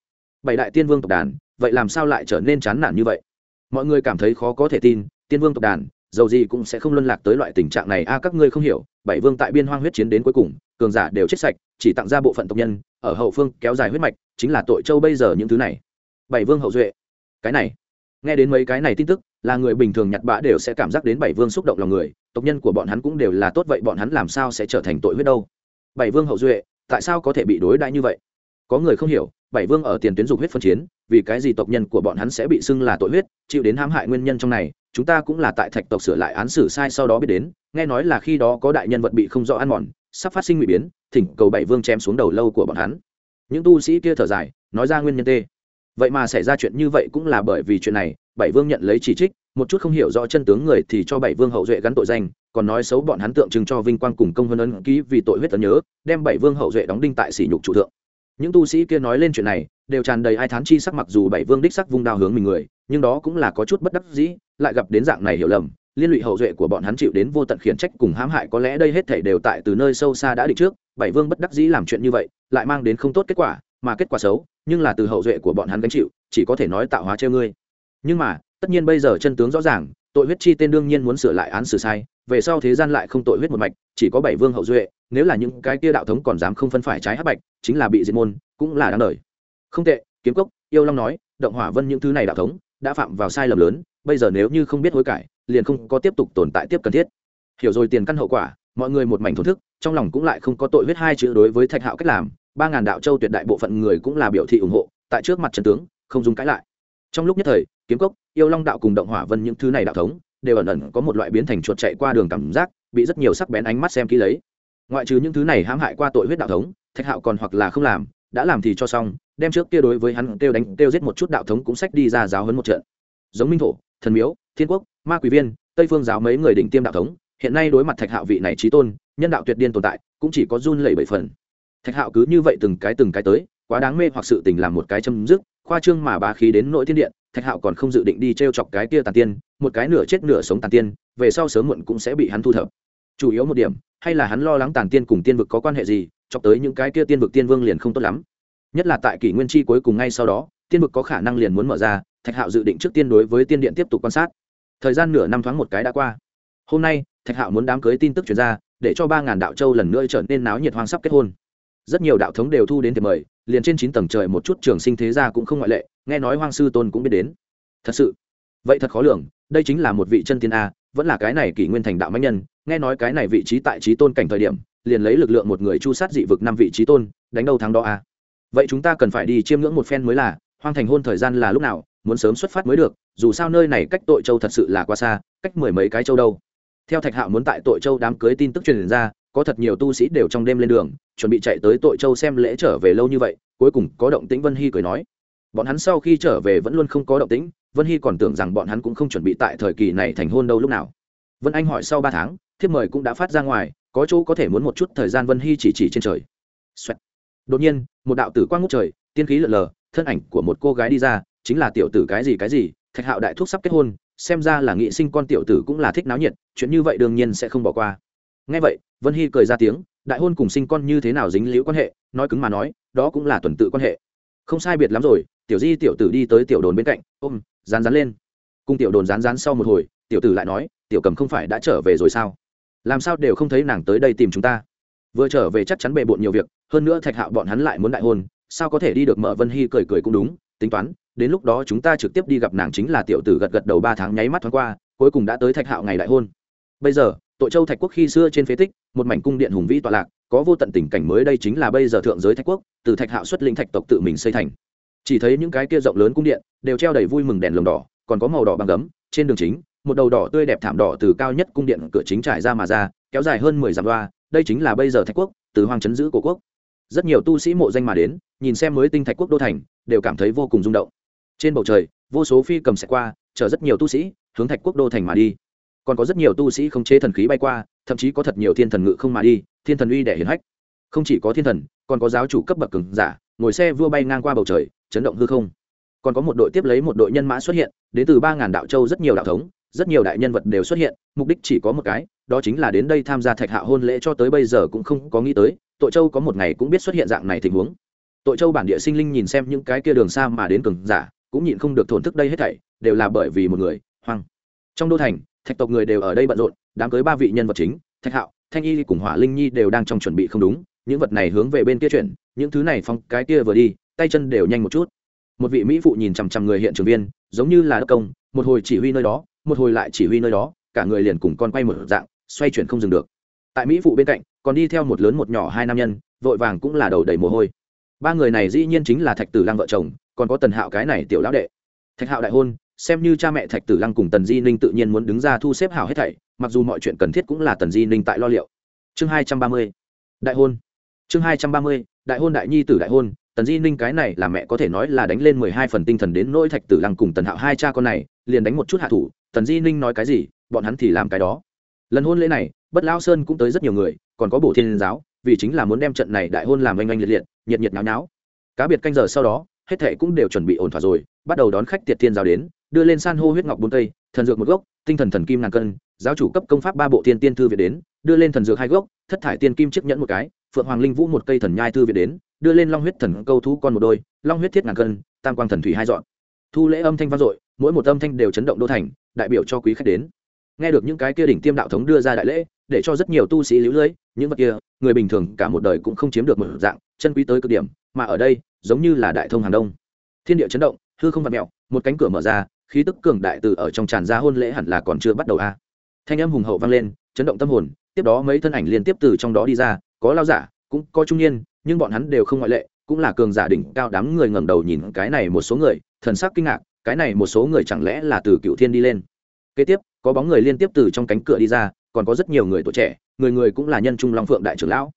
Bảy đại tiên vương tộc đàn vậy làm sao lại trở nên chán nản như vậy? Mọi người cảm thấy khó có thể tin, tiên vương tộc đàn, dầu gì cũng sẽ không luân lạc tới loại tình trạng này. A à, các ngươi không hiểu, bảy vương tại biên hoang huyết chiến đến cuối cùng, cường giả đều chết sạch, chỉ tặng ra bộ phận tộc nhân, ở hậu phương kéo dài huyết mạch, chính là tội châu bây giờ những thứ này. Bảy vương hậu duệ. Cái này, nghe đến mấy cái này tin tức, là người bình thường nhặt bã đều sẽ cảm giác đến bảy vương xúc động lòng người, tộc nhân của bọn hắn cũng đều là tốt, vậy bọn hắn làm sao sẽ trở thành tội huyết đâu? Bảy vương hậu duệ, tại sao có thể bị đối đãi như vậy? Có người không hiểu bảy vương ở tiền tuyến dục huyết phân chiến, vì cái gì tộc nhân của bọn hắn sẽ bị xưng là tội huyết, chịu đến hãm hại nguyên nhân trong này, chúng ta cũng là tại thạch tộc sửa lại án xử sai sau đó biết đến, nghe nói là khi đó có đại nhân vật bị không rõ ăn mòn, sắp phát sinh nguy biến, thỉnh cầu bảy vương chém xuống đầu lâu của bọn hắn. Những tu sĩ kia thở dài, nói ra nguyên nhân tê. Vậy mà xảy ra chuyện như vậy cũng là bởi vì chuyện này, bảy vương nhận lấy chỉ trích, một chút không hiểu rõ chân tướng người thì cho bảy vương hậu duệ gắn tội danh, còn nói xấu bọn hắn tượng trưng cho vinh quang cùng công hơn ấn ký vì tội huyết tấn nhớ, đem bảy vương hậu duệ đóng đinh tại sỉ nhục trụ thượng những tu sĩ kia nói lên chuyện này, đều tràn đầy ai thán chi sắc mặc dù bảy vương đích sắc vung đao hướng mình người, nhưng đó cũng là có chút bất đắc dĩ, lại gặp đến dạng này hiểu lầm, liên lụy hậu duệ của bọn hắn chịu đến vô tận khiển trách cùng hãm hại, có lẽ đây hết thể đều tại từ nơi sâu xa đã định trước, bảy vương bất đắc dĩ làm chuyện như vậy, lại mang đến không tốt kết quả, mà kết quả xấu, nhưng là từ hậu duệ của bọn hắn gánh chịu, chỉ có thể nói tạo hóa treo ngươi. Nhưng mà, tất nhiên bây giờ chân tướng rõ ràng, tội huyết chi tên đương nhiên muốn sửa lại án xử sai, về sau thế gian lại không tội huyết một mạch, chỉ có bảy vương hậu duệ nếu là những cái kia đạo thống còn dám không phân phải trái hắc bạch, chính là bị diệt môn, cũng là đáng đời. Không tệ, kiếm cốc, yêu long nói, động hỏa vân những thứ này đạo thống, đã phạm vào sai lầm lớn, bây giờ nếu như không biết hối cải, liền không có tiếp tục tồn tại tiếp cần thiết. Hiểu rồi tiền căn hậu quả, mọi người một mảnh thổn thức, trong lòng cũng lại không có tội huyết hai chữ đối với thạch hạo cách làm, ba ngàn đạo châu tuyệt đại bộ phận người cũng là biểu thị ủng hộ, tại trước mặt trần tướng, không dùng cãi lại. Trong lúc nhất thời, kiếm cốc, yêu long đạo cùng động hỏa vân những thứ này đạo thống, đều ẩn ẩn có một loại biến thành chuột chạy qua đường cảm giác, bị rất nhiều sắc bén ánh mắt xem kỹ lấy ngoại trừ những thứ này hãm hại qua tội huyết đạo thống, thạch hạo còn hoặc là không làm, đã làm thì cho xong, đem trước kia đối với hắn kêu đánh, kêu giết một chút đạo thống cũng sách đi ra giáo hấn một trận. Giống minh thổ, thần miếu, thiên quốc, ma quỷ viên, tây phương giáo mấy người đỉnh tiêm đạo thống, hiện nay đối mặt thạch hạo vị này trí tôn, nhân đạo tuyệt điên tồn tại, cũng chỉ có run lẩy bảy phần. Thạch hạo cứ như vậy từng cái từng cái tới, quá đáng mê hoặc sự tình làm một cái châm dứt, khoa trương mà bá khí đến nội thiên điện, thạch hạo còn không dự định đi t r e o chọc cái kia tàn tiên, một cái nửa chết nửa sống tàn tiên, về sau sớm muộn cũng sẽ bị hắn thu thập. Chủ yếu một điểm hay là hắn lo lắng tàn tiên cùng tiên vực có quan hệ gì, chọc tới những cái kia tiên vực tiên vương liền không tốt lắm. Nhất là tại kỷ nguyên chi cuối cùng ngay sau đó, tiên vực có khả năng liền muốn mở ra, thạch hạo dự định trước tiên đối với tiên điện tiếp tục quan sát. Thời gian nửa năm thoáng một cái đã qua. Hôm nay, thạch hạo muốn đám cưới tin tức chuyển ra, để cho ba ngàn đạo châu lần nữa trở nên náo nhiệt hoang sắp kết hôn. Rất nhiều đạo thống đều thu đến thiệp mời, liền trên chín tầng trời một chút trường sinh thế gia cũng không ngoại lệ, nghe nói hoang sư tôn cũng biết đến. Thật sự, vậy thật khó lường, đây chính là một vị chân tiên a, vẫn là cái này kỷ nguyên thành đạo mạnh nhân nghe nói cái này vị trí tại trí tôn cảnh thời điểm, liền lấy lực lượng một người chu sát dị vực năm vị trí tôn, đánh đâu thắng đó à? vậy chúng ta cần phải đi chiêm ngưỡng một phen mới là, hoang thành hôn thời gian là lúc nào, muốn sớm xuất phát mới được, dù sao nơi này cách tội châu thật sự là quá xa, cách mười mấy cái châu đâu. Theo thạch hạo muốn tại tội châu đám cưới tin tức truyền ra, có thật nhiều tu sĩ đều trong đêm lên đường, chuẩn bị chạy tới tội châu xem lễ trở về lâu như vậy, cuối cùng có động tĩnh vân hy cười nói. Bọn hắn sau khi trở về vẫn luôn không có động tĩnh, vân hy còn tưởng rằng bọn hắn cũng không chuẩn bị tại thời kỳ này thành hôn đâu lúc nào vân anh hỏi sau ba tháng, thiếp mời cũng đã phát ra ngoài, có chỗ có thể muốn một chút thời gian vân hy chỉ chỉ trên trời、Xoẹt. đột nhiên, một đạo tử quang ngút trời, tiên khí lợn lờ, thân ảnh của một cô gái đi ra, chính là tiểu tử cái gì cái gì, thạch hạo đại thúc sắp kết hôn, xem ra là nghị sinh con tiểu tử cũng là thích náo nhiệt, chuyện như vậy đương nhiên sẽ không bỏ qua. Ngay vậy, vân hy cười ra tiếng, đại hôn cùng sinh con như thế nào dính liễu quan hệ, nói cứng mà nói, đó cũng là tuần tự quan hệ. Không sai biệt lắm rồi, tiểu di tiểu tử đi tới tiểu đồn bên cạnh, ôm rán rán lên. Cùng tiểu đồn rán rán sau một hồi, tiểu tử lại nói tiểu cầm không phải đã trở về rồi sao? Làm sao đều không thấy nàng tới đây tìm chúng ta? Vừa trở về chắc chắn bề bộn nhiều việc, hơn nữa thạch hạo bọn hắn lại muốn đại hôn, sao có thể đi được mở vân hy cười cười cũng đúng, tính toán, đến lúc đó chúng ta trực tiếp đi gặp nàng chính là tiểu tử gật gật đầu ba tháng nháy mắt thoáng qua, cuối cùng đã tới thạch hạo ngày đại hôn. Bây giờ, tội châu thạch quốc khi xưa trên phế tích, một mảnh cung điện hùng vĩ tọa lạc, có vô tận tình cảnh mới đây chính là bây giờ thượng giới thạch quốc, từ thạch hạo xuất linh thạch tộc tự mình xây thành. Chỉ thấy những cái kia rộng lớn cung điện, đều treo đầy vui mừng đèn lồng đỏ, còn có màu đỏ bằng gấm, trên đường chính một đầu đỏ tươi đẹp thảm đỏ từ cao nhất cung điện cửa chính trải ra mà ra, kéo dài hơn mười dặm đoa đây chính là bây giờ thạch quốc, từ hoàng chấn giữ của quốc. Rất nhiều tu sĩ mộ danh mà đến, nhìn xem mới tinh thạch quốc đô thành, đều cảm thấy vô cùng rung động. Trên bầu trời, vô số phi cầm sẽ qua chở rất nhiều tu sĩ hướng thạch quốc đô thành mà đi. Còn có rất nhiều tu sĩ không chế thần khí bay qua, thậm chí có thật nhiều thiên thần ngự không mà đi, thiên thần uy đẻ hiển hách. Không chỉ có thiên thần, còn có giáo chủ cấp bậc cường giả, ngồi xe vua bay ngang qua bầu trời, chấn động hư không. Còn có một đội tiếp lấy một đội nhân mã xuất hiện, đến từ ba ngàn đạo châu rất nhiều đạo thống rất nhiều đại nhân vật đều xuất hiện, mục đích chỉ có một cái, đó chính là đến đây tham gia thạch hạ hôn lễ cho tới bây giờ cũng không có nghĩ tới, tội châu có một ngày cũng biết xuất hiện dạng này tình huống. Tội châu bản địa sinh linh nhìn xem những cái kia đường xa mà đến cường giả, cũng nhịn không được thổn thức đây hết thảy, đều là bởi vì một người, hoang. Trong đô thành, thạch tộc người đều ở đây bận rộn, đám cưới ba vị nhân vật chính, thạch hạo, thanh y cùng hỏa linh nhi đều đang trong chuẩn bị không đúng, những vật này hướng về bên kia chuyển, những thứ này phong cái kia vừa đi, tay chân đều nhanh một chút. Một vị mỹ phụ nhìn chằm chằm người hiện trường viên, giống như là đất công, một hồi chỉ huy nơi đó một hồi lại chỉ huy nơi đó, cả người liền cùng con quay một dạng, xoay chuyển không dừng được. Tại mỹ phụ bên cạnh, còn đi theo một lớn một nhỏ hai nam nhân, vội vàng cũng là đầu đầy mồ hôi. Ba người này dĩ nhiên chính là thạch tử lang vợ chồng, còn có tần hạo cái này tiểu lão đệ. Thạch hạo đại hôn, xem như cha mẹ thạch tử lăng cùng tần di ninh tự nhiên muốn đứng ra thu xếp hảo hết thảy, mặc dù mọi chuyện cần thiết cũng là tần di ninh tại lo liệu. Chương hai trăm ba mươi, đại hôn. Chương hai trăm ba mươi, đại hôn đại nhi tử đại hôn, tần di ninh cái này là mẹ có thể nói là đánh lên mười hai phần tinh thần đến nỗi thạch tử lăng cùng tần hạo hai cha con này, liền đánh một chút hạ thủ tần di ninh nói cái gì, bọn hắn thì làm cái đó. Lần hôn lễ này, bất lao sơn cũng tới rất nhiều người, còn có bổ thiên giáo, vì chính là muốn đem trận này đại hôn làm oanh oanh liệt liệt, nhiệt nhiệt náo náo. Cá biệt canh giờ sau đó, hết thệ cũng đều chuẩn bị ổn thỏa rồi, bắt đầu đón khách tiệt thiên giáo đến, đưa lên san hô huyết ngọc bốn cây, thần dược một gốc, tinh thần thần kim ngàn cân, giáo chủ cấp công pháp ba bộ thiên tiên thư viện đến, đưa lên thần dược hai gốc, thất thải tiên kim chiếc nhẫn một cái, phượng hoàng linh vũ một cây thần nhai thư viện đến, đưa lên long huyết thần câu thú con một đôi, long huyết thiết ngàn cân, tam quang thần thủy hai dọn. Thu lễ âm thanh vang dội, mỗi một âm thanh đều chấn động đô thành đại biểu cho quý khách đến. Nghe được những cái kia đỉnh tiêm đạo thống đưa ra đại lễ, để cho rất nhiều tu sĩ lũ lưỡi những vật kia, người bình thường cả một đời cũng không chiếm được một dạng, chân quý tới cực điểm, mà ở đây, giống như là đại thông hàng đông. Thiên địa chấn động, hư không vặt mẹo một cánh cửa mở ra, khí tức cường đại từ ở trong tràn ra hôn lễ hẳn là còn chưa bắt đầu a. Thanh âm hùng hậu vang lên, chấn động tâm hồn, tiếp đó mấy thân ảnh liên tiếp từ trong đó đi ra, có lao giả, cũng có trung niên, nhưng bọn hắn đều không ngoại lệ, cũng là cường giả đỉnh cao đám người ngẩng đầu nhìn cái này một số người, thần sắc kinh ngạc cái này một số người chẳng lẽ là từ cựu thiên đi lên? Kế tiếp, có bóng người liên tiếp từ trong cánh cửa đi ra, còn có rất nhiều người tuổi trẻ, người người cũng là nhân trung long phượng đại trưởng lão.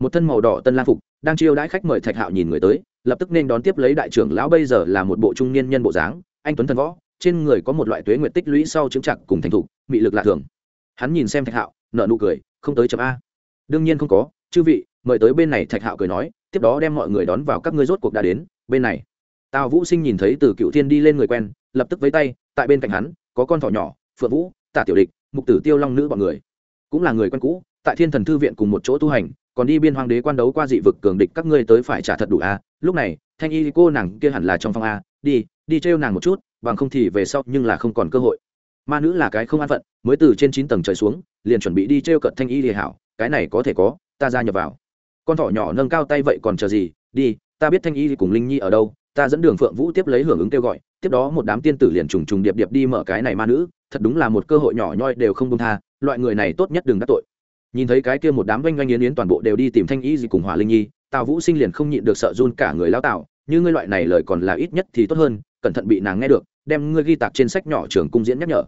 Một thân màu đỏ tân lang phục, đang chiêu đãi khách mời thạch hạo nhìn người tới, lập tức nên đón tiếp lấy đại trưởng lão bây giờ là một bộ trung niên nhân bộ dáng, anh tuấn thần võ, trên người có một loại tuế nguyện tích lũy sau chứng chặt cùng thành thục, mị lực lạ thường. Hắn nhìn xem thạch hạo nợ nụ cười, không tới chấm a. Đương nhiên không có, chư vị, mời tới bên này thạch hạo cười nói, tiếp đó đem mọi người đón vào các ngươi rốt cuộc đã đến, bên này tào vũ sinh nhìn thấy từ cựu thiên đi lên người quen, lập tức với tay, tại bên cạnh hắn, có con thỏ nhỏ, phượng vũ, tả tiểu địch, mục tử tiêu long nữ bọn người. Cũng là người quen cũ, tại thiên thần thư viện cùng một chỗ tu hành, còn đi biên hoàng đế quan đấu qua dị vực cường địch, các ngươi tới phải trả thật đủ a. Lúc này, thanh y cô nàng kia hẳn là trong phòng a. Đi đi trêu nàng một chút, bằng không thì về sau nhưng là không còn cơ hội. Ma nữ là cái không an phận, mới từ trên chín tầng trời xuống, liền chuẩn bị đi trêu cận thanh y thì hảo, cái này có thể có, ta ra nhập vào. Con thỏ nhỏ nâng cao tay vậy còn chờ gì, đi, ta biết thanh y cùng linh nhi ở đâu ta dẫn đường phượng vũ tiếp lấy hưởng ứng kêu gọi, tiếp đó một đám tiên tử liền trùng trùng điệp điệp đi mở cái này ma nữ, thật đúng là một cơ hội nhỏ nhoi đều không công tha, loại người này tốt nhất đừng đắc tội. Nhìn thấy cái kia một đám oanh oanh yến yến toàn bộ đều đi tìm thanh y gì cùng hỏa linh nhi, tào vũ sinh liền không nhịn được sợ run cả người lao tạo như ngươi loại này lời còn là ít nhất thì tốt hơn, cẩn thận bị nàng nghe được, đem ngươi ghi tạc trên sách nhỏ trường cung diễn nhắc nhở.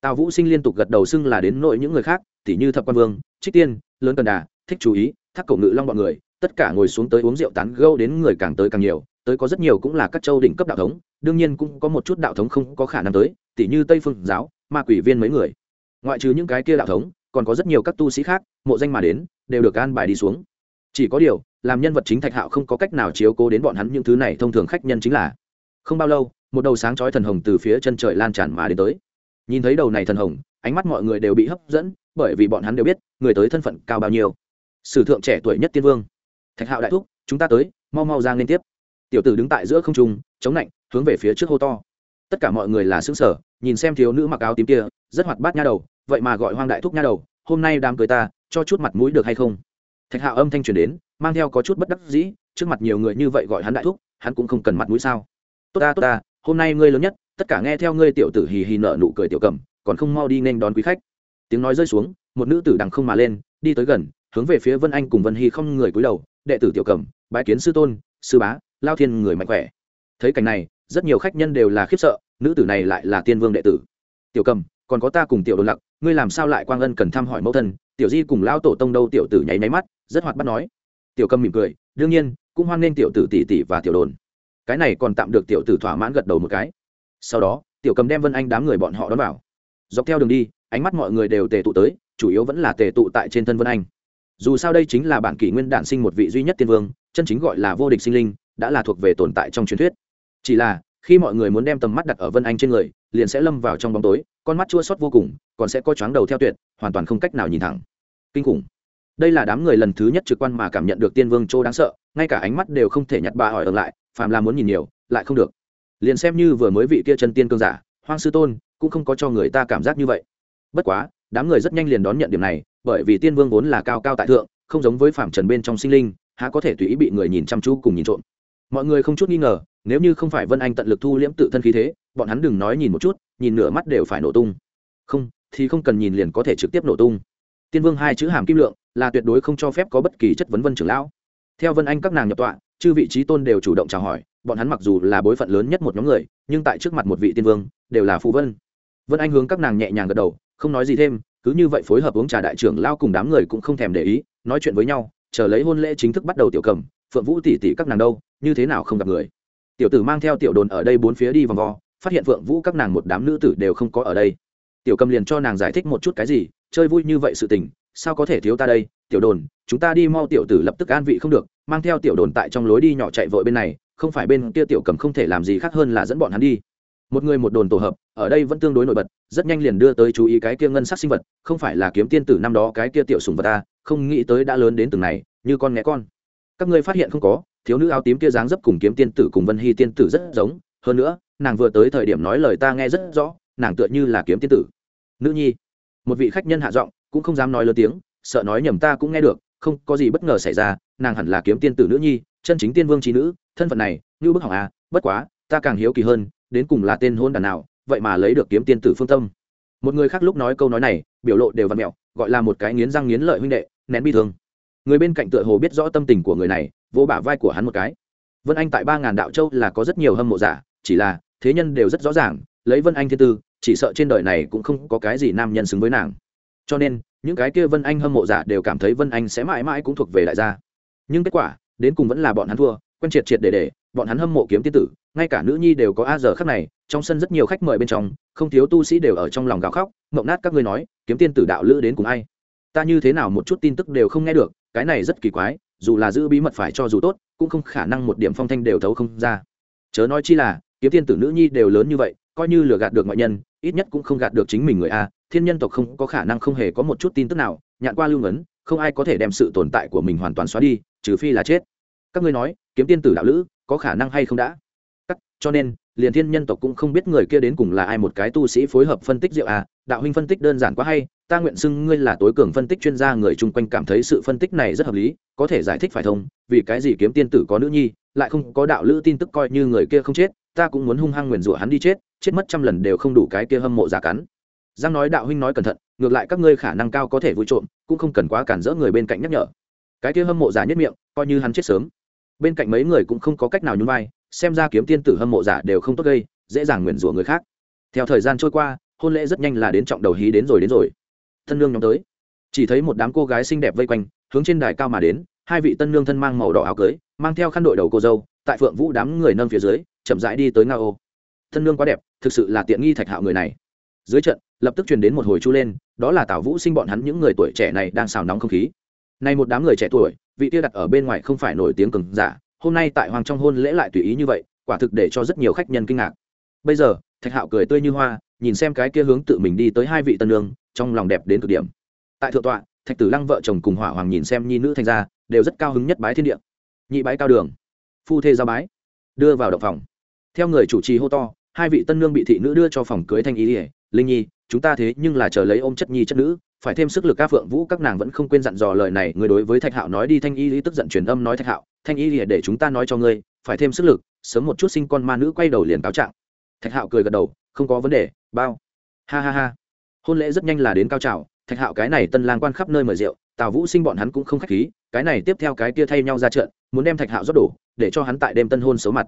Tào vũ sinh liên tục gật đầu xưng là đến nội những người khác, tỉ như thập quan vương, trích tiên, lớn cần đà, thích chú ý, thác cổ ngự long bọn người, tất cả ngồi xuống tới uống rượu tán gâu đến người càng tới càng nhiều tới có rất nhiều cũng là các châu đỉnh cấp đạo thống, đương nhiên cũng có một chút đạo thống không có khả năng tới, tỉ như tây phương giáo, ma quỷ viên mấy người. Ngoại trừ những cái kia đạo thống, còn có rất nhiều các tu sĩ khác, mộ danh mà đến, đều được an bài đi xuống. Chỉ có điều, làm nhân vật chính thạch hạo không có cách nào chiếu cố đến bọn hắn những thứ này, thông thường khách nhân chính là không bao lâu, một đầu sáng chói thần hồng từ phía chân trời lan tràn mà đến tới. Nhìn thấy đầu này thần hồng, ánh mắt mọi người đều bị hấp dẫn, bởi vì bọn hắn đều biết, người tới thân phận cao bao nhiêu. Sử thượng trẻ tuổi nhất tiên vương. Thạch hạo đại thúc, chúng ta tới, mau mau ra liên tiếp tiểu tử đứng tại giữa không trung, chống lạnh hướng về phía trước hô to. Tất cả mọi người là xứng sở nhìn xem thiếu nữ mặc áo tím kia, rất hoạt bát nha đầu, vậy mà gọi hoang đại thúc nha đầu, hôm nay đám cười ta, cho chút mặt mũi được hay không? Thạch hạo âm thanh truyền đến, mang theo có chút bất đắc dĩ, trước mặt nhiều người như vậy gọi hắn đại thúc, hắn cũng không cần mặt mũi sao? Tốt ta tốt ta, hôm nay ngươi lớn nhất, tất cả nghe theo ngươi tiểu tử hì hì nợ nụ cười tiểu cầm, còn không mau đi nên đón quý khách. Tiếng nói rơi xuống, một nữ tử đằng không mà lên, đi tới gần, hướng về phía vân anh cùng vân hy không người cúi đầu, đệ tử tiểu cầm, bái kiến sư tôn, sư bá lao thiên người mạnh khỏe. Thấy cảnh này, rất nhiều khách nhân đều là khiếp sợ, nữ tử này lại là tiên vương đệ tử. Tiểu cầm, còn có ta cùng tiểu đồn lặc, ngươi làm sao lại quang ân cần thăm hỏi mẫu thân? Tiểu di cùng lão tổ tông đâu? Tiểu tử nháy máy mắt, rất hoạt bắt nói. Tiểu cầm mỉm cười, đương nhiên, cũng hoan nghênh tiểu tử tỷ tỷ và tiểu đồn. Cái này còn tạm được tiểu tử thỏa mãn gật đầu một cái. Sau đó, tiểu cầm đem vân anh đám người bọn họ đón vào. Dọc theo đường đi, ánh mắt mọi người đều tề tụ tới, chủ yếu vẫn là tề tụ tại trên thân vân anh. Dù sao đây chính là bản kỷ nguyên đản sinh một vị duy nhất tiên vương, chân chính gọi là vô địch sinh linh đã là thuộc về tồn tại trong truyền thuyết. Chỉ là, khi mọi người muốn đem tầm mắt đặt ở vân anh trên người, liền sẽ lâm vào trong bóng tối, con mắt chua sót vô cùng, còn sẽ có chóng đầu theo tuyệt, hoàn toàn không cách nào nhìn thẳng. Kinh khủng. Đây là đám người lần thứ nhất trực quan mà cảm nhận được tiên vương châu đáng sợ, ngay cả ánh mắt đều không thể nhặt bà hỏi ở lại, phàm là muốn nhìn nhiều, lại không được. Liền xem như vừa mới vị kia chân tiên cương giả, hoang sư tôn, cũng không có cho người ta cảm giác như vậy. Bất quá, đám người rất nhanh liền đón nhận điểm này, bởi vì tiên vương vốn là cao cao tại thượng, không giống với phạm trần bên trong sinh linh, há có thể tùy ý bị người nhìn chăm chú cùng nhìn trộm mọi người không chút nghi ngờ, nếu như không phải vân anh tận lực thu liễm tự thân khí thế, bọn hắn đừng nói nhìn một chút, nhìn nửa mắt đều phải nổ tung. Không, thì không cần nhìn liền có thể trực tiếp nổ tung. Tiên vương hai chữ hàm kim lượng là tuyệt đối không cho phép có bất kỳ chất vấn vân trưởng lão. Theo vân anh các nàng nhập tọa, chư vị trí tôn đều chủ động chào hỏi, bọn hắn mặc dù là bối phận lớn nhất một nhóm người, nhưng tại trước mặt một vị tiên vương, đều là phụ vân. Vân anh hướng các nàng nhẹ nhàng gật đầu, không nói gì thêm, cứ như vậy phối hợp uống trà đại trưởng lao cùng đám người cũng không thèm để ý, nói chuyện với nhau, chờ lấy hôn lễ chính thức bắt đầu tiểu cầm phượng vũ tỷ tỷ các nàng đâu, như thế nào không gặp người? Tiểu tử mang theo tiểu đồn ở đây bốn phía đi vòng vo, phát hiện phượng vũ các nàng một đám nữ tử đều không có ở đây. Tiểu cầm liền cho nàng giải thích một chút cái gì, chơi vui như vậy sự tình, sao có thể thiếu ta đây? Tiểu đồn, chúng ta đi mau tiểu tử lập tức an vị không được, mang theo tiểu đồn tại trong lối đi nhỏ chạy vội bên này, không phải bên kia tiểu cầm không thể làm gì khác hơn là dẫn bọn hắn đi. Một người một đồn tổ hợp, ở đây vẫn tương đối nổi bật, rất nhanh liền đưa tới chú ý cái kia ngân sắc sinh vật, không phải là kiếm tiên tử năm đó cái kia tiểu sùng vật ta, không nghĩ tới đã lớn đến từng này, như con nghe con các ngươi phát hiện không có, thiếu nữ áo tím kia dáng dấp cùng kiếm tiên tử cùng vân hy tiên tử rất giống, hơn nữa, nàng vừa tới thời điểm nói lời ta nghe rất rõ, nàng tựa như là kiếm tiên tử. Nữ nhi, một vị khách nhân hạ giọng, cũng không dám nói lớn tiếng, sợ nói nhầm ta cũng nghe được, không có gì bất ngờ xảy ra, nàng hẳn là kiếm tiên tử nữ nhi, chân chính tiên vương trí nữ, thân phận này, như bức hỏng à bất quá, ta càng hiếu kỳ hơn, đến cùng là tên hôn đàn nào, vậy mà lấy được kiếm tiên tử phương tâm. Một người khác lúc nói câu nói này, biểu lộ đều văn mẹo, gọi là một cái nghiến răng nghiến lợi huynh đệ, nén bi thương người bên cạnh tựa hồ biết rõ tâm tình của người này, vỗ bả vai của hắn một cái. Vân anh tại ba ngàn đạo châu là có rất nhiều hâm mộ giả, chỉ là, thế nhân đều rất rõ ràng, lấy vân anh thiên tư, chỉ sợ trên đời này cũng không có cái gì nam nhân xứng với nàng. Cho nên, những cái kia vân anh hâm mộ giả đều cảm thấy vân anh sẽ mãi mãi cũng thuộc về đại gia. Nhưng kết quả, đến cùng vẫn là bọn hắn thua, quen triệt triệt để để, bọn hắn hâm mộ kiếm tiên tử, ngay cả nữ nhi đều có a giờ khác này, trong sân rất nhiều khách mời bên trong, không thiếu tu sĩ đều ở trong lòng gào khóc mộng nát các ngươi nói, kiếm tiên tử đạo lữ đến cùng ai? Ta như thế nào một chút tin tức đều không nghe được cái này rất kỳ quái, dù là giữ bí mật phải cho dù tốt, cũng không khả năng một điểm phong thanh đều thấu không ra. Chớ nói chi là, kiếm tiên tử nữ nhi đều lớn như vậy, coi như lừa gạt được ngoại nhân, ít nhất cũng không gạt được chính mình người a, thiên nhân tộc không có khả năng không hề có một chút tin tức nào, nhạn qua lưu ngấn, không ai có thể đem sự tồn tại của mình hoàn toàn xóa đi, trừ phi là chết. Các ngươi nói, kiếm tiên tử đạo lữ, có khả năng hay không đã? Cắt, cho nên, liền thiên nhân tộc cũng không biết người kia đến cùng là ai một cái tu sĩ phối hợp phân tích rượu à đạo huynh phân tích đơn giản quá hay ta nguyện xưng ngươi là tối cường phân tích chuyên gia người chung quanh cảm thấy sự phân tích này rất hợp lý, có thể giải thích phải thông vì cái gì kiếm tiên tử có nữ nhi, lại không có đạo lữ tin tức coi như người kia không chết, ta cũng muốn hung hăng nguyền rủa hắn đi chết chết mất trăm lần đều không đủ cái kia hâm mộ giả cắn. Giang nói đạo huynh nói cẩn thận, ngược lại các ngươi khả năng cao có thể vui trộm, cũng không cần quá cản rỡ người bên cạnh nhắc nhở. Cái kia hâm mộ giả nhất miệng, coi như hắn chết sớm. Bên cạnh mấy người cũng không có cách nào nhún vai, xem ra kiếm tiên tử hâm mộ giả đều không tốt gây, dễ dàng nguyền rủa người khác. Theo thời gian trôi qua, hôn lễ rất nhanh là đến trọng đầu hí đến rồi đến rồi thân nương nhóm tới. Chỉ thấy một đám cô gái xinh đẹp vây quanh, hướng trên đài cao mà đến, hai vị tân nương thân mang màu đỏ áo cưới, mang theo khăn đội đầu cô dâu, tại phượng vũ đám người nâng phía dưới, chậm rãi đi tới nga ô. Thân nương quá đẹp, thực sự là tiện nghi thạch hạo người này. Dưới trận, lập tức truyền đến một hồi chu lên, đó là tào vũ sinh bọn hắn những người tuổi trẻ này đang xào nóng không khí. Nay một đám người trẻ tuổi, vị tia đặt ở bên ngoài không phải nổi tiếng cường giả, hôm nay tại hoàng trong hôn lễ lại tùy ý như vậy, quả thực để cho rất nhiều khách nhân kinh ngạc. Bây giờ, thạch hạo cười tươi như hoa nhìn xem cái kia hướng tự mình đi tới hai vị tân lương trong lòng đẹp đến cực điểm. Tại thượng tọa, thạch tử lăng vợ chồng cùng hỏa hoàng nhìn xem nhi nữ thành ra, đều rất cao hứng nhất bái thiên địa. Nhị bái cao đường, phu thê ra bái, đưa vào động phòng. Theo người chủ trì hô to, hai vị tân nương bị thị nữ đưa cho phòng cưới thanh ý ỉa linh nhi, chúng ta thế nhưng là chờ lấy ôm chất nhi chất nữ, phải thêm sức lực ca phượng vũ các nàng vẫn không quên dặn dò lời này, người đối với thạch hạo nói đi, thanh y lý tức giận truyền âm nói thạch hạo, thanh y lìa để chúng ta nói cho ngươi, phải thêm sức lực, sớm một chút sinh con ma nữ quay đầu liền cáo trạng. Thạch hạo cười gật đầu, không có vấn đề bao. Ha ha ha. Hôn lễ rất nhanh là đến cao trào, thạch hạo cái này tân lang quan khắp nơi mời rượu, tào vũ sinh bọn hắn cũng không k h á c h khí, cái này tiếp theo cái kia thay nhau ra trận, muốn đem thạch hạo rót đổ, để cho hắn tại đêm tân hôn xấu mặt.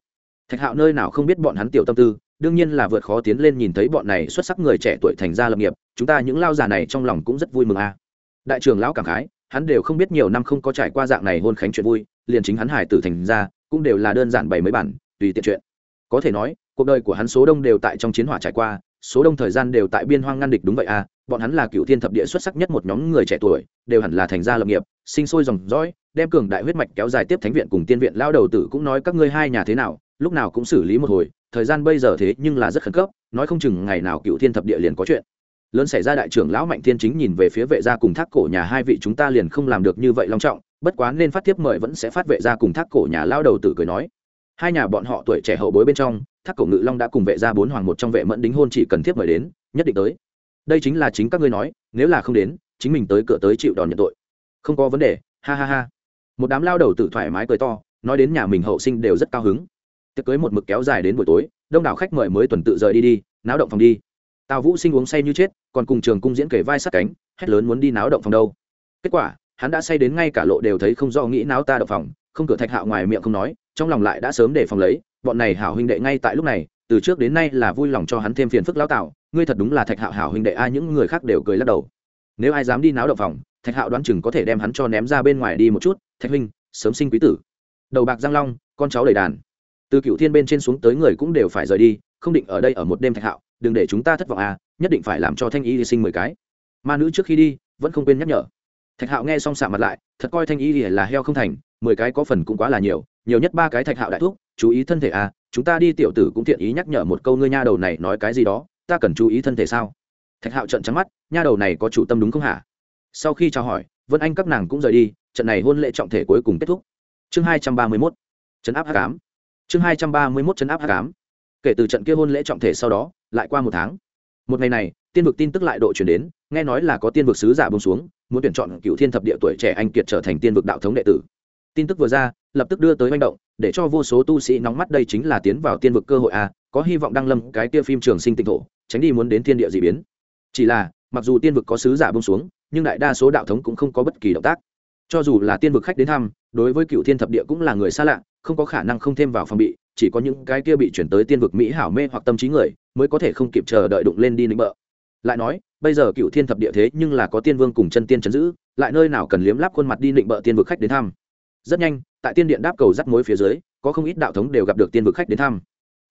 Thạch hạo nơi nào không biết bọn hắn tiểu tâm tư, đương nhiên là vượt khó tiến lên nhìn thấy bọn này xuất sắc người trẻ tuổi thành ra lập nghiệp, chúng ta những lao già này trong lòng cũng rất vui mừng à. đại trưởng lão cảm khái, hắn đều không biết nhiều năm không có trải qua dạng này hôn khánh chuyện vui, liền chính hắn hải tử thành ra, cũng đều là đơn giản bảy mấy bản, tùy tiện chuyện. Có thể nói, cuộc đời của hắn số đông đều tại trong chiến hỏa trải qua số đông thời gian đều tại biên hoang ngăn địch đúng vậy à bọn hắn là cựu thiên thập địa xuất sắc nhất một nhóm người trẻ tuổi, đều hẳn là thành gia lập nghiệp, sinh sôi dòng dõi, đem cường đại huyết mạch kéo dài tiếp thánh viện cùng tiên viện. Lao đầu tử cũng nói các ngươi hai nhà thế nào, lúc nào cũng xử lý một hồi, thời gian bây giờ thế nhưng là rất khẩn cấp, nói không chừng ngày nào cựu thiên thập địa liền có chuyện. Lớn xảy ra đại trưởng lão mạnh thiên chính nhìn về phía vệ gia cùng thác cổ nhà hai vị chúng ta liền không làm được như vậy long trọng, bất quá nên phát tiếp mời vẫn sẽ phát vệ gia cùng thác cổ nhà lao đầu tử cười nói. Hai nhà bọn họ tuổi trẻ hậu bối bên trong thác cổ ngự long đã cùng vệ gia bốn hoàng một trong vệ mẫn đính hôn chỉ cần thiết mời đến, nhất định tới. Đây chính là chính các ngươi nói, nếu là không đến, chính mình tới cửa tới chịu đòn nhận tội. Không có vấn đề, ha ha ha. Một đám lao đầu tự thoải mái cười to, nói đến nhà mình hậu sinh đều rất cao hứng. Tiệc cưới một mực kéo dài đến buổi tối, đông đảo khách mời mới tuần tự rời đi đi, náo động phòng đi. Tào vũ sinh uống say như chết, còn cùng trường cung diễn kể vai sát cánh, hét lớn muốn đi náo động phòng đâu. Kết quả, hắn đã say đến ngay cả lộ đều thấy không do nghĩ náo ta động phòng, không cửa thạch hạo ngoài miệng không nói, trong lòng lại đã sớm để phòng lấy bọn này hảo huynh đệ ngay tại lúc này, từ trước đến nay là vui lòng cho hắn thêm phiền phức lão tạo, ngươi thật đúng là thạch hạo hảo huynh đệ, ai những người khác đều cười lắc đầu. Nếu ai dám đi náo động phòng, thạch hạo đoán chừng có thể đem hắn cho ném ra bên ngoài đi một chút, thạch huynh, sớm sinh quý tử. Đầu bạc giang long, con cháu đầy đàn. Từ cựu thiên bên trên xuống tới người cũng đều phải rời đi, không định ở đây ở một đêm thạch hạo, đừng để chúng ta thất vọng à nhất định phải làm cho thanh y hy sinh mười cái. Ma nữ trước khi đi, vẫn không quên nhắc nhở. Thạch hạo nghe xong xạ mặt lại, thật coi thanh y là heo không thành, mười cái có phần cũng quá là nhiều nhiều nhất ba cái thạch hạo đại thuốc chú ý thân thể à chúng ta đi tiểu tử cũng thiện ý nhắc nhở một câu ngươi nha đầu này nói cái gì đó, ta cần chú ý thân thể sao? Thạch hạo trận trắng mắt, nha đầu này có chủ tâm đúng không hả? Sau khi chào hỏi, vân anh các nàng cũng rời đi, trận này hôn lễ trọng thể cuối cùng kết thúc. Chương hai trăm ba mươi mốt chấn áp h tám chương hai trăm ba mươi mốt chấn áp h tám kể từ trận kia hôn lễ trọng thể sau đó, lại qua một tháng. Một ngày này, tiên vực tin tức lại độ chuyển đến, nghe nói là có tiên vực sứ giả bông xuống, muốn tuyển chọn cựu thiên thập địa tuổi trẻ anh kiệt trở thành tiên vực đạo thống đệ tử. Tin tức vừa ra lập tức đưa tới manh động, để cho vô số tu sĩ nóng mắt đây chính là tiến vào tiên vực cơ hội a, có hy vọng đăng lâm cái kia phim trường sinh tịnh thổ, tránh đi muốn đến thiên địa d ị biến. Chỉ là, mặc dù tiên vực có sứ giả bông xuống, nhưng đại đa số đạo thống cũng không có bất kỳ động tác. Cho dù là tiên vực khách đến thăm, đối với cựu thiên thập địa cũng là người xa lạ, không có khả năng không thêm vào phòng bị, chỉ có những cái kia bị chuyển tới tiên vực mỹ hảo mê hoặc tâm trí người, mới có thể không kịp chờ đợi đụng lên đi nịnh bợ. Lại nói, bây giờ cựu thiên thập địa thế nhưng là có tiên vương cùng chân tiên chấn giữ, lại nơi nào cần liếm láp khuôn mặt đi nịnh bợ tiên vực khách đến thăm. Rất nhanh tại tiên điện đáp cầu dắt mối phía dưới, có không ít đạo thống đều gặp được tiên vực khách đến thăm.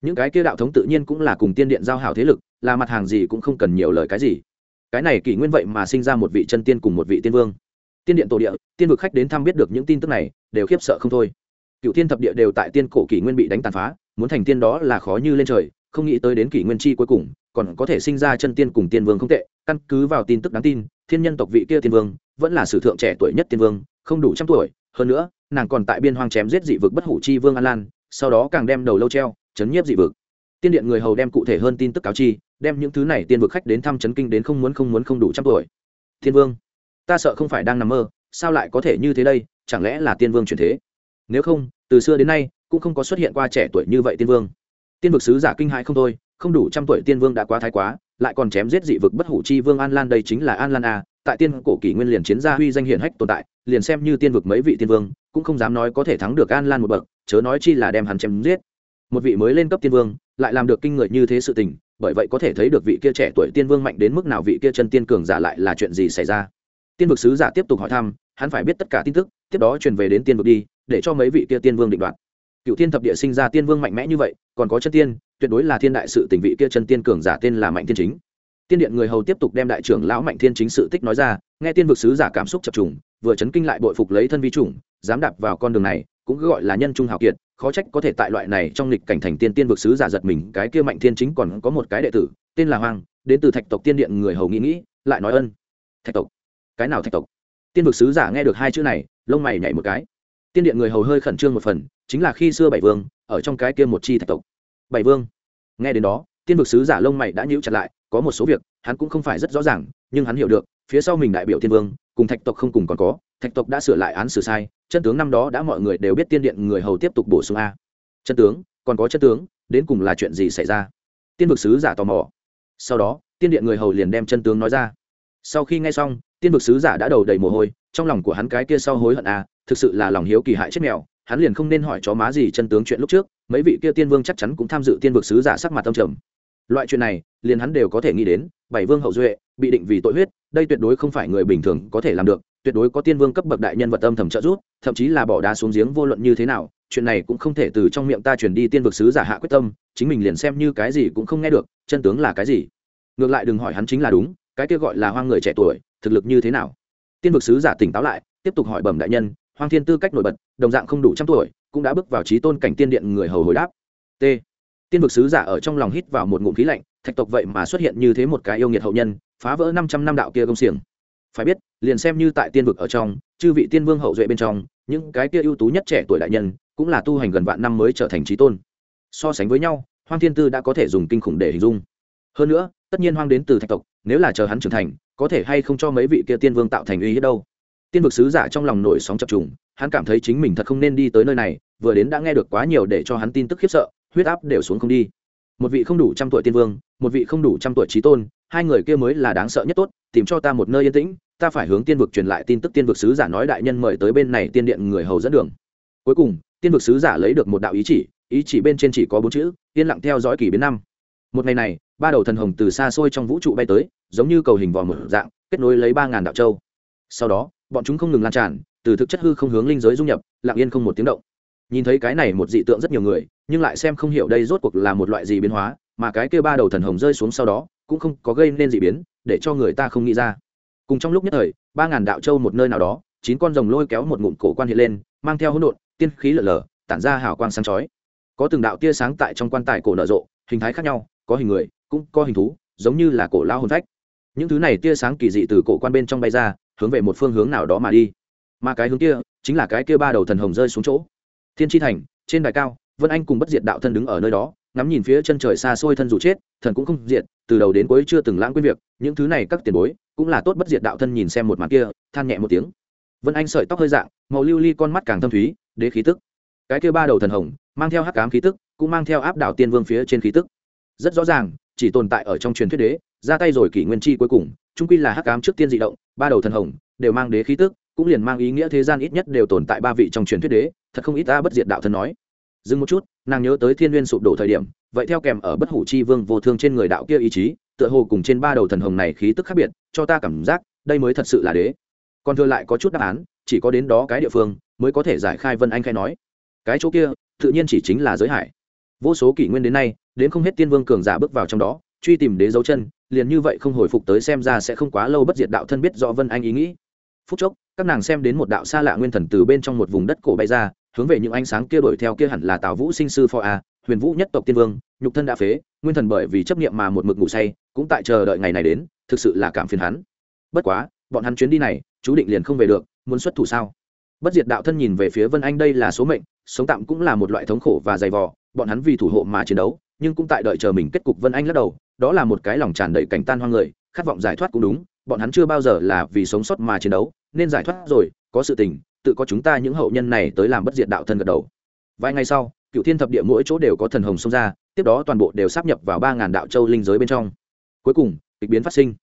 Những cái kia đạo thống tự nhiên cũng là cùng tiên điện giao hảo thế lực, là mặt hàng gì cũng không cần nhiều lời cái gì. Cái này kỷ nguyên vậy mà sinh ra một vị chân tiên cùng một vị tiên vương. Tiên điện tổ địa, tiên vực khách đến thăm biết được những tin tức này, đều khiếp sợ không thôi. Cựu tiên thập địa đều tại tiên cổ kỷ nguyên bị đánh tàn phá, muốn thành tiên đó là khó như lên trời, không nghĩ tới đến kỷ nguyên chi cuối cùng, còn có thể sinh ra chân tiên cùng tiên vương không tệ. Căn cứ vào tin tức đáng tin, thiên nhân tộc vị kia tiên vương, vẫn là sử thượng trẻ tuổi nhất tiên vương, không đủ trăm tuổi. Hơn nữa nàng còn tại biên hoang chém giết dị vực bất hủ chi vương an lan, sau đó càng đem đầu lâu treo, chấn nhiếp dị vực. Tiên điện người hầu đem cụ thể hơn tin tức cáo chi, đem những thứ này tiên vực khách đến thăm chấn kinh đến không muốn không muốn không đủ trăm tuổi. Thiên vương, ta sợ không phải đang nằm mơ, sao lại có thể như thế đây, chẳng lẽ là tiên vương truyền thế? Nếu không, từ xưa đến nay, cũng không có xuất hiện qua trẻ tuổi như vậy tiên vương. Tiên vực sứ giả kinh hãi không thôi, không đủ trăm tuổi tiên vương đã quá thái quá, lại còn chém giết dị vực bất hủ chi vương an lan đây chính là an lan a tại tiên cổ kỷ nguyên liền chiến gia huy danh hiển hách tồn tại, liền xem như tiên vực mấy vị tiên vương, cũng không dám nói có thể thắng được an lan một bậc, chớ nói chi là đem hắn chém giết. Một vị mới lên cấp tiên vương, lại làm được kinh người như thế sự tình, bởi vậy có thể thấy được vị kia trẻ tuổi tiên vương mạnh đến mức nào vị kia chân tiên cường giả lại là chuyện gì xảy ra. Tiên vực sứ giả tiếp tục hỏi thăm, hắn phải biết tất cả tin tức, tiếp đó truyền về đến tiên vực đi, để cho mấy vị kia tiên vương định đoạt. Cựu tiên thập địa sinh ra tiên vương mạnh mẽ như vậy, còn có chân tiên, tuyệt đối là thiên đại sự tình vị kia chân tiên cường giả tên là mạnh tiên chính tiên điện người hầu tiếp tục đem đại trưởng lão mạnh thiên chính sự tích nói ra, nghe tiên vực sứ giả cảm xúc chập trùng, vừa chấn kinh lại bội phục lấy thân vi chủng, dám đạp vào con đường này, cũng gọi là nhân trung hào kiệt, khó trách có thể tại loại này trong lịch cảnh thành tiên tiên vực sứ giả giật mình, cái kia mạnh thiên chính còn có một cái đệ tử, tên là hoàng đến từ thạch tộc tiên điện người hầu nghĩ nghĩ, lại nói ân. Thạch tộc? Cái nào thạch tộc? Tiên vực sứ giả nghe được hai chữ này, lông mày nhảy một cái. Tiên điện người hầu hơi khẩn trương một phần, chính là khi xưa bảy vương, ở trong cái kia một chi thạch tộc. Bảy vương? Nghe đến đó, tiên vực sứ giả lông mày đã nhíu chặt lại có một số việc, hắn cũng không phải rất rõ ràng, nhưng hắn hiểu được, phía sau mình đại biểu thiên vương, cùng thạch tộc không cùng còn có, thạch tộc đã sửa lại án xử sai, chân tướng năm đó đã mọi người đều biết tiên điện người hầu tiếp tục bổ sung a. Chân tướng, còn có chân tướng, đến cùng là chuyện gì xảy ra? Tiên vực sứ giả tò mò. Sau đó, tiên điện người hầu liền đem chân tướng nói ra. Sau khi nghe xong, tiên vực sứ giả đã đầu đầy mồ hôi, trong lòng của hắn cái kia sau hối hận a, thực sự là lòng hiếu kỳ hại chết mèo, hắn liền không nên hỏi chó má gì chân tướng chuyện lúc trước, mấy vị kia tiên vương chắc chắn cũng tham dự tiên vực sứ giả sắc mặt tâm trầm loại chuyện này, liền hắn đều có thể nghĩ đến, bảy vương hậu duệ, bị định vì tội huyết, đây tuyệt đối không phải người bình thường có thể làm được, tuyệt đối có tiên vương cấp bậc đại nhân vật âm thầm trợ giúp, thậm chí là bỏ đá xuống giếng vô luận như thế nào, chuyện này cũng không thể từ trong miệng ta truyền đi tiên vực sứ giả hạ quyết tâm, chính mình liền xem như cái gì cũng không nghe được, chân tướng là cái gì. Ngược lại đừng hỏi hắn chính là đúng, cái kia gọi là hoang người trẻ tuổi, thực lực như thế nào. Tiên vực sứ giả tỉnh táo lại, tiếp tục hỏi bẩm đại nhân, hoang thiên tư cách nổi bật, đồng dạng không đủ trăm tuổi, cũng đã bước vào trí tôn cảnh tiên điện người hầu hồi đáp. T tiên vực sứ giả ở trong lòng hít vào một ngụm khí lạnh, thạch tộc vậy mà xuất hiện như thế một cái yêu nghiệt hậu nhân, phá vỡ năm trăm năm đạo kia công xiềng. Phải biết, liền xem như tại tiên vực ở trong, chư vị tiên vương hậu duệ bên trong, những cái kia ưu tú nhất trẻ tuổi đại nhân, cũng là tu hành gần vạn năm mới trở thành trí tôn. So sánh với nhau, hoang thiên tư đã có thể dùng kinh khủng để hình dung. Hơn nữa, tất nhiên hoang đến từ thạch tộc, nếu là chờ hắn trưởng thành, có thể hay không cho mấy vị kia tiên vương tạo thành uy hiếp đâu. Tiên vực sứ giả trong lòng nổi sóng chập trùng, hắn cảm thấy chính mình thật không nên đi tới nơi này, vừa đến đã nghe được quá nhiều để cho hắn tin tức khiếp sợ huyết áp đều xuống không đi. Một vị không đủ trăm tuổi tiên vương, một vị không đủ trăm tuổi trí tôn, hai người kia mới là đáng sợ nhất tốt, tìm cho ta một nơi yên tĩnh, ta phải hướng tiên vực truyền lại tin tức tiên vực sứ giả nói đại nhân mời tới bên này tiên điện người hầu dẫn đường. Cuối cùng, tiên vực sứ giả lấy được một đạo ý chỉ ý chỉ bên trên chỉ có bốn chữ, yên lặng theo dõi kỷ biến năm. Một ngày này, ba đầu thần hồng từ xa xôi trong vũ trụ bay tới, giống như cầu hình vòm một dạng, kết nối lấy ba ngàn đạo châu. Sau đó, bọn chúng không ngừng lan tràn, từ thực chất hư không hướng linh giới dung nhập, lặng yên không một tiếng động nhìn thấy cái này một dị tượng rất nhiều người, nhưng lại xem không hiểu đây rốt cuộc là một loại gì biến hóa, mà cái kia ba đầu thần hồng rơi xuống sau đó, cũng không có gây nên dị biến, để cho người ta không nghĩ ra. Cùng trong lúc nhất thời, ba ngàn đạo châu một nơi nào đó, chín con rồng lôi kéo một ngụm cổ quan hiện lên, mang theo hỗn độn, tiên khí lở lở, tản ra hào quang sáng chói. Có từng đạo tia sáng tại trong quan tài cổ nở rộ, hình thái khác nhau, có hình người, cũng có hình thú, giống như là cổ lao hồn phách. Những thứ này tia sáng kỳ dị từ cổ quan bên trong bay ra, hướng về một phương hướng nào đó mà đi. Mà cái hướng kia, chính là cái kia ba đầu thần hồng rơi xuống chỗ thiên tri thành, trên đài cao, vân anh cùng bất diệt đạo thân đứng ở nơi đó, ngắm nhìn phía chân trời xa xôi thân dù chết, thần cũng không diệt, từ đầu đến cuối chưa từng lãng quên việc, những thứ này các tiền bối, cũng là tốt bất diệt đạo thân nhìn xem một màn kia, than nhẹ một tiếng. Vân anh sợi tóc hơi dạng, màu lưu ly con mắt càng thâm thúy, đế khí tức. Cái kia ba đầu thần hồng, mang theo hắc cám khí tức, cũng mang theo áp đảo tiên vương phía trên khí tức. Rất rõ ràng, chỉ tồn tại ở trong truyền thuyết đế, ra tay rồi kỷ nguyên chi cuối cùng trung quy là hắc cám trước tiên dị động, ba đầu thần hồng, đều mang đế khí tức cũng liền mang ý nghĩa thế gian ít nhất đều tồn tại ba vị trong truyền thuyết đế, thật không ít ta bất diệt đạo thân nói. Dừng một chút, nàng nhớ tới thiên n g u y ê n sụp đổ thời điểm, vậy theo kèm ở bất hủ chi vương vô thương trên người đạo kia ý chí, tựa hồ cùng trên ba đầu thần hồng này khí tức khác biệt, cho ta cảm giác, đây mới thật sự là đế. Còn thừa lại có chút đáp án, chỉ có đến đó cái địa phương, mới có thể giải khai vân anh khai nói. Cái chỗ kia, tự nhiên chỉ chính là giới hải. Vô số kỷ nguyên đến nay, đến không hết tiên vương cường giả bước vào trong đó, truy tìm đế dấu chân, liền như vậy không hồi phục tới xem ra sẽ không quá lâu bất diệt đạo thân biết do vân anh ý nghĩ. Phút chốc các nàng xem đến một đạo xa lạ nguyên thần từ bên trong một vùng đất cổ bay ra, hướng về những ánh sáng kia đổi theo kia hẳn là tào vũ sinh sư phò a, huyền vũ nhất tộc tiên vương, nhục thân đã phế, nguyên thần bởi vì chấp nghiệm mà một mực ngủ say, cũng tại chờ đợi ngày này đến, thực sự là cảm phiền hắn. Bất quá, bọn hắn chuyến đi này, chú định liền không về được, muốn xuất thủ sao? Bất diệt đạo thân nhìn về phía vân anh đây là số mệnh, sống tạm cũng là một loại thống khổ và dày vò, bọn hắn vì thủ hộ mà chiến đấu, nhưng cũng tại đợi chờ mình kết cục vân anh lắc đầu, đó là một cái lòng tràn đầy cảnh tan hoang người, khát vọng giải thoát cũng đúng, bọn hắn chưa bao giờ là vì sống sót mà chiến đấu nên giải thoát rồi, có sự tình, tự có chúng ta những hậu nhân này tới làm bất diệt đạo thân gật đầu. Vài ngày sau, cựu thiên thập địa mỗi chỗ đều có thần hồng xông ra, tiếp đó toàn bộ đều sắp nhập vào ba ngàn đạo châu linh giới bên trong. Cuối cùng, kịch biến phát sinh.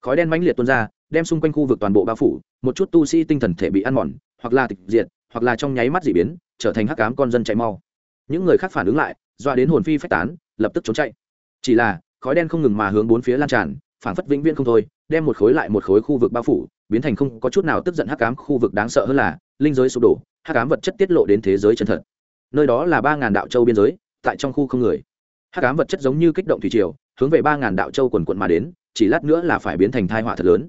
Khói đen mãnh liệt tuôn ra, đem xung quanh khu vực toàn bộ bao phủ, một chút tu sĩ tinh thần thể bị ăn mòn, hoặc là tịch diệt, hoặc là trong nháy mắt dị biến, trở thành hắc cám con dân chạy mau. Những người khác phản ứng lại, doa đến hồn phi phách tán, lập tức trốn chạy. Chỉ là, khói đen không ngừng mà hướng bốn phía lan tràn phản phất vĩnh viễn không thôi đem một khối lại một khối khu vực bao phủ, biến thành không có chút nào tức giận hắc ám khu vực đáng sợ hơn là, linh giới sụp đổ, hắc ám vật chất tiết lộ đến thế giới chân thật. Nơi đó là ba ngàn đạo châu biên giới, tại trong khu không người. Hắc ám vật chất giống như kích động thủy triều, hướng về ba ngàn đạo châu quần quận mà đến, chỉ lát nữa là phải biến thành thai họa thật lớn.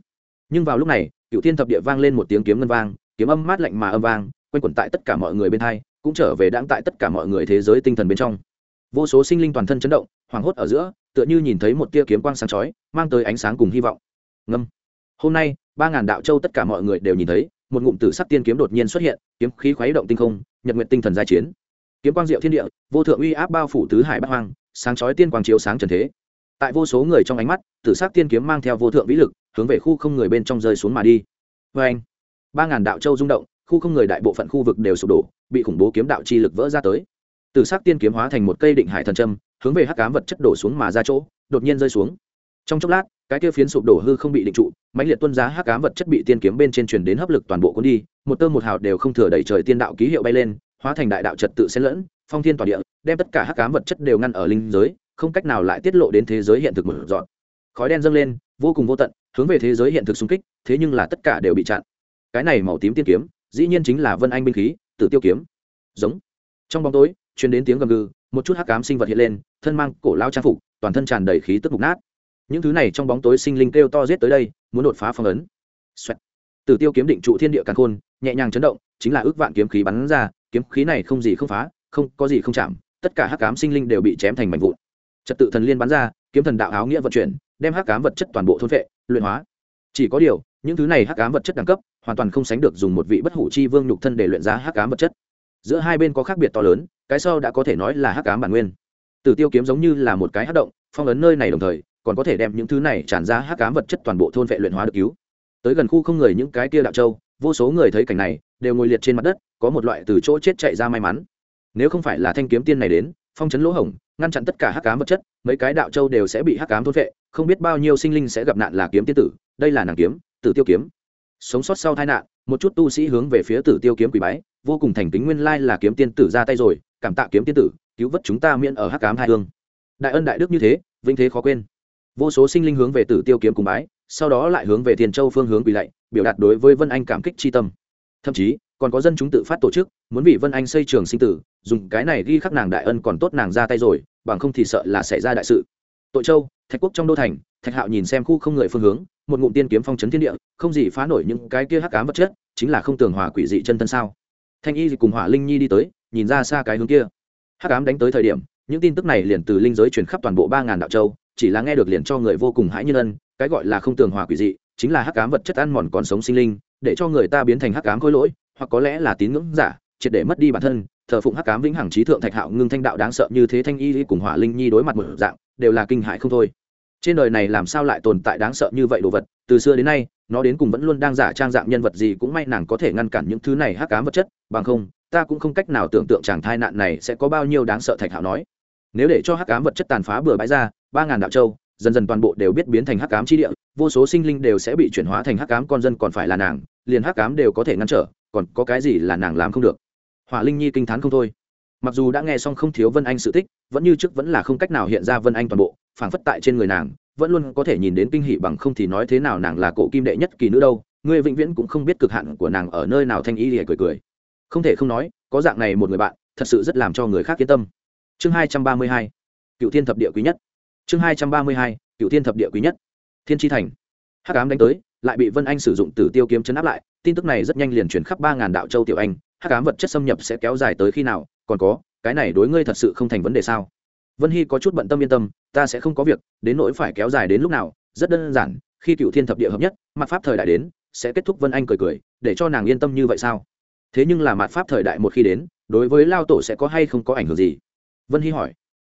Nhưng vào lúc này, cựu thiên thập địa vang lên một tiếng kiếm ngân vang, kiếm âm mát lạnh mà âm vang, quanh quẩn tại tất cả mọi người bên thai cũng trở về đáng tại tất cả mọi người thế giới tinh thần bên trong. Vô số sinh linh toàn thân chấn động, hoảng hốt ở giữa, tựa như nhìn thấy một tia kiếm quang sáng chói, mang tới ánh sáng cùng hy vọng ngâm. Hôm nay, ba ngàn đạo châu tất cả mọi người đều nhìn thấy, một ngụm tử sắc tiên kiếm đột nhiên xuất hiện, kiếm khí khuấy động tinh không, nhật nguyện tinh thần giai chiến. Kiếm quang diệu thiên địa, vô thượng uy áp bao phủ tứ hải bắc hoang, sáng chói tiên quang chiếu sáng trần thế. Tại vô số người trong ánh mắt, tử sắc tiên kiếm mang theo vô thượng vĩ lực, hướng về khu không người bên trong rơi xuống mà đi. Vê anh ba ngàn đạo châu rung động, khu không người đại bộ phận khu vực đều sụp đổ, bị khủng bố kiếm đạo chi lực vỡ ra tới. Tử sắc tiên kiếm hóa thành một cây định hải thần trâm hướng về hắc cám vật chất đổ xuống mà ra chỗ, đột nhiên rơi xuống. Trong chốc lát cái kia phiến sụp đổ hư không bị định trụ, mãnh liệt tuân giá hắc ám vật chất bị tiên kiếm bên trên truyền đến hấp lực toàn bộ cuốn đi, một tơ một hào đều không thừa đẩy trời tiên đạo ký hiệu bay lên, hóa thành đại đạo trật tự xen lẫn, phong thiên toàn địa, đem tất cả hắc ám vật chất đều ngăn ở linh giới, không cách nào lại tiết lộ đến thế giới hiện thực một dọn khói đen dâng lên, vô cùng vô tận, hướng về thế giới hiện thực xung kích, thế nhưng là tất cả đều bị chặn. Cái này màu tím tiên kiếm, dĩ nhiên chính là vân anh binh khí, tử tiêu kiếm. Giống. Trong bóng tối, truyền đến tiếng gầm gừ, một chút hắc ám sinh vật hiện lên, thân mang cổ lao trang phục, toàn thân tràn đầy khí tức mục nát những thứ này trong bóng tối sinh linh kêu to giết tới đây, muốn đột phá phong ấn. Xoẹt. Tử tiêu kiếm định trụ thiên địa càn khôn, nhẹ nhàng chấn động, chính là ước vạn kiếm khí bắn ra, kiếm khí này không gì không phá, không, có gì không chạm, tất cả hắc ám sinh linh đều bị chém thành mảnh vụn. Trật tự thần liên bắn ra, kiếm thần đạo áo nghĩa vận chuyển, đem hắc ám vật chất toàn bộ thôn vệ luyện hóa. Chỉ có điều, những thứ này hắc ám vật chất đẳng cấp, hoàn toàn không sánh được dùng một vị bất hủ chi vương nhục thân để luyện giá hắc ám vật chất. Giữa hai bên có khác biệt to lớn, cái sau đã có thể nói là hắc ám bản nguyên. Tử tiêu kiếm giống như là một cái hắc động, phong ấn nơi này đồng thời còn có thể đem những thứ này tràn ra hắc ám vật chất toàn bộ thôn vệ luyện hóa được cứu. Tới gần khu không người những cái kia đạo châu, vô số người thấy cảnh này, đều ngồi liệt trên mặt đất, có một loại từ chỗ chết chạy ra may mắn. Nếu không phải là thanh kiếm tiên này đến, phong chấn lỗ hổng, ngăn chặn tất cả hắc ám vật chất, mấy cái đạo châu đều sẽ bị hắc ám thôn vệ, không biết bao nhiêu sinh linh sẽ gặp nạn là kiếm tiên tử, đây là nàng kiếm, tử tiêu kiếm. Sống sót sau tai nạn, một chút tu sĩ hướng về phía tử tiêu kiếm quỷ bái, vô cùng thành kính nguyên lai là kiếm tiên tử ra tay rồi, cảm tạ kiếm tiên tử, cứu vớt chúng ta miễn ở hắc cám hai hương. Đại ân đại đức như thế, vinh thế khó quên vô số sinh linh hướng về tử tiêu kiếm cùng bái, sau đó lại hướng về thiên châu phương hướng quỳ lạy, biểu đạt đối với vân anh cảm kích tri tâm. Thậm chí, còn có dân chúng tự phát tổ chức, muốn vì vân anh xây trường sinh tử, dùng cái này ghi khắc nàng đại ân còn tốt nàng ra tay rồi, bằng không thì sợ là xảy ra đại sự. Tội châu, thạch quốc trong đô thành, thạch hạo nhìn xem khu không người phương hướng, một ngụm tiên kiếm phong chấn thiên địa, không gì phá nổi những cái kia hắc cám vật chất, chính là không tường hòa quỷ dị chân thân sao. Thanh y cùng hỏa linh nhi đi tới, nhìn ra xa cái hướng kia. Hắc cám đánh tới thời điểm, những tin tức này liền từ linh giới truyền khắp toàn bộ ba ngàn đạo châu chỉ là nghe được liền cho người vô cùng hãi nhân ân, cái gọi là không tường hòa quỷ dị, chính là hắc cám vật chất ăn mòn còn sống sinh linh, để cho người ta biến thành hắc cám khôi lỗi, hoặc có lẽ là tín ngưỡng giả, triệt để mất đi bản thân, thờ phụng hắc cám vĩnh hằng trí thượng thạch hạo ngưng thanh đạo đáng sợ như thế thanh y cùng hỏa linh nhi đối mặt một dạng, đều là kinh hại không thôi. Trên đời này làm sao lại tồn tại đáng sợ như vậy đồ vật, từ xưa đến nay, nó đến cùng vẫn luôn đang giả trang dạng nhân vật gì cũng may nàng có thể ngăn cản những thứ này hắc cám vật chất, bằng không, ta cũng không cách nào tưởng tượng chàng thai nạn này sẽ có bao nhiêu đáng sợ thạch hạo nói. Nếu để cho hắc cám vật chất tàn phá bừa bãi ra ba ngàn đạo châu, dần dần toàn bộ đều biết biến thành hắc cám chi địa, vô số sinh linh đều sẽ bị chuyển hóa thành hắc cám con dân còn phải là nàng, liền hắc cám đều có thể ngăn trở, còn có cái gì là nàng làm không được? Hỏa linh nhi kinh t h á n không thôi. Mặc dù đã nghe xong không thiếu vân anh sự tích, vẫn như trước vẫn là không cách nào hiện ra vân anh toàn bộ, phảng phất tại trên người nàng, vẫn luôn có thể nhìn đến kinh hỷ bằng không thì nói thế nào nàng là cổ kim đệ nhất kỳ nữ đâu người vĩnh viễn cũng không biết cực hạn của nàng ở nơi nào, thanh ý để cười cười. Không thể không nói, có dạng này một người bạn, thật sự rất làm cho người khác yên tâm. Chương hai trăm ba mươi hai, cựu thiên thập địa quý nhất chương hai trăm ba mươi hai cựu thiên thập địa quý nhất, thiên tri thành. Hắc ám đánh tới, lại bị vân anh sử dụng tử tiêu kiếm chấn áp lại, tin tức này rất nhanh liền chuyển khắp ba ngàn đạo châu tiểu anh. Hắc ám vật chất xâm nhập sẽ kéo dài tới khi nào? Còn có, cái này đối ngươi thật sự không thành vấn đề sao? Vân hy có chút bận tâm yên tâm, ta sẽ không có việc, đến nỗi phải kéo dài đến lúc nào, rất đơn giản, khi cựu thiên thập địa hợp nhất mặt pháp thời đại đến, sẽ kết thúc vân anh cười cười, để cho nàng yên tâm như vậy sao? Thế nhưng là mặt pháp thời đại một khi đến, đối với lao tổ sẽ có hay không có ảnh hưởng gì? Vân hy hỏi.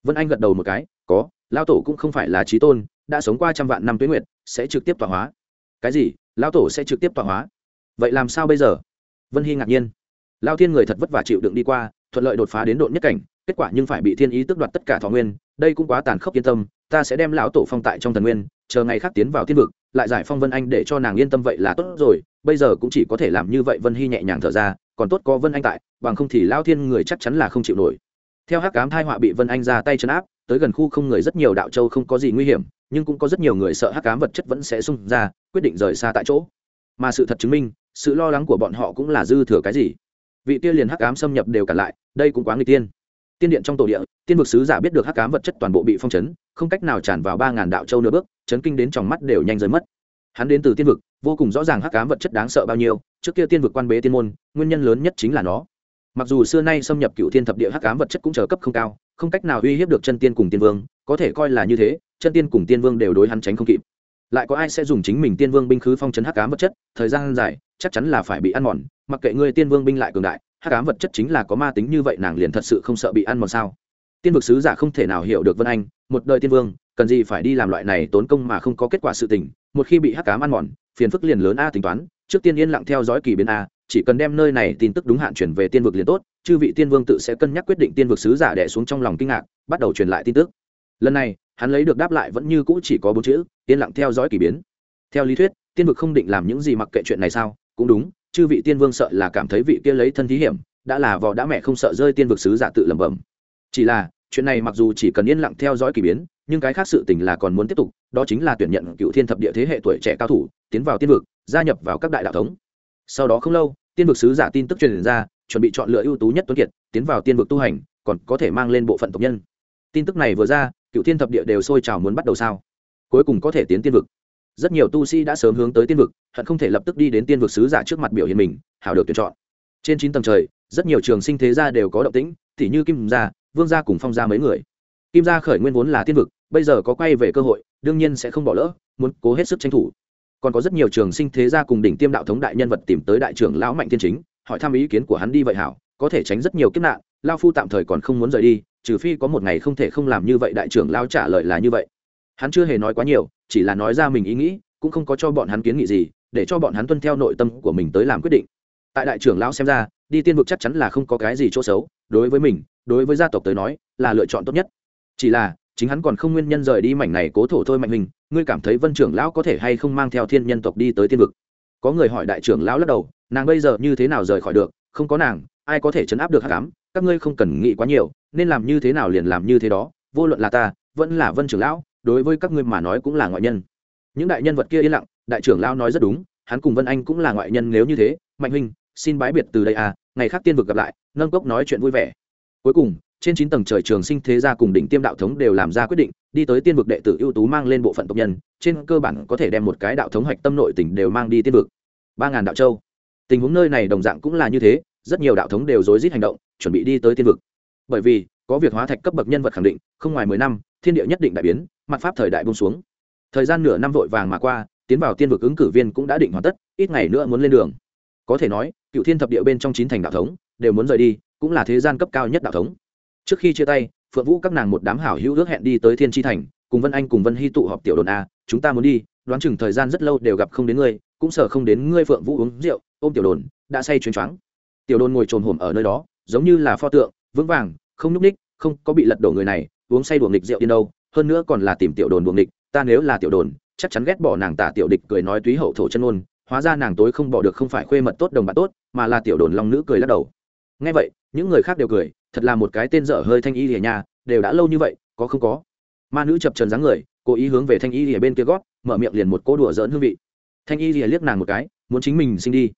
Vân anh gật đầu một cái, có Lão tổ cũng không phải là trí tôn, đã sống qua trăm vạn năm tuyến nguyệt, sẽ trực tiếp tọa hóa. Cái gì? Lão tổ sẽ trực tiếp tọa hóa? Vậy làm sao bây giờ? Vân hy ngạc nhiên. Lao thiên người thật vất vả chịu đựng đi qua, thuận lợi đột phá đến độ nhất cảnh, kết quả nhưng phải bị thiên ý tước đoạt tất cả thọ nguyên, đây cũng quá tàn khốc yên tâm, ta sẽ đem lão tổ phong tại trong thần nguyên, chờ ngày khác tiến vào thiên vực, lại giải phong vân anh để cho nàng yên tâm vậy là tốt rồi, bây giờ cũng chỉ có thể làm như vậy, vân hy nhẹ nhàng thở ra, còn tốt có vân anh tại, bằng không thì lao thiên người chắc chắn là không chịu nổi. Theo hắc cám thai họa bị vân anh ra tay chấn áp tới gần khu không người rất nhiều đạo châu không có gì nguy hiểm, nhưng cũng có rất nhiều người sợ hắc cám vật chất vẫn sẽ xung ra, quyết định rời xa tại chỗ. Mà sự thật chứng minh, sự lo lắng của bọn họ cũng là dư thừa cái gì. Vị kia liền hắc ám xâm nhập đều cả lại, đây cũng quá người tiên. Tiên điện trong tổ địa, tiên vực sứ giả biết được hắc ám vật chất toàn bộ bị phong chấn, không cách nào tràn vào ba ngàn đạo châu nửa bước, chấn kinh đến trong mắt đều nhanh rơi mất. Hắn đến từ tiên vực, vô cùng rõ ràng hắc ám vật chất đáng sợ bao nhiêu, trước kia tiên vực quan bế tiên môn, nguyên nhân lớn nhất chính là nó. Mặc dù xưa nay xâm nhập cựu thiên thập địa hắc ám vật chất cũng trở cấp không cao không cách nào uy hiếp được chân tiên cùng tiên vương, có thể coi là như thế, chân tiên cùng tiên vương đều đối hắn tránh không kịp. Lại có ai sẽ dùng chính mình tiên vương binh khứ phong chấn hắc ám vật chất, thời gian dài, chắc chắn là phải bị ăn mòn, mặc kệ ngươi tiên vương binh lại cường đại, hắc ám vật chất chính là có ma tính như vậy nàng liền thật sự không sợ bị ăn mòn sao? Tiên vực sứ giả không thể nào hiểu được vân anh, một đời tiên vương, cần gì phải đi làm loại này tốn công mà không có kết quả sự tình, một khi bị hắc ám ăn mòn, phiền phức liền lớn a tính toán, trước tiên yên lặng theo dõi kỳ biến a chỉ cần đem nơi này tin tức đúng hạn chuyển về tiên vực liền tốt, chư vị tiên vương tự sẽ cân nhắc quyết định tiên vực sứ giả đẻ xuống trong lòng kinh ngạc, bắt đầu truyền lại tin tức. Lần này, hắn lấy được đáp lại vẫn như cũ chỉ có bốn chữ, yên lặng theo dõi kỳ biến. Theo lý thuyết, tiên vực không định làm những gì mặc kệ chuyện này sao? Cũng đúng, chư vị tiên vương sợ là cảm thấy vị kia lấy thân thí hiểm, đã là vò đã mẹ không sợ rơi tiên vực sứ giả tự lẩm bẩm. Chỉ là, chuyện này mặc dù chỉ cần yên lặng theo dõi kỳ biến, nhưng cái khác sự tình là còn muốn tiếp tục, đó chính là tuyển nhận cựu thiên thập địa thế hệ tuổi trẻ cao thủ, tiến vào tiên vực, gia nhập vào các đại đạo thống sau đó không lâu, tiên vực sứ giả tin tức truyền ra, chuẩn bị chọn lựa ưu tú nhất tuấn kiệt, tiến vào tiên vực tu hành, còn có thể mang lên bộ phận tộc nhân. Tin tức này vừa ra, cựu thiên thập địa đều sôi trào muốn bắt đầu sao? Cuối cùng có thể tiến tiên vực. Rất nhiều tu sĩ đã sớm hướng tới tiên vực, hận không thể lập tức đi đến tiên vực sứ giả trước mặt biểu hiện mình, hảo được tuyển chọn. Trên chín tầng trời, rất nhiều trường sinh thế gia đều có động tĩnh t như kim gia, vương gia cùng phong gia mấy người. Kim gia khởi nguyên vốn là tiên vực, bây giờ có quay về cơ hội, đương nhiên sẽ không bỏ lỡ, muốn cố hết sức tranh thủ còn có rất nhiều trường sinh thế gia cùng đỉnh tiêm đạo thống đại nhân vật tìm tới đại trưởng lão mạnh tiên chính, hỏi thăm ý kiến của hắn đi vậy hảo, có thể tránh rất nhiều kiếp nạn, lao phu tạm thời còn không muốn rời đi, trừ phi có một ngày không thể không làm như vậy đại trưởng lao trả lời là như vậy. Hắn chưa hề nói quá nhiều, chỉ là nói ra mình ý nghĩ, cũng không có cho bọn hắn kiến nghị gì, để cho bọn hắn tuân theo nội tâm của mình tới làm quyết định. Tại đại trưởng lão xem ra, đi tiên vực chắc chắn là không có cái gì chỗ xấu, đối với mình, đối với gia tộc tới nói, là lựa chọn tốt nhất. Chỉ là chính hắn còn không nguyên nhân rời đi mảnh này cố thổ thôi mạnh hình, ngươi cảm thấy vân trưởng lão có thể hay không mang theo thiên nhân tộc đi tới tiên vực? Có người hỏi đại trưởng lão lắc đầu, nàng bây giờ như thế nào rời khỏi được, không có nàng, ai có thể chấn áp được hạ cám các ngươi không cần nghĩ quá nhiều, nên làm như thế nào liền làm như thế đó, vô luận là ta, vẫn là vân trưởng lão, đối với các ngươi mà nói cũng là ngoại nhân. Những đại nhân vật kia yên lặng, đại trưởng lão nói rất đúng, hắn cùng vân anh cũng là ngoại nhân nếu như thế, mạnh huynh xin bái biệt từ đây à ngày khác tiên vực gặp lại, nâng cốc nói chuyện vui vẻ. Cuối cùng trên chín tầng trời trường sinh thế gia cùng đỉnh tiêm đạo thống đều làm ra quyết định, đi tới tiên vực đệ tử ưu tú mang lên bộ phận tộc nhân, trên cơ bản có thể đem một cái đạo thống hoạch tâm nội tỉnh đều mang đi tiên vực. Ba ngàn đạo châu. Tình huống nơi này đồng dạng cũng là như thế, rất nhiều đạo thống đều rối rít hành động, chuẩn bị đi tới tiên vực. Bởi vì, có việc hóa thạch cấp bậc nhân vật khẳng định, không ngoài mười năm, thiên địa nhất định đại biến, mặt pháp thời đại bung xuống. Thời gian nửa năm vội vàng mà qua, tiến vào tiên vực ứng cử viên cũng đã định hoàn tất, ít ngày nữa muốn lên đường. Có thể nói, cựu thiên thập địa bên trong chín thành đạo thống đều muốn rời đi, cũng là thế gian cấp cao nhất đạo thống trước khi chia tay, phượng vũ các nàng một đám hảo hữu ước hẹn đi tới thiên tri thành, cùng vân anh cùng vân hy tụ họp tiểu đồn a, chúng ta muốn đi, đoán chừng thời gian rất lâu đều gặp không đến ngươi, cũng sợ không đến ngươi phượng vũ uống rượu, ôm tiểu đồn, đã say chuyến choáng. Tiểu đồn ngồi trồn hổm ở nơi đó, giống như là pho tượng, vững vàng, không nhúc ních, không có bị lật đổ người này, uống say đuồng nghịch rượu điên đâu, hơn nữa còn là tìm tiểu đồn đuồng nghịch, ta nếu là tiểu đồn, chắc chắn ghét bỏ nàng tả tiểu địch cười nói túy hậu thổ chân ôn hóa ra nàng tối không bỏ được không phải khuê mật tốt đồng bạn tốt, mà là tiểu đồn long nữ cười lắc đầu. Ngay vậy, những người khác đều cười thật là một cái tên dở hơi thanh y lìa nhà đều đã lâu như vậy, có không có? Ma nữ chập trần dáng người, cố ý hướng về thanh y lìa bên kia gót, mở miệng liền một cô đùa dỡn hương vị. Thanh y lìa liếc nàng một cái, muốn chính mình sinh đi.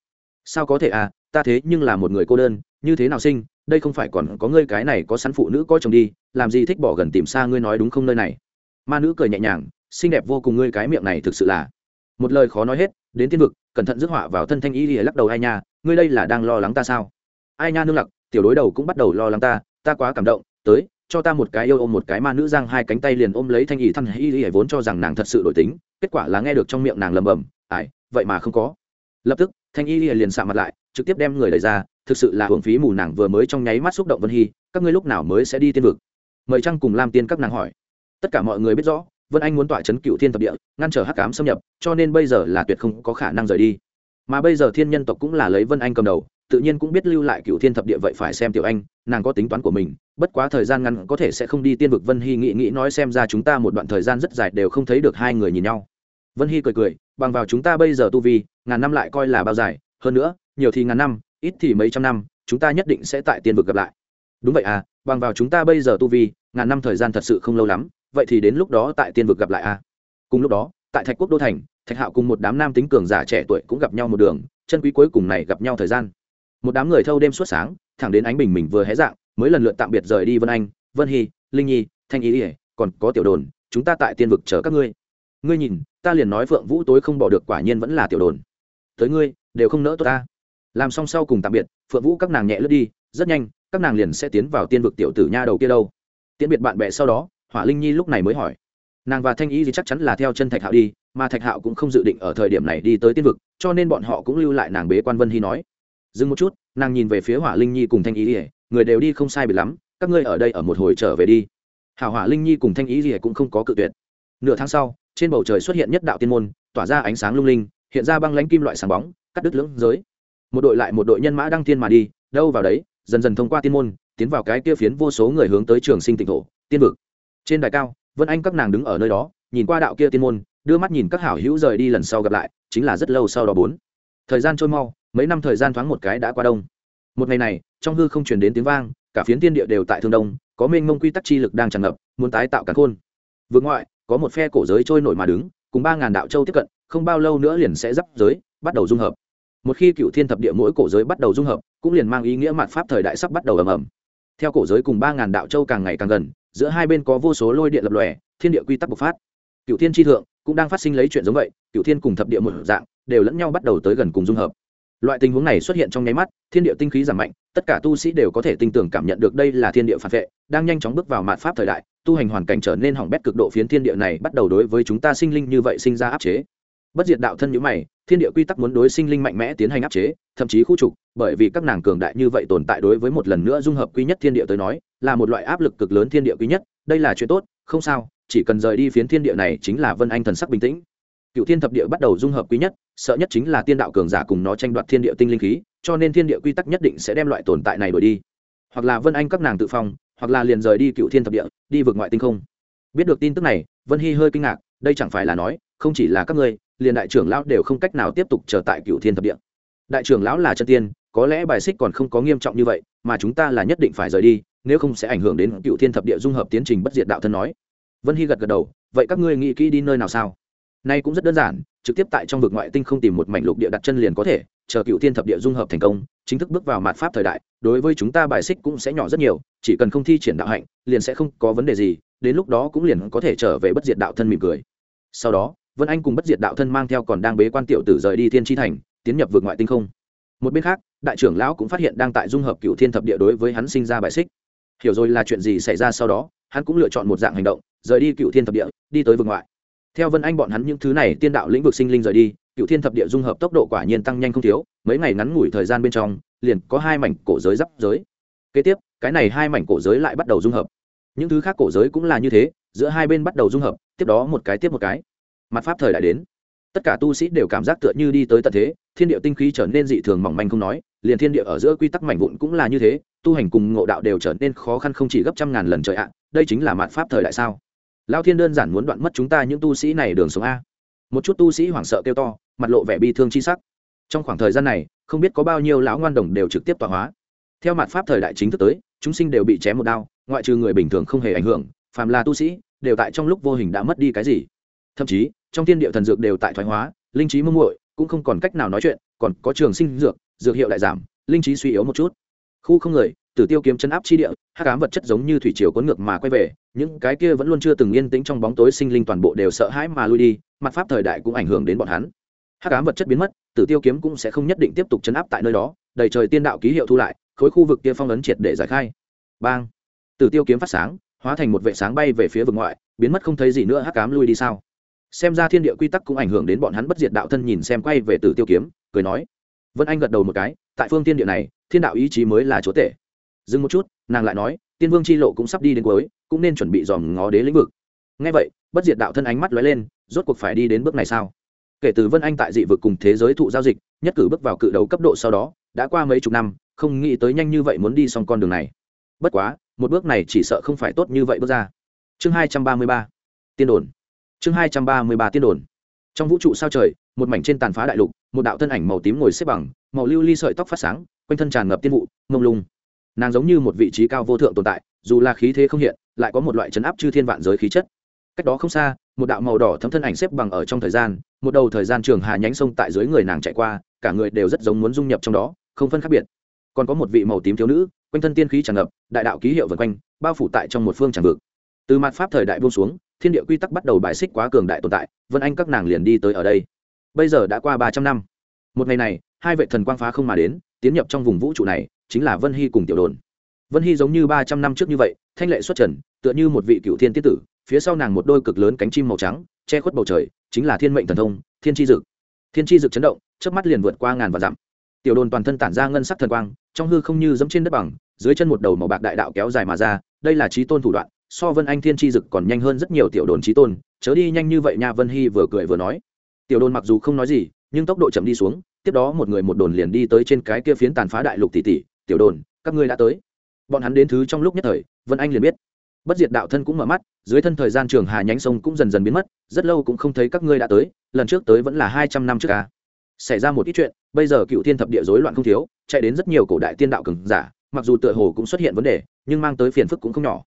Sao có thể à ta thế nhưng là một người cô đơn, như thế nào sinh, đây không phải còn có ngươi cái này có sẵn phụ nữ có chồng đi, làm gì thích bỏ gần tìm xa ngươi nói đúng không nơi này? Ma nữ cười nhẹ nhàng, xinh đẹp vô cùng ngươi cái miệng này thực sự là. Một lời khó nói hết, đến tiên vực, cẩn thận rước họa vào thân thanh y lìa lắc đầu ai nha, ngươi đây là đang lo lắng ta sao? Ai nha nương lặc tiểu đối đầu cũng bắt đầu lo lắng ta ta quá cảm động, tới, cho ta một cái yêu ôm một cái ma nữ giang hai cánh tay liền ôm lấy thanh y thăn y lìa vốn cho rằng nàng thật sự đổi tính, kết quả là nghe được trong miệng nàng lầm bầm ải vậy mà không có. Lập tức, thanh y lìa liền sạ mặt lại, trực tiếp đem người đẩy ra, thực sự là hưởng phí mù nàng vừa mới trong nháy mắt xúc động vân hy, các ngươi lúc nào mới sẽ đi tiên vực? Mời trăng cùng lam tiên các nàng hỏi. Tất cả mọi người biết rõ, vân anh muốn tỏa chấn cựu thiên thập địa, ngăn trở hắc cám xâm nhập, cho nên bây giờ là tuyệt không có khả năng rời đi. Mà bây giờ thiên nhân tộc cũng là lấy vân anh cầm đầu tự nhiên cũng biết lưu lại cựu thiên thập địa vậy phải xem tiểu anh, nàng có tính toán của mình, bất quá thời gian ngắn có thể sẽ không đi tiên vực vân hy nghĩ nghĩ nói xem ra chúng ta một đoạn thời gian rất dài đều không thấy được hai người nhìn nhau. Vân hy cười cười, bằng vào chúng ta bây giờ tu vi, ngàn năm lại coi là bao dài, hơn nữa, nhiều thì ngàn năm, ít thì mấy trăm năm, chúng ta nhất định sẽ tại tiên vực gặp lại. Đúng vậy à bằng vào chúng ta bây giờ tu vi, ngàn năm thời gian thật sự không lâu lắm, vậy thì đến lúc đó tại tiên vực gặp lại à? cùng lúc đó, tại thạch quốc đô thành, thạch hạo cùng một đám nam tính cường giả trẻ tuổi cũng gặp nhau một đường, chân quý cuối cùng này gặp nhau thời gian một đám người thâu đêm suốt sáng, thẳng đến ánh bình mình vừa hé dạng, mới lần lượt tạm biệt rời đi vân anh, vân hy, linh nhi, thanh ý ỉa còn có tiểu đồn, chúng ta tại tiên vực chờ các ngươi. Ngươi nhìn, ta liền nói phượng vũ tối không bỏ được quả nhiên vẫn là tiểu đồn. Tới ngươi, đều không nỡ tốt ta. Làm xong sau cùng tạm biệt, phượng vũ các nàng nhẹ lướt đi, rất nhanh, các nàng liền sẽ tiến vào tiên vực tiểu tử nha đầu kia đâu. Tiễn biệt bạn bè sau đó, hỏa linh nhi lúc này mới hỏi. Nàng và thanh y thì chắc chắn là theo chân thạch hạo đi, mà thạch hạo cũng không dự định ở thời điểm này đi tới tiên vực, cho nên bọn họ cũng lưu lại nàng bế quan vân hy nói dừng một chút, nàng nhìn về phía hỏa linh nhi cùng thanh ý ỉa người đều đi không sai bị lắm, các ngươi ở đây ở một hồi trở về đi. Hảo hỏa linh nhi cùng thanh ý ỉa cũng không có cự tuyệt. Nửa tháng sau, trên bầu trời xuất hiện nhất đạo tiên môn, tỏa ra ánh sáng lung linh, hiện ra băng lãnh kim loại sáng bóng, cắt đứt lưỡng giới. Một đội lại một đội nhân mã đăng tiên mà đi, đâu vào đấy, dần dần thông qua tiên môn, tiến vào cái kia phiến vô số người hướng tới trường sinh tịnh thổ, tiên vực. Trên đài cao, vân anh các nàng đứng ở nơi đó, nhìn qua đạo kia tiên môn, đưa mắt nhìn các hảo hữu rời đi lần sau gặp lại, chính là rất lâu sau đó bốn. Thời gian trôi mau mấy năm thời gian thoáng một cái đã qua đông. Một ngày này, trong hư không truyền đến tiếng vang, cả phiến tiên địa đều tại thương đông, có mênh mông quy tắc chi lực đang tràn ngập, muốn tái tạo cả khôn. Vượt ngoại, có một phe cổ giới trôi nổi mà đứng, cùng ba ngàn đạo châu tiếp cận, không bao lâu nữa liền sẽ giáp giới, bắt đầu dung hợp. Một khi cựu thiên thập địa mỗi cổ giới bắt đầu dung hợp, cũng liền mang ý nghĩa mạt pháp thời đại sắp bắt đầu ầm ầm. Theo cổ giới cùng ba ngàn đạo châu càng ngày càng gần, giữa hai bên có vô số lôi điện lập lòe, thiên địa quy tắc bộc phát. Cựu thiên tri thượng cũng đang phát sinh lấy chuyện giống vậy, cựu thiên cùng thập địa một dạng, đều lẫn nhau bắt đầu tới gần cùng dung hợp loại tình huống này xuất hiện trong nháy mắt, thiên địa tinh khí giảm mạnh, tất cả tu sĩ đều có thể tinh tưởng cảm nhận được đây là thiên địa phản vệ, đang nhanh chóng bước vào mạn pháp thời đại, tu hành hoàn cảnh trở nên hỏng bét cực độ phiến thiên địa này bắt đầu đối với chúng ta sinh linh như vậy sinh ra áp chế. Bất diệt đạo thân nhữ mày, thiên địa quy tắc muốn đối sinh linh mạnh mẽ tiến hành áp chế, thậm chí khu trục, bởi vì các nàng cường đại như vậy tồn tại đối với một lần nữa dung hợp quy nhất thiên địa tới nói, là một loại áp lực cực lớn thiên địa quý nhất, đây là chuyện tốt, không sao, chỉ cần rời đi phiến thiên địa này chính là vân anh thần sắc bình tĩnh cựu thiên thập địa bắt đầu dung hợp quý nhất, sợ nhất chính là tiên đạo cường giả cùng nó tranh đoạt thiên địa tinh linh khí, cho nên thiên địa quy tắc nhất định sẽ đem loại tồn tại này đổi đi. Hoặc là vân anh các nàng tự phong, hoặc là liền rời đi cựu thiên thập địa, đi vượt ngoại tinh không. Biết được tin tức này, vân hy hơi kinh ngạc, đây chẳng phải là nói, không chỉ là các ngươi, liền đại trưởng lão đều không cách nào tiếp tục trở tại cựu thiên thập địa. Đại trưởng lão là chân tiên, có lẽ bài xích còn không có nghiêm trọng như vậy, mà chúng ta là nhất định phải rời đi, nếu không sẽ ảnh hưởng đến cựu thiên thập địa dung hợp tiến trình bất diệt đạo thân nói. Vân hy gật gật đầu, vậy các ngươi nghĩ kỹ đi nơi nào sao? Nay cũng rất đơn giản, trực tiếp tại trong vực ngoại tinh không tìm một mảnh lục địa đặt chân liền có thể, chờ cựu thiên thập địa dung hợp thành công, chính thức bước vào mạt pháp thời đại, đối với chúng ta bài xích cũng sẽ nhỏ rất nhiều, chỉ cần không thi triển đạo hạnh, liền sẽ không có vấn đề gì, đến lúc đó cũng liền có thể trở về bất diệt đạo thân mỉm cười. Sau đó, vân anh cùng bất diệt đạo thân mang theo còn đang bế quan tiểu tử rời đi thiên tri thành, tiến nhập vượt ngoại tinh không. Một bên khác, đại trưởng lão cũng phát hiện đang tại dung hợp cựu thiên thập địa đối với hắn sinh ra bài xích. Hiểu rồi là chuyện gì xảy ra sau đó, hắn cũng lựa chọn một dạng hành động, rời đi cựu thiên thập địa, đi tới vực ngoại theo vân anh bọn hắn những thứ này tiên đạo lĩnh vực sinh linh rời đi cựu thiên thập địa dung hợp tốc độ quả nhiên tăng nhanh không thiếu, mấy ngày ngắn ngủi thời gian bên trong, liền có hai mảnh cổ giới giáp giới. Kế tiếp, cái này hai mảnh cổ giới lại bắt đầu dung hợp. Những thứ khác cổ giới cũng là như thế, giữa hai bên bắt đầu dung hợp, tiếp đó một cái tiếp một cái. Mặt pháp thời đại đến, tất cả tu sĩ đều cảm giác tựa như đi tới tận thế, thiên địa tinh khí trở nên dị thường mỏng manh không nói, liền thiên địa ở giữa quy tắc mảnh vụn cũng là như thế, tu hành cùng ngộ đạo đều trở nên khó khăn không chỉ gấp trăm ngàn lần trời ạ, đây chính là mặt pháp thời đại sao? Lao thiên đơn giản muốn đoạn mất chúng ta những tu sĩ này đường sống a. Một chút tu sĩ hoảng sợ kêu to, mặt lộ vẻ bi thương chi sắc. Trong khoảng thời gian này, không biết có bao nhiêu lão ngoan đồng đều trực tiếp tọa hóa. Theo mặt pháp thời đại chính thức tới, chúng sinh đều bị chém một đao, ngoại trừ người bình thường không hề ảnh hưởng, phàm là tu sĩ, đều tại trong lúc vô hình đã mất đi cái gì. Thậm chí, trong thiên địa thần dược đều tại thoái hóa, linh trí mông muội, cũng không còn cách nào nói chuyện, còn có trường sinh dược dược hiệu lại giảm, linh trí suy yếu một chút. Khu không người tử tiêu kiếm chân áp chi địa hát cám vật chất giống như thủy triều cuốn ngược mà quay về, những cái kia vẫn luôn chưa từng yên tĩnh trong bóng tối sinh linh toàn bộ đều sợ hãi mà lui đi, mặt pháp thời đại cũng ảnh hưởng đến bọn hắn. Hát cám vật chất biến mất, tử tiêu kiếm cũng sẽ không nhất định tiếp tục chấn áp tại nơi đó, đầy trời tiên đạo ký hiệu thu lại, khối khu vực kia phong ấn triệt để giải khai. Bang! Tử tiêu kiếm phát sáng, hóa thành một vệ sáng bay về phía vực ngoại, biến mất không thấy gì nữa, hắc cám lui đi sao? Xem ra thiên địa quy tắc cũng ảnh hưởng đến bọn hắn bất diệt đạo thân nhìn xem quay về tử tiêu kiếm, cười nói. Vân anh gật đầu một cái, tại phương tiên địa này, thiên đạo ý chí mới là chúa tể dừng một chút, nàng lại nói, tiên vương c h i lộ cũng sắp đi đến cuối, cũng nên chuẩn bị dòm ngó đế lĩnh vực. Ngay vậy, bất diệt đạo thân ánh mắt lóe lên, rốt cuộc phải đi đến bước này sao? Kể từ vân anh tại dị vực cùng thế giới thụ giao dịch, nhất cử bước vào cự đấu cấp độ sau đó, đã qua mấy chục năm, không nghĩ tới nhanh như vậy muốn đi xong con đường này. Bất quá, một bước này chỉ sợ không phải tốt như vậy bước ra. Chương hai trăm ba mươi ba, tiên đồn. Chương hai trăm ba mươi ba, tiên đồn. Trong vũ trụ sao trời, một mảnh trên tàn phá đại lục, một đạo thân ảnh màu tím ngồi xếp bằng, màu lưu ly sợi tóc phát sáng, quanh thân tràn ngập tiên vụ, ngông lung nàng giống như một vị trí cao vô thượng tồn tại, dù là khí thế không hiện, lại có một loại chấn áp chư thiên vạn giới khí chất. Cách đó không xa, một đạo màu đỏ thấm thân ảnh xếp bằng ở trong thời gian, một đầu thời gian trường hà nhánh sông tại dưới người nàng chạy qua, cả người đều rất giống muốn dung nhập trong đó, không phân khác biệt. Còn có một vị màu tím thiếu nữ, quanh thân tiên khí tràn ngập, đại đạo ký hiệu vần quanh, bao phủ tại trong một phương tràn vực. Từ mặt pháp thời đại buông xuống, thiên địa quy tắc bắt đầu bài xích quá cường đại tồn tại, vân anh các nàng liền đi tới ở đây. Bây giờ đã qua ba trăm năm. Một ngày này hai vệ thần quang phá không mà đến, tiến nhập trong vùng vũ trụ này, chính là vân hy cùng tiểu đồn. Vân hy giống như ba trăm năm trước như vậy, thanh lệ xuất trần, tựa như một vị cựu thiên tiết tử, phía sau nàng một đôi cực lớn cánh chim màu trắng, che khuất bầu trời, chính là thiên mệnh thần thông, thiên tri dực. Thiên tri dực chấn động trước mắt liền vượt qua ngàn và dặm. Tiểu đồn toàn thân tản ra ngân sắc thần quang, trong hư không như dẫm trên đất bằng, dưới chân một đầu màu bạc đại đạo kéo dài mà ra, đây là trí tôn thủ đoạn, so vân anh thiên tri dực còn nhanh hơn rất nhiều tiểu đồn trí tôn, chớ đi nhanh như vậy nha, vân hy vừa cười vừa nói. Tiểu đồn mặc dù không nói gì, nhưng tốc độ chậm đi xuống tiếp đó một người một đồn liền đi tới trên cái kia phiến tàn phá đại lục tỷ tỷ, tiểu đồn, các ngươi đã tới. Bọn hắn đến thứ trong lúc nhất thời, vân anh liền biết. Bất diệt đạo thân cũng mở mắt, dưới thân thời gian trường hà nhánh sông cũng dần dần biến mất, rất lâu cũng không thấy các ngươi đã tới, lần trước tới vẫn là hai trăm năm trước ca xảy ra một ít chuyện, bây giờ cựu thiên thập địa rối loạn không thiếu, chạy đến rất nhiều cổ đại tiên đạo cường giả, mặc dù tựa hồ cũng xuất hiện vấn đề, nhưng mang tới phiền phức cũng không nhỏ.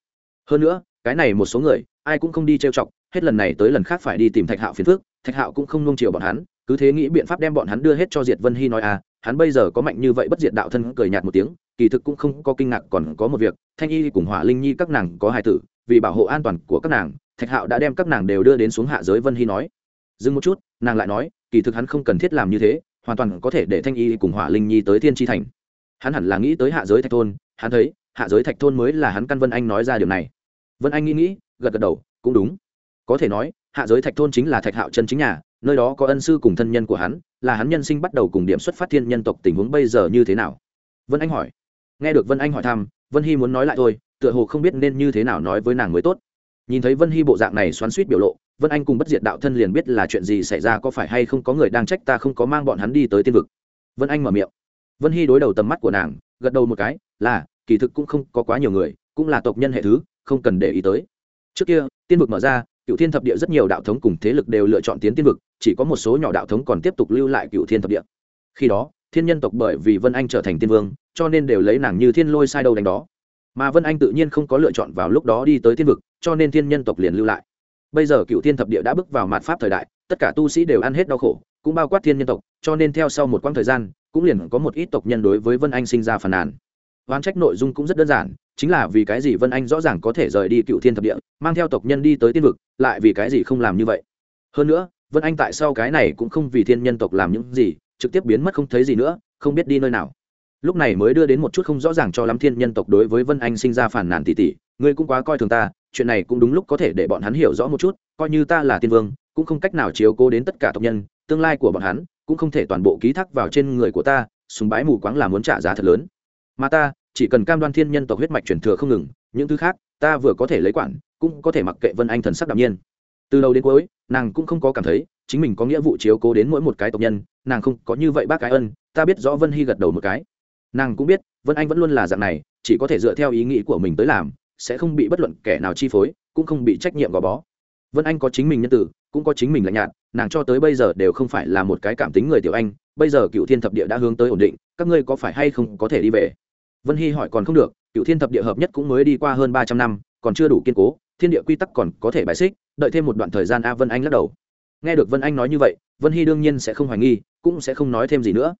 Hơn nữa, cái này một số người, ai cũng không đi trêu chọc, hết lần này tới lần khác phải đi tìm thạch hạo phiền phức, thạch hạo cũng không nung chiều bọn hắn cứ thế nghĩ biện pháp đem bọn hắn đưa hết cho diệt vân hy nói à hắn bây giờ có mạnh như vậy bất diệt đạo thân cười nhạt một tiếng, kỳ thực cũng không có kinh ngạc còn có một việc, thanh y cùng hỏa linh nhi các nàng có hài tử, vì bảo hộ an toàn của các nàng, thạch hạo đã đem các nàng đều đưa đến xuống hạ giới vân hy nói. Dừng một chút, nàng lại nói, kỳ thực hắn không cần thiết làm như thế, hoàn toàn có thể để thanh y cùng hỏa linh nhi tới thiên tri thành. Hắn hẳn là nghĩ tới hạ giới thạch thôn, hắn thấy, hạ giới thạch thôn mới là hắn căn vân anh nói ra điều này. Vân anh nghĩ nghĩ, gật gật đầu, cũng đúng. Có thể nói, hạ giới thạch thôn chính là thạch hạo chân chính nhà nơi đó có ân sư cùng thân nhân của hắn, là hắn nhân sinh bắt đầu cùng điểm xuất phát thiên nhân tộc tình huống bây giờ như thế nào? Vân anh hỏi. Nghe được vân anh hỏi thăm, vân hy muốn nói lại thôi, tựa hồ không biết nên như thế nào nói với nàng mới tốt. Nhìn thấy vân hy bộ dạng này xoắn suýt biểu lộ, vân anh cùng bất diệt đạo thân liền biết là chuyện gì xảy ra có phải hay không có người đang trách ta không có mang bọn hắn đi tới tiên vực. Vân anh mở miệng. Vân hy đối đầu tầm mắt của nàng, gật đầu một cái, là, kỳ thực cũng không có quá nhiều người, cũng là tộc nhân hệ thứ, không cần để ý tới. Trước kia, tiên vực mở ra cựu thiên thập địa rất nhiều đạo thống cùng thế lực đều lựa chọn tiến tiên vực, chỉ có một số nhỏ đạo thống còn tiếp tục lưu lại cựu thiên thập địa. Khi đó, thiên nhân tộc bởi vì vân anh trở thành tiên vương, cho nên đều lấy nàng như thiên lôi sai đâu đánh đó. Mà vân anh tự nhiên không có lựa chọn vào lúc đó đi tới tiên vực, cho nên thiên nhân tộc liền lưu lại. Bây giờ cựu thiên thập địa đã bước vào mạt pháp thời đại, tất cả tu sĩ đều ăn hết đau khổ, cũng bao quát thiên nhân tộc, cho nên theo sau một quãng thời gian, cũng liền có một ít tộc nhân đối với vân anh sinh ra phàn nàn. Oán trách nội dung cũng rất đơn giản chính là vì cái gì vân anh rõ ràng có thể rời đi cựu thiên thập địa, mang theo tộc nhân đi tới tiên vực, lại vì cái gì không làm như vậy? Hơn nữa, vân anh tại sao cái này cũng không vì thiên nhân tộc làm những gì, trực tiếp biến mất không thấy gì nữa, không biết đi nơi nào. Lúc này mới đưa đến một chút không rõ ràng cho lắm thiên nhân tộc đối với vân anh sinh ra phản nàn tỉ tỉ, ngươi cũng quá coi thường ta, chuyện này cũng đúng lúc có thể để bọn hắn hiểu rõ một chút, coi như ta là tiên vương, cũng không cách nào chiếu cố đến tất cả tộc nhân, tương lai của bọn hắn cũng không thể toàn bộ ký thác vào trên người của ta súng bái mù quáng là muốn trả giá thật lớn. Mà ta chỉ cần cam đoan thiên nhân tộc huyết mạch truyền thừa không ngừng, những thứ khác, ta vừa có thể lấy quản, cũng có thể mặc kệ vân anh thần sắc đạm nhiên. Từ đầu đến cuối, nàng cũng không có cảm thấy chính mình có nghĩa vụ chiếu cố đến mỗi một cái tộc nhân, nàng không có như vậy bác cái ân, ta biết rõ vân hy gật đầu một cái. Nàng cũng biết, vân anh vẫn luôn là dạng này, chỉ có thể dựa theo ý nghĩ của mình tới làm, sẽ không bị bất luận kẻ nào chi phối, cũng không bị trách nhiệm gò bó. Vân anh có chính mình nhân tử, cũng có chính mình lạnh nhạt, nàng cho tới bây giờ đều không phải là một cái cảm tính người tiểu anh, bây giờ cựu thiên thập địa đã hướng tới ổn định, các ngươi có phải hay không có thể đi về? Vân hy hỏi còn không được cựu thiên thập địa hợp nhất cũng mới đi qua hơn ba trăm năm, còn chưa đủ kiên cố, thiên địa quy tắc còn có thể bài xích, đợi thêm một đoạn thời gian a vân anh lắc đầu. Nghe được vân anh nói như vậy, vân hy đương nhiên sẽ không hoài nghi, cũng sẽ không nói thêm gì nữa.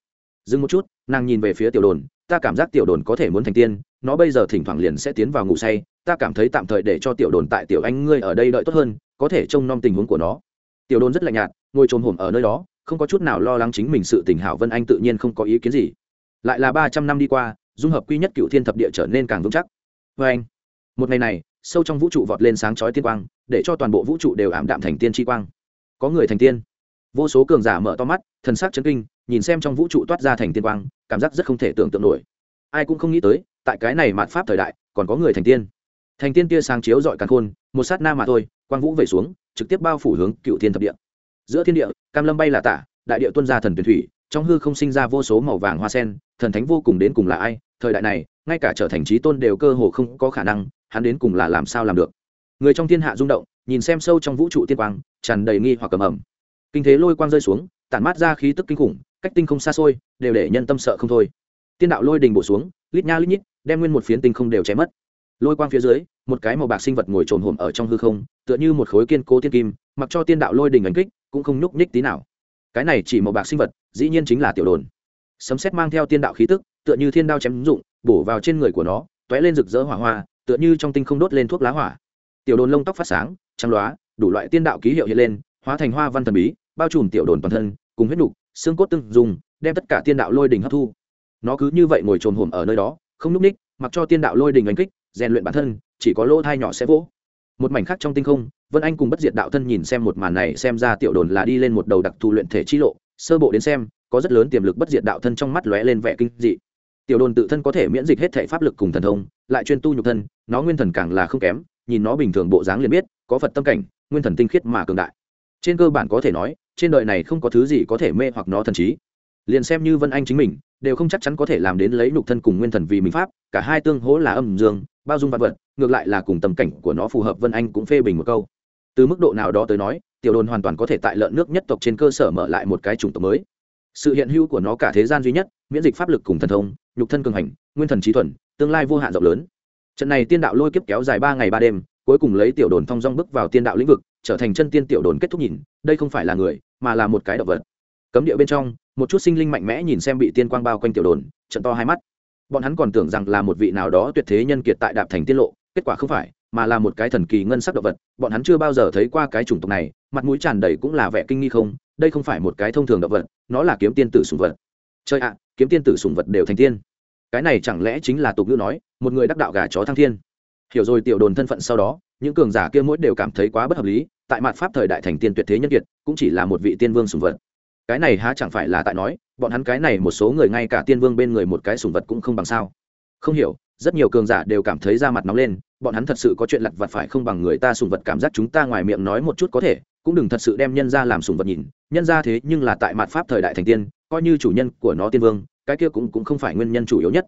Dừng một chút, nàng nhìn về phía tiểu đồn, ta cảm giác tiểu đồn có thể muốn thành tiên, nó bây giờ thỉnh thoảng liền sẽ tiến vào ngủ say, ta cảm thấy tạm thời để cho tiểu đồn tại tiểu anh ngươi ở đây đợi tốt hơn, có thể trông nom tình huống của nó. Tiểu đồn rất lạnh nhạt, ngồi trồm hổm ở nơi đó, không có chút nào lo lắng chính mình sự tình hảo vân anh tự nhiên không có ý kiến gì. Lại là ba trăm năm đi qua dung hợp quy nhất cựu thiên thập địa trở nên càng vững chắc. Vê anh, một ngày này, sâu trong vũ trụ vọt lên sáng chói tiên quang, để cho toàn bộ vũ trụ đều ảm đạm thành tiên tri quang. Có người thành tiên. Vô số cường giả mở to mắt, thần sắc chấn kinh, nhìn xem trong vũ trụ toát ra thành tiên quang, cảm giác rất không thể tưởng tượng nổi. Ai cũng không nghĩ tới, tại cái này mạt pháp thời đại, còn có người thành tiên. Thành tiên tia sáng chiếu dọi càn khôn, một sát na mà thôi, quang vũ về xuống, trực tiếp bao phủ hướng cựu thiên thập địa. Giữa thiên địa, cam lâm bay là tả, đại địa tuân ra thần tuyển thủy, trong hư không sinh ra vô số màu vàng hoa sen, thần thánh vô cùng đến cùng là ai thời đại này, ngay cả trở thành trí tôn đều cơ hồ không có khả năng, hắn đến cùng là làm sao làm được. Người trong thiên hạ rung động, nhìn xem sâu trong vũ trụ tiên quang, tràn đầy nghi hoặc cầm ẩm kinh thế lôi quang rơi xuống, tản mát ra khí tức kinh khủng, cách tinh không xa xôi, đều để nhân tâm sợ không thôi. Tiên đạo lôi đình bổ xuống, lít nha lít nhít, đem nguyên một phiến tinh không đều chém mất. Lôi quang phía dưới, một cái màu bạc sinh vật ngồi trồn hổm ở trong hư không, tựa như một khối kiên cố tiên kim, mặc cho tiên đạo lôi đình đánh kích, cũng không nhúc nhích tí nào. Cái này chỉ màu bạc sinh vật, dĩ nhiên chính là tiểu đồn. Sấm xét mang theo tiên đạo khí tức tựa như thiên đao chém dụng, bổ vào trên người của nó t ó é lên rực rỡ hỏa hoa, tựa như trong tinh không đốt lên thuốc lá hỏa. Tiểu đồn lông tóc phát sáng, trắng loá, đủ loại tiên đạo ký hiệu hiện lên, hóa thành hoa văn thần bí, bao trùm tiểu đồn toàn thân, cùng huyết nục, xương cốt tưng dùng đem tất cả tiên đạo lôi đình hấp thu. Nó cứ như vậy ngồi trồn hồm ở nơi đó, không núp ních, mặc cho tiên đạo lôi đình đánh kích, rèn luyện bản thân, chỉ có lỗ thai nhỏ sẽ vỗ. Một mảnh khác trong tinh không, vân anh cùng bất diệt đạo thân nhìn xem một màn này, xem ra tiểu đồn là đi lên một đầu đặc thù luyện thể chi lộ, sơ bộ đến xem, có rất lớn tiềm lực bất diệt đạo thân trong mắt lóe lên vẻ kinh dị tiểu đồn tự thân có thể miễn dịch hết thể pháp lực cùng thần thông, lại chuyên tu nhục thân, nó nguyên thần càng là không kém, nhìn nó bình thường bộ dáng liền biết, có phật tâm cảnh, nguyên thần tinh khiết mà cường đại. Trên cơ bản có thể nói, trên đời này không có thứ gì có thể mê hoặc nó thần trí. Liền xem như vân anh chính mình, đều không chắc chắn có thể làm đến lấy nhục thân cùng nguyên thần vì mình pháp, cả hai tương hỗ là âm dương, bao dung vật vật, ngược lại là cùng tầm cảnh của nó phù hợp, vân anh cũng phê bình một câu. Từ mức độ nào đó tới nói, tiểu đồn hoàn toàn có thể tại lợn nước nhất tộc trên cơ sở mở lại một cái chủng tộc mới sự hiện hữu của nó cả thế gian duy nhất, miễn dịch pháp lực cùng thần thông, nhục thân cường hành, nguyên thần trí thuần, tương lai vô hạn rộng lớn. Trận này tiên đạo lôi kiếp kéo dài ba ngày ba đêm, cuối cùng lấy tiểu đồn thong dong bước vào tiên đạo lĩnh vực, trở thành chân tiên tiểu đồn kết thúc nhìn, đây không phải là người, mà là một cái động vật. Cấm địa bên trong, một chút sinh linh mạnh mẽ nhìn xem bị tiên quang bao quanh tiểu đồn, trận to hai mắt. Bọn hắn còn tưởng rằng là một vị nào đó tuyệt thế nhân kiệt tại đạp thành tiết lộ, kết quả không phải mà là một cái thần kỳ ngân sắc động vật, bọn hắn chưa bao giờ thấy qua cái chủng tộc này, mặt mũi tràn đầy cũng là vẻ kinh nghi không, đây không phải một cái thông thường động vật, nó là kiếm tiên tử sùng vật. Chơi ạ, kiếm tiên tử sùng vật đều thành tiên. Cái này chẳng lẽ chính là tục ngữ nói, một người đắc đạo gà chó thăng thiên. Hiểu rồi tiểu đồn thân phận sau đó, những cường giả kia mỗi đều cảm thấy quá bất hợp lý, tại mặt pháp thời đại thành tiên tuyệt thế nhân kiệt, cũng chỉ là một vị tiên vương sùng vật. Cái này há chẳng phải là tại nói, bọn hắn cái này một số người ngay cả tiên vương bên người một cái sùng vật cũng không bằng sao. Không hiểu rất nhiều cường giả đều cảm thấy da mặt nóng lên, bọn hắn thật sự có chuyện lặt vặt phải không bằng người ta sùng vật cảm giác chúng ta ngoài miệng nói một chút có thể, cũng đừng thật sự đem nhân ra làm sùng vật nhìn, nhân ra thế nhưng là tại mặt pháp thời đại thành tiên, coi như chủ nhân của nó tiên vương, cái kia cũng cũng không phải nguyên nhân chủ yếu nhất.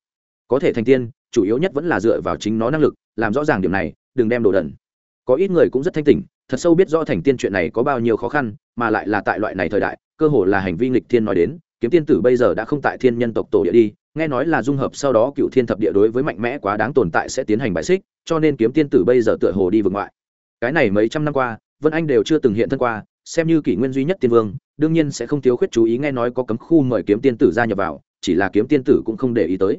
Có thể thành tiên, chủ yếu nhất vẫn là dựa vào chính nó năng lực, làm rõ ràng điểm này, đừng đem đồ đần. Có ít người cũng rất thanh tỉnh, thật sâu biết rõ thành tiên chuyện này có bao nhiêu khó khăn, mà lại là tại loại này thời đại, cơ hồ là hành vi nghịch thiên nói đến, kiếm tiên tử bây giờ đã không tại thiên nhân tộc tổ địa đi nghe nói là dung hợp sau đó cựu thiên thập địa đối với mạnh mẽ quá đáng tồn tại sẽ tiến hành bại xích, cho nên kiếm tiên tử bây giờ tựa hồ đi vượt ngoại. Cái này mấy trăm năm qua, vân anh đều chưa từng hiện thân qua, xem như kỷ nguyên duy nhất tiên vương, đương nhiên sẽ không thiếu khuyết chú ý nghe nói có cấm khu mời kiếm tiên tử gia nhập vào, chỉ là kiếm tiên tử cũng không để ý tới.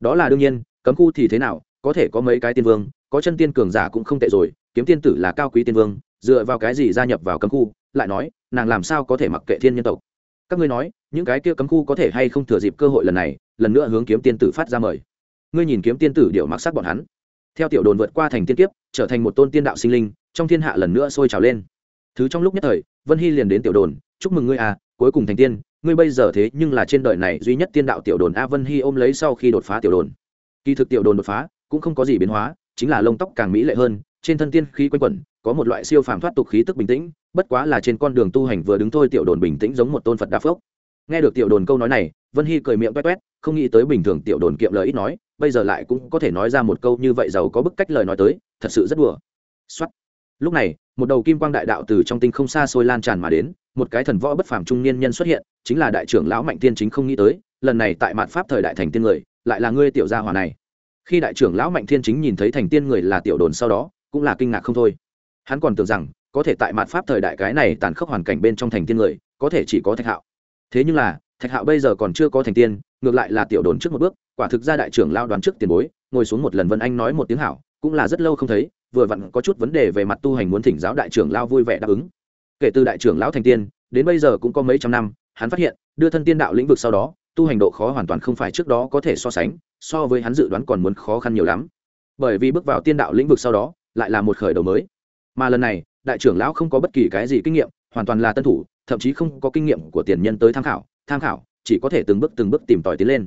Đó là đương nhiên, cấm khu thì thế nào, có thể có mấy cái tiên vương, có chân tiên cường giả cũng không tệ rồi, kiếm tiên tử là cao quý tiên vương, dựa vào cái gì gia nhập vào cấm khu, lại nói, nàng làm sao có thể mặc kệ thiên nhân tộc. Các ngươi nói, những cái kia cấm khu có thể hay không thừa dịp cơ hội lần này lần nữa hướng kiếm tiên tử phát ra mời. Ngươi nhìn kiếm tiên tử điệu mặc sắc bọn hắn. Theo tiểu đồn vượt qua thành tiên kiếp, trở thành một tôn tiên đạo sinh linh, trong thiên hạ lần nữa sôi trào lên. Thứ trong lúc nhất thời, vân hy liền đến tiểu đồn, chúc mừng ngươi à cuối cùng thành tiên, ngươi bây giờ thế nhưng là trên đời này duy nhất tiên đạo tiểu đồn a vân hy ôm lấy sau khi đột phá tiểu đồn. Kỳ thực tiểu đồn đột phá cũng không có gì biến hóa, chính là lông tóc càng mỹ lệ hơn, trên thân tiên khí quanh quẩn, có một loại siêu phàm thoát tục khí tức bình tĩnh, bất quá là trên con đường tu hành vừa đứng thôi tiểu đồn bình tĩnh giống một tôn phật đa phước. Nghe được tiểu đồn câu nói này vân hy cười miệng toét toét không nghĩ tới bình thường tiểu đồn kiệm lời ít nói, bây giờ lại cũng có thể nói ra một câu như vậy giàu có bức cách lời nói tới, thật sự rất đùa. Xuất lúc này, một đầu kim quang đại đạo từ trong tinh không xa xôi lan tràn mà đến, một cái thần võ bất phàm trung niên nhân xuất hiện, chính là đại trưởng lão mạnh tiên chính không nghĩ tới, lần này tại mạn pháp thời đại thành tiên người, lại là ngươi tiểu gia hòa này. Khi đại trưởng lão mạnh thiên chính nhìn thấy thành tiên người là tiểu đồn sau đó, cũng là kinh ngạc không thôi. Hắn còn tưởng rằng, có thể tại mạn pháp thời đại cái này tàn khốc hoàn cảnh bên trong thành tiên người, có thể chỉ có thạch hạo. Thế nhưng là thạch hạo bây giờ còn chưa có thành tiên, ngược lại là tiểu đồn trước một bước, quả thực ra đại trưởng lao đoán trước tiền bối, ngồi xuống một lần vân anh nói một tiếng hảo, cũng là rất lâu không thấy, vừa vặn có chút vấn đề về mặt tu hành muốn thỉnh giáo đại trưởng lao vui vẻ đáp ứng. Kể từ đại trưởng lão thành tiên, đến bây giờ cũng có mấy trăm năm, hắn phát hiện, đưa thân tiên đạo lĩnh vực sau đó, tu hành độ khó hoàn toàn không phải trước đó có thể so sánh, so với hắn dự đoán còn muốn khó khăn nhiều lắm. Bởi vì bước vào tiên đạo lĩnh vực sau đó, lại là một khởi đầu mới. Mà lần này, đại trưởng lão không có bất kỳ cái gì kinh nghiệm, hoàn toàn là tân thủ, thậm chí không có kinh nghiệm của tiền nhân tới tham khảo tham khảo, chỉ có thể từng bước từng bước tìm tòi tiến lên.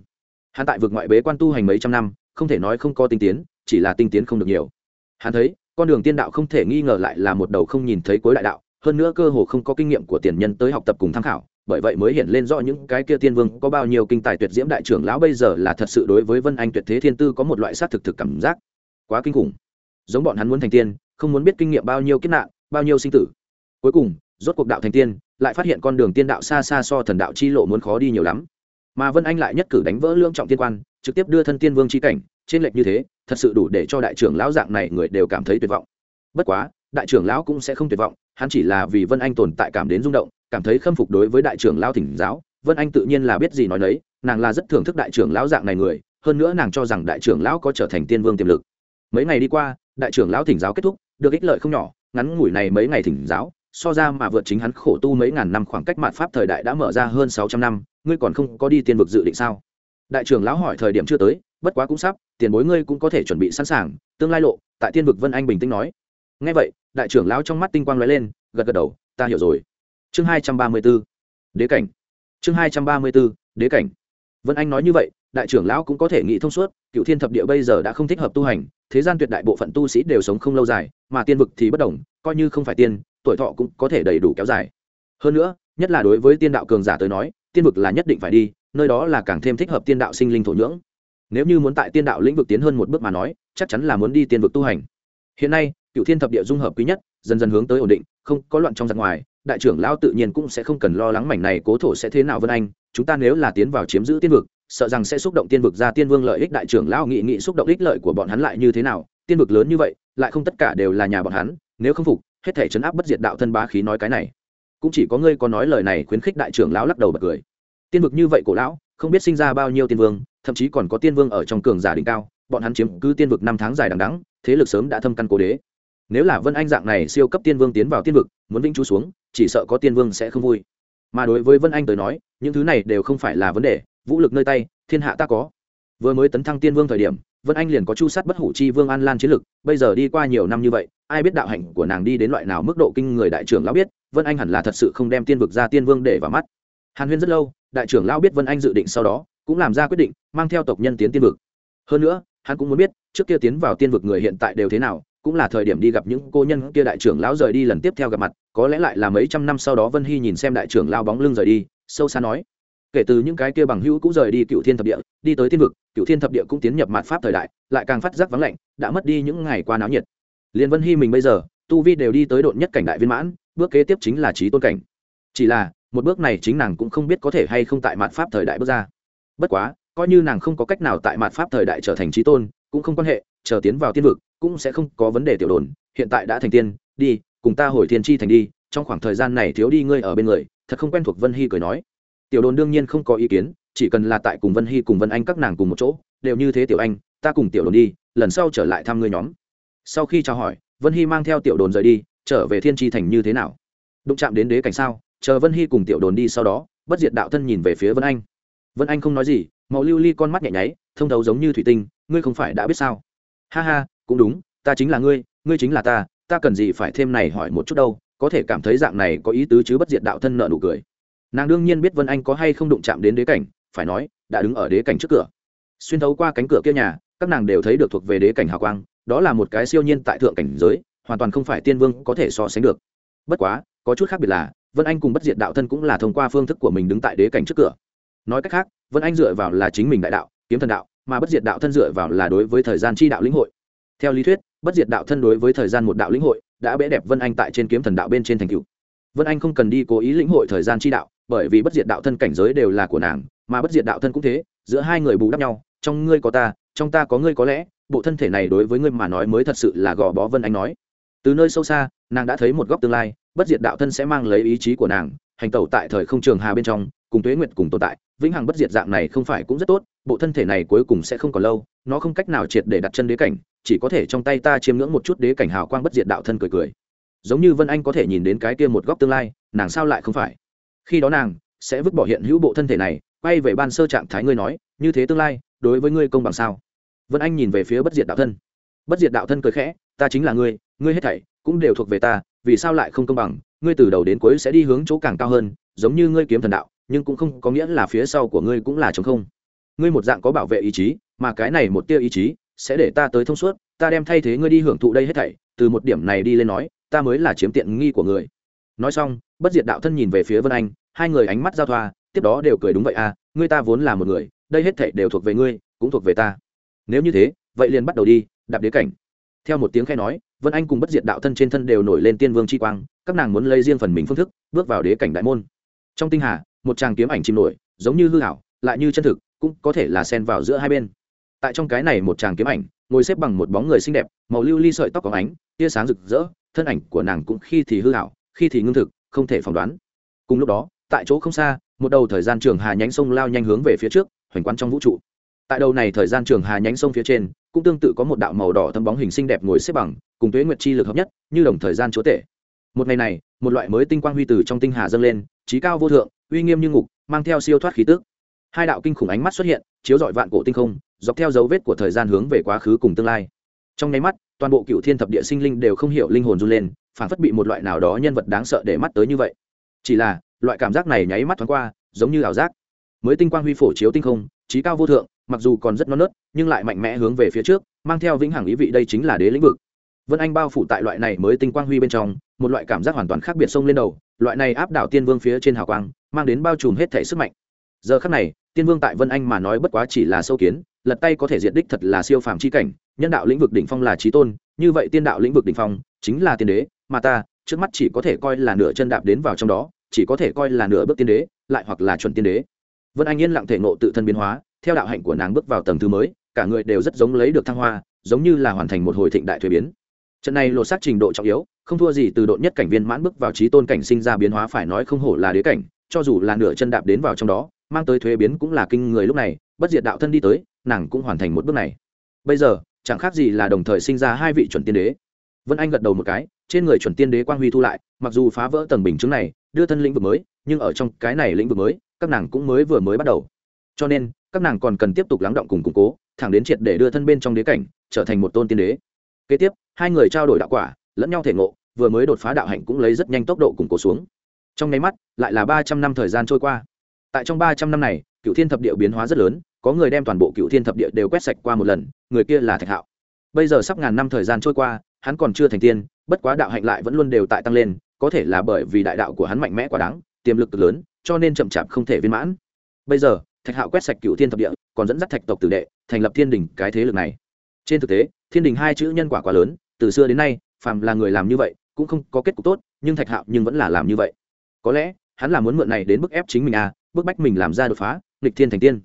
Hắn tại vực ngoại bế quan tu hành mấy trăm năm, không thể nói không có tinh tiến, chỉ là tinh tiến không được nhiều. Hắn thấy, con đường tiên đạo không thể nghi ngờ lại là một đầu không nhìn thấy cuối đại đạo, hơn nữa cơ hồ không có kinh nghiệm của tiền nhân tới học tập cùng tham khảo, bởi vậy mới hiện lên rõ những cái kia tiên vương có bao nhiêu kinh tài tuyệt diễm đại trưởng lão bây giờ là thật sự đối với vân anh tuyệt thế thiên tư có một loại sát thực thực cảm giác. Quá kinh khủng. Giống bọn hắn muốn thành tiên, không muốn biết kinh nghiệm bao nhiêu kiếp nạn, bao nhiêu sinh tử. Cuối cùng, rốt cuộc đạo thành tiên lại phát hiện con đường tiên đạo xa xa so thần đạo chi lộ muốn khó đi nhiều lắm. Mà vân anh lại nhất cử đánh vỡ lương trọng tiên quan, trực tiếp đưa thân tiên vương chi cảnh, trên lệch như thế, thật sự đủ để cho đại trưởng lão dạng này người đều cảm thấy tuyệt vọng. Bất quá, đại trưởng lão cũng sẽ không tuyệt vọng, hắn chỉ là vì vân anh tồn tại cảm đến rung động, cảm thấy khâm phục đối với đại trưởng lão thỉnh giáo. Vân anh tự nhiên là biết gì nói đấy nàng là rất thưởng thức đại trưởng lão dạng này người, hơn nữa nàng cho rằng đại trưởng lão có trở thành tiên vương tiềm lực. Mấy ngày đi qua, đại trưởng lão thỉnh giáo kết thúc, được ích lợi không nhỏ, ngắn ngủi này mấy ngày thỉnh giáo so ra mà vượt chính hắn khổ tu mấy ngàn năm khoảng cách mạt pháp thời đại đã mở ra hơn sáu trăm năm, ngươi còn không có đi tiên vực dự định sao? Đại trưởng lão hỏi thời điểm chưa tới, bất quá cũng sắp, tiền bối ngươi cũng có thể chuẩn bị sẵn sàng, tương lai lộ, tại tiên vực vân anh bình tĩnh nói. Ngay vậy, đại trưởng lão trong mắt tinh quang lóe lên, gật gật đầu, ta hiểu rồi. Chương hai trăm ba mươi b ố đế cảnh. Chương hai trăm ba mươi b ố đế cảnh. Vân anh nói như vậy, đại trưởng lão cũng có thể nghĩ thông suốt, cựu thiên thập địa bây giờ đã không thích hợp tu hành, thế gian tuyệt đại bộ phận tu sĩ đều sống không lâu dài, mà tiên vực thì bất đồng, coi như không phải tiên tuổi thọ cũng có thể đầy đủ kéo dài. Hơn nữa, nhất là đối với tiên đạo cường giả tới nói, tiên vực là nhất định phải đi, nơi đó là càng thêm thích hợp tiên đạo sinh linh thổ nhưỡng. Nếu như muốn tại tiên đạo lĩnh vực tiến hơn một bước mà nói, chắc chắn là muốn đi tiên vực tu hành. Hiện nay cựu thiên thập địa dung hợp quý nhất, dần dần hướng tới ổn định, không có loạn trong giặc ngoài, đại trưởng lão tự nhiên cũng sẽ không cần lo lắng mảnh này cố thổ sẽ thế nào vân anh. Chúng ta nếu là tiến vào chiếm giữ tiên vực, sợ rằng sẽ xúc động tiên vực ra tiên vương lợi ích đại trưởng lão nghị nghị xúc động ích lợi của bọn hắn lại như thế nào. Tiên vực lớn như vậy, lại không tất cả đều là nhà bọn hắn, nếu không phục hết thể chấn áp bất diệt đạo thân bá khí nói cái này. Cũng chỉ có ngươi có nói lời này khuyến khích đại trưởng lão lắc đầu bật cười. Tiên vực như vậy cổ lão, không biết sinh ra bao nhiêu tiên vương, thậm chí còn có tiên vương ở trong cường giả đỉnh cao, bọn hắn chiếm cứ tiên vực năm tháng dài đằng đẵng, thế lực sớm đã thâm căn cố đế. Nếu là vân anh dạng này siêu cấp tiên vương tiến vào tiên vực, muốn vĩnh chú xuống, chỉ sợ có tiên vương sẽ không vui. Mà đối với vân anh tới nói, những thứ này đều không phải là vấn đề, vũ lực nơi tay, thiên hạ ta có. Vừa mới tấn thăng tiên vương thời điểm, vân anh liền có chu sát bất hủ chi vương an lan chiến lực, bây giờ đi qua nhiều năm như vậy ai biết đạo hạnh của nàng đi đến loại nào mức độ kinh người đại trưởng lão biết, vân anh hẳn là thật sự không đem tiên vực ra tiên vương để vào mắt. Hàn huyên rất lâu, đại trưởng lão biết vân anh dự định sau đó, cũng làm ra quyết định, mang theo tộc nhân tiến tiên vực. Hơn nữa, hắn cũng muốn biết, trước kia tiến vào tiên vực người hiện tại đều thế nào, cũng là thời điểm đi gặp những cô nhân kia đại trưởng lão rời đi lần tiếp theo gặp mặt, có lẽ lại là mấy trăm năm sau đó vân hy nhìn xem đại trưởng lao bóng lưng rời đi, sâu xa nói. Kể từ những cái kia bằng hữu cũng rời đi cựu thiên thập địa, đi tới tiên vực cựu thiên thập địa cũng tiến nhập mạt pháp thời đại, lại càng phát giác vắng lạnh, đã mất đi những ngày qua náo nhiệt. Liên vân hy mình bây giờ, tu vi đều đi tới độn nhất cảnh đại viên mãn, bước kế tiếp chính là trí tôn cảnh. Chỉ là, một bước này chính nàng cũng không biết có thể hay không tại mạt pháp thời đại bước ra. Bất quá, coi như nàng không có cách nào tại mạt pháp thời đại trở thành trí tôn, cũng không quan hệ, chờ tiến vào tiên vực, cũng sẽ không có vấn đề tiểu đồn, hiện tại đã thành tiên, đi, cùng ta hồi thiên tri thành đi, trong khoảng thời gian này thiếu đi ngươi ở bên người, thật không quen thuộc vân hy cười nói. Tiểu đồn đương nhiên không có ý kiến, chỉ cần là tại cùng vân hy cùng vân anh các nàng cùng một chỗ, đều như thế tiểu anh, ta cùng tiểu đồn đi, lần sau trở lại thăm ngươi nhóm sau khi chào hỏi, vân hy mang theo tiểu đồn rời đi, trở về thiên tri thành như thế nào? Đụng chạm đến đế cảnh sao? Chờ vân hy cùng tiểu đồn đi sau đó, bất diệt đạo thân nhìn về phía vân anh. Vân anh không nói gì, màu lưu ly con mắt nhẹ nháy, thông thấu giống như thủy tinh, ngươi không phải đã biết sao? Ha ha, cũng đúng, ta chính là ngươi ngươi chính là ta ta cần gì phải thêm này hỏi một chút đâu, có thể cảm thấy dạng này có ý tứ chứ bất diệt đạo thân nợ nụ cười. Nàng đương nhiên biết vân anh có hay không đụng chạm đến đế cảnh, phải nói, đã đứng ở đế cảnh trước cửa. Xuyên thấu qua cánh cửa kia nhà, các nàng đều thấy được thuộc về đế cảnh hào quang đó là một cái siêu nhiên tại thượng cảnh giới, hoàn toàn không phải tiên vương có thể so sánh được. Bất quá, có chút khác biệt là, vân anh cùng bất diệt đạo thân cũng là thông qua phương thức của mình đứng tại đế cảnh trước cửa. Nói cách khác, vân anh dựa vào là chính mình đại đạo, kiếm thần đạo, mà bất diệt đạo thân dựa vào là đối với thời gian chi đạo lĩnh hội. Theo lý thuyết, bất diệt đạo thân đối với thời gian một đạo lĩnh hội, đã bẽ đẹp vân anh tại trên kiếm thần đạo bên trên thành cựu vân anh không cần đi cố ý lĩnh hội thời gian chi đạo, bởi vì bất diệt đạo thân cảnh giới đều là của nàng, mà bất diệt đạo thân cũng thế, giữa hai người bù đắp nhau, trong ngươi có ta, trong ta có ngươi có lẽ bộ thân thể này đối với ngươi mà nói mới thật sự là gò bó vân anh nói. Từ nơi sâu xa, nàng đã thấy một góc tương lai, bất diệt đạo thân sẽ mang lấy ý chí của nàng, hành tẩu tại thời không trường hà bên trong, cùng tuế nguyệt cùng tồn tại, vĩnh hằng bất diệt dạng này không phải cũng rất tốt, bộ thân thể này cuối cùng sẽ không còn lâu, nó không cách nào triệt để đặt chân đế cảnh, chỉ có thể trong tay ta chiêm ngưỡng một chút đế cảnh hào quang bất diệt đạo thân cười cười. Giống như vân anh có thể nhìn đến cái kia một góc tương lai, nàng sao lại không phải? Khi đó nàng sẽ vứt bỏ hiện hữu bộ thân thể này, quay về ban sơ trạng thái ngươi nói, như thế tương lai, đối với ngươi công bằng sao? Vân anh nhìn về phía bất diệt đạo thân. Bất diệt đạo thân cười khẽ, ta chính là ngươi ngươi hết thảy cũng đều thuộc về ta, vì sao lại không công bằng? Ngươi từ đầu đến cuối sẽ đi hướng chỗ càng cao hơn, giống như ngươi kiếm thần đạo, nhưng cũng không có nghĩa là phía sau của ngươi cũng là chống không. Ngươi một dạng có bảo vệ ý chí, mà cái này một tia ý chí sẽ để ta tới thông suốt, ta đem thay thế ngươi đi hưởng thụ đây hết thảy, từ một điểm này đi lên nói, ta mới là chiếm tiện nghi của người. Nói xong, bất diệt đạo thân nhìn về phía vân anh, hai người ánh mắt giao thoa, tiếp đó đều cười đúng vậy à ngươi ta vốn là một người, đây hết thảy đều thuộc về ngươi, cũng thuộc về ta nếu như thế, vậy liền bắt đầu đi, đạp đế cảnh. Theo một tiếng khe nói, vân anh cùng bất diệt đạo thân trên thân đều nổi lên tiên vương chi quang, các nàng muốn lấy riêng phần mình phương thức, bước vào đế cảnh đại môn. Trong tinh hà, một tràng kiếm ảnh chìm nổi, giống như hư hảo lại như chân thực, cũng có thể là xen vào giữa hai bên. Tại trong cái này một tràng kiếm ảnh, ngồi xếp bằng một bóng người xinh đẹp, màu lưu ly sợi tóc có ánh, tia sáng rực rỡ, thân ảnh của nàng cũng khi thì hư hảo khi thì ngưng thực, không thể phỏng đoán. Cùng lúc đó, tại chỗ không xa, một đầu thời gian trường hà nhánh sông lao nhanh hướng về phía trước, hoành quán trong vũ trụ tại đầu này thời gian trường hà nhánh sông phía trên, cũng tương tự có một đạo màu đỏ thâm bóng hình xinh đẹp ngồi xếp bằng, cùng tuế nguyệt chi lực hợp nhất, như đồng thời gian chúa tể. Một ngày này, một loại mới tinh quang huy từ trong tinh hà dâng lên, trí cao vô thượng, uy nghiêm như ngục, mang theo siêu thoát khí tức. Hai đạo kinh khủng ánh mắt xuất hiện, chiếu dọi vạn cổ tinh không, dọc theo dấu vết của thời gian hướng về quá khứ cùng tương lai. Trong nháy mắt, toàn bộ cựu thiên thập địa sinh linh đều không hiểu linh hồn run lên, phản phất bị một loại nào đó nhân vật đáng sợ để mắt tới như vậy. Chỉ là, loại cảm giác này nháy mắt thoáng qua, giống như ảo giác. Mới tinh quang huy phổ chiếu tinh không, trí cao vô thượng mặc dù còn rất non nớt, nhưng lại mạnh mẽ hướng về phía trước, mang theo vĩnh hằng ý vị đây chính là đế lĩnh vực. Vân anh bao phủ tại loại này mới tinh quang huy bên trong, một loại cảm giác hoàn toàn khác biệt sông lên đầu, loại này áp đảo tiên vương phía trên hào quang, mang đến bao trùm hết thể sức mạnh. Giờ khắc này, tiên vương tại vân anh mà nói bất quá chỉ là sâu kiến, lật tay có thể diện đích thật là siêu phàm chi cảnh, nhân đạo lĩnh vực đỉnh phong là trí tôn, như vậy tiên đạo lĩnh vực đỉnh phong chính là tiên đế, mà ta, trước mắt chỉ có thể coi là nửa chân đạp đến vào trong đó, chỉ có thể coi là nửa bước tiên đế, lại hoặc là chuẩn tiên đế. Vân anh yên lặng thể nộ tự thân biến hóa theo đạo hạnh của nàng bước vào tầng thứ mới, cả người đều rất giống lấy được thăng hoa, giống như là hoàn thành một hồi thịnh đại thuế biến. Trận này lột xác trình độ trọng yếu, không thua gì từ độ nhất cảnh viên mãn bước vào trí tôn cảnh sinh ra biến hóa phải nói không hổ là đế cảnh, cho dù là nửa chân đạp đến vào trong đó, mang tới thuế biến cũng là kinh người lúc này, bất diệt đạo thân đi tới, nàng cũng hoàn thành một bước này. Bây giờ, chẳng khác gì là đồng thời sinh ra hai vị chuẩn tiên đế. Vân anh gật đầu một cái, trên người chuẩn tiên đế quang huy thu lại, mặc dù phá vỡ tầng bình chứng này, đưa thân lĩnh vực mới, nhưng ở trong cái này lĩnh vực mới, các nàng cũng mới vừa mới bắt đầu. Cho nên các nàng còn cần tiếp tục lắng động cùng củng cố, thẳng đến triệt để đưa thân bên trong đế cảnh, trở thành một tôn tiên đế. Kế tiếp, hai người trao đổi đạo quả, lẫn nhau thể ngộ, vừa mới đột phá đạo hạnh cũng lấy rất nhanh tốc độ củng cố xuống. Trong nháy mắt, lại là ba trăm năm thời gian trôi qua. Tại trong ba trăm năm này cựu thiên thập địa biến hóa rất lớn, có người đem toàn bộ cựu thiên thập địa đều quét sạch qua một lần, người kia là thạch hạo. Bây giờ sắp ngàn năm thời gian trôi qua, hắn còn chưa thành tiên, bất quá đạo hạnh lại vẫn luôn đều tại tăng lên, có thể là bởi vì đại đạo của hắn mạnh mẽ quá đáng, tiềm lực cực lớn, cho nên chậm chạp không thể viên mãn. Bây giờ thạch hạo quét sạch cựu thiên thập địa, còn dẫn dắt thạch tộc tử đệ, thành lập thiên đình cái thế lực này. Trên thực tế, thiên đình hai chữ nhân quả quá lớn, từ xưa đến nay, phàm là người làm như vậy, cũng không có kết cục tốt, nhưng thạch hạo nhưng vẫn là làm như vậy. Có lẽ, hắn là muốn mượn này đến bức ép chính mình à bức bách mình làm ra đột phá, nghịch thiên thành tiên.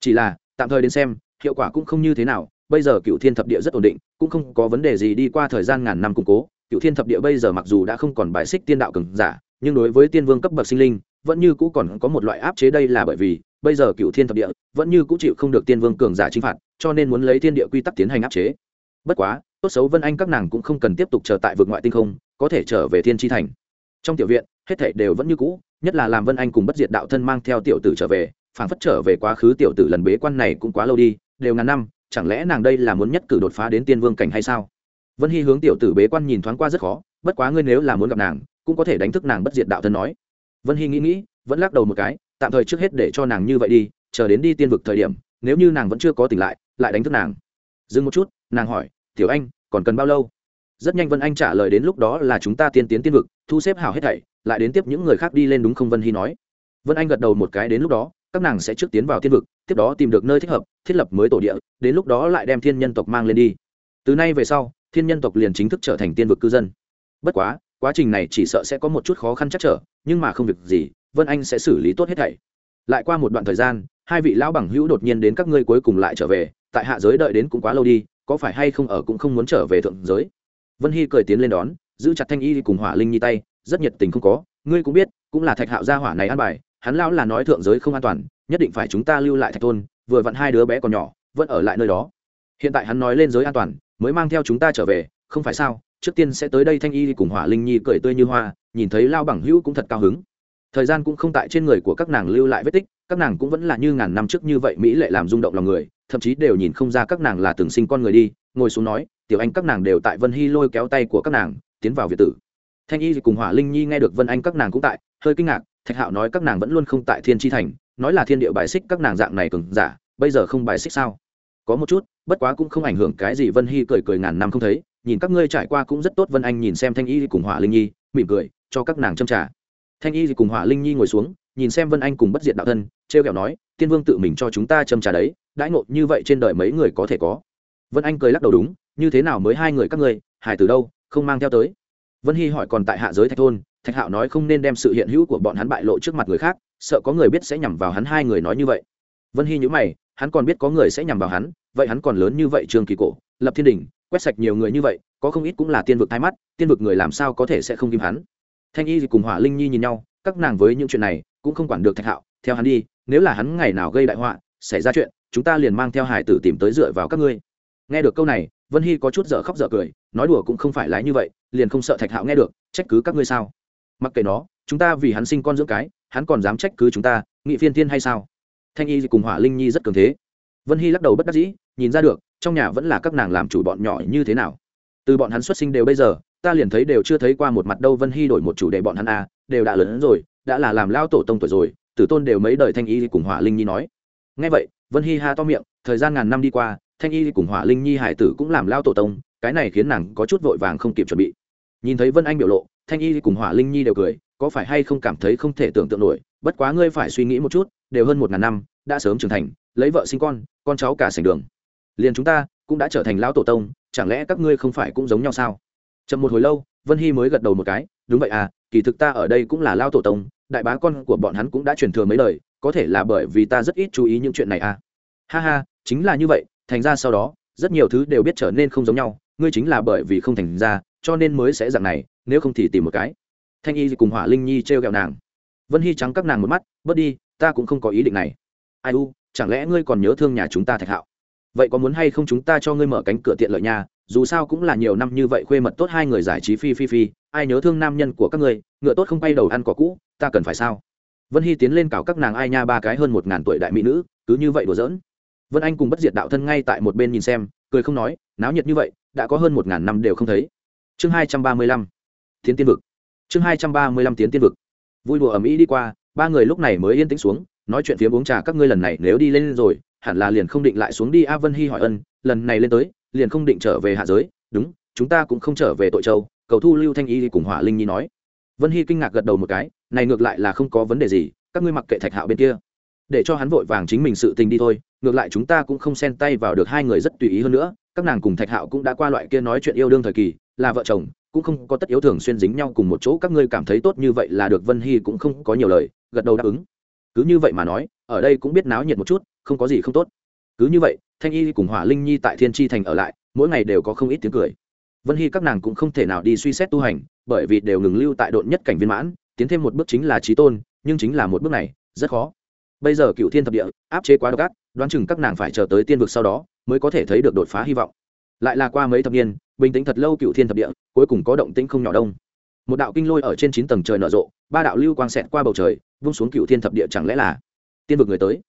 Chỉ là, tạm thời đến xem, hiệu quả cũng không như thế nào, bây giờ cựu thiên thập địa rất ổn định, cũng không có vấn đề gì đi qua thời gian ngàn năm củng cố. Cựu thiên thập địa bây giờ mặc dù đã không còn bài xích tiên đạo cường giả, nhưng đối với tiên vương cấp bậc sinh linh, vẫn như cũ còn có một loại áp chế đây là bởi vì bây giờ cựu thiên thập địa vẫn như cũ chịu không được tiên vương cường giả chinh phạt, cho nên muốn lấy thiên địa quy tắc tiến hành áp chế. Bất quá, tốt xấu vân anh các nàng cũng không cần tiếp tục chờ tại vực ngoại tinh không, có thể trở về thiên tri thành. Trong tiểu viện, hết thảy đều vẫn như cũ, nhất là làm vân anh cùng bất diệt đạo thân mang theo tiểu tử trở về, phảng phất trở về quá khứ tiểu tử lần bế quan này cũng quá lâu đi, đều ngàn năm, chẳng lẽ nàng đây là muốn nhất cử đột phá đến tiên vương cảnh hay sao? Vân hy hướng tiểu tử bế quan nhìn thoáng qua rất khó, bất quá ngươi nếu là muốn gặp nàng, cũng có thể đánh thức nàng bất diệt đạo thân nói. Vân hy nghĩ nghĩ, vẫn lắc đầu một cái tạm thời trước hết để cho nàng như vậy đi, chờ đến đi tiên vực thời điểm, nếu như nàng vẫn chưa có tỉnh lại lại đánh thức nàng. Dừng một chút, nàng hỏi, tiểu anh, còn cần bao lâu? Rất nhanh vân anh trả lời đến lúc đó là chúng ta tiên tiến tiên vực, thu xếp hảo hết thảy, lại đến tiếp những người khác đi lên đúng không vân hy nói. Vân anh gật đầu một cái đến lúc đó, các nàng sẽ trước tiến vào tiên vực, tiếp đó tìm được nơi thích hợp, thiết lập mới tổ địa, đến lúc đó lại đem thiên nhân tộc mang lên đi. Từ nay về sau, thiên nhân tộc liền chính thức trở thành tiên vực cư dân. Bất quá quá trình này chỉ sợ sẽ có một chút khó khăn chắc trở, nhưng mà không việc gì, vân anh sẽ xử lý tốt hết thảy. Lại qua một đoạn thời gian, hai vị lão bằng hữu đột nhiên đến các ngươi cuối cùng lại trở về, tại hạ giới đợi đến cũng quá lâu đi, có phải hay không ở cũng không muốn trở về thượng giới? Vân hy cười tiến lên đón, giữ chặt thanh y cùng hỏa linh nhi tay, rất nhiệt tình không có, ngươi cũng biết, cũng là thạch hạo gia hỏa này an bài, hắn lão là nói thượng giới không an toàn, nhất định phải chúng ta lưu lại thạch thôn, vừa vặn hai đứa bé còn nhỏ, vẫn ở lại nơi đó. Hiện tại hắn nói lên giới an toàn, mới mang theo chúng ta trở về, không phải sao? Trước tiên sẽ tới đây thanh y cùng hỏa linh nhi cười tươi như hoa, nhìn thấy lao bằng hữu cũng thật cao hứng. Thời gian cũng không tại trên người của các nàng lưu lại vết tích, các nàng cũng vẫn là như ngàn năm trước như vậy mỹ lệ làm rung động lòng người, thậm chí đều nhìn không ra các nàng là từng sinh con người đi, ngồi xuống nói, tiểu anh, các nàng đều tại vân hy lôi kéo tay của các nàng, tiến vào việt tử. Thanh y cùng hỏa linh nhi nghe được vân anh các nàng cũng tại, hơi kinh ngạc, thạch hạo nói các nàng vẫn luôn không tại thiên tri thành, nói là thiên địa bài xích các nàng dạng này cường giả, bây giờ không bài xích sao? Có một chút, bất quá cũng không ảnh hưởng cái gì vân hy cười cười ngàn năm không thấy nhìn các ngươi trải qua cũng rất tốt, vân anh nhìn xem thanh y cùng hỏa linh nhi, mỉm cười, cho các nàng châm trả thanh y cùng hỏa linh nhi ngồi xuống, nhìn xem vân anh cùng bất diện đạo thân t r e o kẹo nói, tiên vương tự mình cho chúng ta châm trả đấy, đãi ngộ như vậy trên đời mấy người có thể có. Vân anh cười lắc đầu đúng, như thế nào mới hai người các ngươi, hải từ đâu, không mang theo tới? Vân hy hỏi còn tại hạ giới thạch thôn, thạch hạo nói không nên đem sự hiện hữu của bọn hắn bại lộ trước mặt người khác, sợ có người biết sẽ nhằm vào hắn hai người nói như vậy. Vân hy nhữ mày, hắn còn biết có người sẽ nhằm vào hắn, vậy hắn còn lớn như vậy trương kỳ cổ lập thiên đình quét sạch nhiều người như vậy, có không ít cũng là tiên vực hai mắt, tiên vực người làm sao có thể sẽ không kim hắn? Thanh y cùng hỏa linh nhi nhìn nhau, các nàng với những chuyện này cũng không quản được thạch hạo, theo hắn đi, nếu là hắn ngày nào gây đại họa, xảy ra chuyện, chúng ta liền mang theo hải tử tìm tới dựa vào các ngươi. Nghe được câu này, vân hy có chút dở khóc dở cười, nói đùa cũng không phải lái như vậy, liền không sợ thạch hạo nghe được, trách cứ các ngươi sao? Mặc kệ nó, chúng ta vì hắn sinh con dưỡng cái, hắn còn dám trách cứ chúng ta, nghị phiên thiên hay sao? Thanh y cùng hỏa linh nhi rất cường thế. Vân hy lắc đầu bất đắc dĩ, nhìn ra được trong nhà vẫn là các nàng làm chủ bọn nhỏ như thế nào? Từ bọn hắn xuất sinh đều bây giờ, ta liền thấy đều chưa thấy qua một mặt đâu vân hy đổi một chủ đề bọn hắn à đều đã lớn rồi, đã là làm lao tổ tông tuổi rồi, tử tôn đều mấy đời thanh y cùng hỏa linh nhi nói. Ngay vậy, vân hy ha to miệng, thời gian ngàn năm đi qua, thanh y cùng hỏa linh nhi hải tử cũng làm lao tổ tông, cái này khiến nàng có chút vội vàng không kịp chuẩn bị. Nhìn thấy vân anh biểu lộ, thanh y cùng hỏa linh nhi đều cười, có phải hay không cảm thấy không thể tưởng tượng nổi, bất quá ngươi phải suy nghĩ một chút, đều hơn một ngàn năm, đã sớm trưởng thành, lấy vợ sinh con con cháu cả sành đường liền chúng ta cũng đã trở thành lão tổ tông, chẳng lẽ các ngươi không phải cũng giống nhau sao? Chậm một hồi lâu, vân hy mới gật đầu một cái, đúng vậy à kỳ thực ta ở đây cũng là lao tổ tông, đại bá con của bọn hắn cũng đã truyền thừa mấy lời, có thể là bởi vì ta rất ít chú ý những chuyện này à. Ha ha, chính là như vậy, thành ra sau đó, rất nhiều thứ đều biết trở nên không giống nhau, ngươi chính là bởi vì không thành ra, cho nên mới sẽ dạng này, nếu không thì tìm một cái. Thanh y cùng hỏa linh nhi t r e o g ẹ o nàng. Vân hy trắng các nàng một mắt, bớt đi, ta cũng không có ý định này. Ai u, chẳng lẽ ngươi còn nhớ thương nhà chúng ta thạch hạo? Vậy có muốn hay không chúng ta cho ngươi mở cánh cửa tiện lợi nhà dù sao cũng là nhiều năm như vậy khuê mật tốt hai người giải trí phi phi phi. Ai nhớ thương nam nhân của các ngươi, ngựa tốt không bay đầu ăn cỏ cũ, ta cần phải sao? Vân hy tiến lên cào các nàng ai nha ba cái hơn một ngàn tuổi đại mỹ nữ, cứ như vậy đùa giỡn. Vân anh cùng bất diệt đạo thân ngay tại một bên nhìn xem, cười không nói, náo nhiệt như vậy, đã có hơn một ngàn năm đều không thấy. Chương hai trăm ba mươi lăm, tiến tiên vực. Chương hai trăm ba mươi lăm tiến tiên vực. Vui đùa ầm ĩ đi qua, ba người lúc này mới yên tĩnh xuống, nói chuyện phía uống trà các ngươi lần này nếu đi lên rồi hẳn là liền không định lại xuống đi a vân hy hỏi ân, lần này lên tới, liền không định trở về hạ giới, đúng, chúng ta cũng không trở về tội châu, cầu thu lưu thanh y cùng hỏa linh nhi nói. Vân hy kinh ngạc gật đầu một cái, này ngược lại là không có vấn đề gì, các ngươi mặc kệ thạch hạo bên kia. Để cho hắn vội vàng chính mình sự tình đi thôi, ngược lại chúng ta cũng không xen tay vào được hai người rất tùy ý hơn nữa, các nàng cùng thạch hạo cũng đã qua loại kia nói chuyện yêu đương thời kỳ, là vợ chồng, cũng không có tất yếu thường xuyên dính nhau cùng một chỗ, các ngươi cảm thấy tốt như vậy là được, vân hy cũng không có nhiều lời, gật đầu đáp ứng. Cứ như vậy mà nói ở đây cũng biết náo nhiệt một chút, không có gì không tốt. Cứ như vậy, thanh y cùng hỏa linh nhi tại thiên tri thành ở lại, mỗi ngày đều có không ít tiếng cười. Vân hy các nàng cũng không thể nào đi suy xét tu hành, bởi vì đều ngừng lưu tại độn nhất cảnh viên mãn, tiến thêm một bước chính là trí tôn, nhưng chính là một bước này, rất khó. Bây giờ cựu thiên thập địa, áp chế quá độc ác, đoán chừng các nàng phải chờ tới tiên vực sau đó, mới có thể thấy được đột phá hy vọng. Lại là qua mấy thập niên, bình tĩnh thật lâu cựu thiên thập địa, cuối cùng có động tĩnh không nhỏ đông. Một đạo kinh lôi ở trên chín tầng trời nở rộ, ba đạo lưu quang xẹt qua bầu trời, vung xuống cựu thiên thập địa chẳng lẽ là tiên vực người tới.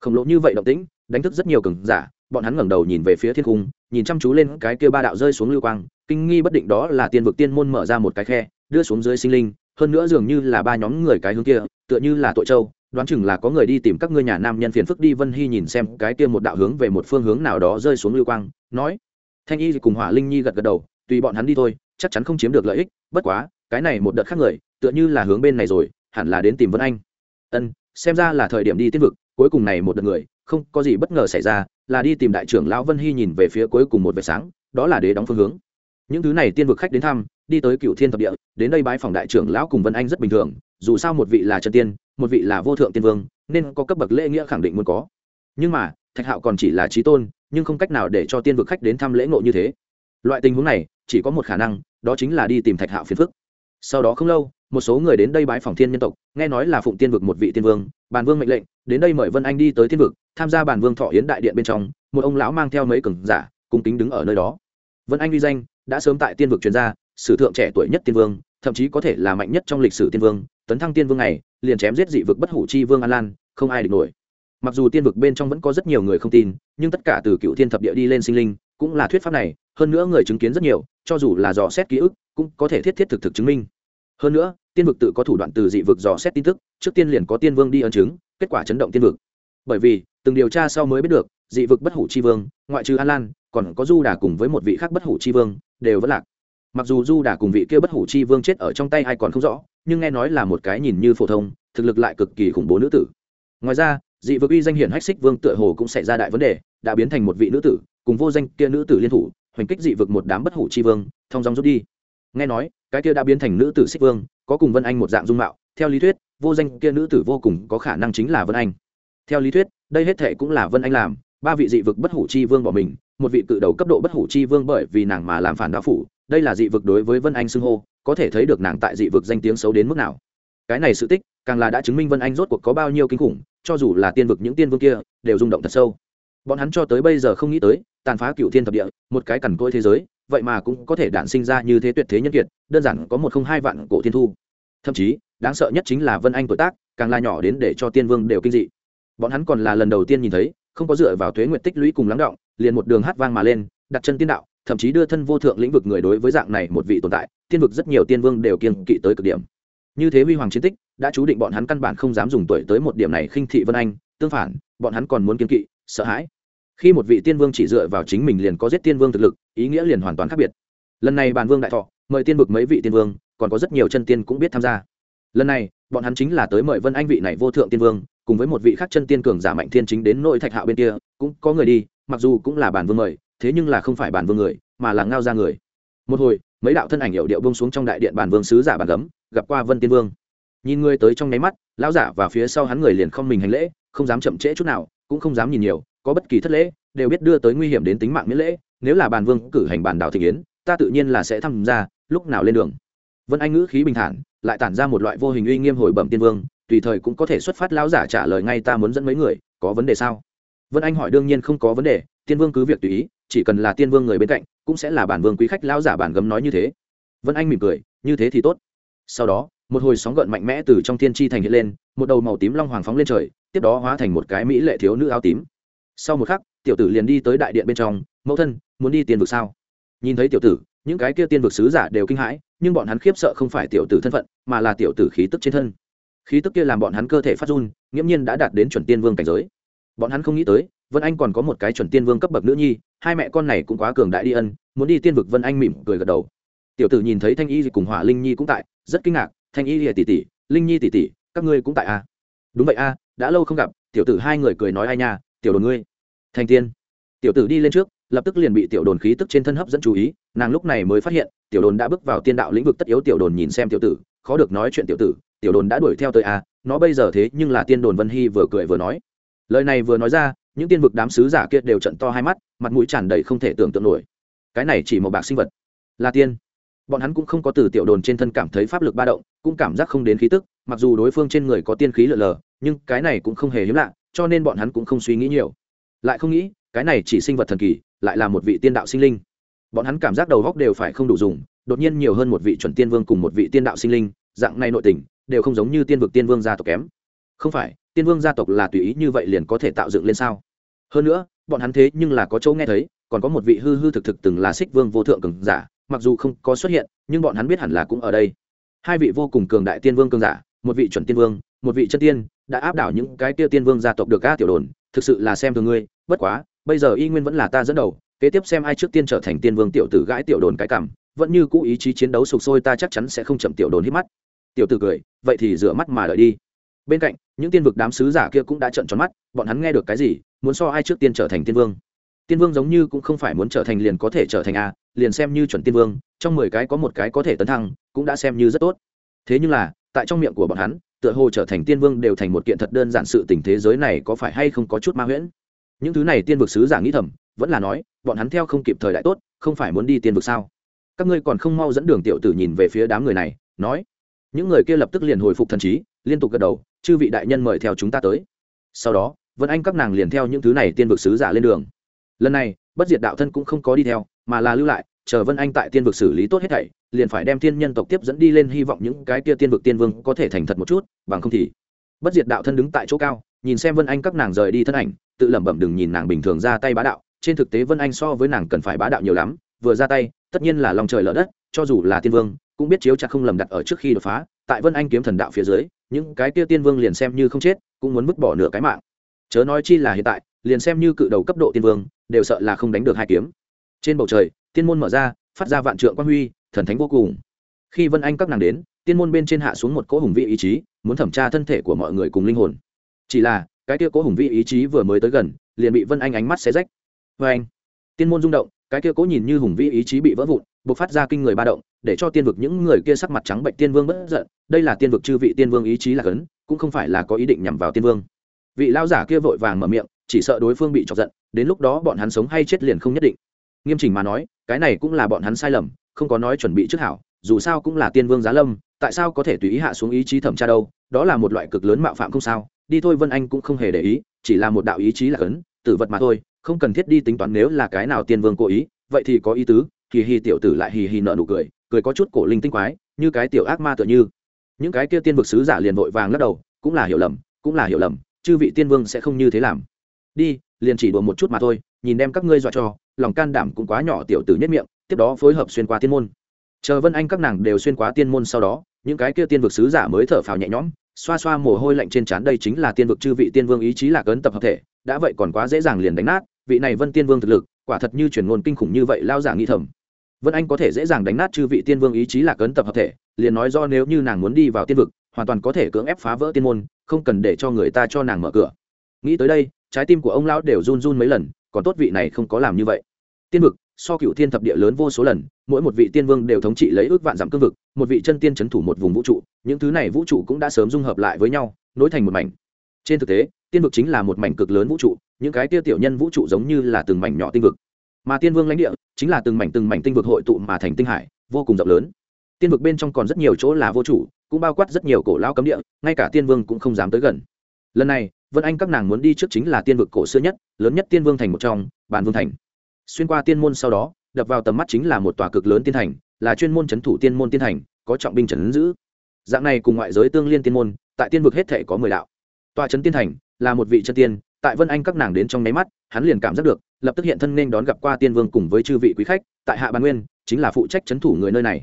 Khổng lồ như vậy động tĩnh, đánh thức rất nhiều cường giả, bọn hắn ngẩng đầu nhìn về phía thiên cung nhìn chăm chú lên cái kia ba đạo rơi xuống lưu quang, kinh nghi bất định đó là tiên vực tiên môn mở ra một cái khe, đưa xuống dưới sinh linh, hơn nữa dường như là ba nhóm người cái hướng kia, tựa như là tội châu, đoán chừng là có người đi tìm các ngươi nhà nam nhân phiền phức đi vân hy nhìn xem cái kia một đạo hướng về một phương hướng nào đó rơi xuống lưu quang, nói. Thanh y cùng hỏa linh nhi gật gật đầu, tùy bọn hắn đi thôi, chắc chắn không chiếm được lợi ích, bất quá, cái này một đợt khác người, tựa như là hướng bên này rồi, hẳn là đến tìm vân anh. Ân xem ra là thời điểm đi tiên vực, cuối cùng này một đợt người, không có gì bất ngờ xảy ra, là đi tìm đại trưởng lão vân hy nhìn về phía cuối cùng một vệt sáng, đó là đế đóng phương hướng. Những thứ này tiên vực khách đến thăm, đi tới cựu thiên thập địa, đến đây bái phòng đại trưởng lão cùng vân anh rất bình thường, dù sao một vị là trần tiên, một vị là vô thượng tiên vương, nên có cấp bậc lễ nghĩa khẳng định muốn có. Nhưng mà, thạch hạo còn chỉ là trí tôn, nhưng không cách nào để cho tiên vực khách đến thăm lễ ngộ như thế. Loại tình huống này, chỉ có một khả năng, đó chính là đi tìm thạch hạo phiền phức sau đó không lâu, một số người đến đây bái phòng thiên nhân tộc, nghe nói là phụng tiên vực một vị tiên vương, bàn vương mệnh lệnh, đến đây mời vân anh đi tới thiên vực, tham gia bàn vương thọ yến đại điện bên trong, một ông lão mang theo mấy cường giả, cung kính đứng ở nơi đó. Vân anh uy danh, đã sớm tại tiên vực chuyên gia sử thượng trẻ tuổi nhất tiên vương, thậm chí có thể là mạnh nhất trong lịch sử tiên vương, tấn thăng tiên vương này, liền chém giết dị vực bất hủ chi vương an lan, không ai địch nổi. Mặc dù tiên vực bên trong vẫn có rất nhiều người không tin, nhưng tất cả từ cựu thiên thập địa đi lên sinh linh, cũng là thuyết pháp này, hơn nữa người chứng kiến rất nhiều, cho dù là dò xét ký ức, cũng có thể thiết thiết thực thực chứng minh hơn nữa, tiên vực tự có thủ đoạn từ dị vực dò xét tin tức, trước tiên liền có tiên vương đi ấn chứng, kết quả chấn động tiên vực. Bởi vì, từng điều tra sau mới biết được, dị vực bất hủ chi vương, ngoại trừ an lan, còn có du đà cùng với một vị khác bất hủ chi vương, đều vẫn lạc. Mặc dù du đà cùng vị kia bất hủ chi vương chết ở trong tay ai còn không rõ, nhưng nghe nói là một cái nhìn như phổ thông, thực lực lại cực kỳ khủng bố nữ tử. Ngoài ra, dị vực uy danh hiển hách xích vương tựa hồ cũng xảy ra đại vấn đề, đã biến thành một vị nữ tử, cùng vô danh kia nữ tử liên thủ, hoành kích dị vực một đám bất hủ chi vương thông dòng rút đi nghe nói, cái kia đã biến thành nữ tử xích vương, có cùng vân anh một dạng dung mạo. Theo lý thuyết, vô danh kia nữ tử vô cùng có khả năng chính là vân anh. Theo lý thuyết, đây hết thệ cũng là vân anh làm. Ba vị dị vực bất hủ chi vương bỏ mình, một vị cự đầu cấp độ bất hủ chi vương bởi vì nàng mà làm phản đạo phủ, đây là dị vực đối với vân anh xưng hô, có thể thấy được nàng tại dị vực danh tiếng xấu đến mức nào. Cái này sự tích, càng là đã chứng minh vân anh rốt cuộc có bao nhiêu kinh khủng, cho dù là tiên vực những tiên vương kia, đều rung động thật sâu. Bọn hắn cho tới bây giờ không nghĩ tới, tàn phá cựu thiên thập địa, một cái cằn côi thế giới vậy mà cũng có thể đản sinh ra như thế tuyệt thế nhân kiệt, đơn giản có một không hai vạn cổ thiên thu. Thậm chí, đáng sợ nhất chính là vân anh tuổi tác, càng là nhỏ đến để cho tiên vương đều kinh dị. Bọn hắn còn là lần đầu tiên nhìn thấy, không có dựa vào thuế nguyện tích lũy cùng lắng động, liền một đường hát vang mà lên, đặt chân tiên đạo, thậm chí đưa thân vô thượng lĩnh vực người đối với dạng này một vị tồn tại, tiên vực rất nhiều tiên vương đều kiên kỵ tới cực điểm. Như thế huy hoàng chiến tích, đã chú định bọn hắn căn bản không dám dùng tuổi tới một điểm này khinh thị vân anh, tương phản, bọn hắn còn muốn kiên kỵ, sợ hãi khi một vị tiên vương chỉ dựa vào chính mình liền có giết tiên vương thực lực, ý nghĩa liền hoàn toàn khác biệt. Lần này bàn vương đại thọ, mời tiên vực mấy vị tiên vương, còn có rất nhiều chân tiên cũng biết tham gia. Lần này, bọn hắn chính là tới mời vân anh vị này vô thượng tiên vương, cùng với một vị khác chân tiên cường giả mạnh thiên chính đến nội thạch hạo bên kia, cũng có người đi, mặc dù cũng là bản vương mời, thế nhưng là không phải bản vương người, mà là ngao ra người. Một hồi, mấy đạo thân ảnh hiệu điệu bông xuống trong đại điện bản vương sứ giả bàn gấm, gặp qua vân tiên vương. Nhìn ngươi tới trong nháy mắt, lão giả và phía sau hắn người liền không mình hành lễ, không dám chậm trễ chút nào, cũng không dám nhìn nhiều có bất kỳ thất lễ, đều biết đưa tới nguy hiểm đến tính mạng miễn lễ, nếu là bàn vương cử hành bản đảo thị yến ta tự nhiên là sẽ tham gia, lúc nào lên đường. Vân anh ngữ khí bình thản, lại tản ra một loại vô hình uy nghiêm hồi bẩm tiên vương, tùy thời cũng có thể xuất phát lão giả trả lời ngay ta muốn dẫn mấy người, có vấn đề sao? Vân anh hỏi đương nhiên không có vấn đề, tiên vương cứ việc tùy ý, chỉ cần là tiên vương người bên cạnh, cũng sẽ là bản vương quý khách lão giả bản gấm nói như thế. Vân anh mỉm cười, như thế thì tốt. Sau đó, một hồi sóng gợn mạnh mẽ từ trong thiên tri thành hiện lên, một đầu màu tím long hoàng phóng lên trời, tiếp đó hóa thành một cái mỹ lệ thiếu nữ áo tím sau một khắc tiểu tử liền đi tới đại điện bên trong mẫu thân muốn đi tiền vực sao? Nhìn thấy tiểu tử những cái kia tiên vực sứ giả đều kinh hãi nhưng bọn hắn khiếp sợ không phải tiểu tử thân phận mà là tiểu tử khí tức trên thân. Khí tức kia làm bọn hắn cơ thể phát run nghiễm nhiên đã đạt đến chuẩn tiên vương cảnh giới. Bọn hắn không nghĩ tới vân anh còn có một cái chuẩn tiên vương cấp bậc nữ nhi hai mẹ con này cũng quá cường đại đi ân muốn đi tiên vực vân anh mỉm cười gật đầu. Tiểu tử nhìn thấy thanh y cùng hỏa linh nhi cũng tại rất kinh ngạc thanh y lìa tỷ tỷ linh nhi tỷ tỷ các ngươi cũng tại a à? đúng vậy a à, đã lâu không gặp tiểu tử hai người cười nói ai nha tiểu đồn ngươi. Thành tiên. Tiểu tử đi lên trước lập tức liền bị tiểu đồn khí tức trên thân hấp dẫn chú ý nàng lúc này mới phát hiện tiểu đồn đã bước vào tiên đạo lĩnh vực tất yếu tiểu đồn nhìn xem tiểu tử khó được nói chuyện tiểu tử tiểu đồn đã đuổi theo tới a à, nó bây giờ thế nhưng là tiên đồn vân hy vừa cười vừa nói. Lời này vừa nói ra những tiên vực đám sứ giả kia đều trận to hai mắt mặt mũi tràn đầy không thể tưởng tượng nổi. Cái này chỉ một bạc sinh vật. Là tiên. Bọn hắn cũng không có từ tiểu đồn trên thân cảm thấy pháp lực ba động cũng cảm giác không đến khí tức mặc dù đối phương trên người có tiên khí lờ lờ nhưng cái này cũng không hề hiếm lạ cho nên bọn hắn cũng không suy nghĩ nhiều. Lại không nghĩ, cái này chỉ sinh vật thần kỳ, lại là một vị tiên đạo sinh linh. Bọn hắn cảm giác đầu góc đều phải không đủ dùng, đột nhiên nhiều hơn một vị chuẩn tiên vương cùng một vị tiên đạo sinh linh, dạng này nội tình, đều không giống như tiên vực tiên vương gia tộc kém. Không phải, tiên vương gia tộc là tùy ý như vậy liền có thể tạo dựng lên sao? Hơn nữa, bọn hắn thế nhưng là có chỗ nghe thấy, còn có một vị hư hư thực thực từng là xích vương vô thượng cường giả, mặc dù không có xuất hiện, nhưng bọn hắn biết hẳn là cũng ở đây. Hai vị vô cùng cường đại tiên vương cường giả, một vị chuẩn tiên vương, một vị chân tiên đã áp đảo những cái kia tiên vương gia tộc được ca tiểu đồn, thực sự là xem thường ngươi, bất quá, bây giờ y nguyên vẫn là ta dẫn đầu, kế tiếp xem ai trước tiên trở thành tiên vương tiểu tử gãi tiểu đồn cái cảm, vẫn như cũ ý chí chiến đấu sục sôi ta chắc chắn sẽ không chậm tiểu đồn hít mắt. Tiểu tử cười, vậy thì rửa mắt mà đợi đi. Bên cạnh, những tiên vực đám sứ giả kia cũng đã trợn tròn mắt, bọn hắn nghe được cái gì, muốn so ai trước tiên trở thành tiên vương? Tiên vương giống như cũng không phải muốn trở thành liền có thể trở thành a, liền xem như chuẩn tiên vương, trong mười cái có một cái có thể tấn thăng, cũng đã xem như rất tốt. Thế nhưng là, tại trong miệng của bọn hắn tựa hồ trở thành tiên vương đều thành một kiện thật đơn giản sự tình thế giới này có phải hay không có chút ma huyễn? Những thứ này tiên vực sứ giả nghĩ thầm, vẫn là nói, bọn hắn theo không kịp thời đại tốt, không phải muốn đi tiên vực sao? Các ngươi còn không mau dẫn đường tiểu tử nhìn về phía đám người này, nói. Những người kia lập tức liền hồi phục thần trí, liên tục gật đầu, chư vị đại nhân mời theo chúng ta tới. Sau đó, vân anh các nàng liền theo những thứ này tiên vực sứ giả lên đường. Lần này, bất diệt đạo thân cũng không có đi theo, mà là lưu lại, chờ vân anh tại tiên vực xử lý tốt hết thảy liền phải đem thiên nhân tộc tiếp dẫn đi lên hy vọng những cái kia tiên vực tiên vương có thể thành thật một chút, bằng không thì bất diệt đạo thân đứng tại chỗ cao, nhìn xem vân anh các nàng rời đi thân ảnh, tự lẩm bẩm đừng nhìn nàng bình thường ra tay bá đạo, trên thực tế vân anh so với nàng cần phải bá đạo nhiều lắm, vừa ra tay, tất nhiên là lòng trời lỡ đất, cho dù là tiên vương, cũng biết chiếu chặt không lầm đặt ở trước khi đột phá, tại vân anh kiếm thần đạo phía dưới, những cái kia tiên vương liền xem như không chết, cũng muốn vứt bỏ nửa cái mạng. Chớ nói chi là hiện tại, liền xem như cự đầu cấp độ tiên vương, đều sợ là không đánh được hai kiếm. Trên bầu trời, tiên môn mở ra, phát ra vạn trượng quan huy thần thánh vô cùng. Khi vân anh các nàng đến, tiên môn bên trên hạ xuống một cỗ hùng vị ý chí, muốn thẩm tra thân thể của mọi người cùng linh hồn. Chỉ là, cái kia cỗ hùng vị ý chí vừa mới tới gần, liền bị vân anh ánh mắt xé rách. Vê anh. Tiên môn rung động, cái kia cỗ nhìn như hùng vị ý chí bị vỡ vụn buộc phát ra kinh người ba động, để cho tiên vực những người kia sắc mặt trắng bệnh, tiên vương bất giận. Đây là tiên vực chư vị tiên vương ý chí là cấn, cũng không phải là có ý định nhằm vào tiên vương. Vị lao giả kia vội vàng mở miệng, chỉ sợ đối phương bị chọc giận, đến lúc đó bọn hắn sống hay chết liền không nhất định. Nghiêm chỉnh mà nói, cái này cũng là bọn hắn sai lầm không có nói chuẩn bị trước hảo, dù sao cũng là tiên vương giá lâm, tại sao có thể tùy ý hạ xuống ý chí thẩm tra đâu, đó là một loại cực lớn mạo phạm không sao, đi thôi vân anh cũng không hề để ý, chỉ là một đạo ý chí là cấn, tử vật mà thôi, không cần thiết đi tính toán nếu là cái nào tiên vương cố ý, vậy thì có ý tứ, hì hì tiểu tử lại hì hì nợ nụ cười cười có chút cổ linh tinh quái, như cái tiểu ác ma tựa như. Những cái kia tiên vực sứ giả liền vội vàng lắc đầu, cũng là hiểu lầm, cũng là hiểu lầm, chư vị tiên vương sẽ không như thế làm. Đi, liền chỉ đùa một chút mà thôi, nhìn đem các ngươi dọa cho, lòng can đảm cũng quá nhỏ tiểu tử nhất miệng tiếp đó phối hợp xuyên qua tiên môn. Chờ vân anh các nàng đều xuyên qua tiên môn sau đó, những cái kia tiên vực sứ giả mới thở phào nhẹ nhõm, xoa xoa mồ hôi lạnh trên trán đây chính là tiên vực chư vị tiên vương ý chí là cấn tập hợp thể, đã vậy còn quá dễ dàng liền đánh nát, vị này vân tiên vương thực lực, quả thật như truyền ngôn kinh khủng như vậy lao giả nghi thầm. Vân anh có thể dễ dàng đánh nát chư vị tiên vương ý chí là cấn tập hợp thể, liền nói do nếu như nàng muốn đi vào tiên vực, hoàn toàn có thể cưỡng ép phá vỡ tiên môn, không cần để cho người ta cho nàng mở cửa. Nghĩ tới đây, trái tim của ông lão đều run run mấy lần, còn tốt vị này không có làm như vậy. Tiên vực so cựu thiên thập địa lớn vô số lần, mỗi một vị tiên vương đều thống trị lấy ước vạn dặm cương vực, một vị chân tiên c h ấ n thủ một vùng vũ trụ, những thứ này vũ trụ cũng đã sớm dung hợp lại với nhau, nối thành một mảnh. Trên thực tế, tiên vực chính là một mảnh cực lớn vũ trụ, những cái tia tiểu nhân vũ trụ giống như là từng mảnh nhỏ tinh vực. Mà tiên vương lãnh địa chính là từng mảnh từng mảnh tinh vực hội tụ mà thành tinh hải, vô cùng rộng lớn. Tiên vực bên trong còn rất nhiều chỗ là vô chủ, cũng bao quát rất nhiều cổ lao cấm địa, ngay cả tiên vương cũng không dám tới gần. Lần này, vân anh các nàng muốn đi trước chính là tiên vực cổ xưa nhất, lớn nhất tiên vương thành một trong bàn vương thành xuyên qua tiên môn sau đó, đập vào tầm mắt chính là một tòa cực lớn tiên thành, là chuyên môn c h ấ n thủ tiên môn tiên thành, có trọng binh trấn giữ. Dạng này cùng ngoại giới tương liên tiên môn, tại tiên vực hết thể có mười đạo. Tòa trấn tiên thành là một vị chân tiên, tại vân anh các nàng đến trong nháy mắt, hắn liền cảm giác được, lập tức hiện thân nên đón gặp qua tiên vương cùng với chư vị quý khách, tại hạ bàn nguyên, chính là phụ trách c h ấ n thủ người nơi này.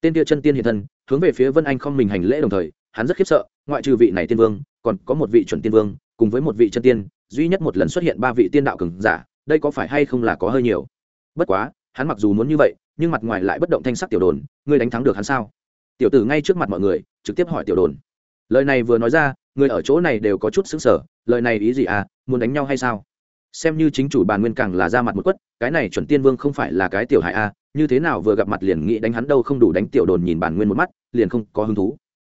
Tên kia chân tiên hiện thân, hướng về phía vân anh không mình hành lễ đồng thời, hắn rất khiếp sợ, ngoại trừ vị này tiên vương, còn có một vị chuẩn tiên vương, cùng với một vị chân tiên, duy nhất một lần xuất hiện ba vị tiên đạo cường giả đây có phải hay không là có hơi nhiều? Bất quá, hắn mặc dù muốn như vậy, nhưng mặt ngoài lại bất động thanh sắc tiểu đồn, ngươi đánh thắng được hắn sao? Tiểu tử ngay trước mặt mọi người, trực tiếp hỏi tiểu đồn. Lời này vừa nói ra, người ở chỗ này đều có chút xứng sở lời này ý gì à muốn đánh nhau hay sao? Xem như chính chủ bàn nguyên càng là ra mặt một quất, cái này chuẩn tiên vương không phải là cái tiểu hại a à, như thế nào vừa gặp mặt liền nghĩ đánh hắn đâu không đủ đánh tiểu đồn nhìn bàn nguyên một mắt, liền không có hứng thú.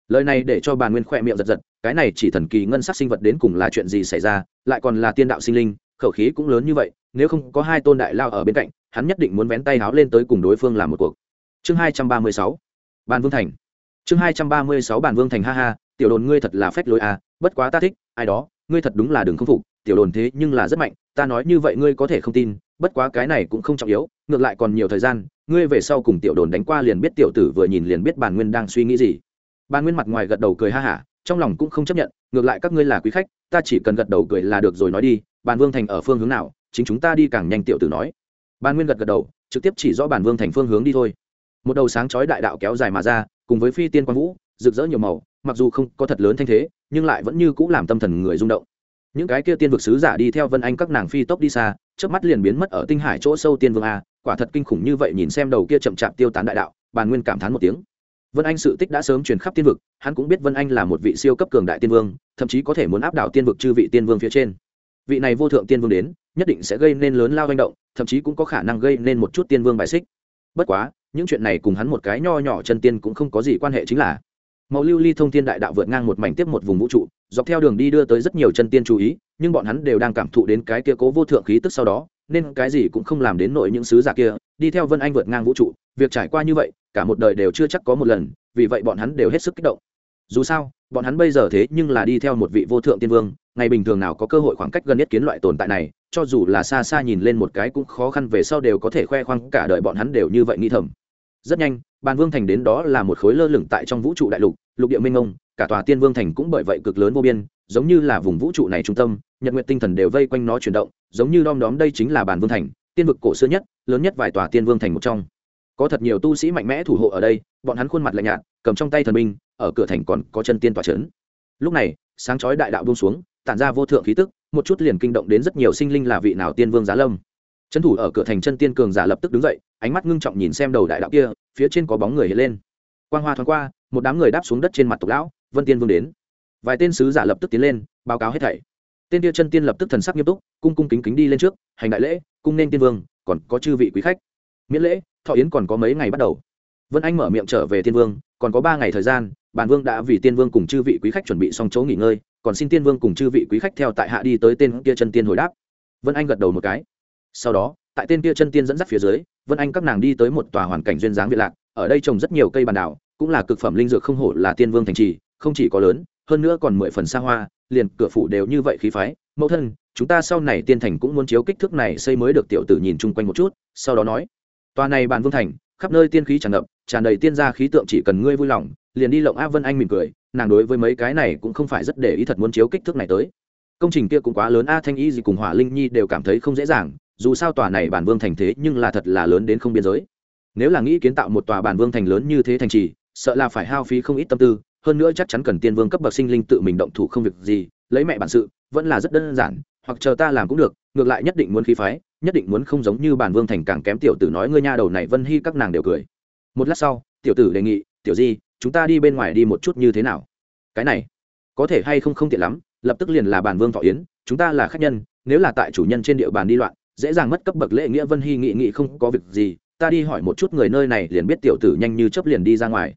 Lời này để cho bàn nguyên khỏe miệng giật giật, cái này chỉ thần kỳ ngân sắc sinh vật đến cùng là chuyện gì xảy ra, lại còn là tiên đạo sinh linh khẩu khí cũng lớn như vậy, nếu không có hai tôn đại lao ở bên cạnh, hắn nhất định muốn vén tay háo lên tới cùng đối phương làm một cuộc. Chương hai trăm ba mươi sáu, bàn vương thành. Chương hai trăm ba mươi sáu, bàn vương thành, ha ha, tiểu đồn ngươi thật là phách lối à bất quá ta thích, ai đó, ngươi thật đúng là đừng không phục, tiểu đồn thế nhưng là rất mạnh, ta nói như vậy ngươi có thể không tin, bất quá cái này cũng không trọng yếu, ngược lại còn nhiều thời gian, ngươi về sau cùng tiểu đồn đánh qua liền biết tiểu tử vừa nhìn liền biết bàn nguyên đang suy nghĩ gì. Bàn nguyên mặt ngoài gật đầu cười ha hả trong lòng cũng không chấp nhận, ngược lại các ngươi là quý khách, ta chỉ cần gật đầu cười là được rồi nói đi bàn vương thành ở phương hướng nào, chính chúng ta đi càng nhanh tiểu tử nói. Bàn nguyên gật gật đầu, trực tiếp chỉ rõ bàn vương thành phương hướng đi thôi. Một đầu sáng chói đại đạo kéo dài mà ra, cùng với phi tiên quang vũ, rực rỡ nhiều màu, mặc dù không có thật lớn thanh thế, nhưng lại vẫn như c ũ làm tâm thần người rung động. Những cái kia tiên vực sứ giả đi theo vân anh các nàng phi tốc đi xa trước mắt liền biến mất ở tinh hải chỗ sâu tiên vương a, quả thật kinh khủng như vậy nhìn xem đầu kia chậm chạp tiêu tán đại đạo bàn nguyên cảm thán một tiếng. Vân anh sự tích đã sớm truyền khắp tiên vực, hắn cũng biết vân anh là một vị siêu cấp cường đại tiên vương, thậm chí có thể muốn áp đảo tiên vực chư vị tiên vương phía trên vị này vô thượng tiên vương đến, nhất định sẽ gây nên lớn lao manh động, thậm chí cũng có khả năng gây nên một chút tiên vương bài xích. Bất quá, những chuyện này cùng hắn một cái nho nhỏ chân tiên cũng không có gì quan hệ chính là. Màu lưu ly thông thiên đại đạo vượt ngang một mảnh tiếp một vùng vũ trụ, dọc theo đường đi đưa tới rất nhiều chân tiên chú ý, nhưng bọn hắn đều đang cảm thụ đến cái kia cố vô thượng khí tức sau đó, nên cái gì cũng không làm đến nội những sứ giả kia, đi theo vân anh vượt ngang vũ trụ, việc trải qua như vậy, cả một đời đều chưa chắc có một lần, vì vậy bọn hắn đều hết sức kích động dù sao, bọn hắn bây giờ thế nhưng là đi theo một vị vô thượng tiên vương, ngày bình thường nào có cơ hội khoảng cách gần nhất kiến loại tồn tại này, cho dù là xa xa nhìn lên một cái cũng khó khăn về sau đều có thể khoe khoang cả đời bọn hắn đều như vậy nghĩ thầm. Rất nhanh, bàn vương thành đến đó là một khối lơ lửng tại trong vũ trụ đại lục lục địa minh ông cả tòa tiên vương thành cũng bởi vậy cực lớn vô biên, giống như là vùng vũ trụ này trung tâm, nhật nguyện tinh thần đều vây quanh nó chuyển động, giống như đom đóm đây chính là bàn vương thành, tiên vực cổ xưa nhất, lớn nhất vài tòa tiên vương thành một trong. Có thật nhiều tu sĩ mạnh mẽ thủ hộ ở đây, bọn hắn khuôn mặt lạnh nhạt cầm trong tay thần binh, ở cửa thành còn có chân tiên tòa trấn lúc này, sáng chói đại đạo buông xuống, tản ra vô thượng khí tức, một chút liền kinh động đến rất nhiều sinh linh là vị nào tiên vương giá lâm. Trấn thủ ở cửa thành chân tiên cường giả lập tức đứng dậy, ánh mắt ngưng trọng nhìn xem đầu đại đạo kia, phía trên có bóng người hiện lên. Quang hoa thoáng qua, một đám người đáp xuống đất trên mặt tộc lão, vân tiên vương đến. Vài tên sứ giả lập tức tiến lên, báo cáo hết thảy. Tên kia chân tiên lập tức thần sắc nghiêm túc, cung cung kính kính đi lên trước, hành đại lễ, cung nên tiên vương, còn có chư vị quý khách. Miễn lễ, thọ yến còn có mấy ngày bắt đầu vân anh mở miệng trở về tiên vương, còn có ba ngày thời gian bản vương đã vì tiên vương cùng chư vị quý khách chuẩn bị xong chỗ nghỉ ngơi, còn xin tiên vương cùng chư vị quý khách theo tại hạ đi tới tên kia chân tiên hồi đáp. Vân anh gật đầu một cái. Sau đó, tại tên kia chân tiên dẫn dắt phía dưới, vân anh các nàng đi tới một tòa hoàn cảnh duyên dáng việt lạc, ở đây trồng rất nhiều cây bàn đảo cũng là cực phẩm linh dược không hổ là tiên vương thành trì, không chỉ có lớn, hơn nữa còn mười phần xa hoa, liền cửa phủ đều như vậy khí phái. Mẫu thân, chúng ta sau này tiên thành cũng muốn chiếu kích thước này xây mới được tiểu tử nhìn chung quanh một chút, sau đó nói. Tòa này bàn vương thành khắp nơi tiên khí tràn ngập, tràn đầy tiên gia khí tượng chỉ cần ngươi vui lòng, liền đi lộng a vân anh mỉm cười, nàng đối với mấy cái này cũng không phải rất để ý thật muốn chiếu kích thước này tới. Công trình kia cũng quá lớn, a thanh y gì cùng hỏa linh nhi đều cảm thấy không dễ dàng, dù sao tòa này bản vương thành thế nhưng là thật là lớn đến không biên giới. Nếu là nghĩ kiến tạo một tòa bản vương thành lớn như thế thành trì, sợ là phải hao phí không ít tâm tư, hơn nữa chắc chắn cần tiên vương cấp bậc sinh linh tự mình động thủ không việc gì, lấy mẹ bản sự, vẫn là rất đơn giản, hoặc chờ ta làm cũng được, ngược lại nhất định muốn khí phái nhất định muốn không giống như bản vương thành càng kém tiểu tử nói ngươi nha đầu này vân hy các nàng đều cười. Một lát sau, tiểu tử đề nghị, tiểu di, chúng ta đi bên ngoài đi một chút như thế nào? Cái này, có thể hay không không tiện lắm, lập tức liền là bản vương thọ yến, chúng ta là khách nhân, nếu là tại chủ nhân trên địa bàn đi loạn, dễ dàng mất cấp bậc lễ nghĩa vân hy nghị nghị không có việc gì, ta đi hỏi một chút người nơi này liền biết tiểu tử nhanh như chấp liền đi ra ngoài.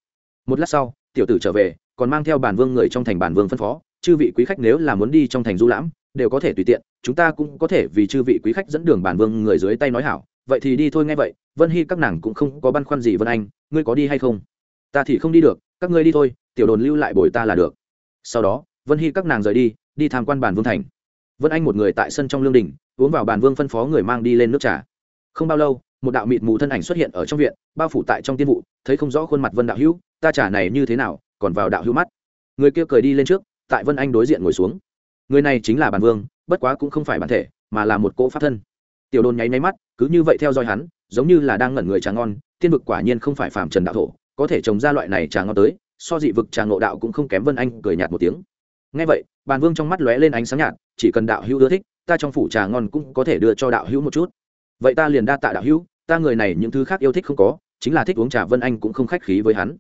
Một lát sau, tiểu tử trở về, còn mang theo bản vương người trong thành bản vương phân phó, chư vị quý khách nếu là muốn đi trong thành du lãm đều có thể tùy tiện, chúng ta cũng có thể vì chư vị quý khách dẫn đường bản vương người dưới tay nói hảo. Vậy thì đi thôi nghe vậy, vân hy các nàng cũng không có băn khoăn gì vân anh, ngươi có đi hay không? Ta thì không đi được, các ngươi đi thôi, tiểu đồn lưu lại bồi ta là được. Sau đó, vân hy các nàng rời đi đi tham quan bản vương thành. Vân anh một người tại sân trong lương đình, uống vào bản vương phân phó người mang đi lên nước trà. Không bao lâu, một đạo mịt mù thân ảnh xuất hiện ở trong viện, bao phủ tại trong tiên vụ, thấy không rõ khuôn mặt vân đạo hữu, ta trà này như thế nào, còn vào đạo hữu mắt. Người kia cười đi lên trước, tại vân anh đối diện ngồi xuống người này chính là bản vương, bất quá cũng không phải bản thể, mà là một cỗ pháp thân. Tiểu đồn nháy nháy mắt, cứ như vậy theo dõi hắn, giống như là đang ngẩn người trà ngon, Thiên vực quả nhiên không phải phạm trần đạo thổ, có thể trồng ra loại này trà ngon tới, so dị vực trà ngộ đạo cũng không kém vân anh, cười nhạt một tiếng. Ngay vậy bàn vương trong mắt lóe lên ánh sáng nhạt, chỉ cần đạo hữu ưa thích, ta trong phủ trà ngon cũng có thể đưa cho đạo hữu một chút. Vậy ta liền đa tạ đạo hữu, ta người này những thứ khác yêu thích không có, chính là thích uống trà vân anh cũng không khách khí với hắn.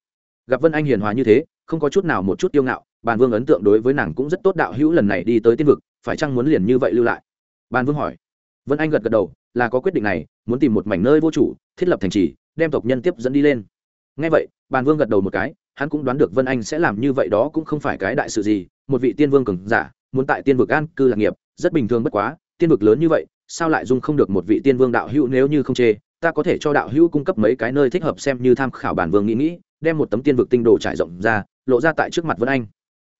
Gặp vân anh hiền hòa như thế không có chút nào một chút tiêu ngạo, bàn vương ấn tượng đối với nàng cũng rất tốt, đạo hữu lần này đi tới tiên vực, phải chăng muốn liền như vậy lưu lại? Bàn vương hỏi. Vân anh gật gật đầu, là có quyết định này, muốn tìm một mảnh nơi vô chủ, thiết lập thành trì, đem tộc nhân tiếp dẫn đi lên. Ngay vậy, bàn vương gật đầu một cái, hắn cũng đoán được vân anh sẽ làm như vậy đó cũng không phải cái đại sự gì, một vị tiên vương cường giả, muốn tại tiên vực an cư lạc nghiệp, rất bình thường bất quá, tiên vực lớn như vậy, sao lại dung không được một vị tiên vương đạo hữu nếu như không chê, ta có thể cho đạo hữu cung cấp mấy cái nơi thích hợp xem như tham khảo bản vương nghĩ nghĩ đem một tấm tiên vực tinh đồ trải rộng ra, lộ ra tại trước mặt vân anh.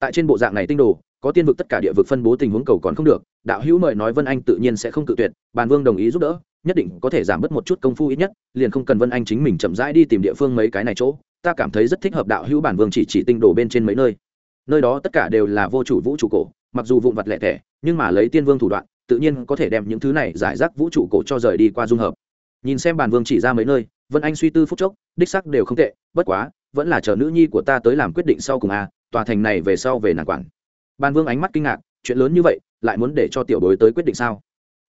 Tại trên bộ dạng này tinh đồ, có tiên vực tất cả địa vực phân bố tình huống cầu còn không được, đạo hữu mời nói vân anh tự nhiên sẽ không cự tuyệt bản vương đồng ý giúp đỡ, nhất định có thể giảm bớt một chút công phu ít nhất, liền không cần vân anh chính mình chậm rãi đi tìm địa phương mấy cái này chỗ, ta cảm thấy rất thích hợp đạo hữu bản vương chỉ chỉ tinh đồ bên trên mấy nơi. Nơi đó tất cả đều là vô chủ vũ trụ cổ, mặc dù vụn vặt lẻ tẻ, nhưng mà lấy tiên vương thủ đoạn, tự nhiên có thể đem những thứ này giải rác vũ trụ cổ cho rời đi qua dung hợp. Nhìn xem bản vương chỉ ra mấy nơi, vân anh suy tư phúc chốc, đích sắc đều không tệ, bất quá vẫn là chờ nữ nhi của ta tới làm quyết định sau cùng a tòa thành này về sau về nàng quản. Ban vương ánh mắt kinh ngạc, chuyện lớn như vậy, lại muốn để cho tiểu bối tới quyết định sao?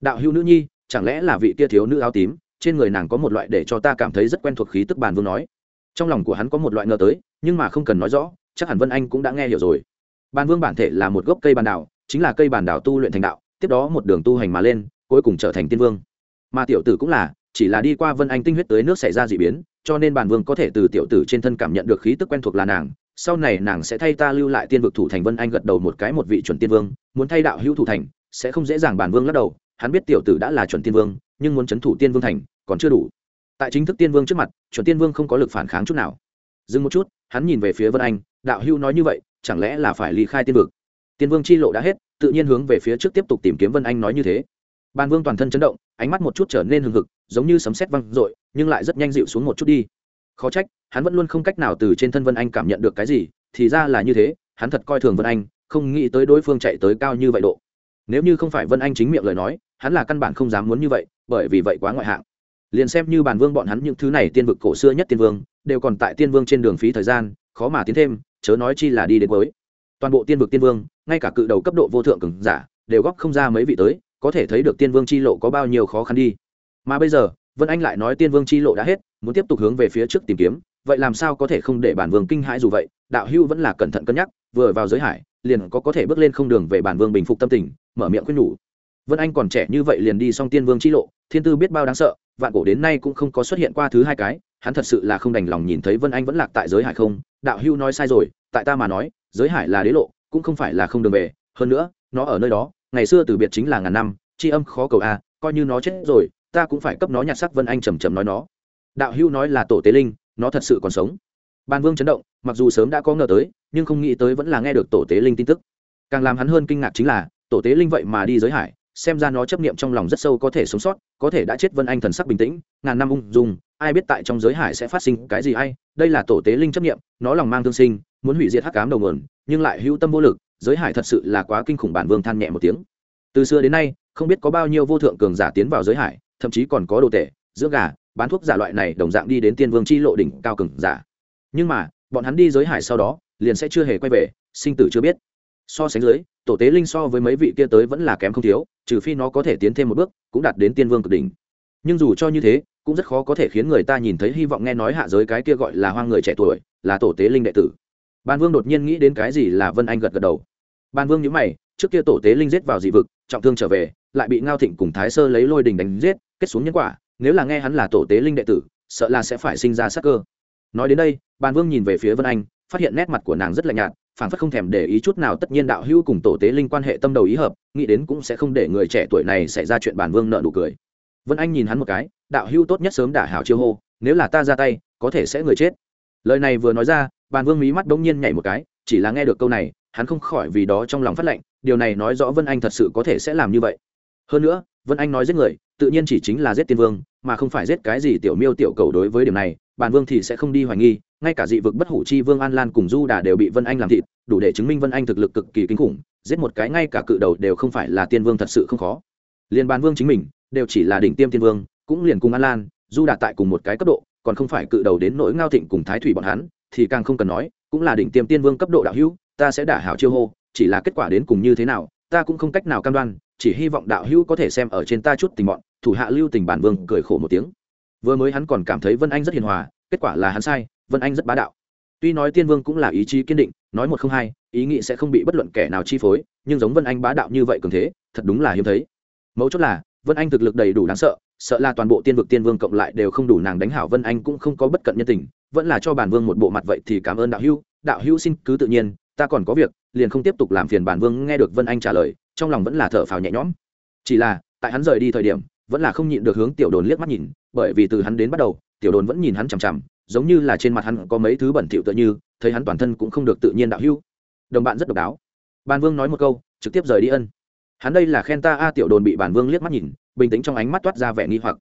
Đạo hữu nữ nhi, chẳng lẽ là vị kia thiếu nữ áo tím, trên người nàng có một loại để cho ta cảm thấy rất quen thuộc khí tức ban vương nói. Trong lòng của hắn có một loại ngờ tới, nhưng mà không cần nói rõ, chắc hẳn vân anh cũng đã nghe hiểu rồi. Bàn vương bản thể là một gốc cây bàn đảo, chính là cây bàn đảo tu luyện thành đạo, tiếp đó một đường tu hành mà lên, cuối cùng trở thành tiên vương. Mà tiểu tử cũng là, chỉ là đi qua vân anh tinh huyết tới nước xảy ra d ị biến cho nên bản vương có thể từ tiểu tử trên thân cảm nhận được khí tức quen thuộc là nàng. Sau này nàng sẽ thay ta lưu lại tiên vực thủ thành vân anh gật đầu một cái một vị chuẩn tiên vương, muốn thay đạo hữu thủ thành, sẽ không dễ dàng bản vương lắc đầu. Hắn biết tiểu tử đã là chuẩn tiên vương, nhưng muốn c h ấ n thủ tiên vương thành còn chưa đủ. Tại chính thức tiên vương trước mặt, chuẩn tiên vương không có lực phản kháng chút nào. Dừng một chút, hắn nhìn về phía vân anh, đạo hữu nói như vậy, chẳng lẽ là phải ly khai tiên vực? Tiên vương chi lộ đã hết, tự nhiên hướng về phía trước tiếp tục tìm kiếm vân anh nói như thế ban vương toàn thân chấn động ánh mắt một chút trở nên hừng hực giống như sấm sét vang dội, nhưng lại rất nhanh dịu xuống một chút đi. Khó trách hắn vẫn luôn không cách nào từ trên thân vân anh cảm nhận được cái gì thì ra là như thế hắn thật coi thường vân anh không nghĩ tới đối phương chạy tới cao như vậy độ. Nếu như không phải vân anh chính miệng lời nói hắn là căn bản không dám muốn như vậy bởi vì vậy quá ngoại hạng. Liền xem như bản vương bọn hắn những thứ này tiên vực cổ xưa nhất tiên vương đều còn tại tiên vương trên đường phí thời gian khó mà tiến thêm chớ nói chi là đi đến cuối. Toàn bộ tiên vực tiên vương ngay cả cự đầu cấp độ vô thượng cường giả đều góp không ra mấy vị tới có thể thấy được tiên vương chi lộ có bao nhiêu khó khăn đi. Mà bây giờ, vân anh lại nói tiên vương chi lộ đã hết, muốn tiếp tục hướng về phía trước tìm kiếm, vậy làm sao có thể không để bản vương kinh hãi dù vậy? Đạo hưu vẫn là cẩn thận cân nhắc, vừa vào giới hải, liền có có thể bước lên không đường về bản vương bình phục tâm tình, mở miệng khuyên nhủ. Vân anh còn trẻ như vậy liền đi xong tiên vương chi lộ, thiên tư biết bao đáng sợ, vạn cổ đến nay cũng không có xuất hiện qua thứ hai cái, hắn thật sự là không đành lòng nhìn thấy vân anh vẫn lạc tại giới hải không? Đạo hưu nói sai rồi, tại ta mà nói, giới hải là đế lộ, cũng không phải là không đường về, hơn nữa, nó ở nơi đó ngày xưa từ biệt chính là ngàn năm, tri âm khó cầu a, coi như nó chết rồi, ta cũng phải cấp nó nhặt sắc vân anh trầm trầm nói nó. Đạo hưu nói là tổ tế linh, nó thật sự còn sống. Ban vương chấn động, mặc dù sớm đã có ngờ tới, nhưng không nghĩ tới vẫn là nghe được tổ tế linh tin tức. Càng làm hắn hơn kinh ngạc chính là, tổ tế linh vậy mà đi giới hải, xem ra nó chấp niệm trong lòng rất sâu có thể sống sót, có thể đã chết vân anh thần sắc bình tĩnh, ngàn năm ung dung, ai biết tại trong giới hải sẽ phát sinh cái gì ai đây là tổ tế linh chấp niệm, nó lòng mang thương sinh, muốn hủy diệt hắc cám đầu nguồn, nhưng lại hữu tâm vô lực giới hải thật sự là quá kinh khủng bản vương than nhẹ một tiếng. Từ xưa đến nay, không biết có bao nhiêu vô thượng cường giả tiến vào giới hải, thậm chí còn có đồ tể giữa gà, bán thuốc giả loại này đồng dạng đi đến tiên vương chi lộ đỉnh cao cường giả. Nhưng mà, bọn hắn đi giới hải sau đó, liền sẽ chưa hề quay về, sinh tử chưa biết. So sánh dưới, tổ tế linh so với mấy vị kia tới vẫn là kém không thiếu, trừ phi nó có thể tiến thêm một bước, cũng đạt đến tiên vương cực đỉnh. Nhưng dù cho như thế, cũng rất khó có thể khiến người ta nhìn thấy hy vọng nghe nói hạ giới cái kia gọi là hoang người trẻ tuổi, là tổ tế linh đệ tử ban vương đột nhiên nghĩ đến cái gì là vân anh gật gật đầu. Ban vương nhớ mày, trước kia tổ tế linh giết vào dị vực, trọng thương trở về, lại bị ngao thịnh cùng thái sơ lấy lôi đình đánh giết, kết xuống nhân quả, nếu là nghe hắn là tổ tế linh đệ tử, sợ là sẽ phải sinh ra sắc cơ. Nói đến đây, ban vương nhìn về phía vân anh, phát hiện nét mặt của nàng rất lạnh nhạt phản phất không thèm để ý chút nào tất nhiên đạo hữu cùng tổ tế linh quan hệ tâm đầu ý hợp, nghĩ đến cũng sẽ không để người trẻ tuổi này xảy ra chuyện bản vương nợ nụ cười. Vân anh nhìn hắn một cái, đạo hữu tốt nhất sớm đả hảo chiêu hô, nếu là ta ra tay, có thể sẽ người chết. Lời này vừa nói ra bàn vương mí mắt bỗng nhiên nhảy một cái, chỉ là nghe được câu này, hắn không khỏi vì đó trong lòng phát lệnh, điều này nói rõ vân anh thật sự có thể sẽ làm như vậy. Hơn nữa, vân anh nói giết người, tự nhiên chỉ chính là giết tiên vương, mà không phải giết cái gì tiểu miêu tiểu cầu đối với điểm này, bàn vương thì sẽ không đi hoài nghi, ngay cả dị vực bất hủ chi vương an lan cùng du đà đều bị vân anh làm thịt, đủ để chứng minh vân anh thực lực cực kỳ kinh khủng, giết một cái ngay cả cự đầu đều không phải là tiên vương thật sự không khó. Liền bàn vương chính mình, đều chỉ là đỉnh tiêm tiên vương, cũng liền cùng an lan, du đà tại cùng một cái cấp độ, còn không phải cự đầu đến nỗi ngao thịnh cùng thái thủy bọn hắn thì càng không cần nói, cũng là đỉnh tiêm tiên vương cấp độ đạo hữu, ta sẽ đả hảo chiêu hô, chỉ là kết quả đến cùng như thế nào, ta cũng không cách nào cam đoan, chỉ hy vọng đạo hữu có thể xem ở trên ta chút tình bọn, thủ hạ lưu tình bản vương cười khổ một tiếng. Vừa mới hắn còn cảm thấy vân anh rất hiền hòa, kết quả là hắn sai, vân anh rất bá đạo. Tuy nói tiên vương cũng là ý chí kiên định, nói một không hai, ý nghĩ sẽ không bị bất luận kẻ nào chi phối, nhưng giống vân anh bá đạo như vậy cường thế, thật đúng là hiếm thấy. Mấu chốt là, vân anh thực lực đầy đủ đáng sợ sợ là toàn bộ tiên vực tiên vương cộng lại đều không đủ nàng đánh hảo vân anh cũng không có bất cận nhân tình vẫn là cho bản vương một bộ mặt vậy thì cảm ơn đạo hữu đạo hữu xin cứ tự nhiên, ta còn có việc, liền không tiếp tục làm phiền bản vương nghe được vân anh trả lời, trong lòng vẫn là thở phào nhẹ nhõm. Chỉ là, tại hắn rời đi thời điểm, vẫn là không nhịn được hướng tiểu đồn liếc mắt nhìn, bởi vì từ hắn đến bắt đầu, tiểu đồn vẫn nhìn hắn chằm chằm, giống như là trên mặt hắn có mấy thứ bẩn thỉu tựa như, thấy hắn toàn thân cũng không được tự nhiên đạo hữu. Đồng bạn rất độc đáo. Bản vương nói một câu, trực tiếp rời đi ân. Hắn đây là khen ta a, tiểu đồn bị bản vương liếc mắt nhìn, bình tĩnh trong ánh mắt toát ra vẻ nghi hoặc.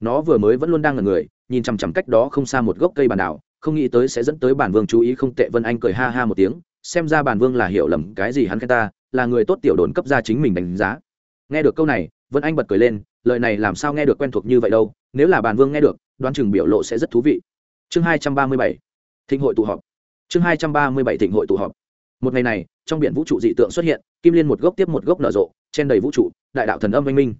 Nó vừa mới vẫn luôn đang ngần người nhìn chằm chằm cách đó không xa một gốc cây bàn đảo, không nghĩ tới sẽ dẫn tới bản vương chú ý không tệ vân anh cười ha ha một tiếng, xem ra bản vương là hiểu lầm cái gì hắn khen ta, là người tốt tiểu đồn cấp ra chính mình đánh giá. Nghe được câu này, vân anh bật cười lên, lời này làm sao nghe được quen thuộc như vậy đâu, nếu là bản vương nghe được, đoán chừng biểu lộ sẽ rất thú vị. Chương hai trăm ba mươi bảy, thịnh hội tụ họp. Chương hai trăm ba mươi bảy, thịnh hội tụ họp. Một ngày này, trong biển vũ trụ dị tượng xuất hiện, kim liên một gốc tiếp một gốc nở rộ, trên đầy vũ trụ, đại đạo thần âm anh minh.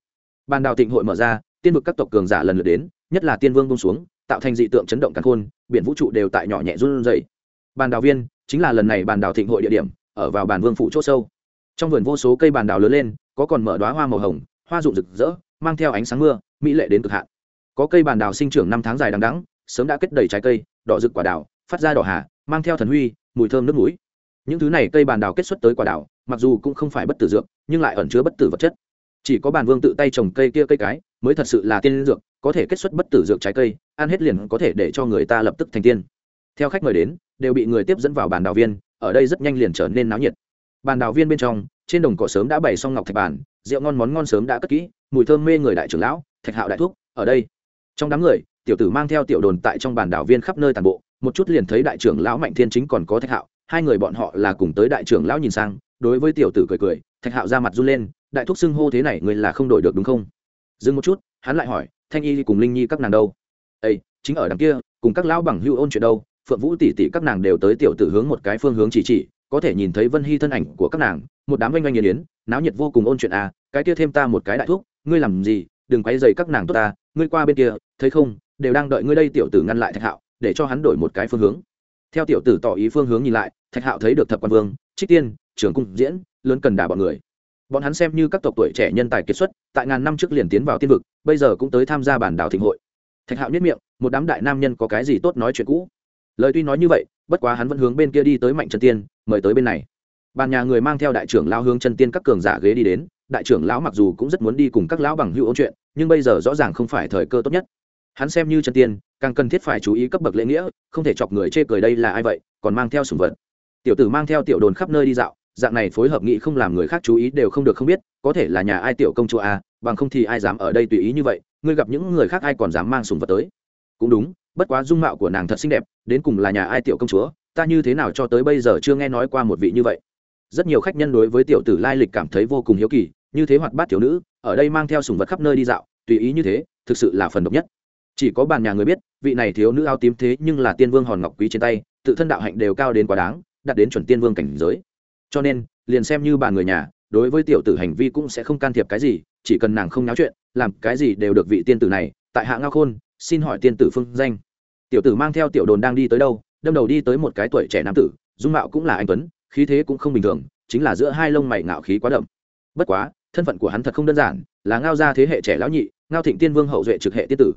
Bàn đào thịnh hội mở ra, tiên vực các tộc cường giả lần lượt đến nhất là tiên vương bông xuống, tạo thành dị tượng chấn động càn khôn, biển vũ trụ đều tại nhỏ nhẹ run dày bàn đào viên chính là lần này bàn đào thịnh hội địa điểm, ở vào bàn vương phủ c h ỗ sâu. Trong vườn vô số cây bàn đào lớn lên, có còn mở đoá hoa màu hồng, hoa rụng rực rỡ, mang theo ánh sáng mưa, mỹ lệ đến cực hạn. Có cây bàn đào sinh trưởng năm tháng dài đằng đắng sớm đã kết đầy trái cây, đỏ rực quả đào phát ra đỏ hà, mang theo thần huy, mùi thơm nước mũi. Những thứ này cây bàn đào kết xuất tới quả đào mặc dù cũng không phải bất tử dược, nhưng lại ẩn chứa bất tử vật chất chỉ có bàn vương tự tay trồng cây kia cây cái, mới thật sự là tiên dược, có thể kết xuất bất tử dược trái cây, ăn hết liền có thể để cho người ta lập tức thành tiên. Theo khách mời đến, đều bị người tiếp dẫn vào bàn đào viên, ở đây rất nhanh liền trở nên náo nhiệt. Bàn đào viên bên trong, trên đồng cỏ sớm đã bày xong ngọc thạch bàn, rượu ngon món ngon sớm đã cất kỹ, mùi thơm mê người đại trưởng lão, thạch hạo đại thuốc ở đây. Trong đám người, tiểu tử mang theo tiểu đồn tại trong bàn đảo viên khắp nơi tàn bộ, một chút liền thấy đại trưởng lão mạnh thiên chính còn có thạch hạo, hai người bọn họ là cùng tới đại trưởng lão nhìn sang, đối với tiểu tử cười cười thạch hạo ra mặt run lên, đại thúc xưng hô thế này người là không đổi được đúng không? Dừng một chút, hắn lại hỏi, thanh y cùng linh nhi các nàng đâu? Ây chính ở đằng kia, cùng các lão bằng hưu ôn chuyện đâu? Phượng vũ tỷ tỷ các nàng đều tới tiểu tử hướng một cái phương hướng chỉ chỉ, có thể nhìn thấy vân hy thân ảnh của các nàng, một đám oanh oanh nghiền yến náo nhiệt vô cùng ôn chuyện à cái kia thêm ta một cái đại thuốc ngươi làm gì? Đừng quay dày các nàng tốt ta, ngươi qua bên kia, thấy không? Đều đang đợi ngươi đây tiểu tử ngăn lại thạch hạo, để cho hắn đổi một cái phương hướng. Theo tiểu tử tỏ ý phương hướng nhìn lại, thạch hạo thấy được thập quan vương, trích tiên trường cung diễn lớn cần đà bọn người. Bọn hắn xem như các tộc tuổi trẻ nhân tài kiệt xuất, tại ngàn năm trước liền tiến vào tiên vực, bây giờ cũng tới tham gia bản đảo thịnh hội. Thạch hạo nhất miệng, một đám đại nam nhân có cái gì tốt nói chuyện cũ? Lời tuy nói như vậy, bất quá hắn vẫn hướng bên kia đi tới mạnh trần tiên, mời tới bên này. Bàn nhà người mang theo đại trưởng lao hướng chân tiên các cường giả ghế đi đến, đại trưởng lão mặc dù cũng rất muốn đi cùng các lão bằng hữu ôn chuyện, nhưng bây giờ rõ ràng không phải thời cơ tốt nhất. Hắn xem như chân tiên, càng cần thiết phải chú ý cấp bậc lễ nghĩa, không thể chọc người chê cười đây là ai vậy, còn mang theo sùng vật. Tiểu tử mang theo tiểu đồn khắp nơi đi dạo dạng này phối hợp nghị không làm người khác chú ý đều không được không biết có thể là nhà ai tiểu công chúa a à, bằng không thì ai dám ở đây tùy ý như vậy ngươi gặp những người khác ai còn dám mang sùng vật tới. Cũng đúng bất quá dung mạo của nàng thật xinh đẹp đến cùng là nhà ai tiểu công chúa ta như thế nào cho tới bây giờ chưa nghe nói qua một vị như vậy. Rất nhiều khách nhân đối với tiểu tử lai lịch cảm thấy vô cùng hiếu kỳ như thế hoạt bát thiếu nữ ở đây mang theo sùng vật khắp nơi đi dạo tùy ý như thế thực sự là phần độc nhất. Chỉ có bàn nhà người biết vị này thiếu nữ áo tím thế nhưng là tiên vương hòn ngọc quý trên tay tự thân đạo hạnh đều cao đến quá đáng đạt đến chuẩn tiên vương cảnh giới cho nên liền xem như bà người nhà đối với tiểu tử hành vi cũng sẽ không can thiệp cái gì chỉ cần nàng không náo chuyện làm cái gì đều được vị tiên tử này. Tại hạ ngao khôn xin hỏi tiên tử phương danh. Tiểu tử mang theo tiểu đồn đang đi tới đâu? Đâm đầu đi tới một cái tuổi trẻ nam tử dung mạo cũng là anh tuấn khí thế cũng không bình thường chính là giữa hai lông mày ngạo khí quá đậm. Bất quá thân phận của hắn thật không đơn giản là ngao gia thế hệ trẻ lão nhị ngao thịnh tiên vương hậu duệ trực hệ tiên tử.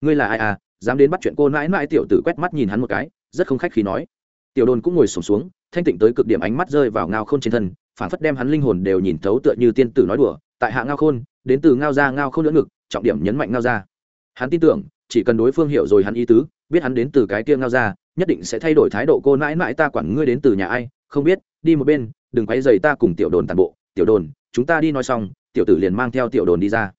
Ngươi là ai à? Dám đến bắt chuyện cô mãi mãi tiểu tử quét mắt nhìn hắn một cái rất không khách khí nói. Tiểu đồn cũng ngồi sổm xuống, xuống thanh tịnh tới cực điểm ánh mắt rơi vào ngao khôn trên thân phản phất đem hắn linh hồn đều nhìn thấu tựa như tiên tử nói đùa, tại hạ ngao khôn, đến từ ngao gia ngao khôn lưỡng ngực, trọng điểm nhấn mạnh ngao gia. Hắn tin tưởng, chỉ cần đối phương hiểu rồi hắn ý tứ, biết hắn đến từ cái kia ngao gia, nhất định sẽ thay đổi thái độ cô mãi mãi ta quản ngươi đến từ nhà ai, không biết, đi một bên, đừng quấy dày ta cùng tiểu đồn tàn bộ, tiểu đồn, chúng ta đi nói xong, tiểu tử liền mang theo tiểu đồn đi ra.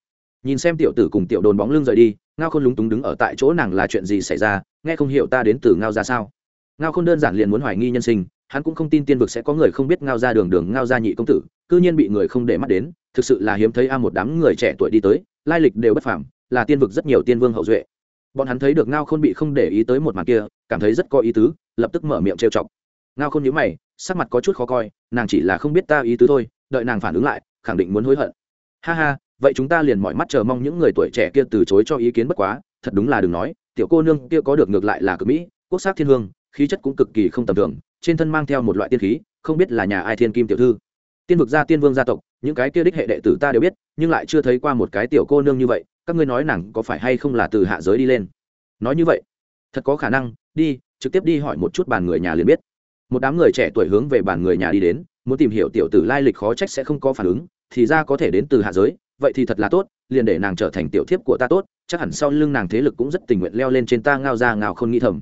Nhìn xem tiểu tử cùng tiểu đồn bóng lưng rời đi, ngao khôn lúng túng đứng ở tại chỗ nàng là chuyện gì xảy ra, nghe không hiểu ta đến từ ngao ra sao? Ngao khôn đơn giản liền muốn hoài nghi nhân sinh hắn cũng không tin tiên vực sẽ có người không biết ngao ra đường đường ngao ra nhị công tử, cư nhiên bị người không để mắt đến, thực sự là hiếm thấy a một đám người trẻ tuổi đi tới, lai lịch đều bất phàm, là tiên vực rất nhiều tiên vương hậu duệ. Bọn hắn thấy được ngao khôn bị không để ý tới một màn kia, cảm thấy rất có ý tứ, lập tức mở miệng trêu chọc. Ngao khôn nhíu mày, sắc mặt có chút khó coi, nàng chỉ là không biết ta ý tứ thôi, đợi nàng phản ứng lại, khẳng định muốn hối hận. Ha ha, vậy chúng ta liền mọi mắt chờ mong những người tuổi trẻ kia từ chối cho ý kiến bất quá, thật đúng là đừng nói, tiểu cô nương kia có được ngược lại là cực mỹ, quốc sắc thiên hương, khí chất cũng cực kỳ không tầm thường trên thân mang theo một loại tiên khí, không biết là nhà ai thiên kim tiểu thư. Tiên vực gia, tiên vương gia tộc, những cái kia đích hệ đệ tử ta đều biết, nhưng lại chưa thấy qua một cái tiểu cô nương như vậy, các ngươi nói nàng có phải hay không là từ hạ giới đi lên? Nói như vậy, thật có khả năng, đi, trực tiếp đi hỏi một chút bàn người nhà liền biết. Một đám người trẻ tuổi hướng về bàn người nhà đi đến, muốn tìm hiểu tiểu tử lai lịch khó trách sẽ không có phản ứng, thì ra có thể đến từ hạ giới, vậy thì thật là tốt, liền để nàng trở thành tiểu thiếp của ta tốt, chắc hẳn sau lưng nàng thế lực cũng rất tình nguyện leo lên trên ta ngao ra ngao không nghĩ thầm.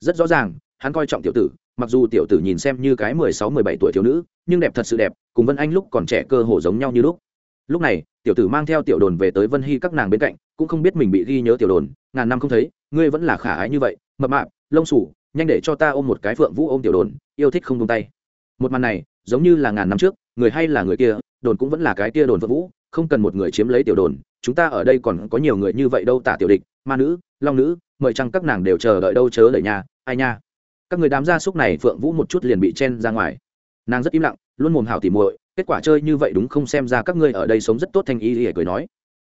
Rất rõ ràng, hắn coi trọng tiểu tử mặc dù tiểu tử nhìn xem như cái mười sáu, mười bảy tuổi thiếu nữ, nhưng đẹp thật sự đẹp, cùng vân anh lúc còn trẻ cơ hồ giống nhau như lúc. Lúc này, tiểu tử mang theo tiểu đồn về tới vân hy các nàng bên cạnh, cũng không biết mình bị ghi nhớ tiểu đồn, ngàn năm không thấy, ngươi vẫn là khả ái như vậy, mập mạp, lông sủ nhanh để cho ta ôm một cái phượng vũ ôm tiểu đồn, yêu thích không tung tay. Một màn này, giống như là ngàn năm trước, người hay là người kia, đồn cũng vẫn là cái kia đồn phượng vũ, không cần một người chiếm lấy tiểu đồn, chúng ta ở đây còn có nhiều người như vậy đâu tả tiểu địch, ma nữ, long nữ, mời chăng các nàng đều chờ đợi đâu chớ đợi nhà, ai nha các người đám gia súc này phượng vũ một chút liền bị chen ra ngoài. Nàng rất im lặng, luôn mồm hảo tỉ muội, kết quả chơi như vậy đúng không xem ra các ngươi ở đây sống rất tốt thanh ý ỉa cười nói.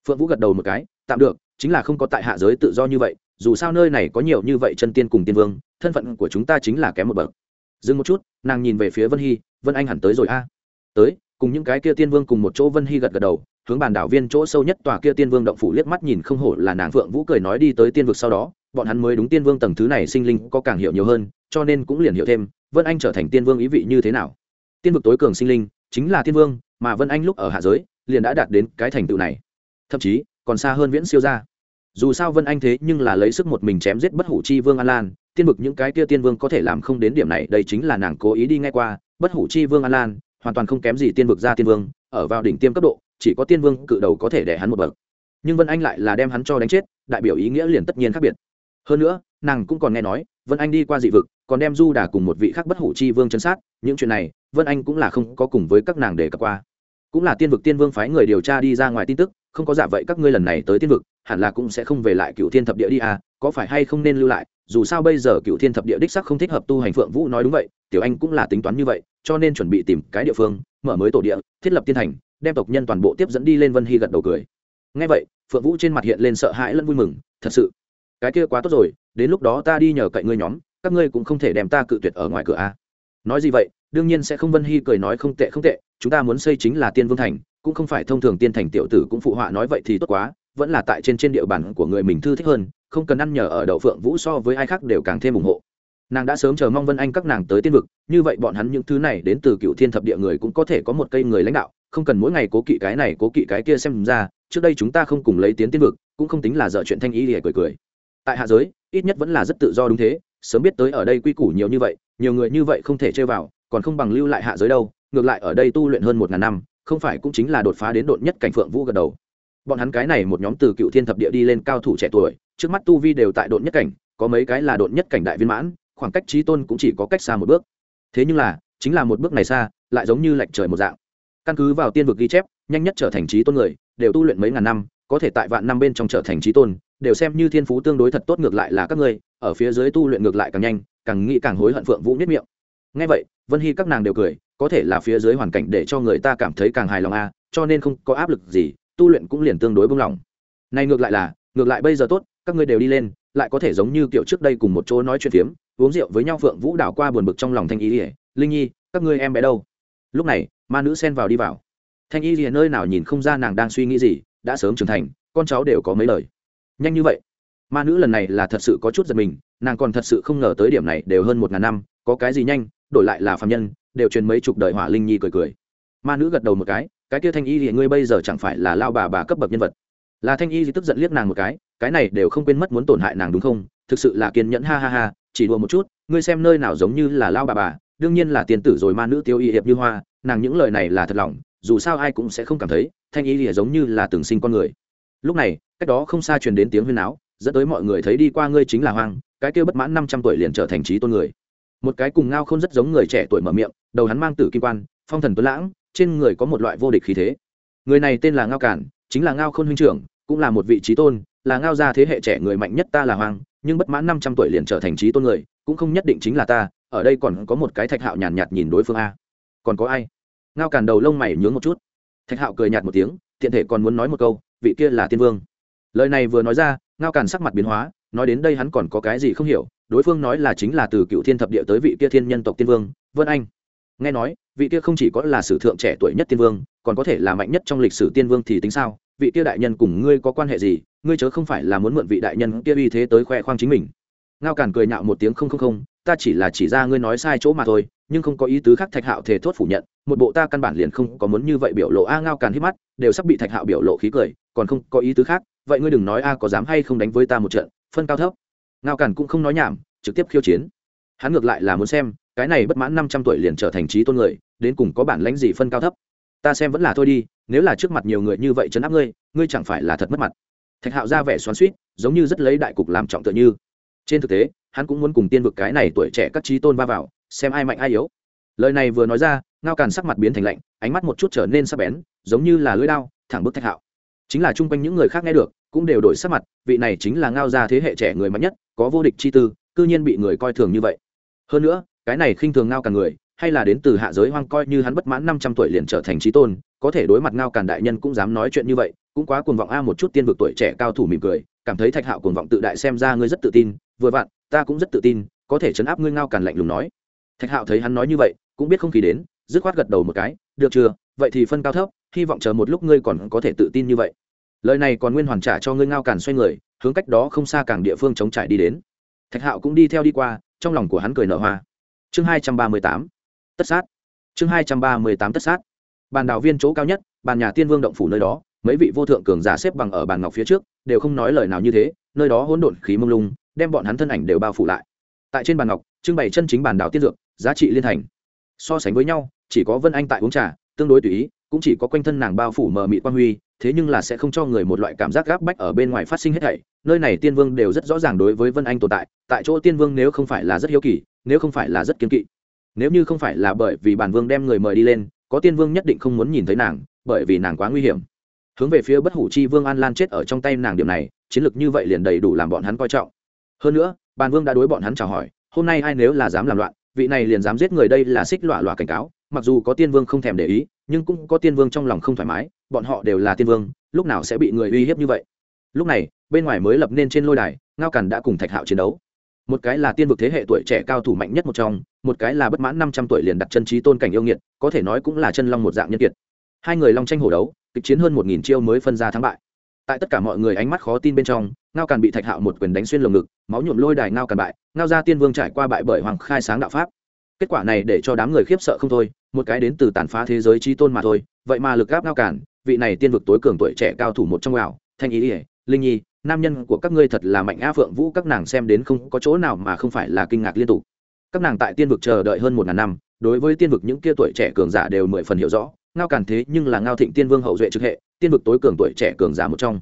Phượng vũ gật đầu một cái, tạm được, chính là không có tại hạ giới tự do như vậy, dù sao nơi này có nhiều như vậy chân tiên cùng tiên vương, thân phận của chúng ta chính là kém một bậc. Dừng một chút, nàng nhìn về phía vân hy, vân anh hẳn tới rồi a. À. Tới, cùng những cái kia tiên vương cùng một chỗ vân hy gật gật đầu, hướng bàn đảo viên chỗ sâu nhất tòa kia tiên vương động phủ liếc mắt nhìn không hổ là nàng phượng vũ cười nói đi tới tiên vực sau đó bọn hắn mới đúng tiên vương tầng thứ này sinh linh có càng hiểu nhiều hơn, cho nên cũng liền hiểu thêm, vân anh trở thành tiên vương ý vị như thế nào. Tiên vực tối cường sinh linh chính là tiên vương, mà vân anh lúc ở hạ giới, liền đã đạt đến cái thành tựu này. Thậm chí, còn xa hơn viễn siêu ra dù sao vân anh thế nhưng là lấy sức một mình chém giết bất hủ chi vương an lan, tiên vực những cái kia tiên vương có thể làm không đến điểm này, đây chính là nàng cố ý đi ngay qua, bất hủ chi vương an lan, hoàn toàn không kém gì tiên vực ra tiên vương, ở vào đỉnh tiêm cấp độ, chỉ có tiên vương cự đầu có thể để hắn một bậc. Nhưng vân anh lại là đem hắn cho đánh chết, đại biểu ý nghĩa liền tất nhiên khác biệt hơn nữa, nàng cũng còn nghe nói, vân anh đi qua dị vực, còn đem du đà cùng một vị khác bất hủ chi vương chân sát. Những chuyện này, vân anh cũng là không có cùng với các nàng để cập qua. Cũng là tiên vực tiên vương phái người điều tra đi ra ngoài tin tức, không có giả vậy các ngươi lần này tới tiên vực, hẳn là cũng sẽ không về lại cựu thiên thập địa đi à có phải hay không nên lưu lại? Dù sao bây giờ cựu thiên thập địa đích sắc không thích hợp tu hành phượng vũ nói đúng vậy, tiểu anh cũng là tính toán như vậy, cho nên chuẩn bị tìm cái địa phương, mở mới tổ địa, thiết lập tiên thành, đem tộc nhân toàn bộ tiếp dẫn đi lên vân hy gật đầu cười. Ngay vậy, phượng vũ trên mặt hiện lên sợ hãi lẫn vui mừng, thật sự cái kia quá tốt rồi, đến lúc đó ta đi nhờ cậy ngươi nhóm, các ngươi cũng không thể đem ta cự tuyệt ở ngoài cửa a. Nói gì vậy, đương nhiên sẽ không vân hy cười nói không tệ không tệ, chúng ta muốn xây chính là tiên vương thành, cũng không phải thông thường tiên thành tiểu tử cũng phụ họa nói vậy thì tốt quá, vẫn là tại trên trên địa bàn của người mình thư thích hơn, không cần ăn nhờ ở đậu phượng vũ so với ai khác đều càng thêm ủng hộ. Nàng đã sớm chờ mong vân anh các nàng tới tiên vực, như vậy bọn hắn những thứ này đến từ cựu thiên thập địa người cũng có thể có một cây người lãnh đạo, không cần mỗi ngày cố kỵ cái này cố kỵ cái kia xem ra, trước đây chúng ta không cùng lấy tiến tiên vực, cũng không tính là dở chuyện thanh ý để cười cười tại hạ giới, ít nhất vẫn là rất tự do đúng thế, sớm biết tới ở đây quy củ nhiều như vậy, nhiều người như vậy không thể chơi vào, còn không bằng lưu lại hạ giới đâu, ngược lại ở đây tu luyện hơn một ngàn năm, không phải cũng chính là đột phá đến độn nhất cảnh phượng vũ gật đầu. Bọn hắn cái này một nhóm từ cựu thiên thập địa đi lên cao thủ trẻ tuổi, trước mắt tu vi đều tại độn nhất cảnh, có mấy cái là độn nhất cảnh đại viên mãn, khoảng cách trí tôn cũng chỉ có cách xa một bước. Thế nhưng là, chính là một bước này xa, lại giống như lệch trời một dạng. Căn cứ vào tiên vực ghi chép, nhanh nhất trở thành trí tôn người, đều tu luyện mấy ngàn năm, có thể tại vạn năm bên trong trở thành trí tôn đều xem như thiên phú tương đối thật tốt ngược lại là các ngươi, ở phía dưới tu luyện ngược lại càng nhanh, càng nghĩ càng hối hận phượng vũ nhất miệng. Ngay vậy, vân hy các nàng đều cười, có thể là phía dưới hoàn cảnh để cho người ta cảm thấy càng hài lòng a, cho nên không có áp lực gì, tu luyện cũng liền tương đối bông lòng. Này ngược lại là, ngược lại bây giờ tốt, các ngươi đều đi lên, lại có thể giống như kiểu trước đây cùng một chỗ nói chuyện phiếm, uống rượu với nhau phượng vũ đảo qua buồn bực trong lòng thanh ý ỉa linh nhi, các ngươi em bé đâu? Lúc này, ma nữ xen vào đi vào. Thanh y ỉa nơi nào nhìn không ra nàng đang suy nghĩ gì, đã sớm trưởng thành, con cháu đều có mấy lời nhanh như vậy? Ma nữ lần này là thật sự có chút giật mình, nàng còn thật sự không ngờ tới điểm này đều hơn một ngàn năm, có cái gì nhanh, đổi lại là phạm nhân, đều truyền mấy chục đời hỏa linh nhi cười cười. Ma nữ gật đầu một cái cái kia thanh y thì ngươi bây giờ chẳng phải là lao bà bà cấp bậc nhân vật. Là thanh y thì tức giận liếc nàng một cái cái này đều không quên mất muốn tổn hại nàng đúng không? Thực sự là kiên nhẫn, ha ha ha, chỉ đùa một chút, ngươi xem nơi nào giống như là lao bà bà, đương nhiên là tiền tử rồi ma nữ tiêu y hiệp như hoa, nàng những lời này là thật lòng, dù sao ai cũng sẽ không cảm thấy, thanh y thì giống như là từng sinh con người lúc này cách đó không xa truyền đến tiếng huyên áo dẫn tới mọi người thấy đi qua ngươi chính là hoang cái kia bất mãn năm trăm tuổi liền trở thành trí tôn người. Một cái cùng ngao không rất giống người trẻ tuổi mở miệng đầu hắn mang tử kim quan phong thần tuấn lãng trên người có một loại vô địch khí thế. Người này tên là ngao cản chính là ngao khôn huynh trưởng cũng là một vị trí tôn là ngao gia thế hệ trẻ người mạnh nhất ta là hoàng nhưng bất mãn năm trăm tuổi liền trở thành trí tôn người cũng không nhất định chính là ta ở đây còn có một cái thạch hạo nhàn nhạt, nhạt nhìn đối phương a. Còn có ai? Ngao cản đầu lông mày nhướng một chút. Thạch hạo cười nhạt một tiếng tiện thể còn muốn nói một câu vị kia là tiên vương. Lời này vừa nói ra, ngao càn sắc mặt biến hóa, nói đến đây hắn còn có cái gì không hiểu, đối phương nói là chính là từ cựu thiên thập địa tới vị kia thiên nhân tộc tiên vương, vân anh. Nghe nói, vị kia không chỉ có là sử thượng trẻ tuổi nhất tiên vương, còn có thể là mạnh nhất trong lịch sử tiên vương thì tính sao? Vị kia đại nhân cùng ngươi có quan hệ gì? Ngươi chớ không phải là muốn mượn vị đại nhân kia uy thế tới khoe khoang chính mình. Ngao càn cười nhạo một tiếng, không không không, ta chỉ là chỉ ra ngươi nói sai chỗ mà thôi, nhưng không có ý tứ khác thạch hạo thể thốt phủ nhận, một bộ ta căn bản liền không có muốn như vậy biểu lộ. A, ngao càn hít mắt, đều sắp bị thạch hạo biểu lộ khí cười còn không có ý tứ khác, vậy ngươi đừng nói a có dám hay không đánh với ta một trận, phân cao thấp. Ngao cản cũng không nói nhảm, trực tiếp khiêu chiến. Hắn ngược lại là muốn xem, cái này bất mãn năm trăm tuổi liền trở thành trí tôn người, đến cùng có bản lãnh gì phân cao thấp. Ta xem vẫn là thôi đi, nếu là trước mặt nhiều người như vậy chấn áp ngươi ngươi chẳng phải là thật mất mặt. Thạch hạo ra vẻ xoắn suýt giống như rất lấy đại cục làm trọng tựa như. Trên thực tế, hắn cũng muốn cùng tiên vực cái này tuổi trẻ các trí tôn va vào, xem ai mạnh ai yếu. Lời này vừa nói ra, ngao càn sắc mặt biến thành lạnh, ánh mắt một chút trở nên sắc bén, giống như là lưỡi đao, thẳng bức thạch hạo chính là chung quanh những người khác nghe được, cũng đều đổi sắc mặt, vị này chính là ngao gia thế hệ trẻ người mạnh nhất, có vô địch chi tư, cư nhiên bị người coi thường như vậy. Hơn nữa, cái này khinh thường ngao càn người, hay là đến từ hạ giới hoang coi như hắn bất mãn năm trăm tuổi liền trở thành trí tôn, có thể đối mặt ngao càn đại nhân cũng dám nói chuyện như vậy, cũng quá cuồng vọng a một chút tiên vực tuổi trẻ cao thủ mỉm cười, cảm thấy thạch hạo cuồng vọng tự đại xem ra ngươi rất tự tin, vừa vặn, ta cũng rất tự tin, có thể chấn áp ngươi ngao càn lạnh lùng nói. Thạch hạo thấy hắn nói như vậy, cũng biết không khí đến, dứt khoát gật đầu một cái, được chưa, vậy thì phân cao thấp hy vọng chờ một lúc ngươi còn có thể tự tin như vậy. Lời này còn nguyên hoàn trả cho ngươi ngao càn xoay người, hướng cách đó không xa càng địa phương chống trải đi đến. Thạch hạo cũng đi theo đi qua, trong lòng của hắn cười nở hoa. Chương hai trăm ba mươi tám, tất sát. Chương hai trăm ba mươi tám, tất sát. Bàn đào viên chỗ cao nhất, bàn nhà tiên vương động phủ nơi đó, mấy vị vô thượng cường giả xếp bằng ở bàn ngọc phía trước, đều không nói lời nào như thế, nơi đó hỗn độn khí mông lung, đem bọn hắn thân ảnh đều bao phủ lại. Tại trên bàn ngọc, trưng bày chân chính bàn đào tiên dược, giá trị liên thành. So sánh với nhau, chỉ có vân anh tại uống trà, tương đối tùy ý cũng chỉ có quanh thân nàng bao phủ mờ mịt quan huy, thế nhưng là sẽ không cho người một loại cảm giác gáp bách ở bên ngoài phát sinh hết thảy. Nơi này tiên vương đều rất rõ ràng đối với vân anh tồn tại tại chỗ tiên vương nếu không phải là rất hiếu kỳ, nếu không phải là rất kiên kỵ, nếu như không phải là bởi vì bản vương đem người mời đi lên, có tiên vương nhất định không muốn nhìn thấy nàng, bởi vì nàng quá nguy hiểm. Hướng về phía bất hủ chi vương an lan chết ở trong tay nàng điểm này, chiến lược như vậy liền đầy đủ làm bọn hắn coi trọng. Hơn nữa, bản vương đã đối bọn hắn chào hỏi, hôm nay ai nếu là dám làm loạn, vị này liền dám giết người đây là xích lọa lọa cảnh cáo, mặc dù có tiên vương không thèm để ý nhưng cũng có tiên vương trong lòng không thoải mái, bọn họ đều là tiên vương, lúc nào sẽ bị người uy hiếp như vậy? Lúc này, bên ngoài mới lập nên trên lôi đài, ngao càn đã cùng thạch hạo chiến đấu. Một cái là tiên vực thế hệ tuổi trẻ cao thủ mạnh nhất một trong, một cái là bất mãn năm trăm tuổi liền đặt chân trí tôn cảnh yêu nghiệt, có thể nói cũng là chân long một dạng nhân kiệt. Hai người long tranh hổ đấu, kịch chiến hơn một nghìn chiêu mới phân ra thắng bại. Tại tất cả mọi người ánh mắt khó tin bên trong, ngao càn bị thạch hạo một quyền đánh xuyên lồng ngực, máu nhuộm lôi đài ngao càn bại, ngao ra tiên vương trải qua bại bởi hoàng khai sáng đạo pháp. Kết quả này để cho đám người khiếp sợ không thôi một cái đến từ tàn phá thế giới trí tôn mà thôi, vậy mà lực gáp ngao cản, vị này tiên vực tối cường tuổi trẻ cao thủ một trong ảo thanh ý ỉa linh nhi, nam nhân của các ngươi thật là mạnh a phượng vũ, các nàng xem đến không có chỗ nào mà không phải là kinh ngạc liên tục. Các nàng tại tiên vực chờ đợi hơn một ngàn năm, đối với tiên vực những kia tuổi trẻ cường giả đều mười phần hiểu rõ, ngao cản thế nhưng là ngao thịnh tiên vương hậu duệ trực hệ, tiên vực tối cường tuổi trẻ cường giả một trong.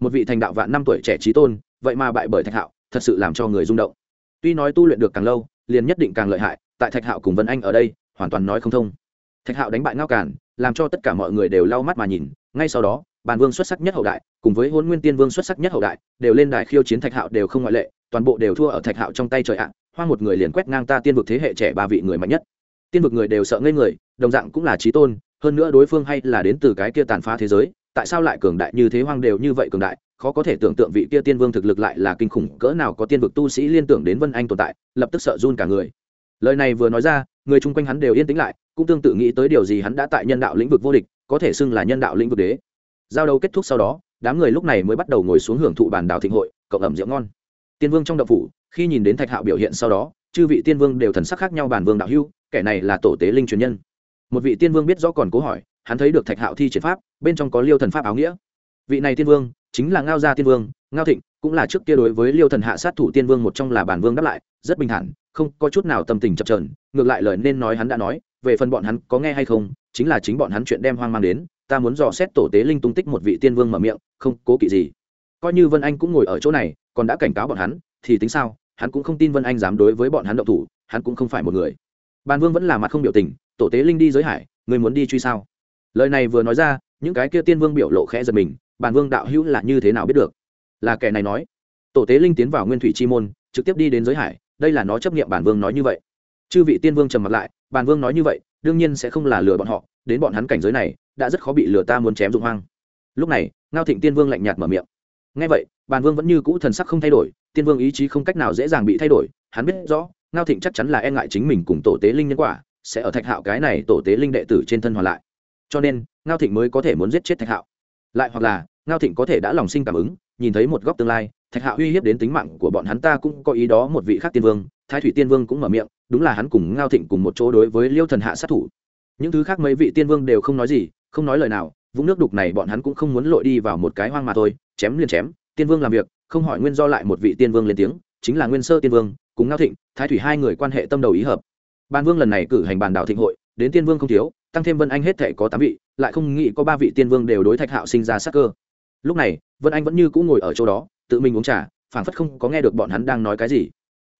Một vị thành đạo vạn năm tuổi trẻ trí tôn, vậy mà bại bởi thạch hạo, thật sự làm cho người rung động. Tuy nói tu luyện được càng lâu, liền nhất định càng lợi hại, tại thạch hạo cùng vân anh ở đây hoàn toàn nói không thông. Thạch hạo đánh bại ngao càn, làm cho tất cả mọi người đều lau mắt mà nhìn. Ngay sau đó, bàn vương xuất sắc nhất hậu đại, cùng với hôn nguyên tiên vương xuất sắc nhất hậu đại, đều lên đài khiêu chiến thạch hạo đều không ngoại lệ, toàn bộ đều thua ở thạch hạo trong tay trời ạ. Hoa một người liền quét ngang ta tiên vực thế hệ trẻ ba vị người mạnh nhất. Tiên vực người đều sợ ngây người, đồng dạng cũng là trí tôn, hơn nữa đối phương hay là đến từ cái kia tàn phá thế giới, tại sao lại cường đại như thế hoang đều như vậy cường đại? Khó có thể tưởng tượng vị kia tiên vương thực lực lại là kinh khủng, cỡ nào có tiên vực tu sĩ liên tưởng đến vân anh tồn tại, lập tức sợ run cả người. Lời này vừa nói ra người chung quanh hắn đều yên tĩnh lại, cũng tương tự nghĩ tới điều gì hắn đã tại nhân đạo lĩnh vực vô địch, có thể xưng là nhân đạo lĩnh vực đế. Giao đấu kết thúc sau đó, đám người lúc này mới bắt đầu ngồi xuống hưởng thụ bàn đảo thịnh hội, cộng ẩm rượu ngon. Tiên vương trong đậu phủ, khi nhìn đến thạch hạo biểu hiện sau đó, chư vị tiên vương đều thần sắc khác nhau bàn vương đạo hưu kẻ này là tổ tế linh truyền nhân. Một vị tiên vương biết rõ còn cố hỏi, hắn thấy được thạch hạo thi triển pháp, bên trong có liêu thần pháp áo nghĩa. Vị này tiên vương, chính là ngao gia tiên vương, ngao thịnh, cũng là trước kia đối với liêu thần hạ sát thủ tiên vương một trong là bản vương đáp lại, rất bình thản, không có chút nào tâm tình chập trờn ngược lại lời nên nói hắn đã nói, về phần bọn hắn có nghe hay không, chính là chính bọn hắn chuyện đem hoang mang đến, ta muốn dò xét tổ tế linh tung tích một vị tiên vương mở miệng, không cố kỵ gì. Coi như vân anh cũng ngồi ở chỗ này, còn đã cảnh cáo bọn hắn, thì tính sao, hắn cũng không tin vân anh dám đối với bọn hắn động thủ, hắn cũng không phải một người. Bàn vương vẫn là mặt không biểu tình, tổ tế linh đi giới hải, người muốn đi truy sao? Lời này vừa nói ra, những cái kia tiên vương biểu lộ khẽ giật mình, bàn vương đạo hữu là như thế nào biết được? Là kẻ này nói. Tổ tế linh tiến vào nguyên thủy chi môn, trực tiếp đi đến giới hải, đây là nó chấp nghiệm bản vương nói như vậy chư vị tiên vương trầm mặt lại, bàn vương nói như vậy, đương nhiên sẽ không là lừa bọn họ, đến bọn hắn cảnh giới này, đã rất khó bị lừa ta muốn chém dụng hoang. Lúc này, ngao thịnh tiên vương lạnh nhạt mở miệng. Ngay vậy, bàn vương vẫn như cũ thần sắc không thay đổi, tiên vương ý chí không cách nào dễ dàng bị thay đổi, hắn biết rõ, ngao thịnh chắc chắn là e ngại chính mình cùng tổ tế linh nhân quả, sẽ ở thạch hạo cái này tổ tế linh đệ tử trên thân hoàn lại. Cho nên, ngao thịnh mới có thể muốn giết chết thạch hạo. Lại hoặc là, ngao thịnh có thể đã lòng sinh cảm ứng, nhìn thấy một góc tương lai, thạch hạo uy hiếp đến tính mạng của bọn hắn ta cũng có ý đó một vị khác tiên vương thái thủy tiên vương cũng mở miệng, đúng là hắn cùng ngao thịnh cùng một chỗ đối với liêu thần hạ sát thủ. Những thứ khác mấy vị tiên vương đều không nói gì, không nói lời nào, vũng nước đục này bọn hắn cũng không muốn lội đi vào một cái hoang mà thôi, chém liền chém, tiên vương làm việc, không hỏi nguyên do lại một vị tiên vương lên tiếng, chính là nguyên sơ tiên vương, cùng ngao thịnh, thái thủy hai người quan hệ tâm đầu ý hợp. Ban vương lần này cử hành bàn đảo thịnh hội, đến tiên vương không thiếu, tăng thêm vân anh hết thể có tám vị, lại không nghĩ có ba vị tiên vương đều đối thạch hạo sinh ra sắc cơ. Lúc này, vân anh vẫn như cũng ngồi ở chỗ đó, tự mình uống trà, phảng phất không có nghe được bọn hắn đang nói cái gì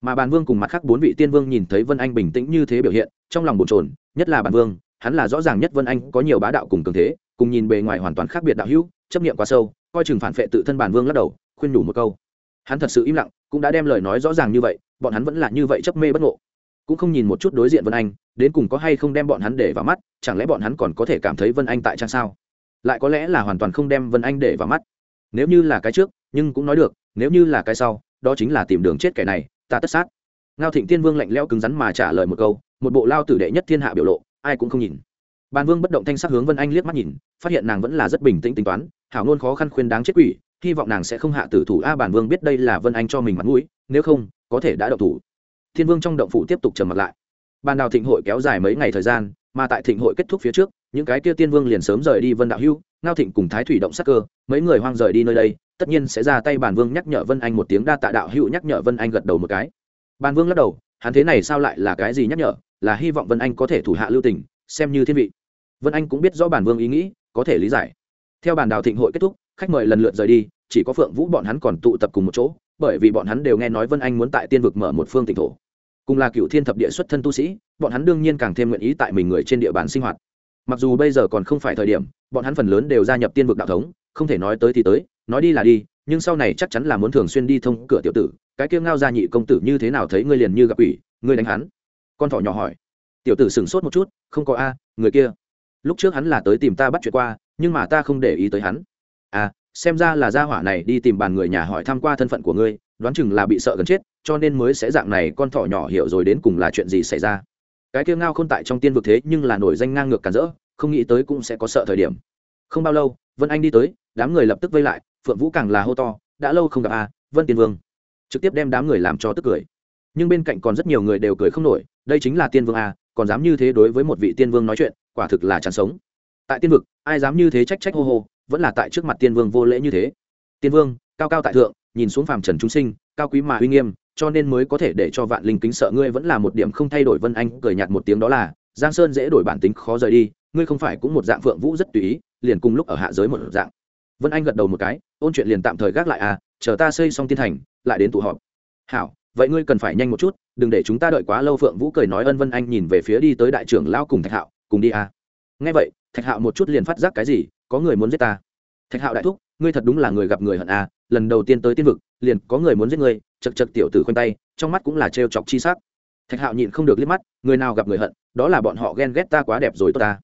mà bàn vương cùng mặt khác bốn vị tiên vương nhìn thấy vân anh bình tĩnh như thế biểu hiện, trong lòng bồn trồn nhất là bàn vương, hắn là rõ ràng nhất vân anh có nhiều bá đạo cùng cường thế, cùng nhìn bề ngoài hoàn toàn khác biệt đạo hữu, chấp nghiệm quá sâu, coi chừng phản phệ tự thân bản vương lắc đầu, khuyên nhủ một câu. Hắn thật sự im lặng, cũng đã đem lời nói rõ ràng như vậy, bọn hắn vẫn là như vậy chấp mê bất ngộ. Cũng không nhìn một chút đối diện vân anh, đến cùng có hay không đem bọn hắn để vào mắt, chẳng lẽ bọn hắn còn có thể cảm thấy vân anh tại trang sao? Lại có lẽ là hoàn toàn không đem vân anh để vào mắt. Nếu như là cái trước, nhưng cũng nói được, nếu như là cái sau, đó chính là tìm đường chết kẻ này ta tất sát. Ngao thịnh tiên vương lạnh leo cứng rắn mà trả lời một câu, một bộ lao tử đệ nhất thiên hạ biểu lộ, ai cũng không nhìn. Bàn vương bất động thanh sắc hướng vân anh liếc mắt nhìn, phát hiện nàng vẫn là rất bình tĩnh tính toán, hảo ngôn khó khăn khuyên đáng chết quỷ, hy vọng nàng sẽ không hạ tử thủ. A bản vương biết đây là vân anh cho mình mặt mũi, nếu không, có thể đã đậu thủ. Thiên vương trong động phủ tiếp tục trầm mặt lại. Ban đào thịnh hội kéo dài mấy ngày thời gian, mà tại thịnh hội kết thúc phía trước, những cái kia tiên vương liền sớm rời đi vân đạo hưu, ngao thịnh cùng thái thủy động sắc cơ, mấy người hoang rời đi nơi đây tất nhiên sẽ ra tay bản vương nhắc nhở vân anh một tiếng đa tạ đạo hữu nhắc nhở vân anh gật đầu một cái. Bản vương lắc đầu, hắn thế này sao lại là cái gì nhắc nhở? Là hy vọng vân anh có thể thủ hạ lưu tình, xem như thiên vị. Vân anh cũng biết rõ bản vương ý nghĩ, có thể lý giải. Theo bản đào thịnh hội kết thúc, khách mời lần lượt rời đi, chỉ có phượng vũ bọn hắn còn tụ tập cùng một chỗ, bởi vì bọn hắn đều nghe nói vân anh muốn tại tiên vực mở một phương tỉnh thổ. Cùng là cựu thiên thập địa xuất thân tu sĩ, bọn hắn đương nhiên càng thêm nguyện ý tại mình người trên địa bàn sinh hoạt. Mặc dù bây giờ còn không phải thời điểm, bọn hắn phần lớn đều gia nhập tiên vực đạo thống không thể nói tới thì tới, nói đi là đi, nhưng sau này chắc chắn là muốn thường xuyên đi thông cửa tiểu tử, cái kia ngao gia nhị công tử như thế nào thấy ngươi liền như gặp ủy ngươi đánh hắn. Con thỏ nhỏ hỏi. Tiểu tử sửng sốt một chút, không có a, người kia. Lúc trước hắn là tới tìm ta bắt chuyện qua, nhưng mà ta không để ý tới hắn. À xem ra là gia hỏa này đi tìm bàn người nhà hỏi thăm qua thân phận của ngươi, đoán chừng là bị sợ gần chết, cho nên mới sẽ dạng này con thỏ nhỏ hiểu rồi đến cùng là chuyện gì xảy ra. Cái kia ngao không tại trong tiên vực thế nhưng là nổi danh ngang ngược cản rỡ, không nghĩ tới cũng sẽ có sợ thời điểm. Không bao lâu, vân anh đi tới đám người lập tức vây lại, phượng vũ càng là hô to, đã lâu không gặp a, vân tiên vương. Trực tiếp đem đám người làm cho tức cười. Nhưng bên cạnh còn rất nhiều người đều cười không nổi, đây chính là tiên vương a, còn dám như thế đối với một vị tiên vương nói chuyện, quả thực là chán sống. Tại tiên vực, ai dám như thế trách trách hô hô, vẫn là tại trước mặt tiên vương vô lễ như thế. Tiên vương, cao cao tại thượng, nhìn xuống phàm trần chúng sinh, cao quý mà uy nghiêm, cho nên mới có thể để cho vạn linh kính sợ ngươi vẫn là một điểm không thay đổi. Vân anh cười nhạt một tiếng đó là, giang sơn dễ đổi bản tính khó rời đi, ngươi không phải cũng một dạng phượng vũ rất tùy ý, liền cùng lúc ở hạ giới một dạng vân anh gật đầu một cái, ôn chuyện liền tạm thời gác lại à chờ ta xây xong tiên thành, lại đến tụ họp. Hảo, vậy ngươi cần phải nhanh một chút, đừng để chúng ta đợi quá lâu phượng vũ cười nói ân vân anh nhìn về phía đi tới đại trưởng lao cùng thạch hạo, cùng đi à. Nghe vậy, thạch hạo một chút liền phát giác cái gì, có người muốn giết ta. Thạch hạo đại thúc, ngươi thật đúng là người gặp người hận à lần đầu tiên tới tiên vực, liền có người muốn giết ngươi, chật chật tiểu tử khoanh tay, trong mắt cũng là trêu chọc chi sắc. Thạch hạo nhịn không được liếc mắt, người nào gặp người hận, đó là bọn họ ghen ghét ta quá đẹp rồi tốt ta.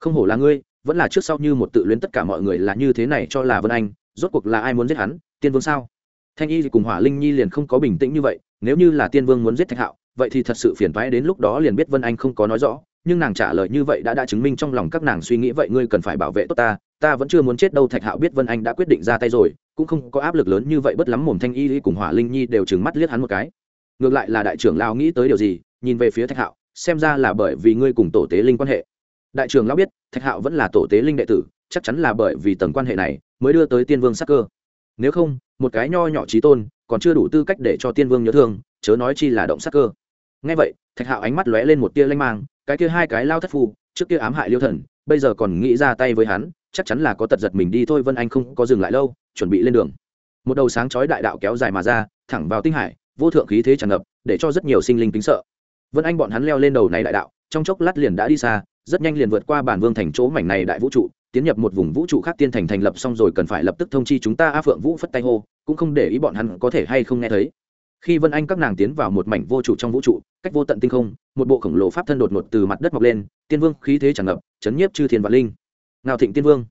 Không hổ là ngươi vẫn là trước sau như một tự luyến tất cả mọi người là như thế này cho là vân anh, rốt cuộc là ai muốn giết hắn, tiên vương sao? Thanh y cùng hỏa linh nhi liền không có bình tĩnh như vậy, nếu như là tiên vương muốn giết thạch hạo, vậy thì thật sự phiền toái đến lúc đó liền biết vân anh không có nói rõ, nhưng nàng trả lời như vậy đã đã chứng minh trong lòng các nàng suy nghĩ vậy ngươi cần phải bảo vệ tốt ta ta vẫn chưa muốn chết đâu thạch hạo biết vân anh đã quyết định ra tay rồi, cũng không có áp lực lớn như vậy bất lắm mồm thanh y cùng hỏa linh nhi đều trừng mắt liếc hắn một cái. Ngược lại là đại trưởng lao nghĩ tới điều gì, nhìn về phía thạch hạo, xem ra là bởi vì ngươi cùng tổ tế linh quan hệ đại trưởng lão biết, thạch hạo vẫn là tổ tế linh đệ tử, chắc chắn là bởi vì tầng quan hệ này mới đưa tới tiên vương sắc cơ. Nếu không, một cái nho nhỏ trí tôn còn chưa đủ tư cách để cho tiên vương nhớ thương, chớ nói chi là động sắc cơ. Ngay vậy, thạch hạo ánh mắt lóe lên một tia lanh mang, cái kia hai cái lao thất phu, trước kia ám hại liêu thần, bây giờ còn nghĩ ra tay với hắn, chắc chắn là có tật giật mình đi thôi, vân anh không có dừng lại lâu, chuẩn bị lên đường. Một đầu sáng chói đại đạo kéo dài mà ra, thẳng vào tinh hải, vô thượng khí thế tràn ngập, để cho rất nhiều sinh linh kính sợ. Vân anh bọn hắn leo lên đầu này đại đạo, trong chốc lát liền đã đi xa rất nhanh liền vượt qua bản vương thành chỗ mảnh này đại vũ trụ, tiến nhập một vùng vũ trụ khác tiên thành thành lập xong rồi cần phải lập tức thông chi chúng ta a phượng vũ phất tay hô, cũng không để ý bọn hắn có thể hay không nghe thấy. Khi vân anh các nàng tiến vào một mảnh vô trụ trong vũ trụ, cách vô tận tinh không, một bộ khổng lồ pháp thân đột ngột từ mặt đất mọc lên, tiên vương khí thế tràn ngập, chấn nhiếp chư thiên vạn linh. Ngào thịnh tiên vương,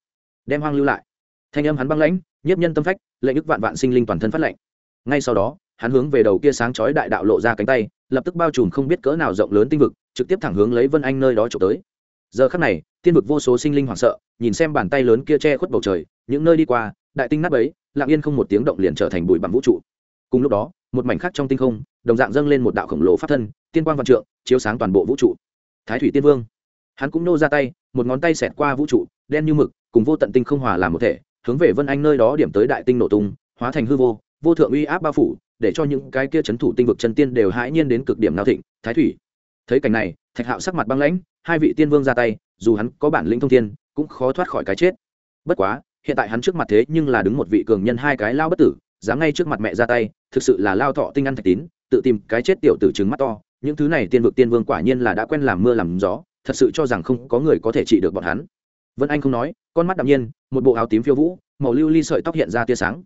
đem hoang lưu lại. Thanh âm hắn băng lãnh, nhiếp nhân tâm phách, lệnh ức vạn vạn sinh linh toàn thân phát lệnh. Ngay sau đó, hắn hướng về đầu kia sáng chói đại đạo lộ ra cánh tay, lập tức bao trùm không biết cỡ nào rộng lớn tinh vực, trực tiếp thẳng hướng lấy vân anh nơi đó trộm tới giờ khắc này, tiên vực vô số sinh linh hoảng sợ, nhìn xem bàn tay lớn kia che khuất bầu trời, những nơi đi qua, đại tinh nát ấy lặng yên không một tiếng động liền trở thành bụi bằng vũ trụ. Cùng lúc đó, một mảnh khác trong tinh không, đồng dạng dâng lên một đạo khổng lồ pháp thân, tiên quang văn trượng, chiếu sáng toàn bộ vũ trụ. Thái thủy tiên vương. Hắn cũng nô ra tay, một ngón tay xẹt qua vũ trụ, đen như mực, cùng vô tận tinh không hòa làm một thể, hướng về vân anh nơi đó điểm tới đại tinh nổ tung, hóa thành hư vô vô thượng uy áp bao phủ, để cho những cái kia chấn thủ tinh vực chân tiên đều hãi nhiên đến cực điểm nào thịnh. Thái thủy. Thấy cảnh này, thạch hạo sắc mặt băng lãnh hai vị tiên vương ra tay, dù hắn có bản lĩnh thông thiên, cũng khó thoát khỏi cái chết. Bất quá, hiện tại hắn trước mặt thế nhưng là đứng một vị cường nhân hai cái lao bất tử, dám ngay trước mặt mẹ ra tay, thực sự là lao thọ tinh ăn thạch tín, tự tìm cái chết tiểu tử trứng mắt to. Những thứ này tiên vực tiên vương quả nhiên là đã quen làm mưa làm gió, thật sự cho rằng không có người có thể trị được bọn hắn. Vân anh không nói, con mắt đạm nhiên, một bộ áo tím phiêu vũ, màu lưu ly sợi tóc hiện ra tia sáng.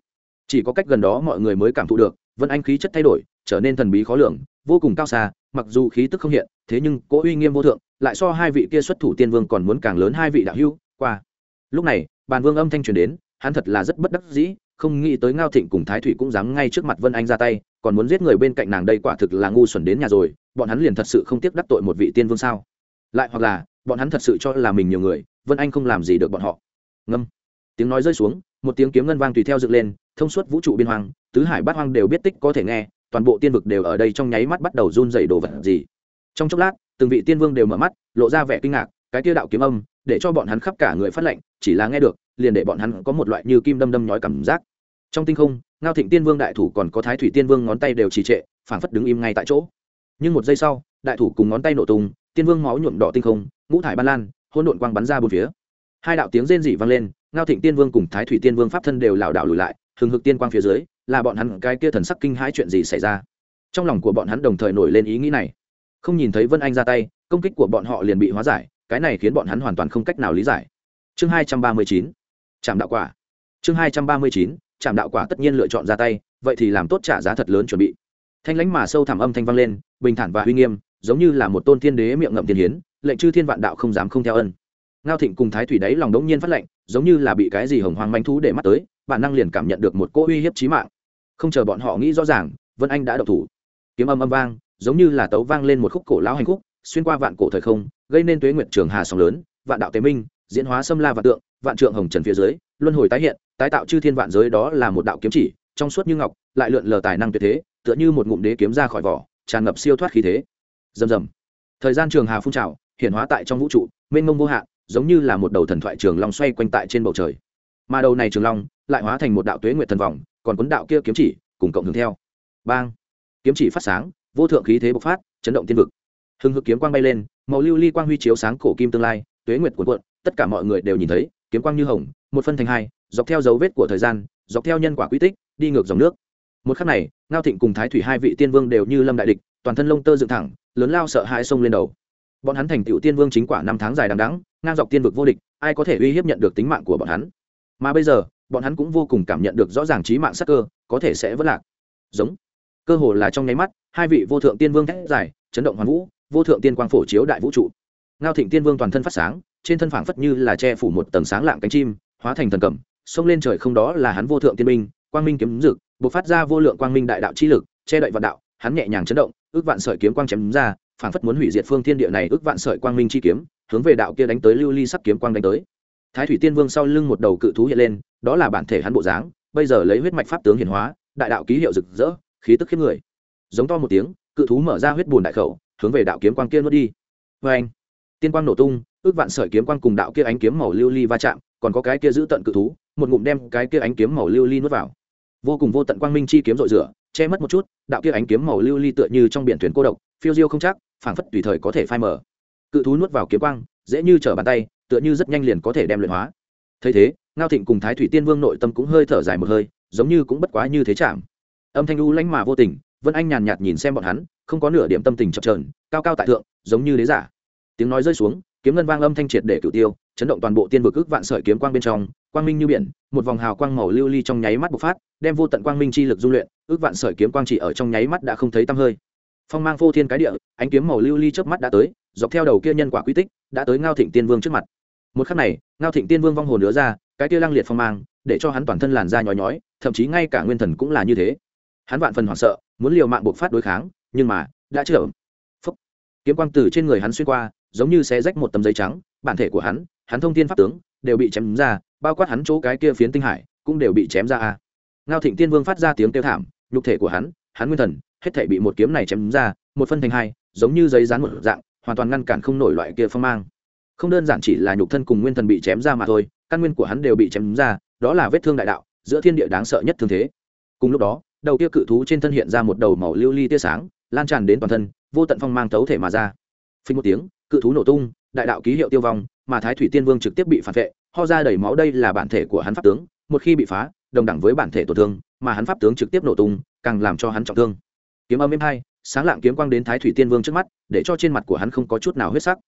Chỉ có cách gần đó mọi người mới cảm thụ được, vân anh khí chất thay đổi, trở nên thần bí khó lường, vô cùng cao xa, mặc dù khí tức không hiện, thế nhưng cỗ uy nghiêm vô thượng lại so hai vị kia xuất thủ tiên vương còn muốn càng lớn hai vị đạo hưu qua. Lúc này, bàn vương âm thanh truyền đến, hắn thật là rất bất đắc dĩ, không nghĩ tới ngao thịnh cùng thái thủy cũng dám ngay trước mặt vân anh ra tay, còn muốn giết người bên cạnh nàng đây quả thực là ngu xuẩn đến nhà rồi, bọn hắn liền thật sự không tiếc đắc tội một vị tiên vương sao? Lại hoặc là, bọn hắn thật sự cho là mình nhiều người, vân anh không làm gì được bọn họ. Ngâm. Tiếng nói rơi xuống, một tiếng kiếm ngân vang tùy theo dựng lên, thông suốt vũ trụ biên hoang, tứ hải bát hoang đều biết tích có thể nghe, toàn bộ tiên vực đều ở đây trong nháy mắt bắt đầu run dày đồ vật gì. Trong chốc lát từng vị tiên vương đều mở mắt, lộ ra vẻ kinh ngạc, cái tiêu đạo kiếm âm, để cho bọn hắn khắp cả người phát lệnh, chỉ là nghe được, liền để bọn hắn có một loại như kim đâm đâm nhói cảm giác. Trong tinh không, ngao thịnh tiên vương đại thủ còn có thái thủy tiên vương ngón tay đều trì trệ, phảng phất đứng im ngay tại chỗ. Nhưng một giây sau, đại thủ cùng ngón tay nổ tung, tiên vương máu nhuộm đỏ tinh không, ngũ thải ban lan hôn độn quang bắn ra bốn phía. Hai đạo tiếng rên rỉ vang lên, ngao thịnh tiên vương cùng thái thủy tiên vương pháp thân đều lảo đảo lùi lại, hừng hực tiên quang phía dưới, là bọn hắn cái kia thần sắc kinh hãi chuyện gì xảy ra. Trong lòng của bọn hắn đồng thời nổi lên ý nghĩ này không nhìn thấy vân anh ra tay, công kích của bọn họ liền bị hóa giải, cái này khiến bọn hắn hoàn toàn không cách nào lý giải. Chương hai trăm ba mươi chín trạm đạo quả. Chương hai trăm ba mươi chín trạm đạo quả tất nhiên lựa chọn ra tay, vậy thì làm tốt trả giá thật lớn chuẩn bị. Thanh lãnh mà sâu thẳm âm thanh vang lên, bình thản và uy nghiêm, giống như là một tôn thiên đế miệng ngậm tiền hiến, lệnh chư thiên vạn đạo không dám không theo ân. Ngao thịnh cùng thái thủy đáy lòng đống nhiên phát lệnh, giống như là bị cái gì hồng hoang manh thú để mắt tới, bản năng liền cảm nhận được một cỗ uy hiếp chí mạng. Không chờ bọn họ nghĩ rõ ràng, vân anh đã độc thủ. Kiếm âm âm vang giống như là tấu vang lên một khúc cổ lão hành khúc, xuyên qua vạn cổ thời không, gây nên tuế nguyệt trường hà sóng lớn, vạn đạo tế minh, diễn hóa xâm la vạn tượng, vạn trượng hồng trần phía dưới, luân hồi tái hiện, tái tạo chư thiên vạn giới đó là một đạo kiếm chỉ, trong suốt như ngọc, lại lượn lờ tài năng tuyệt thế, tựa như một ngụm đế kiếm ra khỏi vỏ, tràn ngập siêu thoát khí thế. Rầm rầm. Thời gian trường hà phun trào hiện hóa tại trong vũ trụ, mênh mông vô hạn, giống như là một đầu thần thoại trường long xoay quanh tại trên bầu trời. Mà đầu này trường long, lại hóa thành một đạo tuế nguyệt thần vòng, còn cuốn đạo kia kiếm chỉ, cùng cộng hưởng theo. Bang. Kiếm chỉ phát sáng vô thượng khí thế bộc phát, chấn động thiên vực. Hừng hực kiếm quang bay lên, màu lưu ly quang huy chiếu sáng cổ kim tương lai, tuế nguyệt cuộn cuộn, tất cả mọi người đều nhìn thấy, kiếm quang như hồng, một phân thành hai, dọc theo dấu vết của thời gian, dọc theo nhân quả quy tích, đi ngược dòng nước. Một khắc này, ngao thịnh cùng thái thủy hai vị tiên vương đều như lâm đại địch, toàn thân lông tơ dựng thẳng, lớn lao sợ hãi sông lên đầu. Bọn hắn thành tựu tiên vương chính quả năm tháng dài đằng đắng ngang dọc tiên vực vô địch, ai có thể uy hiếp nhận được tính mạng của bọn hắn? Mà bây giờ, bọn hắn cũng vô cùng cảm nhận được rõ ràng trí mạng sắc cơ, có thể sẽ vất lạc. Giống cơ hồ là trong nháy mắt, hai vị vô thượng tiên vương thét dài, chấn động hoàn vũ, vô thượng tiên quang phổ chiếu đại vũ trụ. Ngao thịnh tiên vương toàn thân phát sáng, trên thân phảng phất như là che phủ một tầng sáng lạng cánh chim, hóa thành thần cẩm, xông lên trời không đó là hắn vô thượng tiên minh, quang minh kiếm dực, bộc phát ra vô lượng quang minh đại đạo chi lực, che đậy vạn đạo, hắn nhẹ nhàng chấn động, ước vạn sợi kiếm quang chém ra, phảng phất muốn hủy diệt phương thiên địa này ước vạn sợi quang minh chi kiếm, hướng về đạo kia đánh tới lưu ly sắc kiếm quang đánh tới. Thái thủy tiên vương sau lưng một đầu cự thú hiện lên, đó là bản thể hắn bộ dáng, bây giờ lấy huyết mạch pháp tướng hiển hóa, đại đạo ký hiệu rực rỡ khí tức khiếp người. Giống to một tiếng, cự thú mở ra huyết bùn đại khẩu, hướng về đạo kiếm quang kia nuốt đi. Vê anh, tiên quang nổ tung, ước vạn sợi kiếm quang cùng đạo kia ánh kiếm màu lưu ly va chạm, còn có cái kia giữ tận cự thú, một ngụm đem cái kia ánh kiếm màu lưu ly nuốt vào. Vô cùng vô tận quang minh chi kiếm rội rửa, che mất một chút, đạo kia ánh kiếm màu lưu ly tựa như trong biển thuyền cô độc, phiêu diêu không chắc, phảng phất tùy thời có thể phai mở cự thú nuốt vào kiếm quang, dễ như trở bàn tay, tựa như rất nhanh liền có thể đem luyện hóa. Thấy thế, ngao thịnh cùng thái thủy tiên vương nội tâm cũng hơi thở dài một hơi, giống như cũng bất quá như thế chạm âm thanh u lãnh mà vô tình, vân anh nhàn nhạt nhìn xem bọn hắn, không có nửa điểm tâm tình chập trờn cao cao tại thượng, giống như đế giả. Tiếng nói rơi xuống, kiếm ngân vang âm thanh triệt để cửu tiêu, chấn động toàn bộ tiên vực ước vạn sợi kiếm quang bên trong, quang minh như biển, một vòng hào quang màu lưu ly trong nháy mắt bộc phát, đem vô tận quang minh chi lực dung luyện, ước vạn sợi kiếm quang chỉ ở trong nháy mắt đã không thấy tăm hơi. Phong mang vô thiên cái địa, ánh kiếm màu lưu ly chớp mắt đã tới, dọc theo đầu kia nhân quả quy tích, đã tới ngao thịnh tiên vương trước mặt. Một khắc này, ngao thịnh tiên vương vong hồn nữa ra, cái kia lăng liệt phong mang, để cho hắn toàn thân làn da nhói nhói, thậm chí ngay cả nguyên thần cũng là như thế hắn vạn phần hoảng sợ, muốn liều mạng buộc phát đối kháng, nhưng mà, đã chưa phúc. Kiếm quang từ trên người hắn xuyên qua, giống như xé rách một tấm giấy trắng, bản thể của hắn hắn thông tin pháp tướng, đều bị chém ra, bao quát hắn chỗ cái kia phiến tinh hải, cũng đều bị chém ra a. Ngao thịnh tiên vương phát ra tiếng kêu thảm, nhục thể của hắn hắn nguyên thần, hết thể bị một kiếm này chém ra, một phân thành hai, giống như giấy dán một dạng, hoàn toàn ngăn cản không nổi loại kia phong mang. Không đơn giản chỉ là nhục thân cùng nguyên thần bị chém ra mà thôi, căn nguyên của hắn đều bị chém ra, đó là vết thương đại đạo, giữa thiên địa đáng sợ nhất thương thế. Cùng lúc đó đầu kia cự thú trên thân hiện ra một đầu màu lưu ly tia sáng, lan tràn đến toàn thân, vô tận phong mang tấu thể mà ra. Phình một tiếng, cự thú nổ tung, đại đạo ký hiệu tiêu vong, mà thái thủy tiên vương trực tiếp bị phản vệ, ho ra đầy máu đây là bản thể của hắn pháp tướng, một khi bị phá, đồng đẳng với bản thể tổn thương, mà hắn pháp tướng trực tiếp nổ tung, càng làm cho hắn trọng thương. Kiếm âm êm hai, sáng lạng kiếm quang đến thái thủy tiên vương trước mắt, để cho trên mặt của hắn không có chút nào huyết sắc.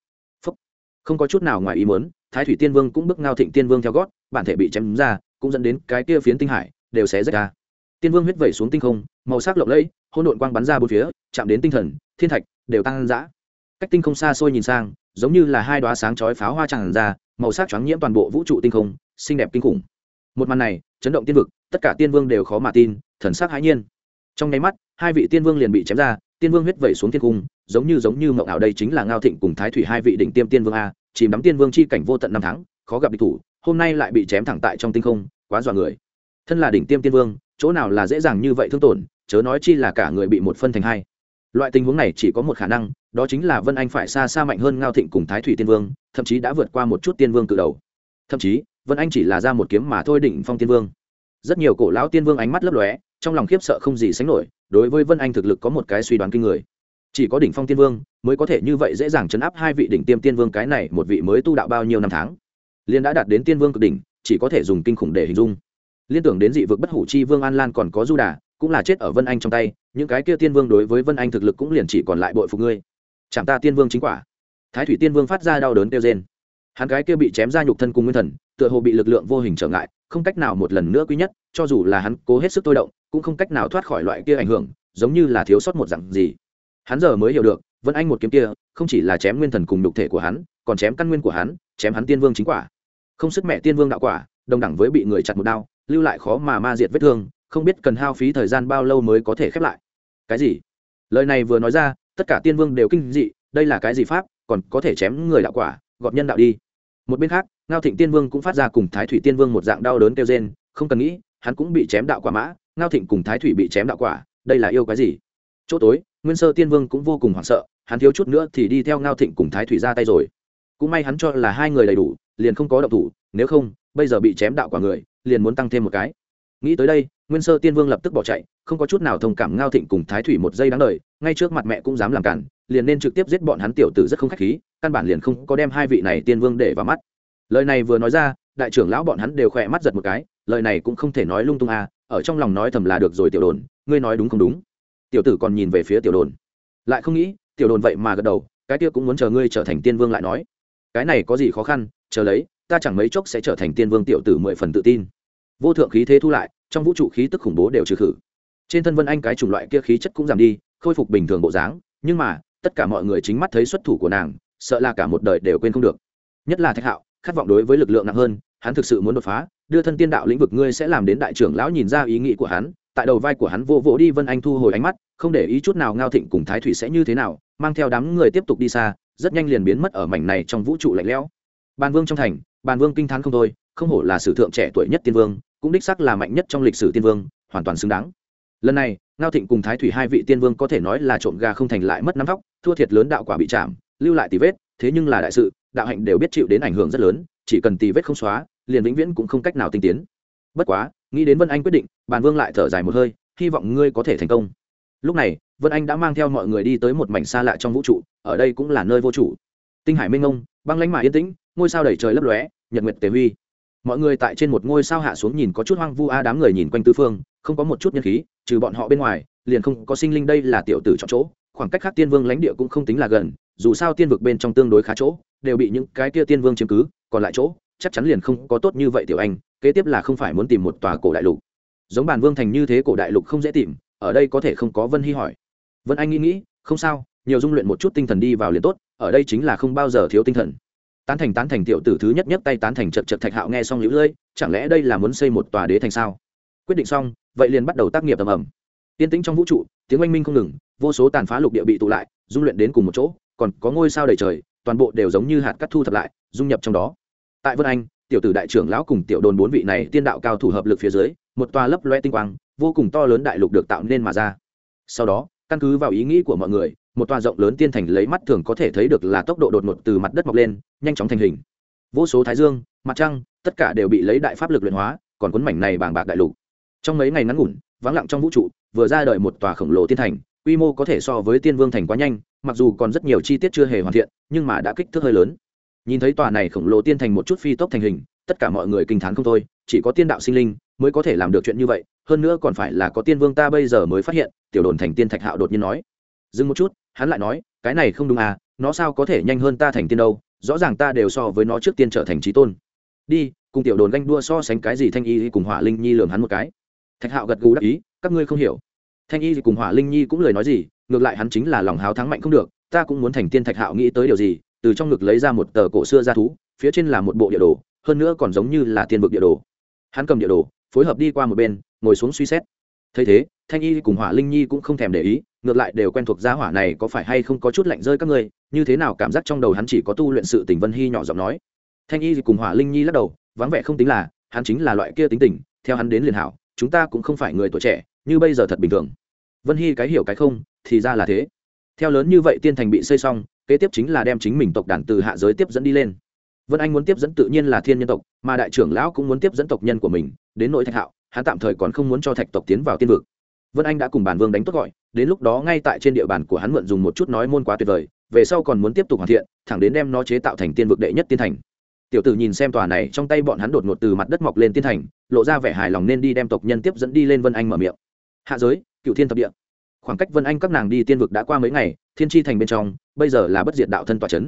Phúc. không có chút nào ngoài ý muốn, thái thủy tiên vương cũng bước ngao thịnh tiên vương theo gót, bản thể bị chém ra, cũng dẫn đến cái kia phiến tinh hải, đều sẽ rách ra tiên vương huyết vẩy xuống tinh không, màu sắc lộng lẫy hôn đội quang bắn ra bốn phía, chạm đến tinh thần, thiên thạch đều tăng dã. Cách tinh không xa xôi nhìn sang, giống như là hai đoá sáng chói pháo hoa tràn ra, màu sắc choáng nhiễm toàn bộ vũ trụ tinh không, xinh đẹp kinh khủng. Một màn này, chấn động tiên vực, tất cả tiên vương đều khó mà tin, thần sắc hãi nhiên. Trong nháy mắt, hai vị tiên vương liền bị chém ra, tiên vương huyết vẩy xuống thiên cung, giống như giống như mộng ảo đây chính là ngao thịnh cùng thái thủy hai vị đỉnh tiêm tiên vương a, chìm đắm tiên vương chi cảnh vô tận năm tháng, khó gặp địch thủ, hôm nay lại bị chém thẳng tại trong tinh không, quá dọa người. Thân là đỉnh tiêm tiên vương chỗ nào là dễ dàng như vậy thương tổn, chớ nói chi là cả người bị một phân thành hai. Loại tình huống này chỉ có một khả năng, đó chính là vân anh phải xa xa mạnh hơn ngao thịnh cùng thái thủy tiên vương, thậm chí đã vượt qua một chút tiên vương cự đầu. Thậm chí, vân anh chỉ là ra một kiếm mà thôi đỉnh phong tiên vương. Rất nhiều cổ lão tiên vương ánh mắt lấp lóe, trong lòng khiếp sợ không gì sánh nổi, đối với vân anh thực lực có một cái suy đoán kinh người. Chỉ có đỉnh phong tiên vương mới có thể như vậy dễ dàng chấn áp hai vị đỉnh tiêm tiên vương cái này một vị mới tu đạo bao nhiêu năm tháng. Liên đã đạt đến tiên vương cực đỉnh, chỉ có thể dùng kinh khủng để hình dung liên tưởng đến dị vực bất hủ chi vương an lan còn có du đà, cũng là chết ở vân anh trong tay, những cái kia tiên vương đối với vân anh thực lực cũng liền chỉ còn lại bội phục ngươi. Chẳng ta tiên vương chính quả. Thái thủy tiên vương phát ra đau đớn kêu trên hắn cái kia bị chém ra nhục thân cùng nguyên thần, tựa hồ bị lực lượng vô hình trở ngại, không cách nào một lần nữa quý nhất, cho dù là hắn cố hết sức tôi động, cũng không cách nào thoát khỏi loại kia ảnh hưởng, giống như là thiếu sót một dặn gì. Hắn giờ mới hiểu được, vân anh một kiếm kia, không chỉ là chém nguyên thần cùng nhục thể của hắn, còn chém căn nguyên của hắn, chém hắn tiên vương chính quả. Không sức mẹ tiên vương đạo quả, đồng đẳng với bị người chặt một đao lưu lại khó mà ma diệt vết thương, không biết cần hao phí thời gian bao lâu mới có thể khép lại. Cái gì? Lời này vừa nói ra, tất cả tiên vương đều kinh dị, đây là cái gì pháp, còn có thể chém người đạo quả, gọt nhân đạo đi. Một bên khác, ngao thịnh tiên vương cũng phát ra cùng thái thủy tiên vương một dạng đau đớn kêu trên không cần nghĩ, hắn cũng bị chém đạo quả mã, ngao thịnh cùng thái thủy bị chém đạo quả, đây là yêu cái gì? Chỗ tối, nguyên sơ tiên vương cũng vô cùng hoảng sợ, hắn thiếu chút nữa thì đi theo ngao thịnh cùng thái thủy ra tay rồi. Cũng may hắn cho là hai người đầy đủ, liền không có động thủ, nếu không bây giờ bị chém đạo quả người, liền muốn tăng thêm một cái. Nghĩ tới đây, nguyên sơ tiên vương lập tức bỏ chạy, không có chút nào thông cảm ngao thịnh cùng thái thủy một giây đáng lời ngay trước mặt mẹ cũng dám làm cản, liền nên trực tiếp giết bọn hắn tiểu tử rất không khách khí, căn bản liền không có đem hai vị này tiên vương để vào mắt. Lời này vừa nói ra, đại trưởng lão bọn hắn đều khỏe mắt giật một cái, lời này cũng không thể nói lung tung à ở trong lòng nói thầm là được rồi tiểu đồn, ngươi nói đúng không đúng? Tiểu tử còn nhìn về phía tiểu đồn. Lại không nghĩ, tiểu đồn vậy mà gật đầu, cái kia cũng muốn chờ ngươi trở thành tiên vương lại nói. Cái này có gì khó khăn, chờ lấy ta chẳng mấy chốc sẽ trở thành tiên vương tiểu tử mười phần tự tin. Vô thượng khí thế thu lại, trong vũ trụ khí tức khủng bố đều trừ khử. Trên thân vân anh cái chủng loại kia khí chất cũng giảm đi, khôi phục bình thường bộ dáng, nhưng mà, tất cả mọi người chính mắt thấy xuất thủ của nàng, sợ là cả một đời đều quên không được. Nhất là thạch hạo, khát vọng đối với lực lượng nặng hơn, hắn thực sự muốn đột phá, đưa thân tiên đạo lĩnh vực ngươi sẽ làm đến đại trưởng lão nhìn ra ý nghĩ của hắn, tại đầu vai của hắn vô vỗ đi vân anh thu hồi ánh mắt, không để ý chút nào ngao thịnh cùng thái thủy sẽ như thế nào, mang theo đám người tiếp tục đi xa, rất nhanh liền biến mất ở mảnh này trong vũ trụ lạnh lẽo. Ban vương trong thành bàn vương kinh t h á n không thôi, không hổ là sử thượng trẻ tuổi nhất tiên vương, cũng đích sắc là mạnh nhất trong lịch sử tiên vương, hoàn toàn xứng đáng. Lần này, ngao thịnh cùng thái thủy hai vị tiên vương có thể nói là trộm gà không thành lại mất nắm vóc thua thiệt lớn đạo quả bị chạm, lưu lại tì vết, thế nhưng là đại sự, đạo hạnh đều biết chịu đến ảnh hưởng rất lớn, chỉ cần tì vết không xóa, liền vĩnh viễn cũng không cách nào tinh tiến. Bất quá, nghĩ đến vân anh quyết định, bàn vương lại thở dài một hơi, hy vọng ngươi có thể thành công. Lúc này, vân anh đã mang theo mọi người đi tới một mảnh xa lạ trong vũ trụ, ở đây cũng là nơi vô chủ. Tinh hải minh ông, băng lánh mà yên tĩnh ngôi sao đầy trời lấp lóe, nhật nguyệt tề huy. Mọi người tại trên một ngôi sao hạ xuống nhìn có chút hoang vu a đám người nhìn quanh tư phương, không có một chút nhân khí, trừ bọn họ bên ngoài, liền không có sinh linh đây là tiểu tử chọn chỗ. Khoảng cách khác tiên vương lãnh địa cũng không tính là gần, dù sao tiên vực bên trong tương đối khá chỗ, đều bị những cái kia tiên vương chiếm cứ, còn lại chỗ, chắc chắn liền không có tốt như vậy tiểu anh, kế tiếp là không phải muốn tìm một tòa cổ đại lục. Giống bản vương thành như thế cổ đại lục không dễ tìm, ở đây có thể không có vân hy hỏi. Vân anh nghĩ nghĩ, không sao, nhiều dung luyện một chút tinh thần đi vào liền tốt, ở đây chính là không bao giờ thiếu tinh thần tán thành tán thành tiểu tử thứ nhất nhất tay tán thành chật chật thạch hạo nghe xong lũ lưỡi chẳng lẽ đây là muốn xây một tòa đế thành sao? Quyết định xong, vậy liền bắt đầu tác nghiệp tầm ẩm tiên tĩnh trong vũ trụ, tiếng oanh minh không ngừng, vô số tàn phá lục địa bị tụ lại, dung luyện đến cùng một chỗ, còn có ngôi sao đầy trời, toàn bộ đều giống như hạt cắt thu thập lại, dung nhập trong đó. Tại vân anh, tiểu tử đại trưởng lão cùng tiểu đồn bốn vị này tiên đạo cao thủ hợp lực phía dưới, một tòa lấp loe tinh quang, vô cùng to lớn đại lục được tạo nên mà ra. Sau đó, căn cứ vào ý nghĩ của mọi người một tòa rộng lớn tiên thành lấy mắt thường có thể thấy được là tốc độ đột ngột từ mặt đất mọc lên, nhanh chóng thành hình. Vô số thái dương, mặt trăng, tất cả đều bị lấy đại pháp lực luyện hóa, còn cuốn mảnh này bàng bạc đại lục. Trong mấy ngày ngắn ngủn, vắng lặng trong vũ trụ, vừa ra đời một tòa khổng lồ tiên thành, quy mô có thể so với tiên vương thành quá nhanh, mặc dù còn rất nhiều chi tiết chưa hề hoàn thiện, nhưng mà đã kích thước hơi lớn. Nhìn thấy tòa này khổng lồ tiên thành một chút phi tốc thành hình, tất cả mọi người kinh t h á n không thôi, chỉ có tiên đạo sinh linh mới có thể làm được chuyện như vậy, hơn nữa còn phải là có tiên vương ta bây giờ mới phát hiện, tiểu đồn thành tiên thạch hạo đột nhiên nói dừng một chút, hắn lại nói, cái này không đúng à nó sao có thể nhanh hơn ta thành tiên đâu, rõ ràng ta đều so với nó trước tiên trở thành trí tôn. Đi, cùng tiểu đồn ganh đua so sánh cái gì thanh y cùng hỏa linh nhi lường hắn một cái. Thạch hạo gật gù đắc ý, các ngươi không hiểu. Thanh y cùng hỏa linh nhi cũng lời nói gì, ngược lại hắn chính là lòng háo thắng mạnh không được, ta cũng muốn thành tiên thạch hạo nghĩ tới điều gì, từ trong ngực lấy ra một tờ cổ xưa ra thú, phía trên là một bộ địa đồ, hơn nữa còn giống như là tiên vực địa đồ. Hắn cầm địa đồ, phối hợp đi qua một bên, ngồi xuống suy xét thấy thế, thanh y cùng hỏa linh nhi cũng không thèm để ý, ngược lại đều quen thuộc gia hỏa này có phải hay không có chút lạnh rơi các ngươi, như thế nào cảm giác trong đầu hắn chỉ có tu luyện sự tình vân hy nhỏ giọng nói. Thanh y cùng hỏa linh nhi lắc đầu, vắng vẻ không tính là, hắn chính là loại kia tính tình, theo hắn đến liền hảo, chúng ta cũng không phải người tuổi trẻ, như bây giờ thật bình thường. Vân hy cái hiểu cái không, thì ra là thế. Theo lớn như vậy tiên thành bị xây xong, kế tiếp chính là đem chính mình tộc đàn từ hạ giới tiếp dẫn đi lên. Vân anh muốn tiếp dẫn tự nhiên là thiên nhân tộc, mà đại trưởng lão cũng muốn tiếp dẫn tộc nhân của mình, đến nội thạch hạo hắn tạm thời còn không muốn cho thạch tộc tiến vào tiên vực. Vân anh đã cùng bản vương đánh tốt gọi, đến lúc đó ngay tại trên địa bàn của hắn mượn dùng một chút nói môn quá tuyệt vời, về sau còn muốn tiếp tục hoàn thiện, thẳng đến đem nó chế tạo thành tiên vực đệ nhất tiên thành. Tiểu tử nhìn xem tòa này, trong tay bọn hắn đột ngột từ mặt đất mọc lên tiên thành, lộ ra vẻ hài lòng nên đi đem tộc nhân tiếp dẫn đi lên vân anh mở miệng. Hạ giới, cựu thiên thập địa. Khoảng cách vân anh các nàng đi tiên vực đã qua mấy ngày, thiên tri thành bên trong, bây giờ là bất diệt đạo thân tòa c h ấ n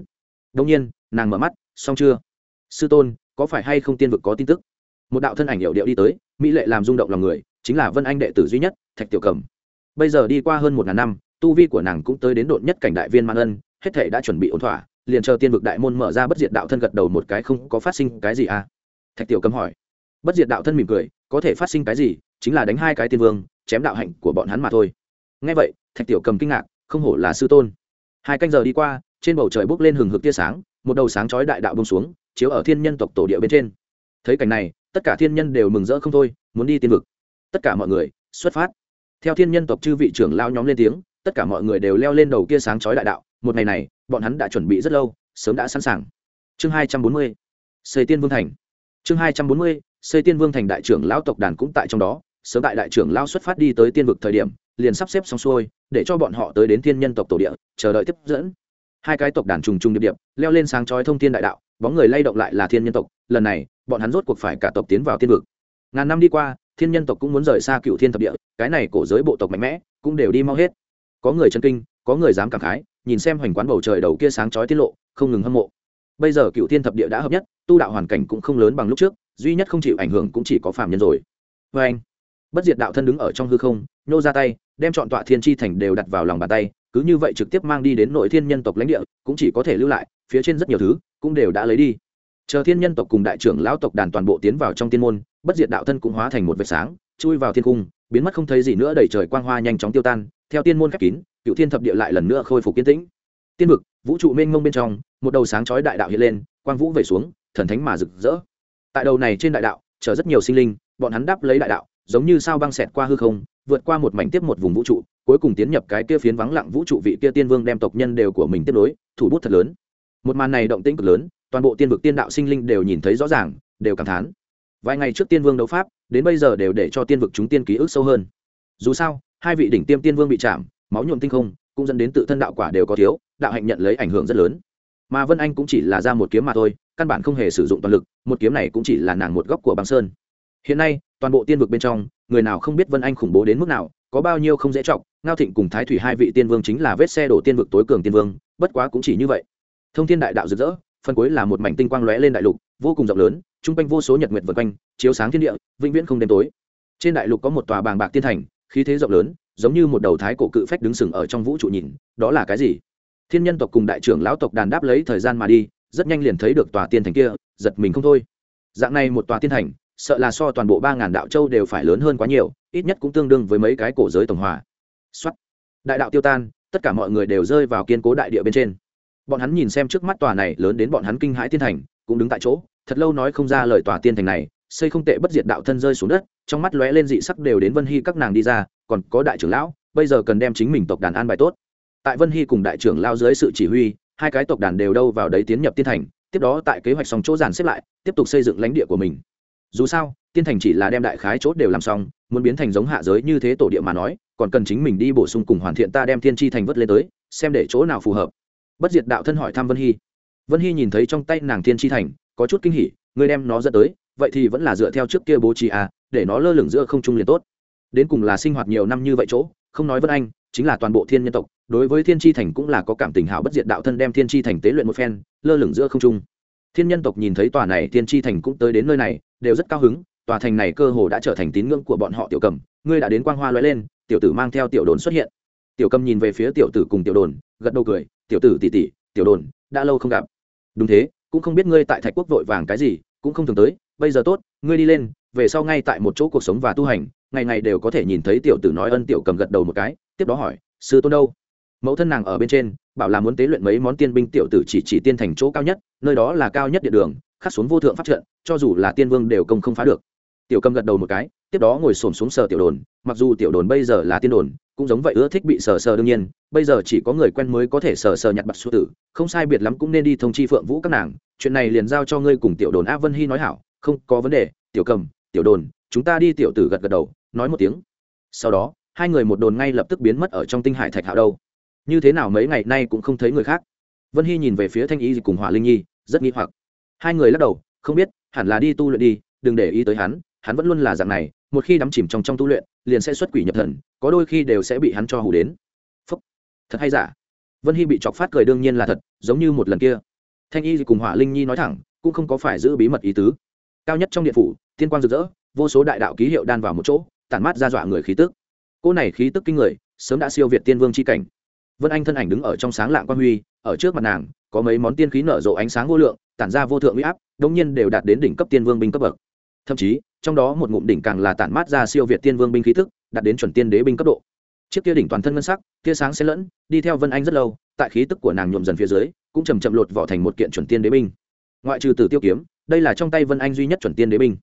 đông nhiên, nàng mở mắt, xong chưa? Sư tôn, có phải hay không tiên vực có tin tức? Một đạo thân ảnh hiệu điệu đi tới, mỹ lệ làm rung động lòng người, chính là vân anh đệ tử duy nhất, thạch tiểu cầm. Bây giờ đi qua hơn một ngàn năm, tu vi của nàng cũng tới đến độn nhất cảnh đại viên mang ân, hết thể đã chuẩn bị ổn thỏa, liền chờ tiên vực đại môn mở ra bất diệt đạo thân gật đầu một cái không có phát sinh cái gì à? Thạch tiểu cầm hỏi. Bất diệt đạo thân mỉm cười, có thể phát sinh cái gì, chính là đánh hai cái tiên vương, chém đạo hạnh của bọn hắn mà thôi. Ngay vậy, thạch tiểu cầm kinh ngạc, không hổ là sư tôn. Hai canh giờ đi qua, trên bầu trời bốc lên hừng hực tia sáng, một đầu sáng chói đại đạo bông xuống, chiếu ở thiên nhân tộc tổ địa bên trên. Thấy cảnh này tất cả thiên nhân đều mừng rỡ không thôi, muốn đi tiên vực. Tất cả mọi người, xuất phát. Theo thiên nhân tộc chư vị trưởng lao nhóm lên tiếng, tất cả mọi người đều leo lên đầu kia sáng chói đại đạo. Một ngày này, bọn hắn đã chuẩn bị rất lâu, sớm đã sẵn sàng. Chương hai trăm bốn mươi, xây tiên vương thành. Chương hai trăm bốn mươi, xây tiên vương thành đại trưởng lão tộc đàn cũng tại trong đó. Sớm tại đại trưởng lao xuất phát đi tới tiên vực thời điểm, liền sắp xếp xong xuôi, để cho bọn họ tới đến thiên nhân tộc tổ địa, chờ đợi tiếp dẫn. Hai cái tộc đàn trùng trùng điệp điệp, leo lên sáng chói thông thiên đại đạo, bóng người lay động lại là thiên nhân tộc. Lần này bọn hắn rốt cuộc phải cả tộc tiến vào thiên vực. Ngàn năm đi qua, thiên nhân tộc cũng muốn rời xa cựu thiên thập địa, cái này cổ giới bộ tộc mạnh mẽ, cũng đều đi mau hết. Có người chân kinh, có người dám cảm khái, nhìn xem hoành quán bầu trời đầu kia sáng chói tiết lộ, không ngừng hâm mộ. Bây giờ cựu thiên thập địa đã hợp nhất, tu đạo hoàn cảnh cũng không lớn bằng lúc trước, duy nhất không chịu ảnh hưởng cũng chỉ có phạm nhân rồi. Vê anh. Bất diệt đạo thân đứng ở trong hư không, nhô ra tay, đem chọn tọa thiên tri thành đều đặt vào lòng bàn tay, cứ như vậy trực tiếp mang đi đến nội thiên nhân tộc lãnh địa, cũng chỉ có thể lưu lại, phía trên rất nhiều thứ, cũng đều đã lấy đi chờ thiên nhân tộc cùng đại trưởng lão tộc đàn toàn bộ tiến vào trong tiên môn, bất diệt đạo thân cũng hóa thành một vệt sáng, chui vào thiên cung, biến mất không thấy gì nữa đẩy trời quang hoa nhanh chóng tiêu tan, theo tiên môn khép kín, cựu thiên thập địa lại lần nữa khôi phục kiến tĩnh. Tiên vực, vũ trụ mênh mông bên trong, một đầu sáng chói đại đạo hiện lên, quang vũ về xuống, thần thánh mà rực rỡ. Tại đầu này trên đại đạo chờ rất nhiều sinh linh, bọn hắn đáp lấy đại đạo, giống như sao băng xẹt qua hư không, vượt qua một mảnh tiếp một vùng vũ trụ, cuối cùng tiến nhập cái kia phiến vắng lặng vũ trụ vị kia tiên vương đem tộc nhân đều của mình tiếp nối, thủ bút thật lớn. Một màn này động tĩnh cực lớn toàn bộ tiên vực tiên đạo sinh linh đều nhìn thấy rõ ràng, đều cảm thán. Vài ngày trước tiên vương đấu pháp, đến bây giờ đều để cho tiên vực chúng tiên ký ức sâu hơn. Dù sao, hai vị đỉnh tiêm tiên vương bị chạm, máu nhuộm tinh không, cũng dẫn đến tự thân đạo quả đều có thiếu, đạo hạnh nhận lấy ảnh hưởng rất lớn. Mà vân anh cũng chỉ là ra một kiếm mà thôi, căn bản không hề sử dụng toàn lực, một kiếm này cũng chỉ là nàng một góc của băng sơn. Hiện nay, toàn bộ tiên vực bên trong, người nào không biết vân anh khủng bố đến mức nào, có bao nhiêu không dễ chọc, ngao thịnh cùng thái thủy hai vị tiên vương chính là vết xe đổ tiên vực tối cường tiên vương, bất quá cũng chỉ như vậy. Thông thiên đại đạo rực rỡ phần cuối là một mảnh tinh quang lóe lên đại lục, vô cùng rộng lớn, chung quanh vô số nhật nguyệt vượt quanh, chiếu sáng thiên địa, vĩnh viễn không đêm tối. Trên đại lục có một tòa bàng bạc tiên thành, khí thế rộng lớn, giống như một đầu thái cổ cự phách đứng sừng ở trong vũ trụ nhìn, đó là cái gì? Thiên nhân tộc cùng đại trưởng lão tộc đàn đáp lấy thời gian mà đi, rất nhanh liền thấy được tòa tiên thành kia, giật mình không thôi. Dạng này một tòa tiên thành, sợ là so toàn bộ ba ngàn đạo châu đều phải lớn hơn quá nhiều, ít nhất cũng tương đương với mấy cái cổ giới tổng hòa. Xuất đại đạo tiêu tan, tất cả mọi người đều rơi vào kiên cố đại địa bên trên bọn hắn nhìn xem trước mắt tòa này lớn đến bọn hắn kinh hãi tiên thành, cũng đứng tại chỗ, thật lâu nói không ra lời tòa tiên thành này, xây không tệ bất diệt đạo thân rơi xuống đất, trong mắt lóe lên dị sắc đều đến vân hy các nàng đi ra, còn có đại trưởng lão, bây giờ cần đem chính mình tộc đàn an bài tốt. Tại vân hy cùng đại trưởng lao dưới sự chỉ huy, hai cái tộc đàn đều đâu vào đấy tiến nhập tiên thành, tiếp đó tại kế hoạch xong chỗ dàn xếp lại, tiếp tục xây dựng lãnh địa của mình. Dù sao, tiên thành chỉ là đem đại khái chốt đều làm xong, muốn biến thành giống hạ giới như thế tổ địa mà nói, còn cần chính mình đi bổ sung cùng hoàn thiện ta đem tiên tri thành vất lên tới, xem để chỗ nào phù hợp bất diệt đạo thân hỏi thăm vân hy. Vân hy nhìn thấy trong tay nàng Thiên tri thành, có chút kinh hỉ, người đem nó dẫn tới, vậy thì vẫn là dựa theo trước kia bố trí à để nó lơ lửng giữa không trung liền tốt. Đến cùng là sinh hoạt nhiều năm như vậy chỗ, không nói vân anh, chính là toàn bộ thiên nhân tộc, đối với thiên tri thành cũng là có cảm tình hảo bất diệt đạo thân đem thiên tri thành tế luyện một phen, lơ lửng giữa không trung. Thiên nhân tộc nhìn thấy tòa này thiên tri thành cũng tới đến nơi này, đều rất cao hứng, tòa thành này cơ hồ đã trở thành tín ngưỡng của bọn họ tiểu cầm, ngươi đã đến quang hoa lóe lên, tiểu tử mang theo tiểu đồn xuất hiện. Tiểu cầm nhìn về phía tiểu tử cùng tiểu đồn, gật đầu cười tiểu tử tỷ tỷ, tiểu đồn đã lâu không gặp. Đúng thế cũng không biết ngươi tại thạch quốc vội vàng cái gì cũng không thường tới bây giờ tốt ngươi đi lên về sau ngay tại một chỗ cuộc sống và tu hành ngày ngày đều có thể nhìn thấy tiểu tử nói ân tiểu cầm gật đầu một cái tiếp đó hỏi sư tôn đâu? Mẫu thân nàng ở bên trên bảo là muốn tế luyện mấy món tiên binh tiểu tử chỉ chỉ tiên thành chỗ cao nhất nơi đó là cao nhất địa đường khắc xuống vô thượng pháp trận cho dù là tiên vương đều công không phá được. Tiểu cầm gật đầu một cái tiếp đó ngồi xổm xuống sờ tiểu đồn mặc dù tiểu đồn bây giờ là tiên đồn cũng giống vậy ưa thích bị sờ sờ đương nhiên, bây giờ chỉ có người quen mới có thể sờ sờ nhặt bặt xu tử, không sai biệt lắm cũng nên đi thông chi phượng vũ các nàng, chuyện này liền giao cho ngươi cùng tiểu đồn a vân hy nói hảo, không có vấn đề, tiểu cầm, tiểu đồn, chúng ta đi tiểu tử gật gật đầu, nói một tiếng. Sau đó, hai người một đồn ngay lập tức biến mất ở trong tinh hải thạch hạo đâu. Như thế nào mấy ngày nay cũng không thấy người khác. Vân hy nhìn về phía thanh y cùng hỏa linh nhi, rất nghi hoặc. Hai người lắc đầu, không biết, hẳn là đi tu luyện đi, đừng để ý tới hắn hắn vẫn luôn là dạng này một khi đắm chìm trong trong tu luyện, liền sẽ xuất quỷ nhập thần, có đôi khi đều sẽ bị hắn cho hù đến. Phúc. Thật hay giả? Vân hy bị chọc phát cười đương nhiên là thật, giống như một lần kia. Thanh y cùng hỏa linh nhi nói thẳng, cũng không có phải giữ bí mật ý tứ. Cao nhất trong điện phủ, tiên quang rực rỡ, vô số đại đạo ký hiệu đan vào một chỗ, tản mát ra dọa người khí tức. Cô này khí tức kinh người, sớm đã siêu việt tiên vương c h i cảnh. Vân anh thân ảnh đứng ở trong sáng lạng quan huy, ở trước mặt nàng, có mấy món tiên khí nở rộ ánh sáng vô lượng, tản ra vô thượng huy áp đông nhiên đều đạt đến đỉnh cấp tiên vương binh cấp bậc. Thậm chí trong đó một ngụm đỉnh càng là tản mát ra siêu việt tiên vương binh khí thức, đạt đến chuẩn tiên đế binh cấp độ. Chiếc kia đỉnh toàn thân ngân sắc, tia sáng xen lẫn, đi theo vân anh rất lâu, tại khí tức của nàng nhuộm dần phía dưới, cũng chầm chậm lột vỏ thành một kiện chuẩn tiên đế binh. Ngoại trừ tử tiêu kiếm, đây là trong tay vân anh duy nhất chuẩn tiên đế binh.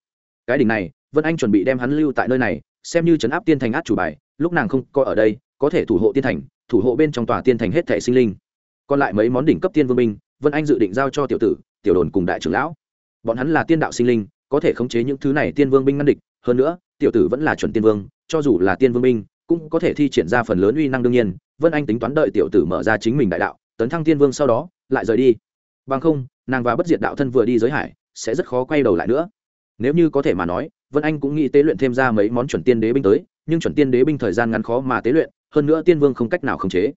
Cái đỉnh này, vân anh chuẩn bị đem hắn lưu tại nơi này, xem như chấn áp tiên thành át chủ bài, lúc nàng không coi ở đây, có thể thủ hộ tiên thành, thủ hộ bên trong tòa tiên thành hết thể sinh linh. Còn lại mấy món đỉnh cấp tiên vương binh, vân anh dự định giao cho tiểu tử, tiểu đồn cùng đại trưởng lão. Bọn hắn là tiên đạo sinh linh có thể khống chế những thứ này tiên vương binh ngăn địch, hơn nữa, tiểu tử vẫn là chuẩn tiên vương, cho dù là tiên vương binh, cũng có thể thi triển ra phần lớn uy năng đương nhiên. Vân anh tính toán đợi tiểu tử mở ra chính mình đại đạo, tấn thăng tiên vương sau đó, lại rời đi. Bằng không, nàng và bất diệt đạo thân vừa đi giới hải, sẽ rất khó quay đầu lại nữa. Nếu như có thể mà nói, vân anh cũng nghĩ tế luyện thêm ra mấy món chuẩn tiên đế binh tới, nhưng chuẩn tiên đế binh thời gian ngắn khó mà tế luyện, hơn nữa tiên vương không cách nào khống chế.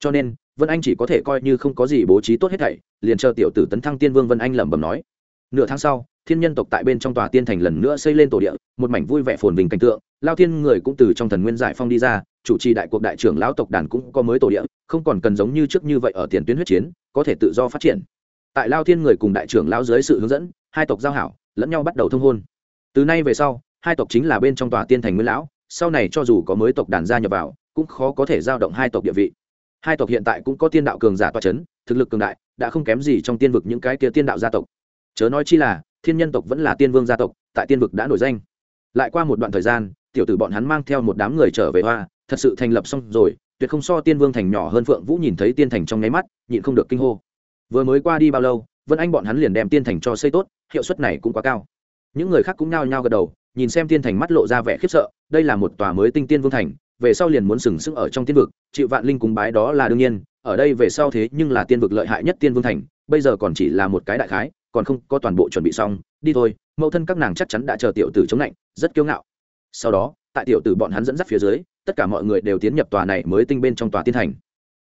Cho nên, vân anh chỉ có thể coi như không có gì bố trí tốt hết thảy, liền chờ tiểu tử tấn thăng tiên vương vân anh lẩm bẩm nói. Nửa tháng sau thiên nhân tộc tại bên trong tòa tiên thành lần nữa xây lên tổ địa, một mảnh vui vẻ phồn vinh cảnh tượng. Lao thiên người cũng từ trong thần nguyên giải phong đi ra, chủ trì đại cuộc đại trưởng lão tộc đàn cũng có mới tổ địa, không còn cần giống như trước như vậy ở tiền tuyến huyết chiến, có thể tự do phát triển. Tại lao thiên người cùng đại trưởng lão dưới sự hướng dẫn, hai tộc giao hảo, lẫn nhau bắt đầu thông hôn. Từ nay về sau, hai tộc chính là bên trong tòa tiên thành nguyên lão, sau này cho dù có mới tộc đàn gia nhập vào, cũng khó có thể giao động hai tộc địa vị. Hai tộc hiện tại cũng có tiên đạo cường giả toa c h ấ n thực lực cường đại, đã không kém gì trong tiên vực những cái kia tiên đạo gia tộc. Chớ nói chi là thiên nhân tộc vẫn là tiên vương gia tộc, tại tiên vực đã nổi danh. Lại qua một đoạn thời gian, tiểu tử bọn hắn mang theo một đám người trở về hoa, thật sự thành lập xong rồi, tuyệt không so tiên vương thành nhỏ hơn phượng vũ nhìn thấy tiên thành trong nháy mắt, nhịn không được kinh hô. Vừa mới qua đi bao lâu, vân anh bọn hắn liền đem tiên thành cho xây tốt, hiệu suất này cũng quá cao. Những người khác cũng nao nhao gật đầu, nhìn xem tiên thành mắt lộ ra vẻ khiếp sợ, đây là một tòa mới tinh tiên vương thành, về sau liền muốn sừng sững ở trong tiên vực, chịu vạn linh cúng bái đó là đương nhiên, ở đây về sau thế nhưng là tiên vực lợi hại nhất tiên vương thành, bây giờ còn chỉ là một cái đại khái còn không có toàn bộ chuẩn bị xong, đi thôi, mẫu thân các nàng chắc chắn đã chờ tiểu tử chống lạnh, rất kiêu ngạo. Sau đó, tại tiểu tử bọn hắn dẫn dắt phía dưới, tất cả mọi người đều tiến nhập tòa này mới tinh bên trong tòa tiên thành.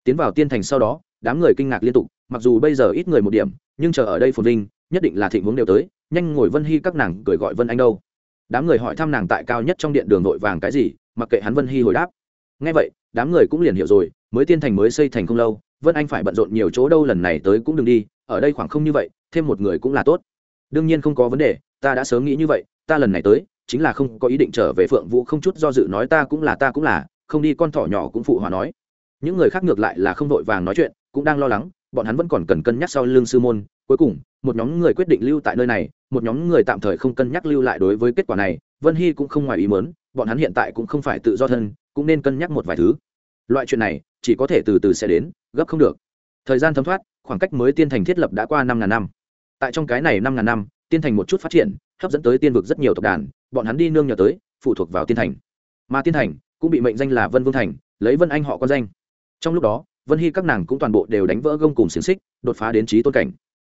Tiến vào tiên thành sau đó, đám người kinh ngạc liên tục, mặc dù bây giờ ít người một điểm, nhưng chờ ở đây phồn vinh, nhất định là thịnh hướng đều tới, nhanh ngồi vân hy các nàng cười gọi vân anh đâu. Đám người hỏi thăm nàng tại cao nhất trong điện đường nội vàng cái gì, mặc kệ hắn vân hy hồi đáp. Ngay vậy, đám người cũng liền hiểu rồi, mới tiên thành mới xây thành không lâu, vân anh phải bận rộn nhiều chỗ đâu lần này tới cũng đừng đi ở đây khoảng không như vậy, thêm một người cũng là tốt. Đương nhiên không có vấn đề, ta đã sớm nghĩ như vậy, ta lần này tới, chính là không có ý định trở về phượng vũ, không chút do dự nói ta cũng là, ta cũng là, không đi con thỏ nhỏ cũng phụ hòa nói. Những người khác ngược lại là không vội vàng nói chuyện, cũng đang lo lắng, bọn hắn vẫn còn cần cân nhắc sau lưng sư môn. Cuối cùng, một nhóm người quyết định lưu tại nơi này, một nhóm người tạm thời không cân nhắc lưu lại đối với kết quả này. Vân hy cũng không ngoài ý mớn bọn hắn hiện tại cũng không phải tự do thân, cũng nên cân nhắc một vài thứ. Loại chuyện này, chỉ có thể từ từ sẽ đến, gấp không được. Thời gian thấm thoát khoảng cách mới tiên thành thiết lập đã qua năm ngàn năm. Tại trong cái này năm ngàn năm, tiên thành một chút phát triển, hấp dẫn tới tiên vực rất nhiều tộc đàn, bọn hắn đi nương nhờ tới, phụ thuộc vào tiên thành. Mà tiên thành cũng bị mệnh danh là vân vương thành, lấy vân anh họ con danh. Trong lúc đó, vân hy các nàng cũng toàn bộ đều đánh vỡ gông cùng xiềng xích, đột phá đến trí tôn cảnh.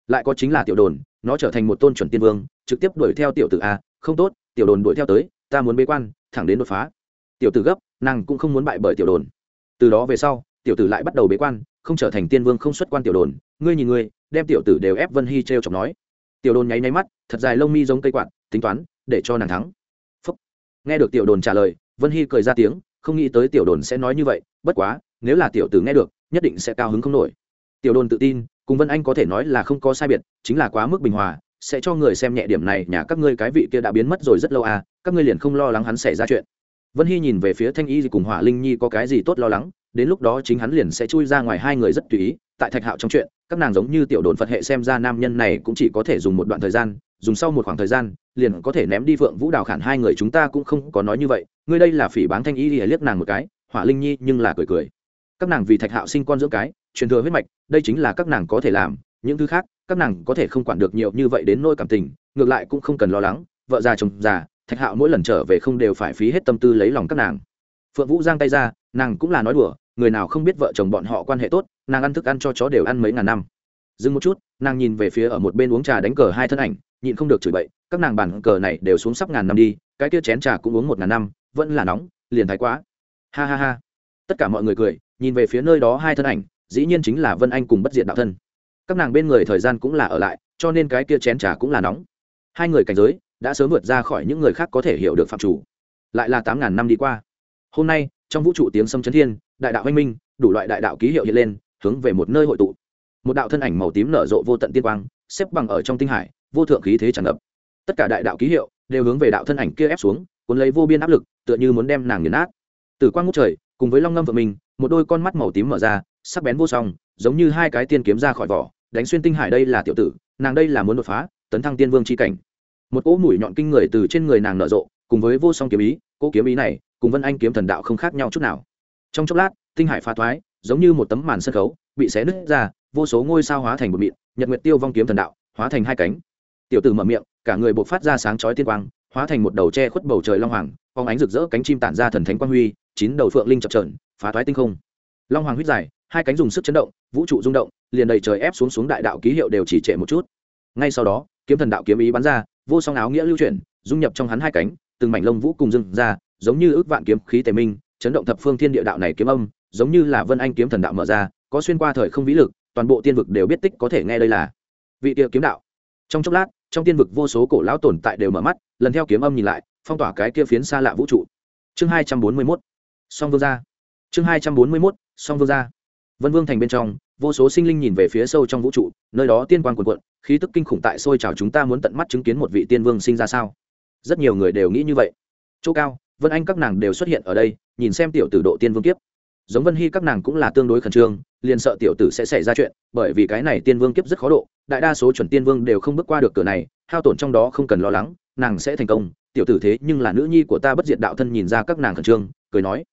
Lại có chính là tiểu đồn, nó trở thành một tôn chuẩn tiên vương, trực tiếp đuổi theo tiểu tử a, không tốt, tiểu đồn đuổi theo tới, ta muốn bế quan, thẳng đến đột phá. Tiểu tử gấp, nàng cũng không muốn bại bởi tiểu đồn. Từ đó về sau, tiểu tử lại bắt đầu bế quan không trở thành tiên vương không xuất quan tiểu đồn, ngươi nhìn ngươi, đem tiểu tử đều ép vân hy t r e o chọc nói. Tiểu đồn nháy nháy mắt, thật dài lông mi giống cây quạt, tính toán, để cho nàng thắng. Phúc. nghe được tiểu đồn trả lời, vân hy cười ra tiếng, không nghĩ tới tiểu đồn sẽ nói như vậy, bất quá, nếu là tiểu tử nghe được, nhất định sẽ cao hứng không nổi. Tiểu đồn tự tin, cùng vân anh có thể nói là không có sai biệt, chính là quá mức bình hòa, sẽ cho người xem nhẹ điểm này, nhà các ngươi cái vị kia đã biến mất rồi rất lâu à các ngươi liền không lo lắng hắn xảy ra chuyện. Vân hy nhìn về phía thanh y cùng hỏa linh nhi có cái gì tốt lo lắng đến lúc đó chính hắn liền sẽ chui ra ngoài hai người rất tùy ý, tại thạch hạo trong chuyện, các nàng giống như tiểu đồn phật hệ xem ra nam nhân này cũng chỉ có thể dùng một đoạn thời gian, dùng sau một khoảng thời gian, liền có thể ném đi vượng vũ đào khản hai người chúng ta cũng không có nói như vậy, ngươi đây là phỉ báng thanh y thì liếc nàng một cái, hỏa linh nhi nhưng là cười cười. Các nàng vì thạch hạo sinh con dưỡng cái, truyền thừa huyết mạch, đây chính là các nàng có thể làm, những thứ khác, các nàng có thể không quản được nhiều như vậy đến nỗi cảm tình, ngược lại cũng không cần lo lắng, vợ già chồng già, thạch hạo mỗi lần trở về không đều phải phí hết tâm tư lấy lòng các nàng. Phượng vũ giang tay ra, nàng cũng là nói đùa người nào không biết vợ chồng bọn họ quan hệ tốt, nàng ăn thức ăn cho chó đều ăn mấy ngàn năm. Dừng một chút, nàng nhìn về phía ở một bên uống trà đánh cờ hai thân ảnh, nhịn không được chửi bậy, các nàng bàn cờ này đều xuống sắp ngàn năm đi, cái kia chén trà cũng uống một ngàn năm, vẫn là nóng, liền thái quá. Ha ha ha. Tất cả mọi người cười, nhìn về phía nơi đó hai thân ảnh, dĩ nhiên chính là vân anh cùng bất diện đạo thân. Các nàng bên người thời gian cũng là ở lại, cho nên cái kia chén trà cũng là nóng. Hai người cảnh giới, đã sớm vượt ra khỏi những người khác có thể hiểu được phạm chủ. Lại là tám ngàn năm đi qua. Hôm nay trong vũ trụ tiếng sâm chấn thiên, đại đạo anh minh, đủ loại đại đạo ký hiệu hiện lên, hướng về một nơi hội tụ. Một đạo thân ảnh màu tím nở rộ vô tận tiên quang, xếp bằng ở trong tinh hải, vô thượng khí thế tràn ngập. Tất cả đại đạo ký hiệu đều hướng về đạo thân ảnh kia ép xuống, cuốn lấy vô biên áp lực, tựa như muốn đem nàng nghiền nát. Từ quang ngút trời, cùng với long ngâm vợ mình, một đôi con mắt màu tím mở ra, sắc bén vô song, giống như hai cái tiên kiếm ra khỏi vỏ, đánh xuyên tinh hải đây là tiểu tử, nàng đây là muốn đột phá, tấn thăng tiên vương c h i cảnh. Một cỗ mũi nhọn kinh người từ trên người nàng nở rộ, cùng với vô song kiếm ý, cỗ kiếm ý này cùng vân anh kiếm thần đạo không khác nhau chút nào trong chốc lát tinh hải pha thoái giống như một tấm màn sân khấu bị xé nứt ra vô số ngôi sao hóa thành một mịn nhật nguyệt tiêu vong kiếm thần đạo hóa thành hai cánh tiểu tử mở miệng cả người buộc phát ra sáng chói tiên quang hóa thành một đầu tre khuất bầu trời long hoàng phóng ánh rực rỡ cánh chim tản ra thần thánh quang huy chín đầu phượng linh chập trờn phá thoái tinh không long hoàng huyết dài hai cánh dùng sức chấn động vũ trụ rung động liền đầy trời ép xuống xuống đại đạo ký hiệu đều chỉ trệ một chút ngay sau đó kiếm thần đạo kiếm ý bắn ra vô song áo nghĩa lưu chuyển dung nhập trong hắn hai cánh từng mảnh lông vũ cùng dưng ra giống như ước vạn kiếm khí tề minh, chấn động thập phương thiên địa đạo này kiếm âm, giống như là vân anh kiếm thần đạo mở ra, có xuyên qua thời không vĩ lực, toàn bộ tiên vực đều biết tích có thể nghe đây là vị địa kiếm đạo. Trong chốc lát, trong tiên vực vô số cổ lão tồn tại đều mở mắt, lần theo kiếm âm nhìn lại, phong tỏa cái kia phiến xa lạ vũ trụ. Chương hai trăm bốn mươi mốt. Song vương gia. Chương hai trăm bốn mươi mốt, song vương gia. Vân vương thành bên trong, vô số sinh linh nhìn về phía sâu trong vũ trụ, nơi đó tiên quan quần quận khí tức kinh khủng tại sôi trào chúng ta muốn tận mắt chứng kiến một vị tiên vương sinh ra sao? Rất nhiều người đều nghĩ như vậy. Chỗ cao vân anh các nàng đều xuất hiện ở đây, nhìn xem tiểu tử độ tiên vương kiếp. Giống vân hy các nàng cũng là tương đối khẩn trương, liền sợ tiểu tử sẽ xảy ra chuyện, bởi vì cái này tiên vương kiếp rất khó độ, đại đa số chuẩn tiên vương đều không bước qua được cửa này, hao tổn trong đó không cần lo lắng, nàng sẽ thành công. Tiểu tử thế nhưng là nữ nhi của ta bất diệt đạo thân nhìn ra các nàng khẩn trương, cười nói.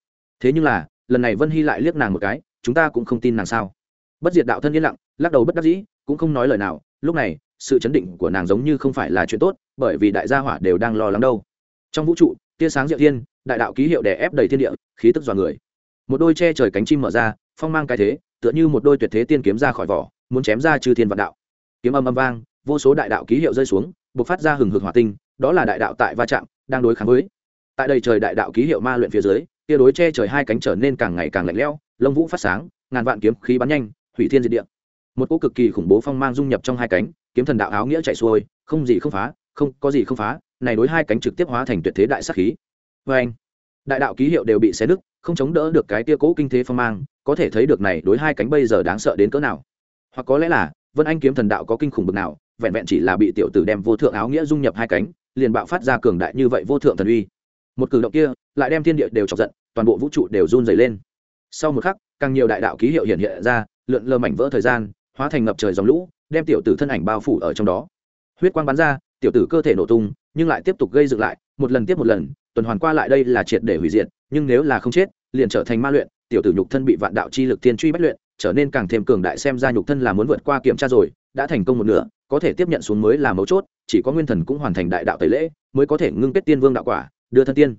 Thế nhưng là, lần này vân hy lại liếc nàng một cái, chúng ta cũng không tin nàng sao. Bất diệt đạo thân yên lặng, lắc đầu bất đắc dĩ, cũng không nói lời nào. Lúc này, sự chấn định của nàng giống như không phải là chuyện tốt, bởi vì đại gia hỏa đều đang lo lắng đâu. Trong vũ trụ tia sáng diệu thiên, đại đạo ký hiệu đè ép đầy thiên địa, khí tức dọa người. Một đôi che trời cánh chim mở ra, phong mang cái thế, tựa như một đôi tuyệt thế tiên kiếm ra khỏi vỏ, muốn chém ra chư thiên vạn đạo. Kiếm âm âm vang, vô số đại đạo ký hiệu rơi xuống, bộc phát ra hừng hực hỏa tinh, đó là đại đạo tại va chạm, đang đối kháng với. Tại đây trời đại đạo ký hiệu ma luyện phía dưới, tia đối che trời hai cánh trở nên càng ngày càng lạnh lẽo, lông vũ phát sáng, ngàn vạn kiếm khí bắn nhanh, hủy thiên diệt địa. Một cỗ cực kỳ khủng bố phong mang dung nhập trong hai cánh, kiếm thần đạo áo nghĩa chạy xuôi, không gì không phá, không có gì không phá này đối hai cánh trực tiếp hóa thành tuyệt thế đại sắc khí. Vê anh, đại đạo ký hiệu đều bị xé nứt, không chống đỡ được cái tia cỗ kinh thế phong mang, có thể thấy được này đối hai cánh bây giờ đáng sợ đến cỡ nào. Hoặc có lẽ là, vân anh kiếm thần đạo có kinh khủng bực nào, vẹn vẹn chỉ là bị tiểu tử đem vô thượng áo nghĩa dung nhập hai cánh, liền bạo phát ra cường đại như vậy vô thượng thần uy. Một cử động kia, lại đem thiên địa đều chọc giận, toàn bộ vũ trụ đều run dày lên. Sau một khắc, càng nhiều đại đạo ký hiệu hiện hiện ra, lượn lờ mảnh vỡ thời gian, hóa thành ngập trời dòng lũ, đem tiểu tử thân ảnh bao phủ ở trong đó. Huyết quang bắn ra, tiểu tử cơ thể nổ tung nhưng lại tiếp tục gây dựng lại, một lần tiếp một lần, tuần hoàn qua lại đây là triệt để hủy diệt, nhưng nếu là không chết, liền trở thành ma luyện, tiểu tử nhục thân bị vạn đạo chi lực tiên truy bất luyện, trở nên càng thêm cường đại xem ra nhục thân là muốn vượt qua kiểm tra rồi, đã thành công một nửa, có thể tiếp nhận xuống mới là mấu chốt, chỉ có nguyên thần cũng hoàn thành đại đạo tẩy lễ, mới có thể ngưng kết tiên vương đạo quả, đưa thân tiên.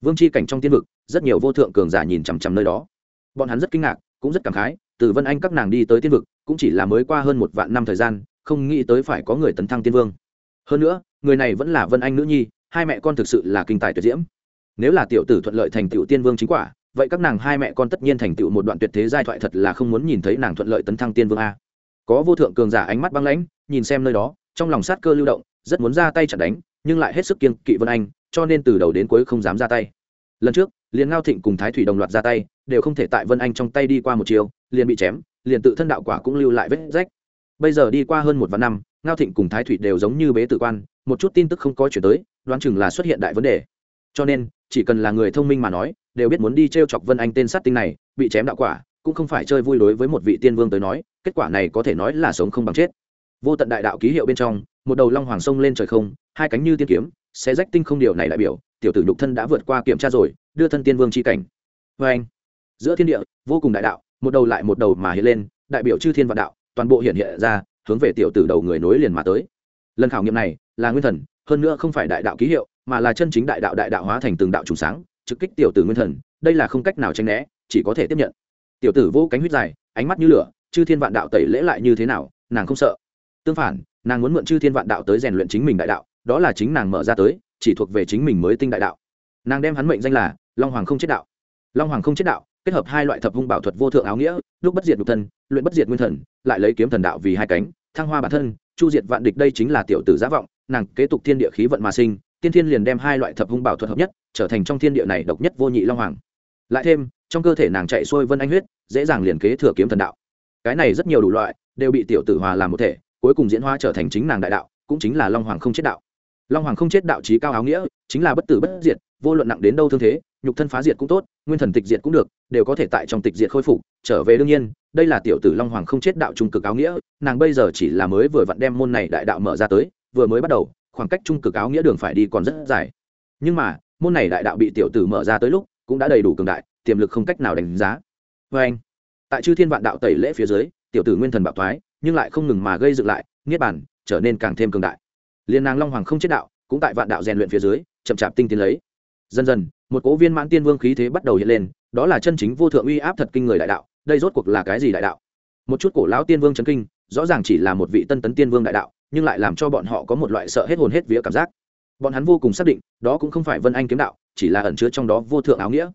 Vương c h i cảnh trong tiên vực, rất nhiều vô thượng cường giả nhìn chằm chằm nơi đó. Bọn hắn rất kinh ngạc, cũng rất cảm khái, từ vân anh các nàng đi tới tiên vực, cũng chỉ là mới qua hơn một vạn năm thời gian, không nghĩ tới phải có người tấn thăng tiên vương. Hơn nữa người này vẫn là vân anh nữ nhi, hai mẹ con thực sự là kinh tài tuyệt diễm. Nếu là tiểu tử thuận lợi thành tựu tiên vương chính quả, vậy các nàng hai mẹ con tất nhiên thành tựu một đoạn tuyệt thế giai thoại thật là không muốn nhìn thấy nàng thuận lợi tấn thăng tiên vương a. Có vô thượng cường giả ánh mắt băng lãnh, nhìn xem nơi đó, trong lòng sát cơ lưu động, rất muốn ra tay chặn đánh, nhưng lại hết sức kiên kỵ vân anh, cho nên từ đầu đến cuối không dám ra tay. Lần trước, liền ngao thịnh cùng thái thủy đồng loạt ra tay, đều không thể tại vân anh trong tay đi qua một chiều, liền bị chém, liền tự thân đạo quả cũng lưu lại vết rách. Bây giờ đi qua hơn một vạn năm ngao thịnh cùng thái thủy đều giống như bế tử quan, một chút tin tức không có chuyển tới, đoán chừng là xuất hiện đại vấn đề. Cho nên, chỉ cần là người thông minh mà nói, đều biết muốn đi t r e o chọc vân anh tên sát tinh này, bị chém đạo quả, cũng không phải chơi vui đối với một vị tiên vương tới nói, kết quả này có thể nói là sống không bằng chết. Vô tận đại đạo ký hiệu bên trong, một đầu long hoàng sông lên trời không, hai cánh như tiên kiếm sẽ rách tinh không điều này đại biểu, tiểu tử nhục thân đã vượt qua kiểm tra rồi, đưa thân tiên vương c cảnh. Vê anh. Giữa thiên địa, vô cùng đại đạo, một đầu lại một đầu mà hiện lên, đại biểu chư thiên vạn đạo, toàn bộ hiện hiện ra hướng về tiểu tử đầu người nối liền mà tới. Lần khảo nghiệm này là nguyên thần, hơn nữa không phải đại đạo ký hiệu, mà là chân chính đại đạo đại đạo hóa thành từng đạo trùng sáng, trực kích tiểu tử nguyên thần, đây là không cách nào tranh né, chỉ có thể tiếp nhận. Tiểu tử vô cánh huyết dài, ánh mắt như lửa, chư thiên vạn đạo tẩy lễ lại như thế nào, nàng không sợ. Tương phản, nàng muốn mượn chư thiên vạn đạo tới rèn luyện chính mình đại đạo, đó là chính nàng mở ra tới, chỉ thuộc về chính mình mới tinh đại đạo. Nàng đem hắn mệnh danh là long hoàng không chết đạo. Long hoàng không chết đạo kết hợp hai loại thập hung bảo thuật vô thượng áo nghĩa, lúc bất diệt nhục thân, luyện bất diệt nguyên thần, lại lấy kiếm thần đạo vì hai cánh, thăng hoa bản thân, chu diệt vạn địch đây chính là tiểu tử giá vọng, nàng kế tục thiên địa khí vận mà sinh, tiên thiên liền đem hai loại thập hung bảo thuật hợp nhất, trở thành trong thiên địa này độc nhất vô nhị long hoàng. Lại thêm, trong cơ thể nàng chạy xuôi vân anh huyết, dễ dàng liền kế thừa kiếm thần đạo. Cái này rất nhiều đủ loại, đều bị tiểu tử hòa làm một thể, cuối cùng diễn hóa trở thành chính nàng đại đạo, cũng chính là long hoàng không chết đạo long hoàng không chết đạo trí cao áo nghĩa, chính là bất tử bất diệt, vô luận nặng đến đâu thương thế, nhục thân phá diệt cũng tốt, nguyên thần tịch diệt cũng được, đều có thể tại trong tịch diệt khôi phục, trở về đương nhiên, đây là tiểu tử long hoàng không chết đạo trung cực áo nghĩa, nàng bây giờ chỉ là mới vừa vặn đem môn này đại đạo mở ra tới, vừa mới bắt đầu, khoảng cách trung cực áo nghĩa đường phải đi còn rất dài. Nhưng mà, môn này đại đạo bị tiểu tử mở ra tới lúc, cũng đã đầy đủ cường đại, tiềm lực không cách nào đánh giá. Vê anh, tại chư thiên vạn đạo tẩy lễ phía dưới, tiểu tử nguyên thần bạo thoái, nhưng lại không ngừng mà gây dựng lại, niết bàn, trở nên càng thêm cường đại liên nàng long hoàng không chết đạo, cũng tại vạn đạo rèn luyện phía dưới, chậm chạp tinh tiến lấy. Dần dần, một cố viên mãn tiên vương khí thế bắt đầu hiện lên, đó là chân chính vô thượng uy áp thật kinh người đại đạo, đây rốt cuộc là cái gì đại đạo? Một chút cổ lão tiên vương chấn kinh, rõ ràng chỉ là một vị tân tấn tiên vương đại đạo, nhưng lại làm cho bọn họ có một loại sợ hết hồn hết vía cảm giác. Bọn hắn vô cùng xác định, đó cũng không phải vân anh kiếm đạo, chỉ là ẩn chứa trong đó vô thượng áo nghĩa.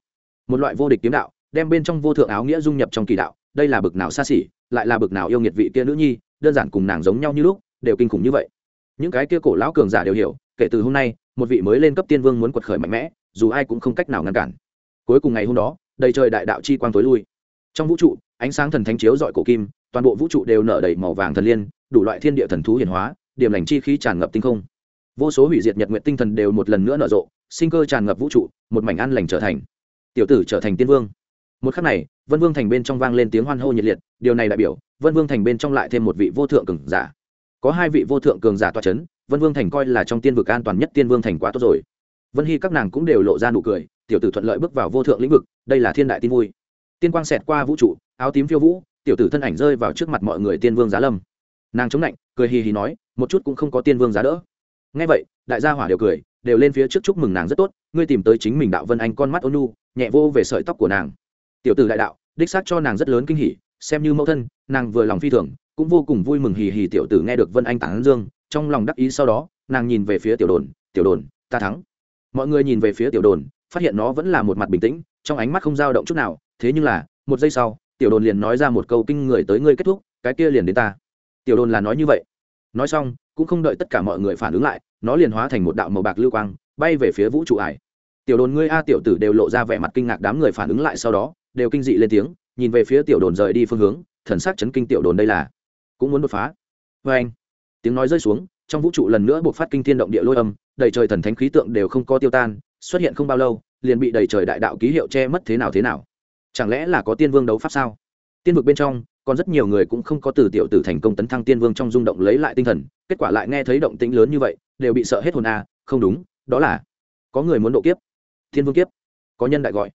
Một loại vô địch kiếm đạo, đem bên trong vô thượng áo nghĩa dung nhập trong kỳ đạo, đây là bực nào xa xỉ, lại là bực nào yêu nghiệt vị kia nữ nhi, đơn giản cùng nàng giống nhau như lúc, đều kinh khủng như vậy những cái kia cổ lão cường giả đều hiểu, kể từ hôm nay, một vị mới lên cấp tiên vương muốn quật khởi mạnh mẽ, dù ai cũng không cách nào ngăn cản. Cuối cùng ngày hôm đó, đầy trời đại đạo chi quang tối lui. Trong vũ trụ, ánh sáng thần thánh chiếu dọi cổ kim, toàn bộ vũ trụ đều nở đầy màu vàng thần liên, đủ loại thiên địa thần thú hiển hóa, điểm lành chi khí tràn ngập tinh không. Vô số hủy diệt nhật nguyện tinh thần đều một lần nữa nở rộ, sinh cơ tràn ngập vũ trụ, một mảnh an lành trở thành. Tiểu tử trở thành tiên vương. Một khắc này, vân vương thành bên trong vang lên tiếng hoan hô nhiệt liệt, điều này đại biểu, vân vương thành bên trong lại thêm một vị vô thượng cường giả có hai vị vô thượng cường giả toa c h ấ n vân vương thành coi là trong tiên vực an toàn nhất tiên vương thành quá tốt rồi. Vân hy các nàng cũng đều lộ ra nụ cười, tiểu tử thuận lợi bước vào vô thượng lĩnh vực, đây là thiên đại tin vui. Tiên quang xẹt qua vũ trụ, áo tím phiêu vũ, tiểu tử thân ảnh rơi vào trước mặt mọi người tiên vương giá lâm. Nàng chống lạnh cười hì hì nói, một chút cũng không có tiên vương giá đỡ. Ngay vậy, đại gia hỏa đều cười, đều lên phía trước chúc mừng nàng rất tốt, ngươi tìm tới chính mình đạo vân anh con mắt ônu nhẹ vô về sợi tóc của nàng. Tiểu tử đại đạo, đích xác cho nàng rất lớn kinh hỉ, xem như mẫu thân, nàng vừa lòng phi thường cũng vô cùng vui mừng hì hì tiểu tử nghe được vân anh tán dương, trong lòng đắc ý sau đó, nàng nhìn về phía tiểu đồn tiểu đồn, ta thắng. Mọi người nhìn về phía tiểu đồn, phát hiện nó vẫn là một mặt bình tĩnh, trong ánh mắt không dao động chút nào, thế nhưng là, một giây sau, tiểu đồn liền nói ra một câu kinh người tới ngươi kết thúc, cái kia liền đến ta. Tiểu đồn là nói như vậy. Nói xong, cũng không đợi tất cả mọi người phản ứng lại, nó liền hóa thành một đạo màu bạc lưu quang, bay về phía vũ trụ ải. Tiểu đồn ngươi a tiểu tử đều lộ ra vẻ mặt kinh ngạc đám người phản ứng lại sau đó, đều kinh dị lên tiếng, nhìn về phía tiểu đồn rời đi phương hướng, thần sắc chấn kinh tiểu đồn đây là cũng muốn đột phá. Vê anh, tiếng nói rơi xuống, trong vũ trụ lần nữa buộc phát kinh thiên động địa lôi âm, đầy trời thần thánh khí tượng đều không có tiêu tan, xuất hiện không bao lâu, liền bị đầy trời đại đạo ký hiệu che mất thế nào thế nào. Chẳng lẽ là có tiên vương đấu pháp sao? Tiên vực bên trong, còn rất nhiều người cũng không có từ tiểu tử thành công tấn thăng tiên vương trong rung động lấy lại tinh thần, kết quả lại nghe thấy động tĩnh lớn như vậy, đều bị sợ hết hồn a không đúng, đó là, có người muốn độ kiếp. Thiên vương kiếp, có nhân đại gọi.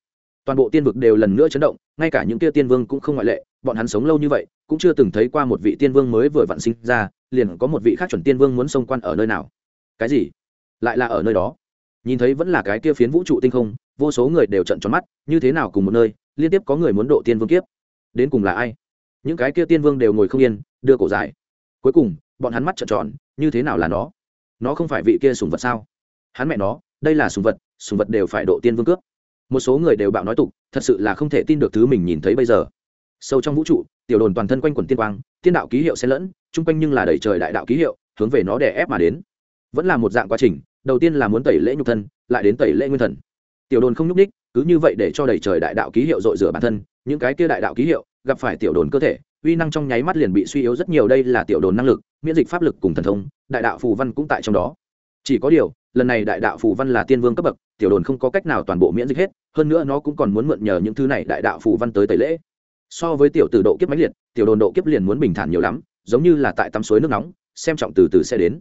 Toàn bộ tiên vực đều lần nữa chấn động, ngay cả những kia tiên vương cũng không ngoại lệ bọn hắn sống lâu như vậy, cũng chưa từng thấy qua một vị tiên vương mới vừa vặn sinh ra, liền có một vị khác chuẩn tiên vương muốn xông quan ở nơi nào. Cái gì? Lại là ở nơi đó. Nhìn thấy vẫn là cái kia phiến vũ trụ tinh không, vô số người đều trận tròn mắt, như thế nào cùng một nơi, liên tiếp có người muốn độ tiên vương kiếp. Đến cùng là ai? Những cái kia tiên vương đều ngồi không yên, đưa cổ dài. Cuối cùng, bọn hắn mắt trợn tròn, như thế nào là nó? Nó không phải vị kia sùng vật sao? Hắn mẹ nó, đây là sùng vật sùng vật đều phải độ tiên vương cướp. Một số người đều bạo nói tục, thật sự là không thể tin được thứ mình nhìn thấy bây giờ sâu trong vũ trụ, tiểu đồn toàn thân quanh quần tiên quang, tiên đạo ký hiệu xen lẫn, chung quanh nhưng là đẩy trời đại đạo ký hiệu, hướng về nó đè ép mà đến. Vẫn là một dạng quá trình, đầu tiên là muốn tẩy lễ nhục thân, lại đến tẩy lễ nguyên thần. Tiểu đồn không nhúc ních cứ như vậy để cho đẩy trời đại đạo ký hiệu dội rửa bản thân, những cái kia đại đạo ký hiệu, gặp phải tiểu đồn cơ thể, uy năng trong nháy mắt liền bị suy yếu rất nhiều, đây là tiểu đồn năng lực, miễn dịch pháp lực cùng thần thông, đại đạo phù văn cũng tại trong đó. Chỉ có điều, lần này đại đạo phù văn là tiên vương cấp bậc, tiểu đồn không có cách nào toàn bộ miễn dịch hết, hơn nữa nó cũng còn muốn mượn nhờ những thứ này đại đạo phù văn tới tẩy lễ so với tiểu từ độ kiếp máy liệt, tiểu đồn độ kiếp liền muốn bình thản nhiều lắm, giống như là tại tắm suối nước nóng, xem trọng từ từ sẽ đến.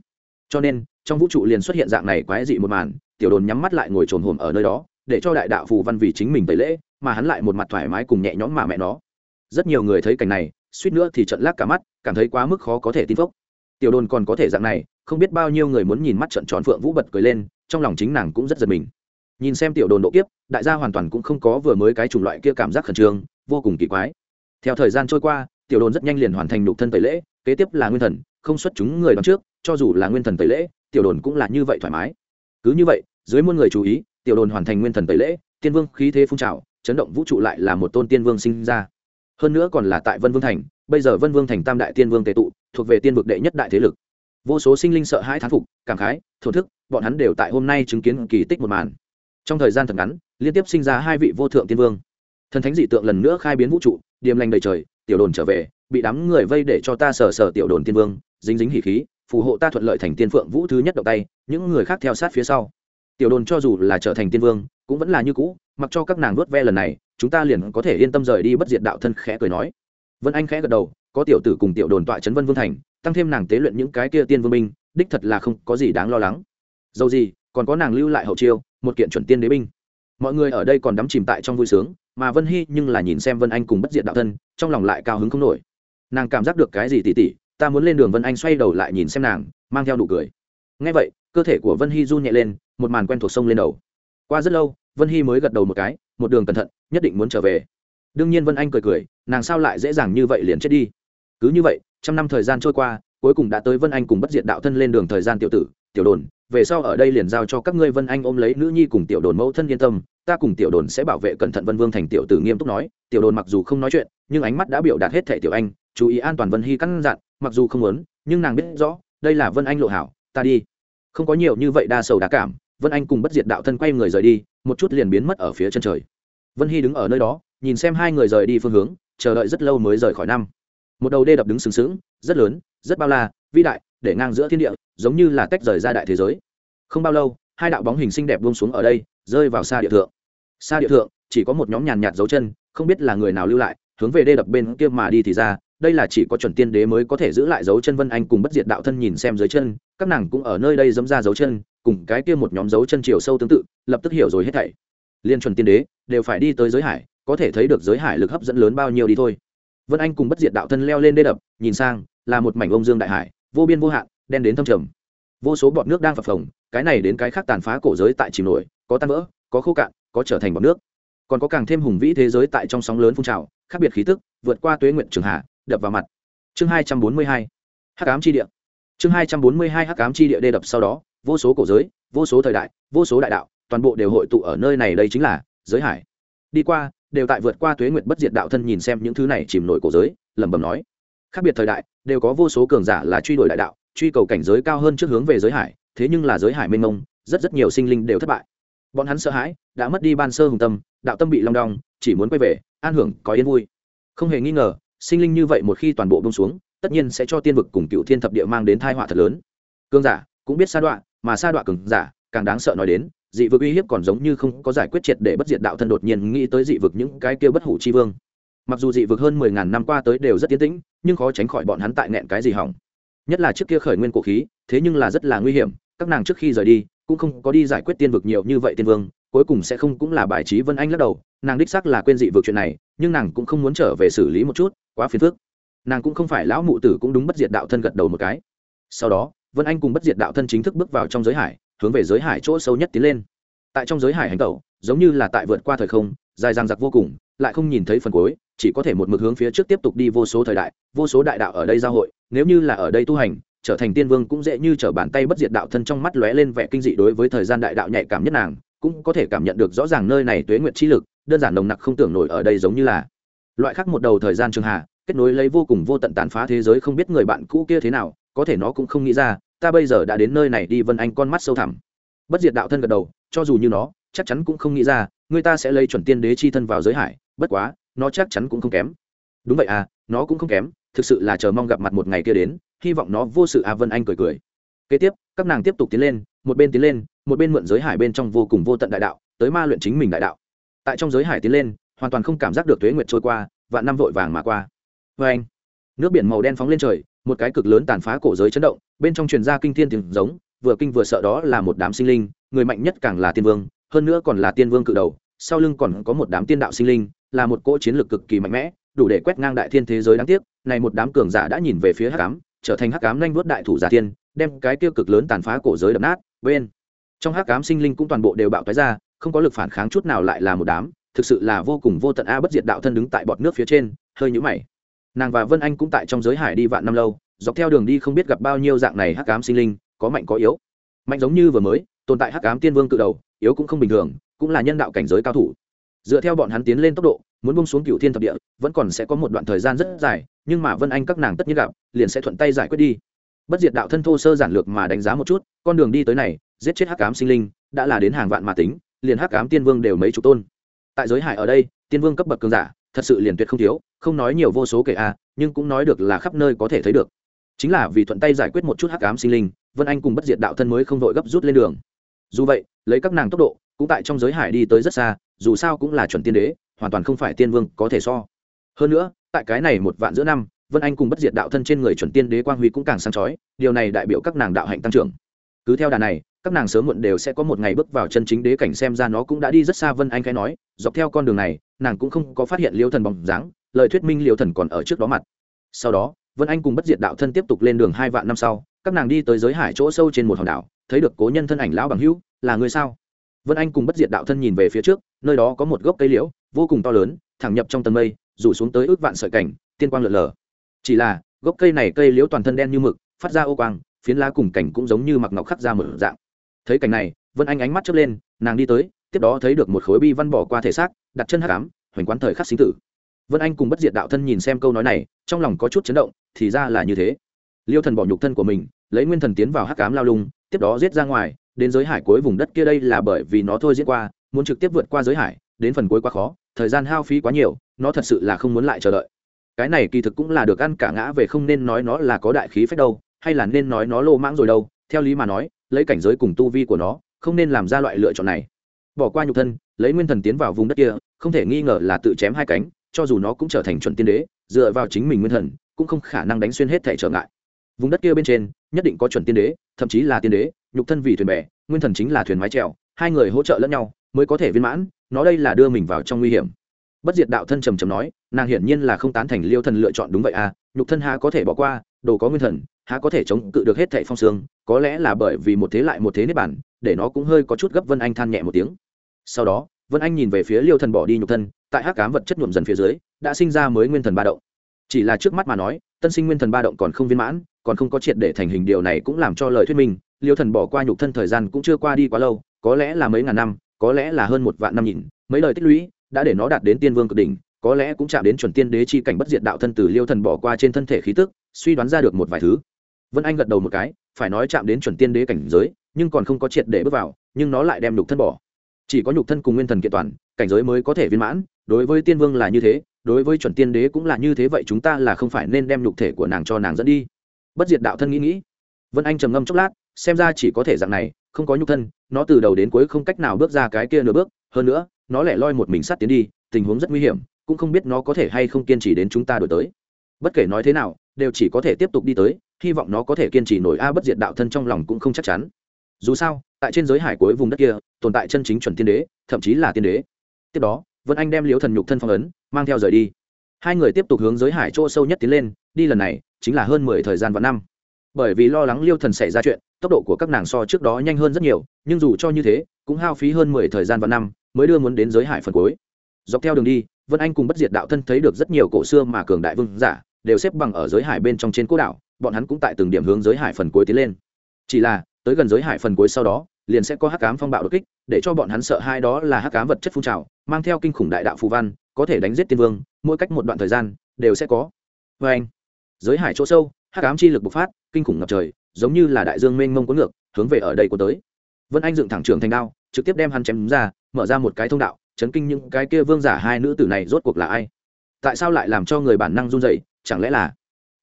Cho nên, trong vũ trụ liền xuất hiện dạng này quái dị một màn, tiểu đồn nhắm mắt lại ngồi trồn hồm ở nơi đó, để cho đại đạo phù văn vì chính mình tẩy lễ, mà hắn lại một mặt thoải mái cùng nhẹ nhõm mà mẹ nó. Rất nhiều người thấy cảnh này, suýt nữa thì trận lác cả mắt, cảm thấy quá mức khó có thể tin phốc. Tiểu đồn còn có thể dạng này, không biết bao nhiêu người muốn nhìn mắt trận tròn phượng vũ bật cười lên, trong lòng chính nàng cũng rất giật mình. Nhìn xem tiểu đồn độ kiếp, đại gia hoàn toàn cũng không có vừa mới cái chủng loại kia cảm giác khẩn trương vô cùng kỳ quái. Theo thời gian trôi qua, tiểu đồn rất nhanh liền hoàn thành nhục thân tẩy lễ, kế tiếp là nguyên thần, không xuất chúng người đón trước, cho dù là nguyên thần tẩy lễ, tiểu đồn cũng là như vậy thoải mái. Cứ như vậy, dưới muôn người chú ý, tiểu đồn hoàn thành nguyên thần tẩy lễ, tiên vương khí thế phun trào, chấn động vũ trụ lại là một tôn tiên vương sinh ra. Hơn nữa còn là tại vân vương thành, bây giờ vân vương thành tam đại tiên vương tề tụ, thuộc về tiên vực đệ nhất đại thế lực. Vô số sinh linh sợ hãi thán phục, cảm khái, thổn thức, bọn hắn đều tại hôm nay chứng kiến kỳ tích một màn. Trong thời gian thật ngắn, liên tiếp sinh ra hai vị vô thượng tiên vương thần thánh dị tượng lần nữa khai biến vũ trụ, điềm lành đầy trời, tiểu đồn trở về, bị đám người vây để cho ta sờ sờ tiểu đồn tiên vương, dính dính hỉ khí, phù hộ ta thuận lợi thành tiên phượng vũ thứ nhất động tay, những người khác theo sát phía sau. Tiểu đồn cho dù là trở thành tiên vương, cũng vẫn là như cũ, mặc cho các nàng nuốt ve lần này, chúng ta liền có thể yên tâm rời đi bất diệt đạo thân khẽ cười nói. Vân anh khẽ gật đầu, có tiểu tử cùng tiểu đồn tọa trấn vân vương thành, tăng thêm nàng tế luyện những cái kia tiên vương minh đích thật là không có gì đáng lo lắng. Dầu gì, còn có nàng lưu lại hậu chiêu, một kiện chuẩn tiên đế binh mọi người ở đây còn đắm chìm tại trong vui sướng, mà vân hy nhưng là nhìn xem vân anh cùng bất diệt đạo thân, trong lòng lại cao hứng không nổi. Nàng cảm giác được cái gì tỉ tỉ, ta muốn lên đường vân anh xoay đầu lại nhìn xem nàng, mang theo nụ cười. Ngay vậy, cơ thể của vân hy run nhẹ lên, một màn quen thuộc sông lên đầu. Qua rất lâu, vân hy mới gật đầu một cái, một đường cẩn thận, nhất định muốn trở về. Đương nhiên vân anh cười cười, nàng sao lại dễ dàng như vậy liền chết đi? Cứ như vậy, trăm năm thời gian trôi qua, cuối cùng đã tới vân anh cùng bất diệt đạo thân lên đường thời gian tiểu tử, tiểu đồn về sau ở đây liền giao cho các ngươi vân anh ôm lấy nữ nhi cùng tiểu đồn mẫu thân yên tâm, ta cùng tiểu đồn sẽ bảo vệ cẩn thận vân vương thành tiểu tử nghiêm túc nói, tiểu đồn mặc dù không nói chuyện, nhưng ánh mắt đã biểu đạt hết thẻ tiểu anh, chú ý an toàn vân hy căn dặn, mặc dù không muốn, nhưng nàng biết rõ, đây là vân anh lộ hảo, ta đi. Không có nhiều như vậy đa sầu đa cảm, vân anh cùng bất diệt đạo thân quay người rời đi, một chút liền biến mất ở phía chân trời. Vân hy đứng ở nơi đó, nhìn xem hai người rời đi phương hướng, chờ đợi rất lâu mới rời khỏi năm. Một đầu đê đập đứng sừng sững, rất lớn, rất bao la, vĩ đại để ngang giữa thiên địa, giống như là tách rời ra đại thế giới. Không bao lâu, hai đạo bóng hình xinh đẹp buông xuống ở đây, rơi vào xa địa thượng. Xa địa thượng, chỉ có một nhóm nhàn nhạt dấu chân, không biết là người nào lưu lại, hướng về đê đập bên kia mà đi thì ra, đây là chỉ có chuẩn tiên đế mới có thể giữ lại dấu chân vân anh cùng bất diệt đạo thân nhìn xem dưới chân, các nàng cũng ở nơi đây dẫm ra dấu chân, cùng cái kia một nhóm dấu chân chiều sâu tương tự, lập tức hiểu rồi hết thảy. Liên chuẩn tiên đế, đều phải đi tới giới hải, có thể thấy được giới hải lực hấp dẫn lớn bao nhiêu đi thôi. Vân anh cùng bất diệt đạo thân leo lên đê đập, nhìn sang, là một mảnh ông dương đại hải vô biên vô hạn, đen đến thâm trầm. Vô số bọt nước đang phập phồng, cái này đến cái khác tàn phá cổ giới tại chìm nổi, có tan vỡ, có khô cạn, có trở thành bọt nước. Còn có càng thêm hùng vĩ thế giới tại trong sóng lớn phun trào, khác biệt khí tức, vượt qua tuế nguyện trường hạ, đập vào mặt. Chương hai trăm bốn mươi hai, hắc ám chi địa. Chương hai trăm bốn mươi hai, hắc ám chi địa đê đập sau đó, vô số cổ giới, vô số thời đại, vô số đại đạo, toàn bộ đều hội tụ ở nơi này đây chính là giới hải. Đi qua, đều tại vượt qua tuế nguyệt bất diệt đạo thân nhìn xem những thứ này chìm nổi cổ giới, lẩm bẩm nói khác biệt thời đại, đều có vô số cường giả là truy đuổi đại đạo, truy cầu cảnh giới cao hơn trước hướng về giới hải, thế nhưng là giới hải mênh mông, rất rất nhiều sinh linh đều thất bại. Bọn hắn sợ hãi, đã mất đi ban sơ hùng tâm, đạo tâm bị long đong, chỉ muốn quay về, an hưởng, có yên vui. Không hề nghi ngờ, sinh linh như vậy một khi toàn bộ bông xuống, tất nhiên sẽ cho tiên vực cùng cựu thiên thập địa mang đến thai họa thật lớn. Cường giả cũng biết sa đoạn mà sa đoạn cường giả, càng đáng sợ nói đến, dị vực uy hiếp còn giống như không có giải quyết triệt để bất diệt đạo thân đột nhiên nghĩ tới dị vực những cái kia bất hủ chi vương. Mặc dù dị vực hơn mười ngàn năm qua tới đều rất tiến tĩnh nhưng khó tránh khỏi bọn hắn tại nẹn cái gì hỏng. Nhất là trước kia khởi nguyên cổ khí, thế nhưng là rất là nguy hiểm, các nàng trước khi rời đi, cũng không có đi giải quyết tiên vực nhiều như vậy tiên vương, cuối cùng sẽ không cũng là bài trí vân anh lắc đầu, nàng đích xác là quên dị vực chuyện này, nhưng nàng cũng không muốn trở về xử lý một chút, quá phiền phức. Nàng cũng không phải lão mụ tử cũng đúng bất diệt đạo thân gật đầu một cái. Sau đó, vân anh cùng bất diệt đạo thân chính thức bước vào trong giới hải, hướng về giới hải chỗ sâu nhất tiến lên. Tại trong giới hải hành tẩu, giống như là tại vượt qua thời không, dài dằng dặc vô cùng, lại không nhìn thấy phần cuối chỉ có thể một mực hướng phía trước tiếp tục đi vô số thời đại, vô số đại đạo ở đây giao hội, nếu như là ở đây tu hành, trở thành tiên vương cũng dễ như trở bàn tay bất diệt đạo thân trong mắt lóe lên vẻ kinh dị đối với thời gian đại đạo nhạy cảm nhất nàng, cũng có thể cảm nhận được rõ ràng nơi này tuế nguyệt chi lực, đơn giản nồng nặc không tưởng nổi ở đây giống như là. Loại khác một đầu thời gian trường hà, kết nối lấy vô cùng vô tận tàn phá thế giới không biết người bạn cũ kia thế nào, có thể nó cũng không nghĩ ra, ta bây giờ đã đến nơi này đi vân anh con mắt sâu thẳm. Bất diệt đạo thân gật đầu, cho dù như nó, chắc chắn cũng không nghĩ ra, người ta sẽ lấy chuẩn tiên đế chi thân vào giới hải, bất quá nó chắc chắn cũng không kém. Đúng vậy à nó cũng không kém, thực sự là chờ mong gặp mặt một ngày kia đến, hy vọng nó vô sự a vân anh cười cười. Kế tiếp, các nàng tiếp tục tiến lên, một bên tiến lên, một bên mượn giới hải bên trong vô cùng vô tận đại đạo, tới ma luyện chính mình đại đạo. Tại trong giới hải tiến lên, hoàn toàn không cảm giác được tuế nguyệt trôi qua và năm vội vàng mà qua. Vê anh, nước biển màu đen phóng lên trời, một cái cực lớn tàn phá cổ giới chấn động, bên trong truyền ra kinh thiên tiếng giống, vừa kinh vừa sợ đó là một đám sinh linh, người mạnh nhất càng là tiên vương, hơn nữa còn là tiên vương cự đầu, sau lưng còn có một đám tiên đạo sinh linh là một cỗ chiến lược cực kỳ mạnh mẽ, đủ để quét ngang đại thiên thế giới đáng tiếc, này một đám cường giả đã nhìn về phía hắc ám, trở thành hắc ám nhanh vuốt đại thủ giả tiên đem cái tiêu cực lớn tàn phá cổ giới đập nát, bên. Trong hắc ám sinh linh cũng toàn bộ đều bạo tái ra, không có lực phản kháng chút nào lại là một đám, thực sự là vô cùng vô tận a bất diệt đạo thân đứng tại bọt nước phía trên, hơi nhũ mày. Nàng và vân anh cũng tại trong giới hải đi vạn năm lâu, dọc theo đường đi không biết gặp bao nhiêu dạng này hắc ám sinh linh, có mạnh có yếu. Mạnh giống như vừa mới, tồn tại hắc ám tiên vương cự đầu, yếu cũng không bình thường, cũng là nhân đạo cảnh giới cao thủ dựa theo bọn hắn tiến lên tốc độ, muốn bung xuống cựu thiên thập địa, vẫn còn sẽ có một đoạn thời gian rất dài, nhưng mà vân anh các nàng tất nhiên gặp, liền sẽ thuận tay giải quyết đi. Bất diệt đạo thân thô sơ giản lược mà đánh giá một chút, con đường đi tới này, giết chết hắc ám sinh linh, đã là đến hàng vạn mà tính, liền hắc ám tiên vương đều mấy chục tôn. Tại giới hải ở đây, tiên vương cấp bậc cường giả, thật sự liền tuyệt không thiếu, không nói nhiều vô số kể a nhưng cũng nói được là khắp nơi có thể thấy được. Chính là vì thuận tay giải quyết một chút hắc ám sinh linh, vân anh cùng bất diệt đạo thân mới không vội gấp rút lên đường. Dù vậy, lấy các nàng tốc độ cũng tại trong giới hải đi tới rất xa, dù sao cũng là chuẩn tiên đế, hoàn toàn không phải tiên vương có thể so. Hơn nữa, tại cái này một vạn giữa năm, vân anh cùng bất diệt đạo thân trên người chuẩn tiên đế quang huy cũng càng sáng chói, điều này đại biểu các nàng đạo hạnh tăng trưởng. Cứ theo đà này, các nàng sớm muộn đều sẽ có một ngày bước vào chân chính đế cảnh xem ra nó cũng đã đi rất xa vân anh khai nói, dọc theo con đường này, nàng cũng không có phát hiện liêu thần bóng dáng, lời thuyết minh liêu thần còn ở trước đó mặt. Sau đó, vân anh cùng bất diệt đạo thân tiếp tục lên đường hai vạn năm sau, các nàng đi tới giới hải chỗ sâu trên một hòn đảo, thấy được cố nhân thân ảnh lão bằng hữu, là người sao? Vân anh cùng bất diệt đạo thân nhìn về phía trước, nơi đó có một gốc cây liễu, vô cùng to lớn, thẳng nhập trong tầng mây, rủ xuống tới ước vạn sợi cảnh, tiên quang lượn lờ. Chỉ là, gốc cây này cây liễu toàn thân đen như mực, phát ra ô quang, phiến lá cùng cảnh cũng giống như mặc ngọc khắc ra mở dạng. Thấy cảnh này, vân anh ánh mắt chớp lên, nàng đi tới, tiếp đó thấy được một khối bi văn bỏ qua thể xác, đặt chân hắc ám, hoành quán thời khắc sinh tử. Vân anh cùng bất diệt đạo thân nhìn xem câu nói này, trong lòng có chút chấn động, thì ra là như thế. Liêu thần bỏ nhục thân của mình, lấy nguyên thần tiến vào hắc ám lao lung, tiếp đó giết ra ngoài đến giới hải cuối vùng đất kia đây là bởi vì nó thôi diễn qua, muốn trực tiếp vượt qua giới hải, đến phần cuối quá khó, thời gian hao phí quá nhiều, nó thật sự là không muốn lại chờ đợi. Cái này kỳ thực cũng là được ăn cả ngã về không nên nói nó là có đại khí phách đâu, hay là nên nói nó lô mãng rồi đâu, theo lý mà nói, lấy cảnh giới cùng tu vi của nó, không nên làm ra loại lựa chọn này. Bỏ qua nhục thân, lấy nguyên thần tiến vào vùng đất kia, không thể nghi ngờ là tự chém hai cánh, cho dù nó cũng trở thành chuẩn tiên đế, dựa vào chính mình nguyên thần, cũng không khả năng đánh xuyên hết thể trở ngại. Vùng đất kia bên trên, nhất định có chuẩn tiên đế, thậm chí là tiên đế nhục thân vì thuyền bè, nguyên thần chính là thuyền mái trèo hai người hỗ trợ lẫn nhau mới có thể viên mãn, nó đây là đưa mình vào trong nguy hiểm. Bất diệt đạo thân trầm trầm nói, nàng hiển nhiên là không tán thành liêu thần lựa chọn đúng vậy à nhục thân há có thể bỏ qua, đồ có nguyên thần, há có thể chống cự được hết thệ phong sương có lẽ là bởi vì một thế lại một thế nếp bản để nó cũng hơi có chút gấp vân anh than nhẹ một tiếng. Sau đó, vân anh nhìn về phía liêu thần bỏ đi nhục thân, tại hắc cám vật chất nhuộm dần phía dưới, đã sinh ra mới nguyên thần ba động. Chỉ là trước mắt mà nói, tân sinh nguyên thần ba động còn không viên mãn, còn không có triệt để thành hình điều này cũng làm cho lời thuyết minh liêu thần bỏ qua nhục thân thời gian cũng chưa qua đi quá lâu, có lẽ là mấy ngàn năm, có lẽ là hơn một vạn năm nhìn, mấy lời tích lũy đã để nó đạt đến tiên vương cực đỉnh, có lẽ cũng chạm đến chuẩn tiên đế chi cảnh bất diệt đạo thân từ liêu thần bỏ qua trên thân thể khí tức, suy đoán ra được một vài thứ. Vân anh gật đầu một cái, phải nói chạm đến chuẩn tiên đế cảnh giới, nhưng còn không có triệt để bước vào, nhưng nó lại đem nhục thân bỏ. Chỉ có nhục thân cùng nguyên thần kiện toàn, cảnh giới mới có thể viên mãn, đối với tiên vương là như thế, đối với chuẩn tiên đế cũng là như thế, vậy chúng ta là không phải nên đem nhục thể của nàng cho nàng dẫn đi. Bất diệt đạo thân nghĩ nghĩ. Vân anh trầm ngâm chốc lát xem ra chỉ có thể dạng này, không có nhục thân, nó từ đầu đến cuối không cách nào bước ra cái kia nửa bước, hơn nữa, nó lẻ loi một mình sát tiến đi, tình huống rất nguy hiểm, cũng không biết nó có thể hay không kiên trì đến chúng ta đổi tới. Bất kể nói thế nào, đều chỉ có thể tiếp tục đi tới, hy vọng nó có thể kiên trì nổi a bất diệt đạo thân trong lòng cũng không chắc chắn. Dù sao, tại trên giới hải cuối vùng đất kia, tồn tại chân chính chuẩn tiên đế, thậm chí là tiên đế. Tiếp đó, vân anh đem liếu thần nhục thân phong ấn, mang theo rời đi. Hai người tiếp tục hướng giới hải chỗ sâu nhất tiến lên, đi lần này, chính là hơn mười thời gian và năm. Bởi vì lo lắng liêu thần xảy ra chuyện tốc độ của các nàng so trước đó nhanh hơn rất nhiều, nhưng dù cho như thế, cũng hao phí hơn mười thời gian và năm mới đưa muốn đến giới hải phần cuối. Dọc theo đường đi, vân anh cùng bất diệt đạo thân thấy được rất nhiều cổ xưa mà cường đại vương giả, đều xếp bằng ở giới hải bên trong trên cố đảo, bọn hắn cũng tại từng điểm hướng giới hải phần cuối tiến lên. Chỉ là, tới gần giới hải phần cuối sau đó, liền sẽ có hắc cám phong bạo đột kích, để cho bọn hắn sợ hai đó là hắc cám vật chất phun trào, mang theo kinh khủng đại đạo phù văn, có thể đánh giết tiên vương, mỗi cách một đoạn thời gian, đều sẽ có. Vê anh giới hải chỗ sâu, hắc cám chi lực bộc phát, kinh khủng ngập trời giống như là đại dương mênh mông cuốn ngược, hướng về ở đây của tới. Vân anh dựng thẳng trường thành đao, trực tiếp đem hắn chém ra, mở ra một cái thông đạo, chấn kinh những cái kia vương giả hai nữ tử này rốt cuộc là ai? Tại sao lại làm cho người bản năng run dậy chẳng lẽ là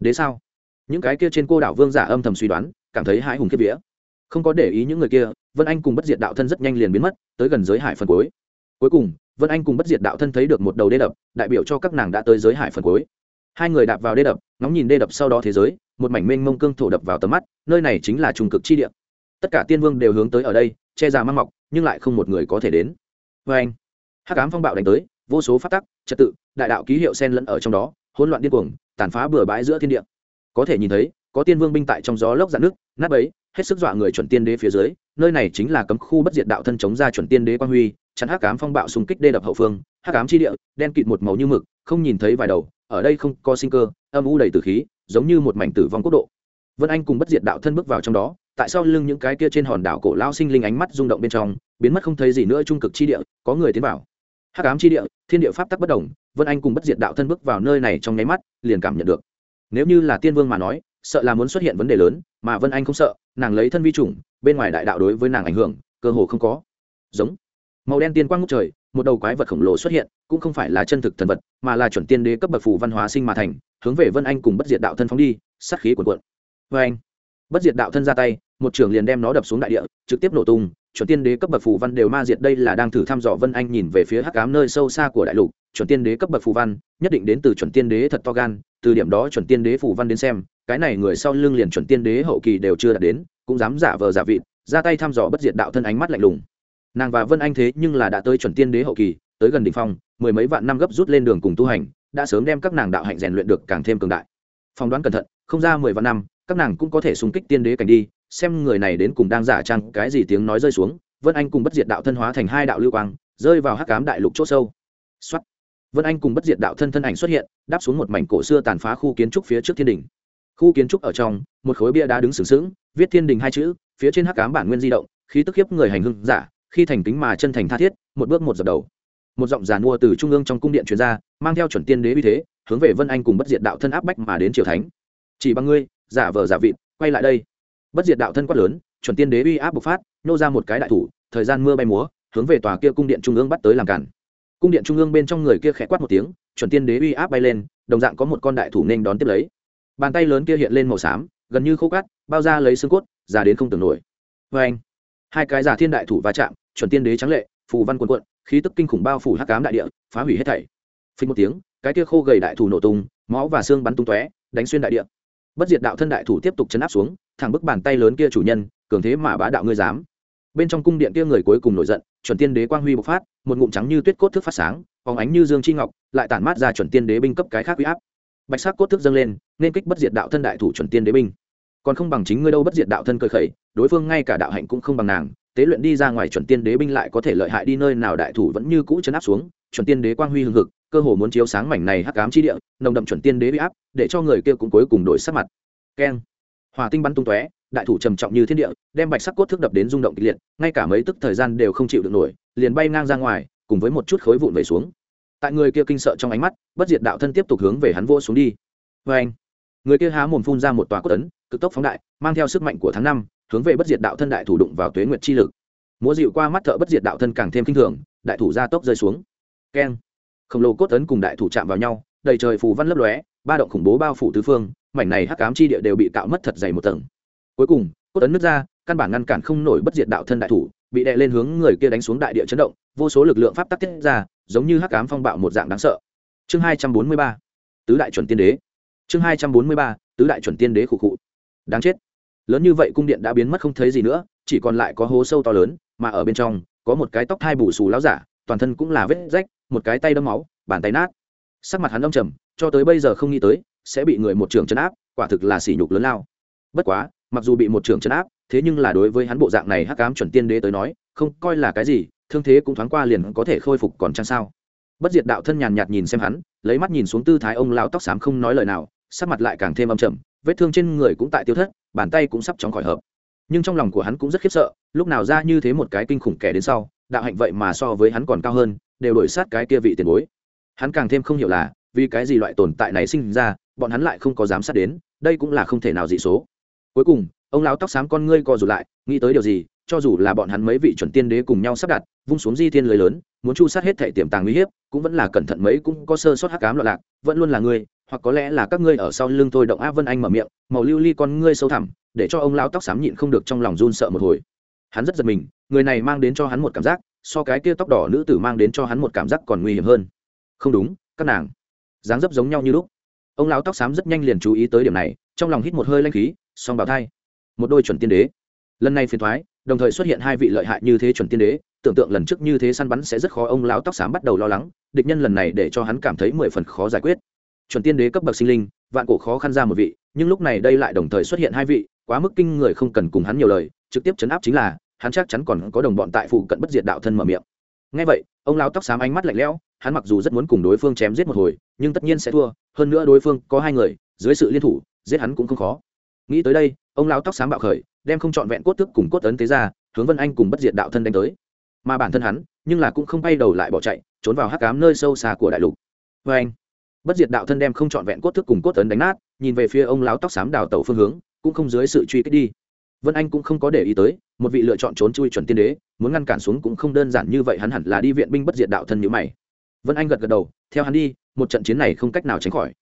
đế sao? Những cái kia trên cô đảo vương giả âm thầm suy đoán, cảm thấy hãi hùng kiếp vía. Không có để ý những người kia, vân anh cùng bất diệt đạo thân rất nhanh liền biến mất, tới gần giới hải phần cuối. Cuối cùng, vân anh cùng bất diệt đạo thân thấy được một đầu đê đập, đại biểu cho các nàng đã tới giới hải phần cuối hai người đạp vào đê đập, ngóng nhìn đê đập sau đó thế giới, một mảnh mênh mông cương thổ đập vào tầm mắt, nơi này chính là trung cực chi địa. Tất cả tiên vương đều hướng tới ở đây, che già mang mọc, nhưng lại không một người có thể đến. Vê anh, hắc ám phong bạo đánh tới, vô số phát tắc, trật tự, đại đạo ký hiệu sen lẫn ở trong đó, hỗn loạn điên cuồng, tàn phá bừa bãi giữa thiên địa. Có thể nhìn thấy, có tiên vương binh tại trong gió lốc dạn nước, nát ấy hết sức dọa người chuẩn tiên đế phía dưới, nơi này chính là cấm khu bất diệt đạo thân chống ra chuẩn tiên đế quang huy chắn hắc ám phong bạo xung kích đê đập hậu phương, hắc ám chi địa, đen kịt một màu như mực, không nhìn thấy vài đầu, ở đây không có sinh cơ, âm u đầy tử khí, giống như một mảnh tử vong quốc độ. Vân anh cùng bất diệt đạo thân bước vào trong đó, tại sao lưng những cái kia trên hòn đảo cổ lao sinh linh ánh mắt rung động bên trong, biến mất không thấy gì nữa trung cực chi địa, có người tiến vào. Hắc ám chi địa, thiên địa pháp tắc bất đồng, vân anh cùng bất diệt đạo thân bước vào nơi này trong nháy mắt, liền cảm nhận được. Nếu như là tiên vương mà nói, sợ là muốn xuất hiện vấn đề lớn, mà vân anh không sợ, nàng lấy thân vi chủng, bên ngoài đại đạo đối với nàng ảnh hưởng, cơ hồ không có. Giống màu đen tiên quang ngút trời, một đầu quái vật khổng lồ xuất hiện, cũng không phải là chân thực thần vật, mà là chuẩn tiên đế cấp bậc phù văn hóa sinh mà thành, hướng về vân anh cùng bất diệt đạo thân phóng đi, sát khí cuồn cuộn. Vê anh. Bất diệt đạo thân ra tay, một trưởng liền đem nó đập xuống đại địa, trực tiếp nổ tung, chuẩn tiên đế cấp bậc phù văn đều ma diệt, đây là đang thử thăm dò vân anh nhìn về phía hắc cám nơi sâu xa của đại lục, chuẩn tiên đế cấp bậc phù văn, nhất định đến từ chuẩn tiên đế thật to gan, từ điểm đó chuẩn tiên đế phù văn đến xem, cái này người sau lưng liền chuẩn tiên đế hậu kỳ đều chưa đạt đến, cũng dám giả vờ giả vịt, ra tay thăm dò bất diệt đạo thân ánh mắt lạnh lùng nàng và vân anh thế nhưng là đã tới chuẩn tiên đế hậu kỳ, tới gần đỉnh phong, mười mấy vạn năm gấp rút lên đường cùng tu hành, đã sớm đem các nàng đạo hạnh rèn luyện được càng thêm cường đại. Phỏng đoán cẩn thận, không ra mười vạn năm, các nàng cũng có thể xung kích tiên đế cảnh đi, xem người này đến cùng đang giả trang cái gì tiếng nói rơi xuống. Vân anh cùng bất diệt đạo thân hóa thành hai đạo lưu quang, rơi vào hắc cám đại lục c h ỗ sâu. Xuất vân anh cùng bất diệt đạo thân thân ảnh xuất hiện, đáp xuống một mảnh cổ xưa tàn phá khu kiến trúc phía trước thiên đình khu kiến trúc ở trong, một khối bia đá đứng sừng sững, viết thiên đình hai chữ, phía trên hắc cám bản nguyên di động, khí tức khiếp người hành hưng giả khi thành kính mà chân thành tha thiết, một bước một dập đầu. Một giọng giàn mua từ trung ương trong cung điện chuyên gia mang theo chuẩn tiên đế uy thế, hướng về vân anh cùng bất diệt đạo thân áp bách mà đến triều thánh. Chỉ bằng ngươi, giả vờ giả vịt, quay lại đây. Bất diệt đạo thân quát lớn, chuẩn tiên đế uy áp bộc phát, nô ra một cái đại thủ, thời gian mưa bay múa, hướng về tòa kia cung điện trung ương bắt tới làm cản. Cung điện trung ương bên trong người kia khẽ quát một tiếng, chuẩn tiên đế uy áp bay lên, đồng dạng có một con đại thủ nên đón tiếp lấy. Bàn tay lớn kia hiện lên màu xám, gần như khô cát, bao ra lấy xương cốt, già đến không tưởng nổi. Vê anh hai cái giả thiên đại thủ va chạm, chuẩn tiên đế trắng lệ, phù văn quần quận khí tức kinh khủng bao phủ hắc cám đại địa, phá hủy hết thảy. Phình một tiếng, cái kia khô gầy đại thủ nổ tung, máu và xương bắn tung tóe, đánh xuyên đại địa. Bất diệt đạo thân đại thủ tiếp tục chấn áp xuống, thẳng bức bàn tay lớn kia chủ nhân, cường thế mà bá đạo ngươi dám. Bên trong cung điện kia người cuối cùng nổi giận, chuẩn tiên đế quang huy bộc phát, một ngụm trắng như tuyết cốt thức phát sáng, phóng ánh như dương chi ngọc, lại tản mát ra chuẩn tiên đế binh cấp cái khác huy áp. Bạch sắc cốt thức dâng lên, nên kích bất diệt đạo thân đại thủ chuẩn tiên đế binh còn không bằng chính ngươi đâu bất diệt đạo thân cơ khẩy, đối phương ngay cả đạo hạnh cũng không bằng nàng, tế luyện đi ra ngoài chuẩn tiên đế binh lại có thể lợi hại đi nơi nào đại thủ vẫn như cũ chấn áp xuống, chuẩn tiên đế quang huy hưng hực, cơ hồ muốn chiếu sáng mảnh này hắc ám chi địa, nồng đậm chuẩn tiên đế bị áp, để cho người kia cũng cuối cùng đổi sắc mặt. Keng. Hòa tinh bắn tung tóe, đại thủ trầm trọng như thiên địa, đem bạch sắc cốt thức đập đến rung động kịch liệt, ngay cả mấy tức thời gian đều không chịu được nổi, liền bay ngang ra ngoài, cùng với một chút khối vụn về xuống. Tại người kia kinh sợ trong ánh mắt, bất diệt đạo thân tiếp tục hướng về hắn vô xuống đi. Vê anh người kia há mồm phun ra một tòa cốt tấn cực tốc phóng đại, mang theo sức mạnh của tháng năm, hướng về bất diệt đạo thân đại thủ đụng vào tuế nguyệt chi lực. Múa dịu qua mắt thợ bất diệt đạo thân càng thêm kinh thường, đại thủ ra tốc rơi xuống. Keng. Khổng lồ cốt tấn cùng đại thủ chạm vào nhau, đầy trời phù văn lấp lóe, ba động khủng bố bao phủ tứ phương, mảnh này hắc cám chi địa đều bị cạo mất thật dày một tầng. Cuối cùng, cốt tấn nứt ra, căn bản ngăn cản không nổi bất diệt đạo thân đại thủ, bị đè lên hướng người kia đánh xuống đại địa chấn động, vô số lực lượng pháp tắc tiết ra, giống như hắc ám phong bạo một dạng đáng sợ. Chương hai trăm bốn mươi ba. Tứ đại chuẩn tiên đế chương hai trăm bốn mươi ba, tứ đại chuẩn tiên đế khụ khụ. Đáng chết. Lớn như vậy cung điện đã biến mất không thấy gì nữa, chỉ còn lại có hố sâu to lớn, mà ở bên trong, có một cái tóc thai bù xù láo giả, toàn thân cũng là vết rách, một cái tay đâm máu, bàn tay nát. Sắc mặt hắn đông trầm, cho tới bây giờ không nghĩ tới, sẽ bị người một trường chấn áp, quả thực là sỉ nhục lớn lao. Bất quá, mặc dù bị một trường chấn áp, thế nhưng là đối với hắn bộ dạng này hắc ám chuẩn tiên đế tới nói, không coi là cái gì, thương thế cũng thoáng qua liền có thể khôi phục còn chăng sao bất diệt đạo thân nhàn nhạt nhìn xem hắn, lấy mắt nhìn xuống tư thái ông lao tóc xám không nói lời nào, sắc mặt lại càng thêm âm trầm, vết thương trên người cũng tại tiêu thất, bàn tay cũng sắp chóng khỏi hợp. Nhưng trong lòng của hắn cũng rất khiếp sợ, lúc nào ra như thế một cái kinh khủng kẻ đến sau, đạo hạnh vậy mà so với hắn còn cao hơn, đều đổi sát cái kia vị tiền bối. Hắn càng thêm không hiểu là, vì cái gì loại tồn tại này sinh ra, bọn hắn lại không có dám sát đến, đây cũng là không thể nào dị số. Cuối cùng, ông lão tóc xám con ngươi co rụt lại, nghĩ tới điều gì cho dù là bọn hắn mấy vị chuẩn tiên đế cùng nhau sắp đặt, vung xuống di thiên lưới lớn, muốn chu sát hết thể tiềm tàng nguy hiếp, cũng vẫn là cẩn thận mấy cũng có sơ sót hắc cám loạn lạc, vẫn luôn là ngươi, hoặc có lẽ là các ngươi ở sau lưng thôi động áp vân anh mở miệng, màu lưu ly con ngươi sâu thẳm, để cho ông lão tóc xám nhịn không được trong lòng run sợ một hồi. Hắn rất giật mình, người này mang đến cho hắn một cảm giác, so cái kia tóc đỏ nữ tử mang đến cho hắn một cảm giác còn nguy hiểm hơn. Không đúng, các nàng. Dáng dấp giống nhau như lúc. Ông lão tóc xám rất nhanh liền chú ý tới điểm này, trong lòng hít một hơi lanh khí, song bảo thai. Một đôi chuẩn tiên đế. Lần này phiền thoái đồng thời xuất hiện hai vị lợi hại như thế chuẩn tiên đế, tưởng tượng lần trước như thế săn bắn sẽ rất khó ông lão tóc xám bắt đầu lo lắng, địch nhân lần này để cho hắn cảm thấy mười phần khó giải quyết. Chuẩn tiên đế cấp bậc sinh linh, vạn cổ khó khăn ra một vị, nhưng lúc này đây lại đồng thời xuất hiện hai vị, quá mức kinh người không cần cùng hắn nhiều lời, trực tiếp chấn áp chính là, hắn chắc chắn còn có đồng bọn tại phụ cận bất diệt đạo thân mở miệng. Ngay vậy, ông lão tóc xám ánh mắt lạnh lẽo, hắn mặc dù rất muốn cùng đối phương chém giết một hồi, nhưng tất nhiên sẽ thua, hơn nữa đối phương có hai người, dưới sự liên thủ, giết hắn cũng không khó nghĩ tới đây, ông lão tóc xám bạo khởi, đem không trọn vẹn cốt thức cùng cốt ấn tế ra, hướng vân anh cùng bất diệt đạo thân đánh tới. Mà bản thân hắn, nhưng là cũng không bay đầu lại bỏ chạy, trốn vào hắc cám nơi sâu xa của đại lục. Vê anh. Bất diệt đạo thân đem không trọn vẹn cốt thức cùng cốt ấn đánh nát, nhìn về phía ông lão tóc xám đào tẩu phương hướng, cũng không dưới sự truy kích đi. Vân anh cũng không có để ý tới, một vị lựa chọn trốn chui chuẩn tiên đế, muốn ngăn cản xuống cũng không đơn giản như vậy, hắn hẳn là đi viện binh bất diệt đạo thân như mày. Vân anh gật gật đầu, theo hắn đi, một trận chiến này không cách nào tránh khỏi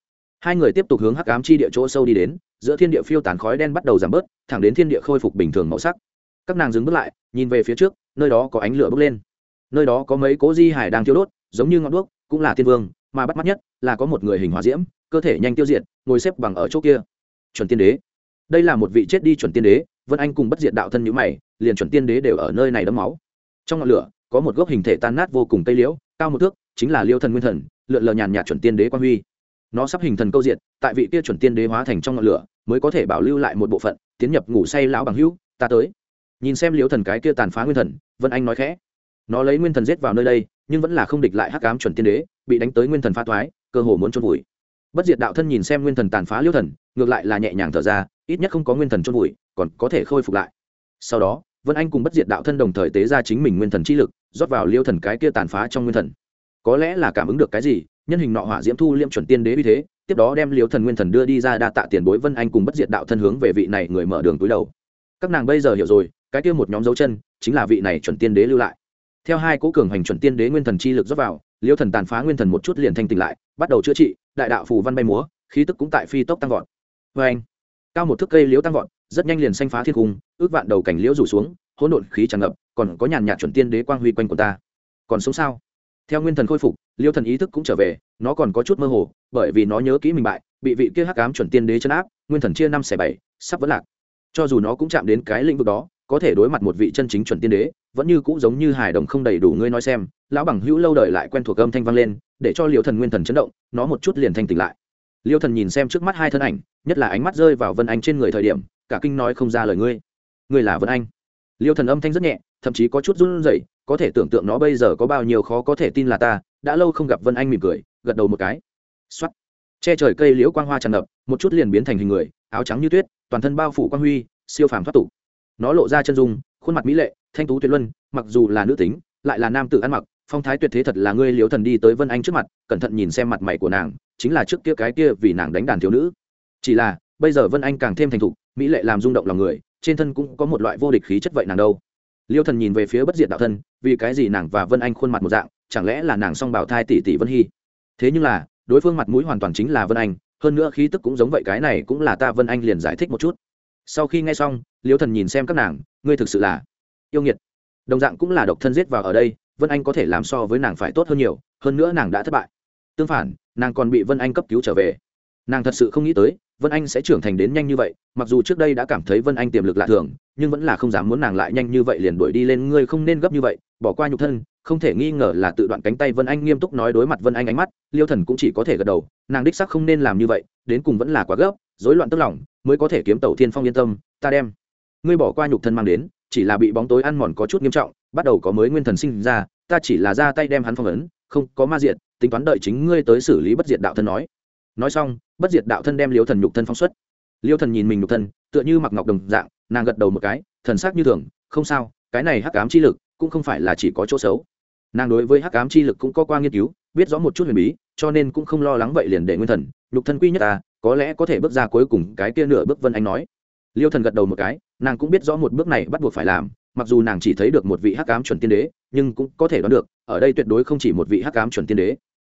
hai người tiếp tục hướng hắc ám chi địa chỗ sâu đi đến, giữa thiên địa phiêu tán khói đen bắt đầu giảm bớt, thẳng đến thiên địa khôi phục bình thường màu sắc. Các nàng dừng bước lại, nhìn về phía trước, nơi đó có ánh lửa bốc lên. Nơi đó có mấy cố di hải đang thiêu đốt, giống như ngọn đuốc, cũng là thiên vương, mà bắt mắt nhất là có một người hình hòa diễm, cơ thể nhanh tiêu diệt, ngồi xếp bằng ở chỗ kia. Chuẩn tiên đế. Đây là một vị chết đi chuẩn tiên đế, vân anh cùng bất diệt đạo thân nhữ mày, liền chuẩn tiên đế đều ở nơi này đấm máu. Trong ngọn lửa, có một gốc hình thể tan nát vô cùng cây liễu, cao một thước, chính là liêu thần nguyên thần, lượn lờ nhàn nhạt chuẩn tiên đế quan huy nó sắp hình thần câu diện tại vị kia chuẩn tiên đế hóa thành trong ngọn lửa, mới có thể bảo lưu lại một bộ phận, tiến nhập ngủ say lão bằng hữu, ta tới. Nhìn xem liêu thần cái kia tàn phá nguyên thần, vân anh nói khẽ. Nó lấy nguyên thần giết vào nơi đây, nhưng vẫn là không địch lại hắc cám chuẩn tiên đế, bị đánh tới nguyên thần pha thoái cơ hồ muốn trôn vùi. Bất diệt đạo thân nhìn xem nguyên thần tàn phá liêu thần, ngược lại là nhẹ nhàng thở ra, ít nhất không có nguyên thần trôn vùi, còn có thể khôi phục lại. Sau đó, vân anh cùng bất diệt đạo thân đồng thời tế ra chính mình nguyên thần chi lực, rót vào liêu thần cái kia tàn phá trong nguyên thần. Có lẽ là cảm ứng được cái gì nhân hình nọ hỏa diễm thu liêm chuẩn tiên đế uy thế, tiếp đó đem liêu thần nguyên thần đưa đi ra đa tạ tiền bối vân anh cùng bất diệt đạo thân hướng về vị này người mở đường túi đầu. Các nàng bây giờ hiểu rồi, cái kia một nhóm dấu chân, chính là vị này chuẩn tiên đế lưu lại. Theo hai cố cường hành chuẩn tiên đế nguyên thần chi lực rót vào, liêu thần tàn phá nguyên thần một chút liền thanh tỉnh lại, bắt đầu chữa trị, đại đạo phù văn bay múa, khí tức cũng tại phi tốc tăng vọt. Vê anh, cao một thước cây liễu tăng vọt, rất nhanh liền xanh phá thiên cung, ước vạn đầu cảnh liễu rủ xuống, hỗn độn khí tràn ngập, còn có nhàn nhạt chuẩn tiên đế quang huy quanh của ta. Còn sống sao? Theo nguyên thần khôi phục, liêu thần ý thức cũng trở về, nó còn có chút mơ hồ, bởi vì nó nhớ kỹ mình bại, bị vị kia hắc ám chuẩn tiên đế chấn áp, nguyên thần chia năm xẻ bảy, sắp vẫn lạc. Cho dù nó cũng chạm đến cái lĩnh vực đó, có thể đối mặt một vị chân chính chuẩn tiên đế, vẫn như cũng giống như hài đồng không đầy đủ ngươi nói xem, lão bằng hữu lâu đời lại quen thuộc âm thanh vang lên, để cho liêu thần nguyên thần chấn động, nó một chút liền thanh tỉnh lại. Liêu thần nhìn xem trước mắt hai thân ảnh, nhất là ánh mắt rơi vào vân anh trên người thời điểm, cả kinh nói không ra lời ngươi. Ngươi là vân anh. Liêu thần âm thanh rất nhẹ thậm chí có chút run rẩy, có thể tưởng tượng nó bây giờ có bao nhiêu khó có thể tin là ta, đã lâu không gặp vân anh mỉm cười, gật đầu một cái. X che trời cây liễu quang hoa tràn ngập, một chút liền biến thành hình người, áo trắng như tuyết, toàn thân bao phủ quang huy, siêu phàm thoát tục. Nó lộ ra chân dung, khuôn mặt mỹ lệ, thanh tú tuyệt luân, mặc dù là nữ tính, lại là nam tự ăn mặc, phong thái tuyệt thế thật là ngươi liếu thần đi tới vân anh trước mặt, cẩn thận nhìn xem mặt mày của nàng, chính là trước kia cái kia vì nàng đánh đàn thiếu nữ. Chỉ là, bây giờ vân anh càng thêm thành thục, mỹ lệ làm rung động lòng người, trên thân cũng có một loại vô địch khí chất vậy nàng đâu liêu thần nhìn về phía bất diệt đạo thân, vì cái gì nàng và vân anh khuôn mặt một dạng, chẳng lẽ là nàng song bảo thai tỷ tỷ vân hy? Thế nhưng là, đối phương mặt mũi hoàn toàn chính là vân anh, hơn nữa khí tức cũng giống vậy, cái này cũng là ta vân anh liền giải thích một chút. Sau khi nghe xong, liêu thần nhìn xem các nàng, ngươi thực sự là yêu nghiệt. Đồng dạng cũng là độc thân giết vào ở đây, vân anh có thể làm so với nàng phải tốt hơn nhiều, hơn nữa nàng đã thất bại. Tương phản, nàng còn bị vân anh cấp cứu trở về nàng thật sự không nghĩ tới vân anh sẽ trưởng thành đến nhanh như vậy mặc dù trước đây đã cảm thấy vân anh tiềm lực lạ thường nhưng vẫn là không dám muốn nàng lại nhanh như vậy liền đuổi đi lên ngươi không nên gấp như vậy bỏ qua nhục thân không thể nghi ngờ là tự đoạn cánh tay vân anh nghiêm túc nói đối mặt vân anh ánh mắt liêu thần cũng chỉ có thể gật đầu nàng đích sắc không nên làm như vậy đến cùng vẫn là quá gấp rối loạn tức lòng mới có thể kiếm tàu thiên phong yên tâm ta đem. Ngươi bỏ qua nhục thân mang đến chỉ là bị bóng tối ăn mòn có chút nghiêm trọng bắt đầu có mới nguyên thần sinh ra ta chỉ là ra tay đem hắn phong ấn không có ma diện, tính toán đợi chính ngươi tới xử lý bất diệt đạo thân nói nói xong, bất diệt đạo thân đem liêu thần nhục thân phóng xuất. Liêu thần nhìn mình nhục thân, tựa như mặc ngọc đồng dạng, nàng gật đầu một cái, thần sắc như thường, không sao, cái này hắc ám chi lực cũng không phải là chỉ có chỗ xấu. Nàng đối với hắc ám chi lực cũng có qua nghiên cứu, biết rõ một chút huyền bí, cho nên cũng không lo lắng vậy liền để nguyên thần, nhục thân quy nhất ta có lẽ có thể bước ra cuối cùng cái kia nửa bước vân anh nói. Liêu thần gật đầu một cái, nàng cũng biết rõ một bước này bắt buộc phải làm, mặc dù nàng chỉ thấy được một vị hắc ám chuẩn tiên đế, nhưng cũng có thể đoán được, ở đây tuyệt đối không chỉ một vị hắc ám chuẩn tiên đế.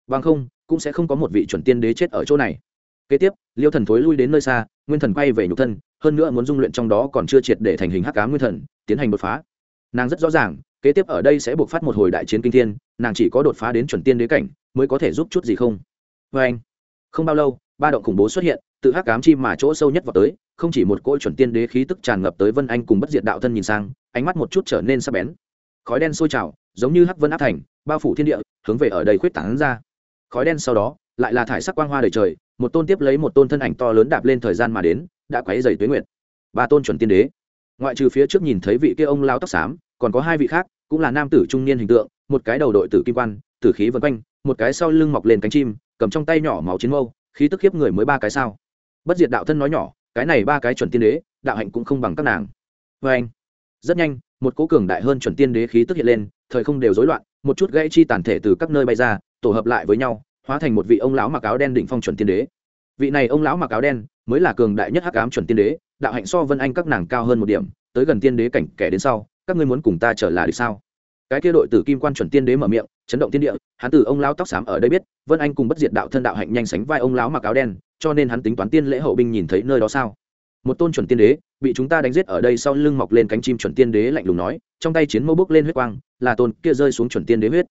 Bằng không cũng sẽ không có một vị chuẩn tiên đế chết ở chỗ này. Kế tiếp, liêu thần thối lui đến nơi xa, nguyên thần quay về nhục thân, hơn nữa muốn dung luyện trong đó còn chưa triệt để thành hình hắc ám nguyên thần, tiến hành đột phá. Nàng rất rõ ràng, kế tiếp ở đây sẽ buộc phát một hồi đại chiến kinh thiên, nàng chỉ có đột phá đến chuẩn tiên đế cảnh, mới có thể giúp chút gì không? Vê anh, không bao lâu, ba động khủng bố xuất hiện, tự hắc cám chi mà chỗ sâu nhất vào tới, không chỉ một cỗ chuẩn tiên đế khí tức tràn ngập tới vân anh cùng bất diệt đạo thân nhìn sang, ánh mắt một chút trở nên sắc bén. Khói đen sôi trào, giống như hắc vân áp thành, bao phủ thiên địa, hướng về ở đây khuyết tảng ra khói đen sau đó, lại là thải sắc quang hoa đầy trời, một tôn tiếp lấy một tôn thân ảnh to lớn đạp lên thời gian mà đến, đã quấy dày tuế nguyện ba tôn chuẩn tiên đế. Ngoại trừ phía trước nhìn thấy vị kia ông lao tóc xám, còn có hai vị khác, cũng là nam tử trung niên hình tượng, một cái đầu đội tử kim quan, tử khí vân quanh, một cái sau lưng mọc lên cánh chim, cầm trong tay nhỏ máu chiến mâu, khí tức khiếp người mới ba cái sao. Bất diệt đạo thân nói nhỏ, cái này ba cái chuẩn tiên đế, đạo hạnh cũng không bằng các nàng. Vê anh. Rất nhanh, một cố cường đại hơn chuẩn tiên đế khí tức hiện lên, thời không đều rối loạn, một chút gãy chi tàn thể từ các nơi bay ra tổ hợp lại với nhau, hóa thành một vị ông lão mặc áo đen đỉnh phong chuẩn tiên đế. Vị này ông lão mặc áo đen mới là cường đại nhất hắc ám chuẩn tiên đế, đạo hạnh so vân anh các nàng cao hơn một điểm, tới gần tiên đế cảnh kẻ đến sau, các ngươi muốn cùng ta trở là được sao? Cái kia đội tử kim quan chuẩn tiên đế mở miệng, chấn động tiên địa, hắn từ ông lão tóc xám ở đây biết, vân anh cùng bất diệt đạo thân đạo hạnh nhanh sánh vai ông lão mặc áo đen, cho nên hắn tính toán tiên lễ hậu binh nhìn thấy nơi đó sao? Một tôn chuẩn tiên đế, bị chúng ta đánh giết ở đây sau lưng mọc lên cánh chim chuẩn tiên đế lạnh lùng nói, trong tay chiến mâu bước lên huyết quang, là tôn kia rơi xuống chuẩn tiên đế huyết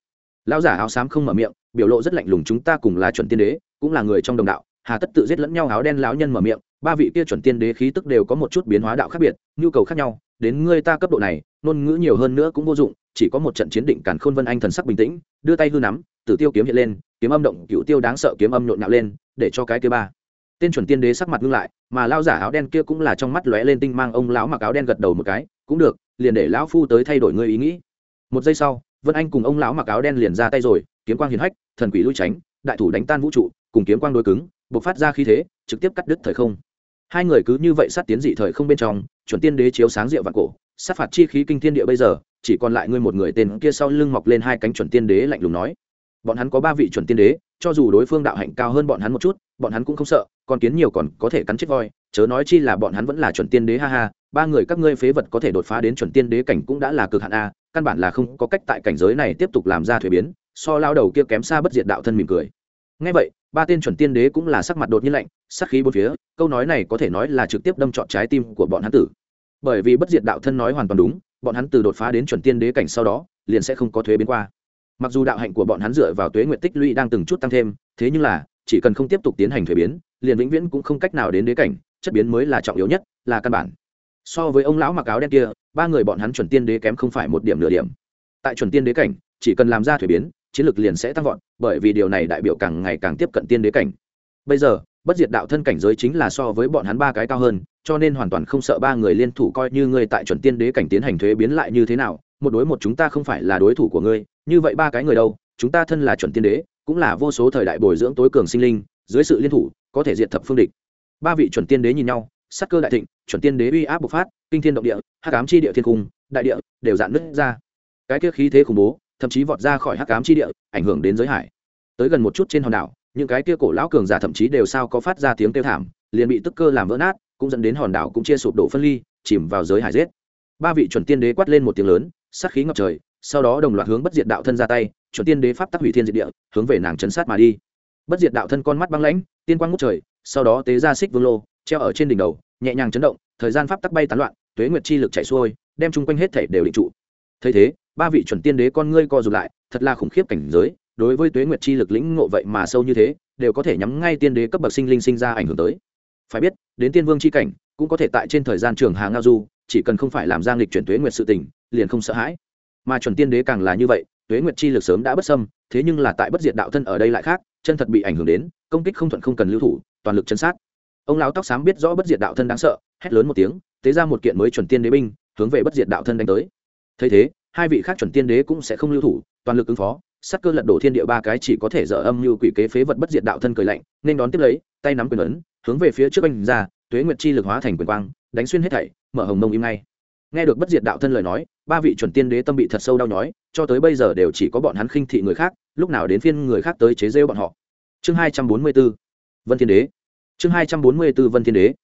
lão giả áo xám không mở miệng, biểu lộ rất lạnh lùng, chúng ta cùng là chuẩn tiên đế, cũng là người trong đồng đạo, hà tất tự giết lẫn nhau, áo đen lão nhân mở miệng, ba vị kia chuẩn tiên đế khí tức đều có một chút biến hóa đạo khác biệt, nhu cầu khác nhau, đến ngươi ta cấp độ này, ngôn ngữ nhiều hơn nữa cũng vô dụng, chỉ có một trận chiến định càn khôn vân anh thần sắc bình tĩnh, đưa tay hư nắm, tử tiêu kiếm hiện lên, kiếm âm động cựu tiêu đáng sợ kiếm âm nhộn nhạo lên, để cho cái kia ba. Tên chuẩn tiên đế sắc mặt ngưng lại, mà lao giả áo đen kia cũng là trong mắt lóe lên tinh mang, ông lão mặc áo đen gật đầu một cái, cũng được, liền để lão phu tới thay đổi ngươi ý nghĩ. Một giây sau vân anh cùng ông lão mặc áo đen liền ra tay rồi, kiếm quang hiền hách, thần quỷ lui tránh, đại thủ đánh tan vũ trụ, cùng kiếm quang đối cứng, bộc phát ra khí thế, trực tiếp cắt đứt thời không. Hai người cứ như vậy sát tiến dị thời không bên trong, chuẩn tiên đế chiếu sáng rượu vạn cổ, sát phạt chi khí kinh thiên địa bây giờ, chỉ còn lại ngươi một người tên kia sau lưng mọc lên hai cánh chuẩn tiên đế lạnh lùng nói. Bọn hắn có ba vị chuẩn tiên đế, cho dù đối phương đạo hạnh cao hơn bọn hắn một chút, bọn hắn cũng không sợ còn kiến nhiều còn có thể cắn chết voi, chớ nói chi là bọn hắn vẫn là chuẩn tiên đế, ha ha ba người các ngươi phế vật có thể đột phá đến chuẩn tiên đế cảnh cũng đã là cực hạn a, căn bản là không có cách tại cảnh giới này tiếp tục làm ra thuế biến, so lao đầu kia kém xa bất diệt đạo thân mỉm cười. Ngay vậy, ba tên chuẩn tiên đế cũng là sắc mặt đột nhiên lạnh, sắc khí bốn phía, câu nói này có thể nói là trực tiếp đâm trọn trái tim của bọn hắn tử. Bởi vì bất diệt đạo thân nói hoàn toàn đúng, bọn hắn từ đột phá đến chuẩn tiên đế cảnh sau đó, liền sẽ không có thuế biến qua. Mặc dù đạo hạnh của bọn hắn dựa vào tuế nguyện tích lũy đang từng chút tăng thêm, thế nhưng là, chỉ cần không tiếp tục tiến hành thuế biến, liền vĩnh viễn cũng không cách nào đến đế cảnh, chất biến mới là trọng yếu nhất, là căn bản so với ông lão mặc áo đen kia, ba người bọn hắn chuẩn tiên đế kém không phải một điểm nửa điểm. Tại chuẩn tiên đế cảnh, chỉ cần làm ra thuế biến, chiến lược liền sẽ tăng vọt, bởi vì điều này đại biểu càng ngày càng tiếp cận tiên đế cảnh. Bây giờ, bất diệt đạo thân cảnh giới chính là so với bọn hắn ba cái cao hơn, cho nên hoàn toàn không sợ ba người liên thủ coi như ngươi tại chuẩn tiên đế cảnh tiến hành thuế biến lại như thế nào, một đối một chúng ta không phải là đối thủ của ngươi, như vậy ba cái người đâu, chúng ta thân là chuẩn tiên đế, cũng là vô số thời đại bồi dưỡng tối cường sinh linh, dưới sự liên thủ, có thể diệt thập phương địch. Ba vị chuẩn tiên đế nhìn nhau sắc cơ đại thịnh, chuẩn tiên đế uy áp bộc phát, kinh thiên động địa, hắc ám chi địa thiên cung, đại địa đều dạn nứt ra. Cái kia khí thế khủng bố, thậm chí vọt ra khỏi hắc ám chi địa, ảnh hưởng đến giới hải. Tới gần một chút trên hòn đảo, những cái kia cổ lão cường giả thậm chí đều sao có phát ra tiếng kêu thảm, liền bị tức cơ làm vỡ nát, cũng dẫn đến hòn đảo cũng chia sụp đổ phân ly, chìm vào giới hải giết. Ba vị chuẩn tiên đế quát lên một tiếng lớn, sát khí ngập trời, sau đó đồng loạt hướng bất diệt đạo thân ra tay, chuẩn tiên đế pháp tắc hủy thiên diệt địa, hướng về nàng chấn sát mà đi. Bất diệt đạo thân con mắt băng lãnh, tiên quang ngút trời, sau đó tế ra xích vương lô treo ở trên đỉnh đầu, nhẹ nhàng chấn động, thời gian pháp tắc bay tán loạn, tuế nguyệt chi lực chạy xuôi, đem chung quanh hết thể đều định trụ. Thấy thế, ba vị chuẩn tiên đế con ngươi co rụt lại, thật là khủng khiếp cảnh giới, đối với tuế nguyệt chi lực lĩnh ngộ vậy mà sâu như thế, đều có thể nhắm ngay tiên đế cấp bậc sinh linh sinh ra ảnh hưởng tới. Phải biết, đến tiên vương c h i cảnh, cũng có thể tại trên thời gian trường hà ngao du, chỉ cần không phải làm giang lịch chuyển tuế nguyệt sự tình, liền không sợ hãi. Mà chuẩn tiên đế càng là như vậy, tuế nguyệt chi lực sớm đã bất sâm thế nhưng là tại bất diệt đạo thân ở đây lại khác, chân thật bị ảnh hưởng đến, công kích không thuận không cần lưu thủ, toàn lực chân sát ông lão tóc xám biết rõ bất diệt đạo thân đáng sợ, hét lớn một tiếng, tế ra một kiện mới chuẩn tiên đế binh, hướng về bất diệt đạo thân đánh tới. Thấy thế, hai vị khác chuẩn tiên đế cũng sẽ không lưu thủ, toàn lực ứng phó, sắc cơ lật đổ thiên địa ba cái chỉ có thể dở âm như quỷ kế phế vật bất diệt đạo thân cười lạnh, nên đón tiếp lấy, tay nắm quyền ấn, hướng về phía trước anh ra, tuế nguyệt chi lực hóa thành quyền quang, đánh xuyên hết thảy, mở hồng mông im ngay. Nghe được bất diệt đạo thân lời nói, ba vị chuẩn tiên đế tâm bị thật sâu đau nhói, cho tới bây giờ đều chỉ có bọn hắn khinh thị người khác, lúc nào đến phiên người khác tới chế rêu bọn họ. Chương hai trăm bốn mươi b ố vân thiên đế chương hai trăm bốn mươi b ố vân thiên đế.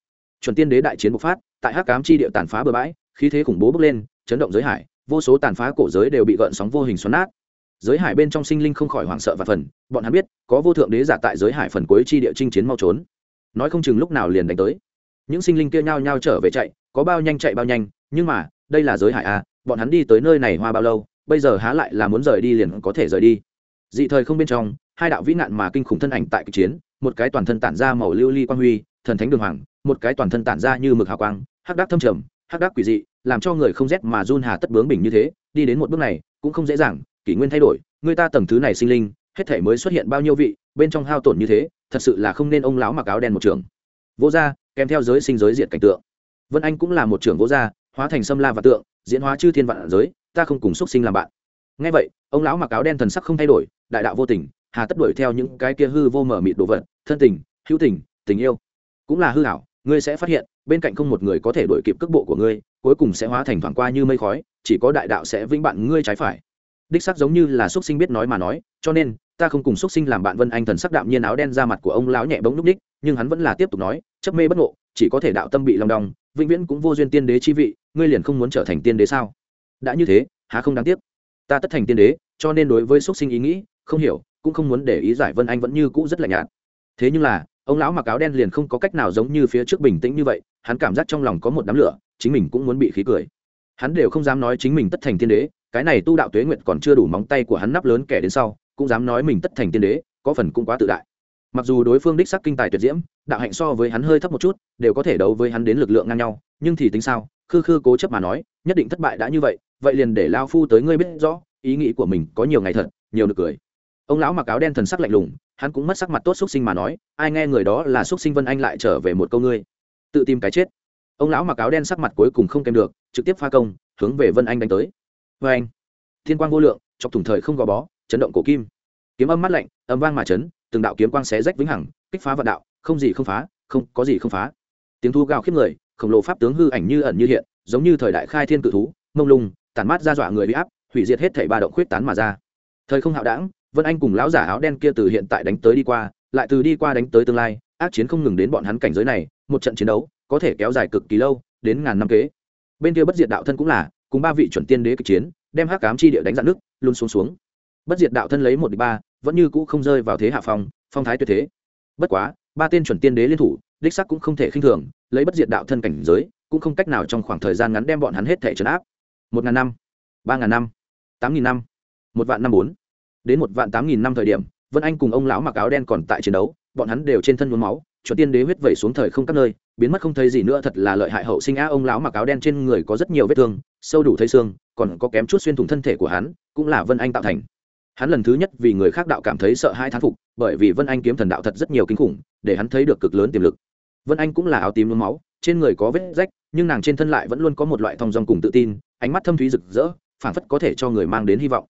Chuẩn tiên đế đại chiến bộc phát, tại hắc cám chi địa tàn phá bờ bãi, khí thế khủng bố bước lên, chấn động giới hải, vô số tàn phá cổ giới đều bị gợn sóng vô hình xoắn nát. Giới hải bên trong sinh linh không khỏi hoảng sợ và phần, bọn hắn biết, có vô thượng đế giả tại giới hải phần cuối chi địa chinh chiến mau trốn. Nói không chừng lúc nào liền đánh tới. Những sinh linh kia nhao nhao trở về chạy, có bao nhanh chạy bao nhanh, nhưng mà, đây là giới hải a bọn hắn đi tới nơi này hoa bao lâu, bây giờ há lại là muốn rời đi liền có thể rời đi. Dị thời không bên trong, hai đạo vĩ nạn mà kinh khủng thân ảnh tại kịch chiến một cái toàn thân tản ra màu lưu ly quang huy, thần thánh đường hoàng, một cái toàn thân tản ra như mực hào quang, hắc đắc thâm trầm, hắc đắc quỷ dị, làm cho người không rét mà run hà tất bướng bình như thế, đi đến một bước này, cũng không dễ dàng, kỷ nguyên thay đổi, người ta tầng thứ này sinh linh, hết thể mới xuất hiện bao nhiêu vị, bên trong hao tổn như thế, thật sự là không nên ông lão mặc áo đen một trường. Vô gia, kèm theo giới sinh giới diện cảnh tượng. Vân anh cũng là một trưởng vô gia, hóa thành sâm la và tượng, diễn hóa chư thiên vạn giới, ta không cùng xuất sinh làm bạn. Ngay vậy, ông lão mặc áo đen thần sắc không thay đổi, đại đạo vô tình hà tất đuổi theo những cái kia hư vô mở mịt đồ vật, thân tình, hữu tình tình yêu. Cũng là hư hảo ngươi sẽ phát hiện, bên cạnh không một người có thể đuổi kịp cước bộ của ngươi, cuối cùng sẽ hóa thành thoảng qua như mây khói, chỉ có đại đạo sẽ vĩnh bạn ngươi trái phải. Đích sắc giống như là x u ấ t sinh biết nói mà nói, cho nên, ta không cùng x u ấ t sinh làm bạn vân anh thần sắc đạm nhiên áo đen ra mặt của ông lão nhẹ bóng núp ních nhưng hắn vẫn là tiếp tục nói, chấp mê bất ngộ, chỉ có thể đạo tâm bị lòng đong, vĩnh viễn cũng vô duyên tiên đế chi vị, ngươi liền không muốn trở thành tiên đế sao? Đã như thế, há không đáng tiếc? Ta tất thành tiên đế, cho nên đối với x u ấ t sinh ý nghĩ, không hiểu cũng không muốn để ý giải vân anh vẫn như cũ rất lạnh nhạt. Thế nhưng là, ông lão mặc áo đen liền không có cách nào giống như phía trước bình tĩnh như vậy, hắn cảm giác trong lòng có một đám lửa, chính mình cũng muốn bị khí cười. Hắn đều không dám nói chính mình tất thành tiên đế, cái này tu đạo tuế nguyện còn chưa đủ móng tay của hắn nắp lớn kẻ đến sau, cũng dám nói mình tất thành tiên đế, có phần cũng quá tự đại. Mặc dù đối phương đích sắc kinh tài tuyệt diễm, đạo hạnh so với hắn hơi thấp một chút, đều có thể đấu với hắn đến lực lượng ngang nhau, nhưng thì tính sao, khư khư cố chấp mà nói, nhất định thất bại đã như vậy vậy liền để lao phu tới ngươi biết rõ, ý nghĩ của mình có nhiều ngày thật, nhiều được cười ông lão mặc áo đen thần sắc lạnh lùng, hắn cũng mất sắc mặt tốt xúc sinh mà nói, ai nghe người đó là xúc sinh vân anh lại trở về một câu ngươi. Tự tìm cái chết. Ông lão mặc áo đen sắc mặt cuối cùng không kèm được, trực tiếp pha công, hướng về vân anh đánh tới. Vê anh. Thiên quang vô lượng, chọc thủng thời không gò bó, chấn động cổ kim. Kiếm âm mắt lạnh, âm vang mà chấn, từng đạo kiếm quang xé rách vĩnh hằng, kích phá vạn đạo, không gì không phá, không có gì không phá. Tiếng thu gào khiếp người, khổng lồ pháp tướng hư ảnh như ẩn như hiện, giống như thời đại khai thiên cự thú, mông lung tàn mát ra dọa người bị áp, hủy diệt hết thảy ba động khuyết tán mà ra. Thời không hạo đảng vân anh cùng lão giả áo đen kia từ hiện tại đánh tới đi qua, lại từ đi qua đánh tới tương lai, ác chiến không ngừng đến bọn hắn cảnh giới này, một trận chiến đấu, có thể kéo dài cực kỳ lâu, đến ngàn năm kế. Bên kia bất diệt đạo thân cũng là, cùng ba vị chuẩn tiên đế kịch chiến, đem hắc cám chi địa đánh dạn nước, luôn xuống xuống. Bất diệt đạo thân lấy một địch ba, vẫn như cũ không rơi vào thế hạ phong phong thái tuyệt thế. Bất quá, ba tên chuẩn tiên đế liên thủ, đích sắc cũng không thể khinh thường, lấy bất diệt đạo thân cảnh giới, cũng không cách nào trong khoảng thời gian ngắn đem bọn hắn hết thể trấn áp. Một ngàn năm, ba ngàn năm, tám nghìn năm, một vạn năm bốn đến một vạn tám nghìn năm thời điểm, vân anh cùng ông lão mặc áo đen còn tại chiến đấu, bọn hắn đều trên thân nhuốm máu, chuẩn tiên đế huyết vẩy xuống thời không các nơi, biến mất không thấy gì nữa thật là lợi hại hậu sinh á ông lão mặc áo đen trên người có rất nhiều vết thương, sâu đủ thấy xương, còn có kém chút xuyên thủng thân thể của hắn, cũng là vân anh tạo thành. Hắn lần thứ nhất vì người khác đạo cảm thấy sợ hai thán phục, bởi vì vân anh kiếm thần đạo thật rất nhiều kinh khủng, để hắn thấy được cực lớn tiềm lực. Vân anh cũng là áo tím nhuốm máu, trên người có vết rách, nhưng nàng trên thân lại vẫn luôn có một loại thong dong cùng tự tin, ánh mắt thâm thúy rực rỡ, phảng phất có thể cho người mang đến hy vọng.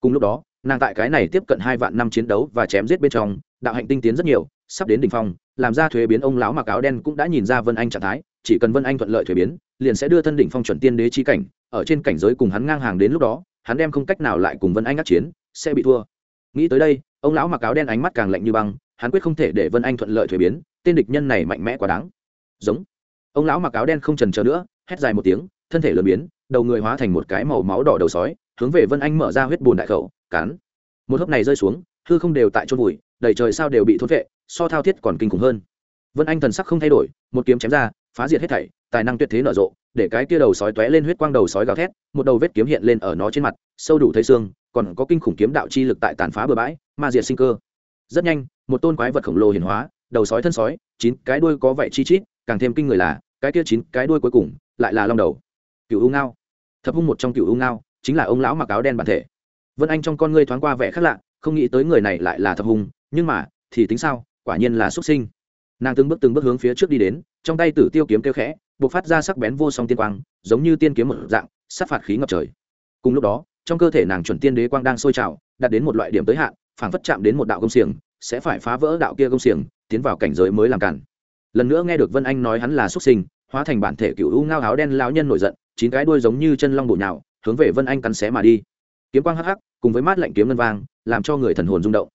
Cùng lúc đó nàng tại cái này tiếp cận hai vạn năm chiến đấu và chém giết bên trong, đạo hạnh tinh tiến rất nhiều, sắp đến đỉnh phong, làm ra thuế biến ông lão mặc áo đen cũng đã nhìn ra vân anh trạng thái, chỉ cần vân anh thuận lợi thuế biến, liền sẽ đưa thân đỉnh phong chuẩn tiên đế chi cảnh, ở trên cảnh giới cùng hắn ngang hàng đến lúc đó, hắn đem không cách nào lại cùng vân anh ác chiến, sẽ bị thua. Nghĩ tới đây, ông lão mặc áo đen ánh mắt càng lạnh như băng, hắn quyết không thể để vân anh thuận lợi thuế biến, tên địch nhân này mạnh mẽ quá đáng. Giống. Ông lão mặc áo đen không trần chờ nữa, hét dài một tiếng, thân thể lờ biến, đầu người hóa thành một cái màu máu đỏ đầu sói, hướng về vân anh mở ra huyết bùn đại khẩu cắn. Một hớp này rơi xuống, hư không đều tại chôn vùi, đầy trời sao đều bị thốt vệ, so thao thiết còn kinh khủng hơn. Vân anh thần sắc không thay đổi, một kiếm chém ra, phá diệt hết thảy, tài năng tuyệt thế nở rộ, để cái kia đầu sói tóe lên huyết quang đầu sói gào thét, một đầu vết kiếm hiện lên ở nó trên mặt, sâu đủ thấy xương, còn có kinh khủng kiếm đạo chi lực tại tàn phá bừa bãi, ma diệt sinh cơ. Rất nhanh, một tôn quái vật khổng lồ hiển hóa, đầu sói thân sói, chín cái đuôi có vậy chi chít, càng thêm kinh người là, cái kia chín cái đuôi cuối cùng lại là long đầu. Cựu u ngao. Thập hung một trong cựu u ngao chính là ông lão mặc áo đen bản thể vân anh trong con ngươi thoáng qua vẻ khác lạ không nghĩ tới người này lại là thập hùng, nhưng mà thì tính sao quả nhiên là xuất sinh. Nàng từng bước từng bước hướng phía trước đi đến trong tay tử tiêu kiếm kêu khẽ b ộ c phát ra sắc bén vô song tiên quang giống như tiên kiếm một dạng sát phạt khí ngập trời. Cùng lúc đó trong cơ thể nàng chuẩn tiên đế quang đang sôi trào đạt đến một loại điểm tới hạn phảng phất chạm đến một đạo công xiềng sẽ phải phá vỡ đạo kia công xiềng tiến vào cảnh giới mới làm cản. Lần nữa nghe được vân anh nói hắn là xuất sinh hóa thành bản thể cựu u ngao áo đen lão nhân nổi giận chín cái đuôi giống như chân long bổ nhào hướng về vân anh cắn xé mà đi kiếm quang hắc hắc, cùng với mát lạnh kiếm ngân vang, làm cho người thần hồn rung động.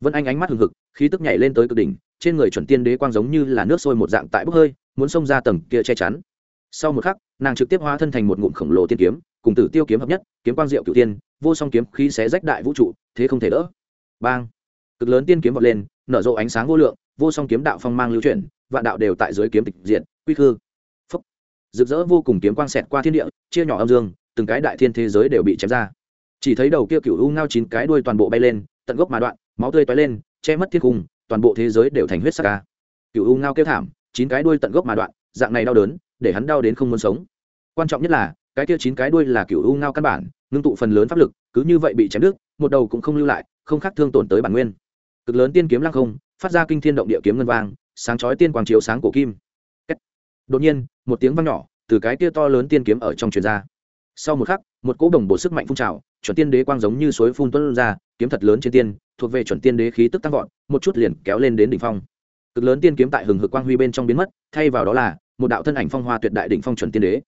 Vân anh ánh mắt hừng hực, khí tức nhảy lên tới cực đỉnh, trên người chuẩn tiên đế quang giống như là nước sôi một dạng tại bốc hơi, muốn xông ra tầng kia che chắn. Sau một khắc, nàng trực tiếp hóa thân thành một ngụm khổng lồ tiên kiếm, cùng tử tiêu kiếm hợp nhất, kiếm quang diệu cửu tiên, vô song kiếm khí xé rách đại vũ trụ, thế không thể đỡ. Bang! Cực lớn tiên kiếm vọt lên, nở rộ ánh sáng vô lượng, vô song kiếm đạo phong mang lưu chuyển, vạn đạo đều tại dưới kiếm tịch diện quy khư. Phúc! Rực rỡ vô cùng kiếm quang xẹt qua thiên địa, chia nhỏ âm dương, từng cái đại thiên thế giới đều bị chém ra chỉ thấy đầu kia cựu u ngao chín cái đuôi toàn bộ bay lên, tận gốc mà đoạn, máu tươi toái lên, che mất thiên cung, toàn bộ thế giới đều thành huyết sắc ca cựu u ngao kêu thảm, chín cái đuôi tận gốc mà đoạn, dạng này đau đớn, để hắn đau đến không muốn sống. Quan trọng nhất là, cái kia chín cái đuôi là cựu u ngao căn bản, ngưng tụ phần lớn pháp lực, cứ như vậy bị chém đứt, một đầu cũng không lưu lại, không khác thương tổn tới bản nguyên. Cực lớn tiên kiếm lăng không, phát ra kinh thiên động địa kiếm ngân vang, sáng chói tiên quang chiếu sáng cổ kim. Đột nhiên, một tiếng vang nhỏ, từ cái kia to lớn tiên kiếm ở trong truyền ra. Sau một khắc, một cỗ đồng bộ sức mạnh phun trào chuẩn tiên đế quang giống như suối phun tuôn ra, kiếm thật lớn trên tiên, thuộc về chuẩn tiên đế khí tức tăng vọt, một chút liền kéo lên đến đỉnh phong. Cực lớn tiên kiếm tại hừng hực quang huy bên trong biến mất, thay vào đó là một đạo thân ảnh phong hoa tuyệt đại đỉnh phong chuẩn tiên đế.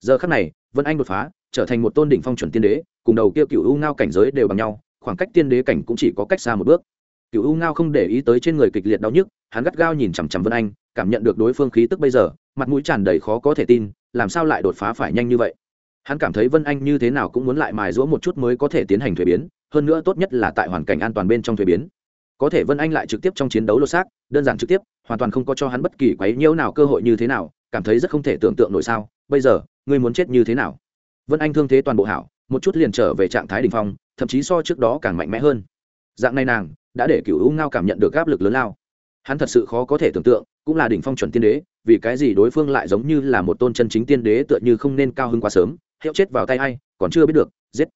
Giờ khắc này, vân anh đột phá, trở thành một tôn đỉnh phong chuẩn tiên đế, cùng đầu kia cựu u ngao cảnh giới đều bằng nhau, khoảng cách tiên đế cảnh cũng chỉ có cách xa một bước. Cựu u ngao không để ý tới trên người kịch liệt đau nhức, hắn gắt gao nhìn chằm chằm vân anh, cảm nhận được đối phương khí tức bây giờ, mặt mũi tràn đầy khó có thể tin, làm sao lại đột phá phải nhanh như vậy? Hắn cảm thấy vân anh như thế nào cũng muốn lại mài rũa một chút mới có thể tiến hành thuế biến, hơn nữa tốt nhất là tại hoàn cảnh an toàn bên trong thuế biến. Có thể vân anh lại trực tiếp trong chiến đấu lô xác, đơn giản trực tiếp, hoàn toàn không có cho hắn bất kỳ quấy nhiễu nào cơ hội như thế nào, cảm thấy rất không thể tưởng tượng nổi sao. Bây giờ, ngươi muốn chết như thế nào? Vân anh thương thế toàn bộ hảo, một chút liền trở về trạng thái đ ỉ n h phong, thậm chí so trước đó càng mạnh mẽ hơn. Dạng này nàng, đã để cựu u ngao cảm nhận được áp lực lớn lao. Hắn thật sự khó có thể tưởng tượng, cũng là đỉnh phong chuẩn tiên đế vì cái gì đối phương lại giống như là một tôn chân chính tiên đế tựa như không nên cao hơn quá sớm hiệu chết vào tay a i còn chưa biết được, giết.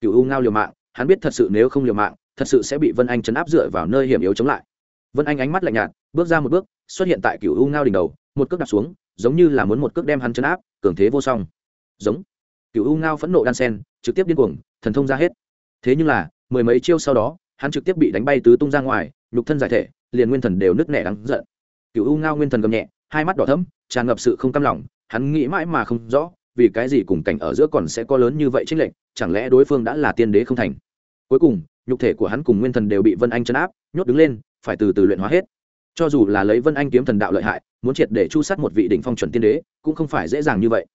Cựu u ngao liều mạng, hắn biết thật sự nếu không liều mạng, thật sự sẽ bị vân anh chấn áp dựa vào nơi hiểm yếu chống lại. Vân anh ánh mắt lạnh nhạt, bước ra một bước, xuất hiện tại cựu u ngao đỉnh đầu, một cước đặt xuống, giống như là muốn một cước đem hắn chấn áp, cường thế vô song. Giống. Cựu u ngao phẫn nộ đan sen, trực tiếp điên cuồng, thần thông ra hết. Thế nhưng là, mười mấy chiêu sau đó, hắn trực tiếp bị đánh bay tứ tung ra ngoài, nhục thân giải thể, liền nguyên thần đều nứt nẻ đắng giận. Cựu u ngao nguyên thần gầm nhẹ hai mắt đỏ thẫm, tràn ngập sự không cam lòng. Hắn nghĩ mãi mà không rõ vì cái gì cùng cảnh ở giữa còn sẽ có lớn như vậy chênh lệch chẳng lẽ đối phương đã là tiên đế không thành? Cuối cùng nhục thể của hắn cùng nguyên thần đều bị vân anh chấn áp nhốt đứng lên phải từ từ luyện hóa hết. Cho dù là lấy vân anh kiếm thần đạo lợi hại muốn triệt để chu sát một vị đỉnh phong chuẩn tiên đế cũng không phải dễ dàng như vậy.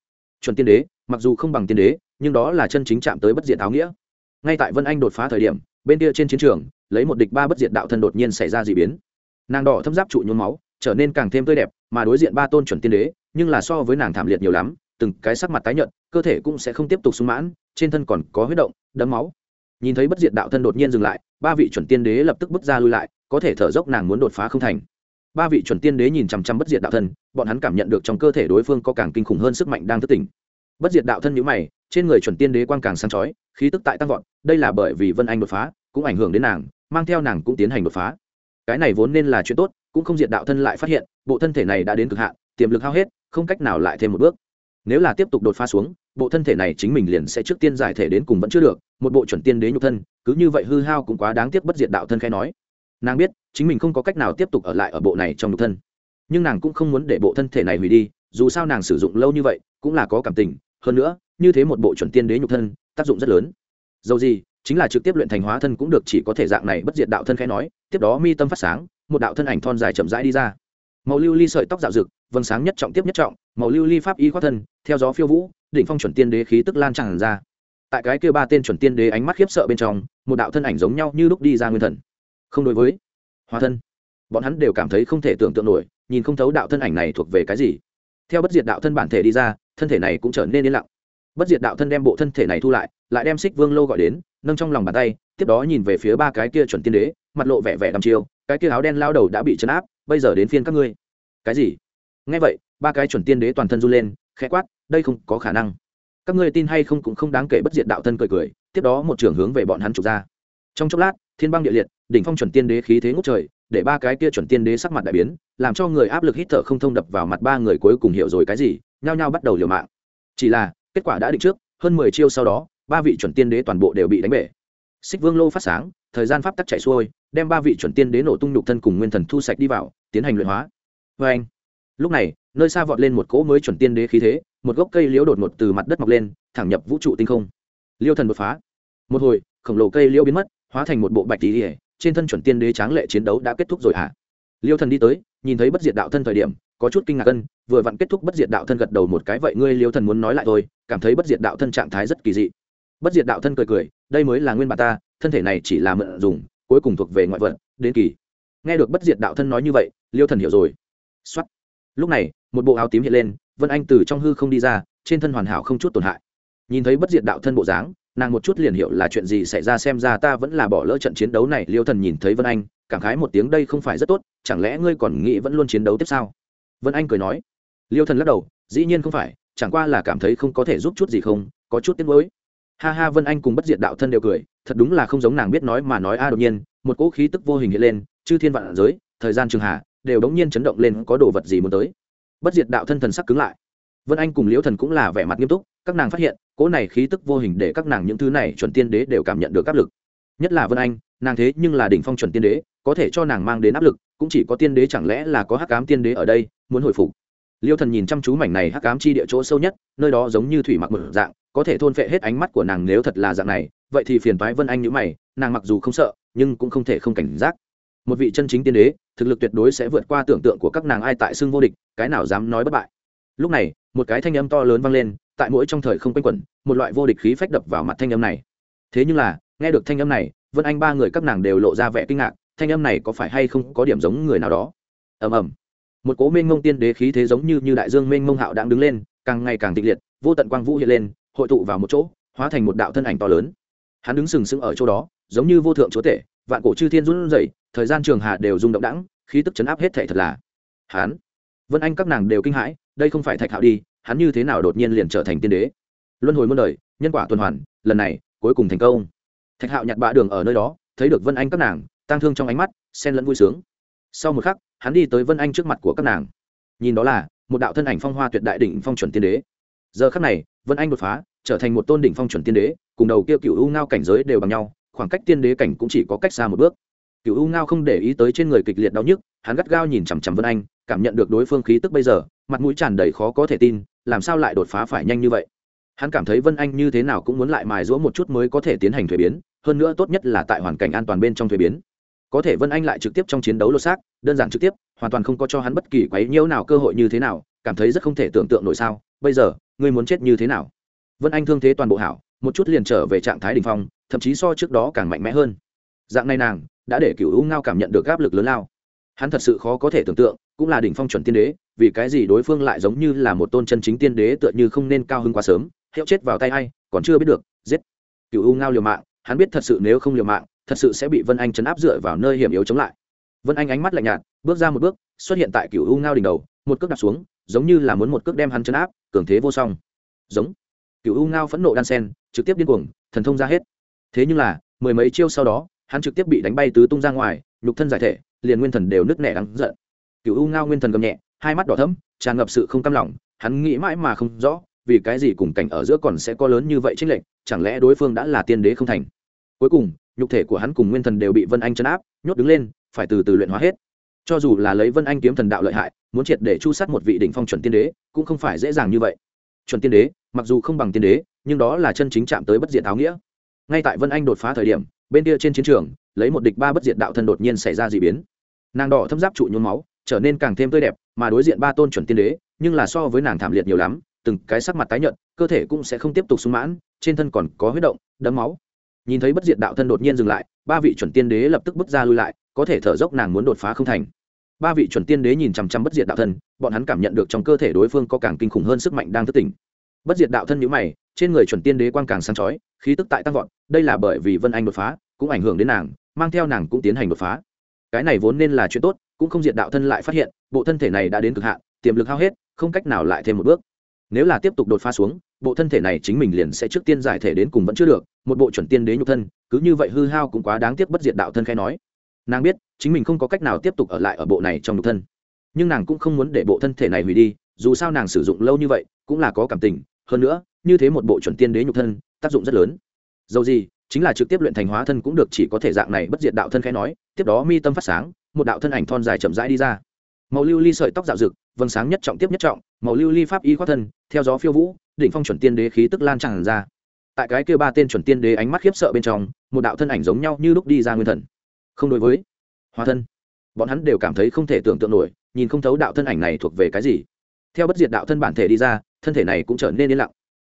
Chuẩn tiên đế mặc dù không bằng tiên đế nhưng đó là chân chính chạm tới bất diệt áo nghĩa. Ngay tại vân anh đột phá thời điểm bên kia trên chiến trường lấy một địch ba bất diệt đạo thân đột nhiên xảy ra d ị biến. Nàng đỏ thâm giáp trụ nhuốm máu trở nên càng thêm tươi đẹp, mà đối diện ba tôn chuẩn tiên đế, nhưng là so với nàng thảm liệt nhiều lắm, từng cái sắc mặt tái nhợt, cơ thể cũng sẽ không tiếp tục sung mãn, trên thân còn có huyết động đấm máu. Nhìn thấy bất diệt đạo thân đột nhiên dừng lại, ba vị chuẩn tiên đế lập tức bước ra lui lại, có thể thở dốc nàng muốn đột phá không thành. Ba vị chuẩn tiên đế nhìn chằm chằm bất diệt đạo thân, bọn hắn cảm nhận được trong cơ thể đối phương có càng kinh khủng hơn sức mạnh đang thức tỉnh. Bất diệt đạo thân nhữ mày, trên người chuẩn tiên đế quang càng sáng chói, khí tức tại tăng vọt, đây là bởi vì vân anh đột phá, cũng ảnh hưởng đến nàng, mang theo nàng cũng tiến hành đột phá. Cái này vốn nên là chuyện tốt cũng không diệt đạo thân lại phát hiện, bộ thân thể này đã đến cực hạn, tiềm lực hao hết, không cách nào lại thêm một bước. Nếu là tiếp tục đột phá xuống, bộ thân thể này chính mình liền sẽ trước tiên giải thể đến cùng vẫn chưa được, một bộ chuẩn tiên đế nhục thân, cứ như vậy hư hao cũng quá đáng tiếc bất diệt đạo thân khai nói. Nàng biết, chính mình không có cách nào tiếp tục ở lại ở bộ này trong nhục thân. Nhưng nàng cũng không muốn để bộ thân thể này hủy đi, dù sao nàng sử dụng lâu như vậy, cũng là có cảm tình. Hơn nữa, như thế một bộ chuẩn tiên đế nhục thân, tác dụng rất lớn. Dầu gì chính là trực tiếp luyện thành hóa thân cũng được, chỉ có thể dạng này bất diệt đạo thân khai nói, tiếp đó mi tâm phát sáng, một đạo thân ảnh thon dài chậm rãi đi ra. Màu lưu ly sợi tóc dạo rực, vầng sáng nhất trọng tiếp nhất trọng, màu lưu ly pháp y khoác thân, theo gió phiêu vũ, đỉnh phong chuẩn tiên đế khí tức lan tràn ra. Tại cái kia ba tên chuẩn tiên đế ánh mắt khiếp sợ bên trong, một đạo thân ảnh giống nhau như lúc đi ra nguyên thần. Không đối với hóa thân, bọn hắn đều cảm thấy không thể tưởng tượng nổi, nhìn không thấu đạo thân ảnh này thuộc về cái gì. Theo bất diệt đạo thân bản thể đi ra, thân thể này cũng trở nên yên lặng bất diệt đạo thân đem bộ thân thể này thu lại lại đem xích vương lô gọi đến, nâng trong lòng bàn tay, tiếp đó nhìn về phía ba cái kia chuẩn tiên đế, mặt lộ vẻ vẻ đăm chiêu, cái kia áo đen lao đầu đã bị chấn áp, bây giờ đến phiên các ngươi. Cái gì? Nghe vậy, ba cái chuẩn tiên đế toàn thân run lên, khẽ quát, đây không có khả năng. Các ngươi tin hay không cũng không đáng kể bất diệt đạo thân cười cười, tiếp đó một trưởng hướng về bọn hắn trục ra. Trong chốc lát, thiên băng địa liệt, đỉnh phong chuẩn tiên đế khí thế ngốc trời, để ba cái kia chuẩn tiên đế sắc mặt đại biến, làm cho người áp lực hít thở không thông đập vào mặt ba người cuối cùng hiểu rồi cái gì, nhao nhao bắt đầu liều mạng. Chỉ là kết quả đã định trước, hơn mười chiêu sau đó, ba vị chuẩn tiên đế toàn bộ đều bị đánh bể. Xích vương lô phát sáng, thời gian pháp tắc chạy xuôi, đem ba vị chuẩn tiên đế nổ tung nhục thân cùng nguyên thần thu sạch đi vào, tiến hành luyện hóa. Vê anh lúc này, nơi xa vọt lên một cỗ mới chuẩn tiên đế khí thế, một gốc cây liễu đột ngột từ mặt đất mọc lên, thẳng nhập vũ trụ tinh không. Liêu thần đột phá. Một hồi, khổng lồ cây liễu biến mất, hóa thành một bộ bạch tỉ ỉa trên thân chuẩn tiên đế tráng lệ chiến đấu đã kết thúc rồi hả? Liêu thần đi tới, nhìn thấy bất diệt đạo thân thời điểm có chút kinh ngạc ân, vừa vặn kết thúc bất diệt đạo thân gật đầu một cái vậy ngươi liêu thần muốn nói lại thôi, cảm thấy bất diệt đạo thân trạng thái rất kỳ dị. Bất diệt đạo thân cười cười, đây mới là nguyên bản ta, thân thể này chỉ là mượn dùng, cuối cùng thuộc về ngoại vật, đến kỳ. Nghe được bất diệt đạo thân nói như vậy, liêu thần hiểu rồi. Xuất lúc này, một bộ áo tím hiện lên, vân anh từ trong hư không đi ra, trên thân hoàn hảo không chút tổn hại. Nhìn thấy bất diệt đạo thân bộ dáng, nàng một chút liền hiểu là chuyện gì xảy ra xem ra ta vẫn là bỏ lỡ trận chiến đấu này, liêu thần nhìn thấy vân anh, cảm khái một tiếng đây không phải rất tốt, chẳng lẽ ngươi còn nghĩ vẫn luôn chiến đấu tiếp sao vân anh cười nói. Liêu thần lắc đầu, dĩ nhiên không phải, chẳng qua là cảm thấy không có thể giúp chút gì không, có chút tiếc nuối. Ha ha, vân anh cùng bất diệt đạo thân đều cười, thật đúng là không giống nàng biết nói mà nói a à, đột nhiên, một cỗ khí tức vô hình hiện lên, chư thiên vạn giới, thời gian trường hạ, đều đống nhiên chấn động lên, có đồ vật gì muốn tới. Bất diệt đạo thân thần sắc cứng lại. Vân anh cùng liễu thần cũng là vẻ mặt nghiêm túc, các nàng phát hiện, cỗ này khí tức vô hình để các nàng những thứ này chuẩn tiên đế đều cảm nhận được áp lực. Nhất là vân anh nàng thế nhưng là đỉnh phong chuẩn tiên đế, có thể cho nàng mang đến áp lực, cũng chỉ có tiên đế chẳng lẽ là có hắc ám tiên đế ở đây, muốn hồi phục. Liêu thần nhìn chăm chú mảnh này hắc ám chi địa chỗ sâu nhất, nơi đó giống như thủy mặc một dạng, có thể thôn phệ hết ánh mắt của nàng nếu thật là dạng này, vậy thì phiền toái vân anh nhữ mày, nàng mặc dù không sợ, nhưng cũng không thể không cảnh giác. Một vị chân chính tiên đế, thực lực tuyệt đối sẽ vượt qua tưởng tượng của các nàng ai tại xưng vô địch, cái nào dám nói bất bại. Lúc này, một cái thanh âm to lớn vang lên, tại mỗi trong thời không quanh quẩn, một loại vô địch khí phách đập vào mặt thanh âm này. Thế nhưng là, nghe được thanh âm này vân anh ba người các nàng đều lộ ra vẻ kinh ngạc thanh âm này có phải hay không có điểm giống người nào đó ầm ầm một cố mênh mông tiên đế khí thế giống như như đại dương mênh mông hạo đang đứng lên càng ngày càng tịch liệt vô tận quang vũ hiện lên hội tụ vào một chỗ hóa thành một đạo thân ảnh to lớn hắn đứng sừng sững ở chỗ đó giống như vô thượng chúa tể vạn cổ chư thiên run rẩy, thời gian trường hạ đều rung động đẳng khí tức chấn áp hết thảy thật là hắn vân anh các nàng đều kinh hãi đây không phải thạch hạo đi hắn như thế nào đột nhiên liền trở thành tiên đế luân hồi muôn đời nhân quả tuần hoàn lần này cuối cùng thành công thạch hạo nhặt bạ đường ở nơi đó, thấy được vân anh các nàng, tang thương trong ánh mắt, xen lẫn vui sướng. Sau một khắc, hắn đi tới vân anh trước mặt của các nàng. Nhìn đó là, một đạo thân ảnh phong hoa tuyệt đại đỉnh phong chuẩn tiên đế. Giờ khắc này, vân anh đột phá, trở thành một tôn đỉnh phong chuẩn tiên đế, cùng đầu kia cựu u ngao cảnh giới đều bằng nhau, khoảng cách tiên đế cảnh cũng chỉ có cách xa một bước. Cựu u ngao không để ý tới trên người kịch liệt đau nhức, hắn gắt gao nhìn chằm chằm vân anh, cảm nhận được đối phương khí tức bây giờ, mặt mũi tràn đầy khó có thể tin, làm sao lại đột phá phải nhanh như vậy? Hắn cảm thấy vân anh như thế nào cũng muốn lại mài giũa một chút mới có thể tiến hành thuế biến, hơn nữa tốt nhất là tại hoàn cảnh an toàn bên trong thuế biến. Có thể vân anh lại trực tiếp trong chiến đấu lột xác, đơn giản trực tiếp, hoàn toàn không có cho hắn bất kỳ quấy nhiễu nào cơ hội như thế nào, cảm thấy rất không thể tưởng tượng nổi sao. Bây giờ, ngươi muốn chết như thế nào? Vân anh thương thế toàn bộ hảo, một chút liền trở về trạng thái đ ỉ n h phong, thậm chí so trước đó càng mạnh mẽ hơn. Dạng này nàng, đã để cựu u ngao cảm nhận được áp lực lớn lao. Hắn thật sự khó có thể tưởng tượng, cũng là đỉnh phong chuẩn tiên đế, vì cái gì đối phương lại giống như là một tôn chân chính tiên đế tựa như không nên cao hơn quá sớm hiệu chết vào tay a i còn chưa biết được, giết. Cựu u ngao liều mạng, hắn biết thật sự nếu không liều mạng, thật sự sẽ bị vân anh chấn áp dựa vào nơi hiểm yếu chống lại. Vân anh ánh mắt lạnh nhạt, bước ra một bước, xuất hiện tại cựu u ngao đỉnh đầu, một cước đặt xuống, giống như là muốn một cước đem hắn chấn áp, cường thế vô song. Giống. Cựu u ngao phẫn nộ đan sen, trực tiếp điên cuồng, thần thông ra hết. Thế nhưng là, mười mấy chiêu sau đó, hắn trực tiếp bị đánh bay tứ tung ra ngoài, nhục thân giải thể, liền nguyên thần đều nứt nẻ đắng giận. Cựu u ngao nguyên thần gầm nhẹ, hai mắt đỏ thấm tràn ngập sự không cam lòng, hắn nghĩ mãi mà không rõ vì cái gì cùng cảnh ở giữa còn sẽ có lớn như vậy chênh lệch, chẳng lẽ đối phương đã là tiên đế không thành? Cuối cùng, nhục thể của hắn cùng nguyên thần đều bị vân anh trấn áp, nhốt đứng lên, phải từ từ luyện hóa hết. Cho dù là lấy vân anh kiếm thần đạo lợi hại, muốn triệt để chu sát một vị đỉnh phong chuẩn tiên đế, cũng không phải dễ dàng như vậy. Chuẩn tiên đế, mặc dù không bằng tiên đế, nhưng đó là chân chính chạm tới bất diệt áo nghĩa. Ngay tại vân anh đột phá thời điểm, bên kia trên chiến trường, lấy một địch ba bất diệt đạo thân đột nhiên xảy ra dị biến. Nàng đỏ thâm giáp trụ nhuốm máu, trở nên càng thêm tươi đẹp, mà đối diện ba tôn chuẩn tiên đế, nhưng là so với nàng thảm liệt nhiều lắm từng cái sắc mặt tái nhợt, cơ thể cũng sẽ không tiếp tục sung mãn, trên thân còn có huyết động đấm máu. Nhìn thấy bất diệt đạo thân đột nhiên dừng lại, ba vị chuẩn tiên đế lập tức bước ra lui lại, có thể thở dốc nàng muốn đột phá không thành. Ba vị chuẩn tiên đế nhìn chằm chằm bất diệt đạo thân, bọn hắn cảm nhận được trong cơ thể đối phương có càng kinh khủng hơn sức mạnh đang thức tỉnh. Bất diệt đạo thân nhíu mày, trên người chuẩn tiên đế quang càng sáng chói, khí tức tại tăng vọt, đây là bởi vì vân anh đột phá, cũng ảnh hưởng đến nàng, mang theo nàng cũng tiến hành đột phá. Cái này vốn nên là chuyện tốt, cũng không diệt đạo thân lại phát hiện, bộ thân thể này đã đến cực hạn, tiềm lực hao hết, không cách nào lại thêm một bước nếu là tiếp tục đột phá xuống, bộ thân thể này chính mình liền sẽ trước tiên giải thể đến cùng vẫn chưa được, một bộ chuẩn tiên đế nhục thân, cứ như vậy hư hao cũng quá đáng tiếc bất diệt đạo thân khai nói. Nàng biết, chính mình không có cách nào tiếp tục ở lại ở bộ này trong nhục thân. Nhưng nàng cũng không muốn để bộ thân thể này hủy đi, dù sao nàng sử dụng lâu như vậy, cũng là có cảm tình. Hơn nữa, như thế một bộ chuẩn tiên đế nhục thân, tác dụng rất lớn. Dầu gì, chính là trực tiếp luyện thành hóa thân cũng được, chỉ có thể dạng này bất diệt đạo thân khai nói. Tiếp đó mi tâm phát sáng, một đạo thân ảnh thon dài chậm rãi đi ra màu lưu ly sợi tóc dạo rực, vầng sáng nhất trọng tiếp nhất trọng, màu lưu ly pháp y khoác thân, theo gió phiêu vũ, đỉnh phong chuẩn tiên đế khí tức lan tràn ra. Tại cái kia ba tên chuẩn tiên đế ánh mắt khiếp sợ bên trong, một đạo thân ảnh giống nhau như lúc đi ra nguyên thần. Không đối với. Hóa thân. Bọn hắn đều cảm thấy không thể tưởng tượng nổi, nhìn không thấu đạo thân ảnh này thuộc về cái gì. Theo bất diệt đạo thân bản thể đi ra, thân thể này cũng trở nên yên lặng.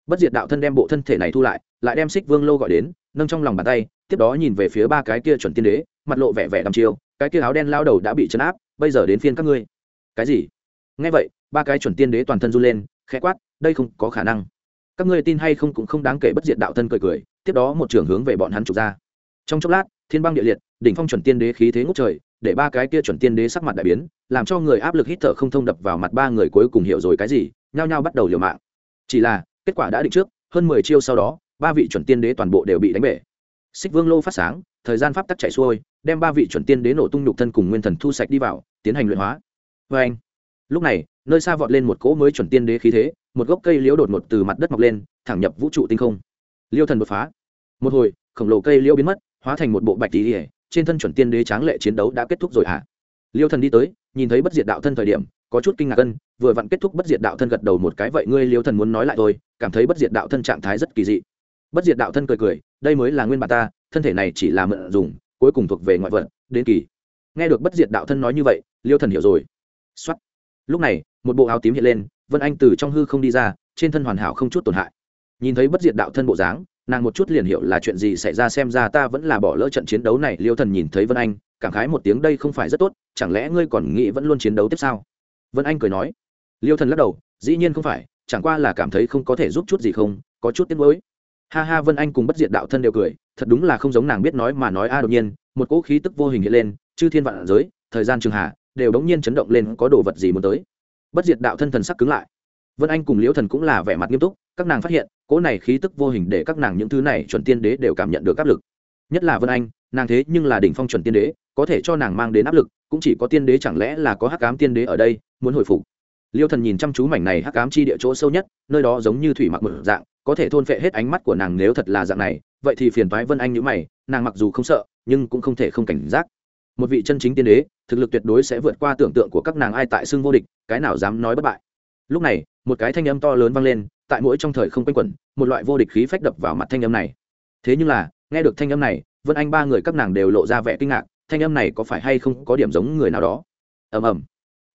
Bất diệt đạo thân đem bộ thân thể này thu lại lại đem xích vương lô gọi đến, nâng trong lòng bàn tay, tiếp đó nhìn về phía ba cái kia chuẩn tiên đế, mặt lộ vẻ vẻ đăm chiêu, cái kia áo đen lao đầu đã bị chấn áp bây giờ đến phiên các ngươi. Cái gì? Nghe vậy, ba cái chuẩn tiên đế toàn thân run lên, khẽ quát, đây không có khả năng. Các ngươi tin hay không cũng không đáng kể bất diệt đạo thân cười cười, tiếp đó một trường hướng về bọn hắn trục ra. Trong chốc lát, thiên băng địa liệt, đỉnh phong chuẩn tiên đế khí thế ngốc trời, để ba cái kia chuẩn tiên đế sắc mặt đại biến, làm cho người áp lực hít thở không thông đập vào mặt ba người cuối cùng hiểu rồi cái gì, nhao nhao bắt đầu liều mạng. Chỉ là, kết quả đã định trước, hơn mười chiêu sau đó, ba vị chuẩn tiên đế toàn bộ đều bị đánh bể. Xích vương lô phát sáng, thời gian pháp tắc chạy xuôi đem ba vị chuẩn tiên đế nổ tung nhục thân cùng nguyên thần thu sạch đi vào, tiến hành luyện hóa. Vê anh, lúc này, nơi xa vọt lên một cỗ mới chuẩn tiên đế khí thế, một gốc cây liễu đột ngột từ mặt đất mọc lên, thẳng nhập vũ trụ tinh không. Liêu thần đột phá. Một hồi, khổng lồ cây liễu biến mất, hóa thành một bộ bạch tỉ ỉa trên thân chuẩn tiên đế tráng lệ chiến đấu đã kết thúc rồi hả? Liêu thần đi tới, nhìn thấy bất diệt đạo thân thời điểm, có chút kinh ngạc ân, vừa vặn kết thúc bất diệt đạo thân gật đầu một cái vậy ngươi liêu thần muốn nói lại thôi, cảm thấy bất diệt đạo thân trạng thái rất kỳ dị. Bất diệt đạo thân cười cười, đây mới là nguyên bản ta, thân thể này chỉ là mượn dùng cuối cùng thuộc về ngoại vận đến kỳ. Nghe được bất diệt đạo thân nói như vậy, liêu thần hiểu rồi. Xuất lúc này, một bộ áo tím hiện lên, vân anh từ trong hư không đi ra, trên thân hoàn hảo không chút tổn hại. Nhìn thấy bất diệt đạo thân bộ dáng, nàng một chút liền hiểu là chuyện gì xảy ra xem ra ta vẫn là bỏ lỡ trận chiến đấu này, liêu thần nhìn thấy vân anh, cảm khái một tiếng đây không phải rất tốt, chẳng lẽ ngươi còn nghĩ vẫn luôn chiến đấu tiếp sao? Vân anh cười nói. Liêu thần lắc đầu, dĩ nhiên không phải, chẳng qua là cảm thấy không có thể giúp chút gì không, có chút tiếc nuối ha ha, vân anh cùng bất diệt đạo thân đều cười, thật đúng là không giống nàng biết nói mà nói a, đột nhiên, một cỗ khí tức vô hình hiện lên, chư thiên vạn giới, thời gian trường hạ, đều đống nhiên chấn động lên, có đồ vật gì muốn tới. Bất diệt đạo thân thần sắc cứng lại. Vân anh cùng liễu thần cũng là vẻ mặt nghiêm túc, các nàng phát hiện, cỗ này khí tức vô hình để các nàng những thứ này chuẩn tiên đế đều cảm nhận được áp lực. Nhất là vân anh, nàng thế nhưng là đỉnh phong chuẩn tiên đế, có thể cho nàng mang đến áp lực, cũng chỉ có tiên đế chẳng lẽ là có hắc ám tiên đế ở đây, muốn hồi phục. Liêu thần nhìn chăm chú mảnh này hắc ám chi địa chỗ sâu nhất, nơi đó giống như thủy mặc một dạng có thể thôn phệ hết ánh mắt của nàng nếu thật là dạng này, vậy thì phiền toái vân anh như mày, nàng mặc dù không sợ, nhưng cũng không thể không cảnh giác. Một vị chân chính tiên đế, thực lực tuyệt đối sẽ vượt qua tưởng tượng của các nàng ai tại xưng vô địch, cái nào dám nói bất bại. Lúc này, một cái thanh âm to lớn vang lên, tại mỗi trong thời không quanh quẩn, một loại vô địch khí phách đập vào mặt thanh âm này. Thế nhưng là, nghe được thanh âm này, vân anh ba người các nàng đều lộ ra vẻ kinh ngạc, thanh âm này có phải hay không có điểm giống người nào đó? Ầm ầm.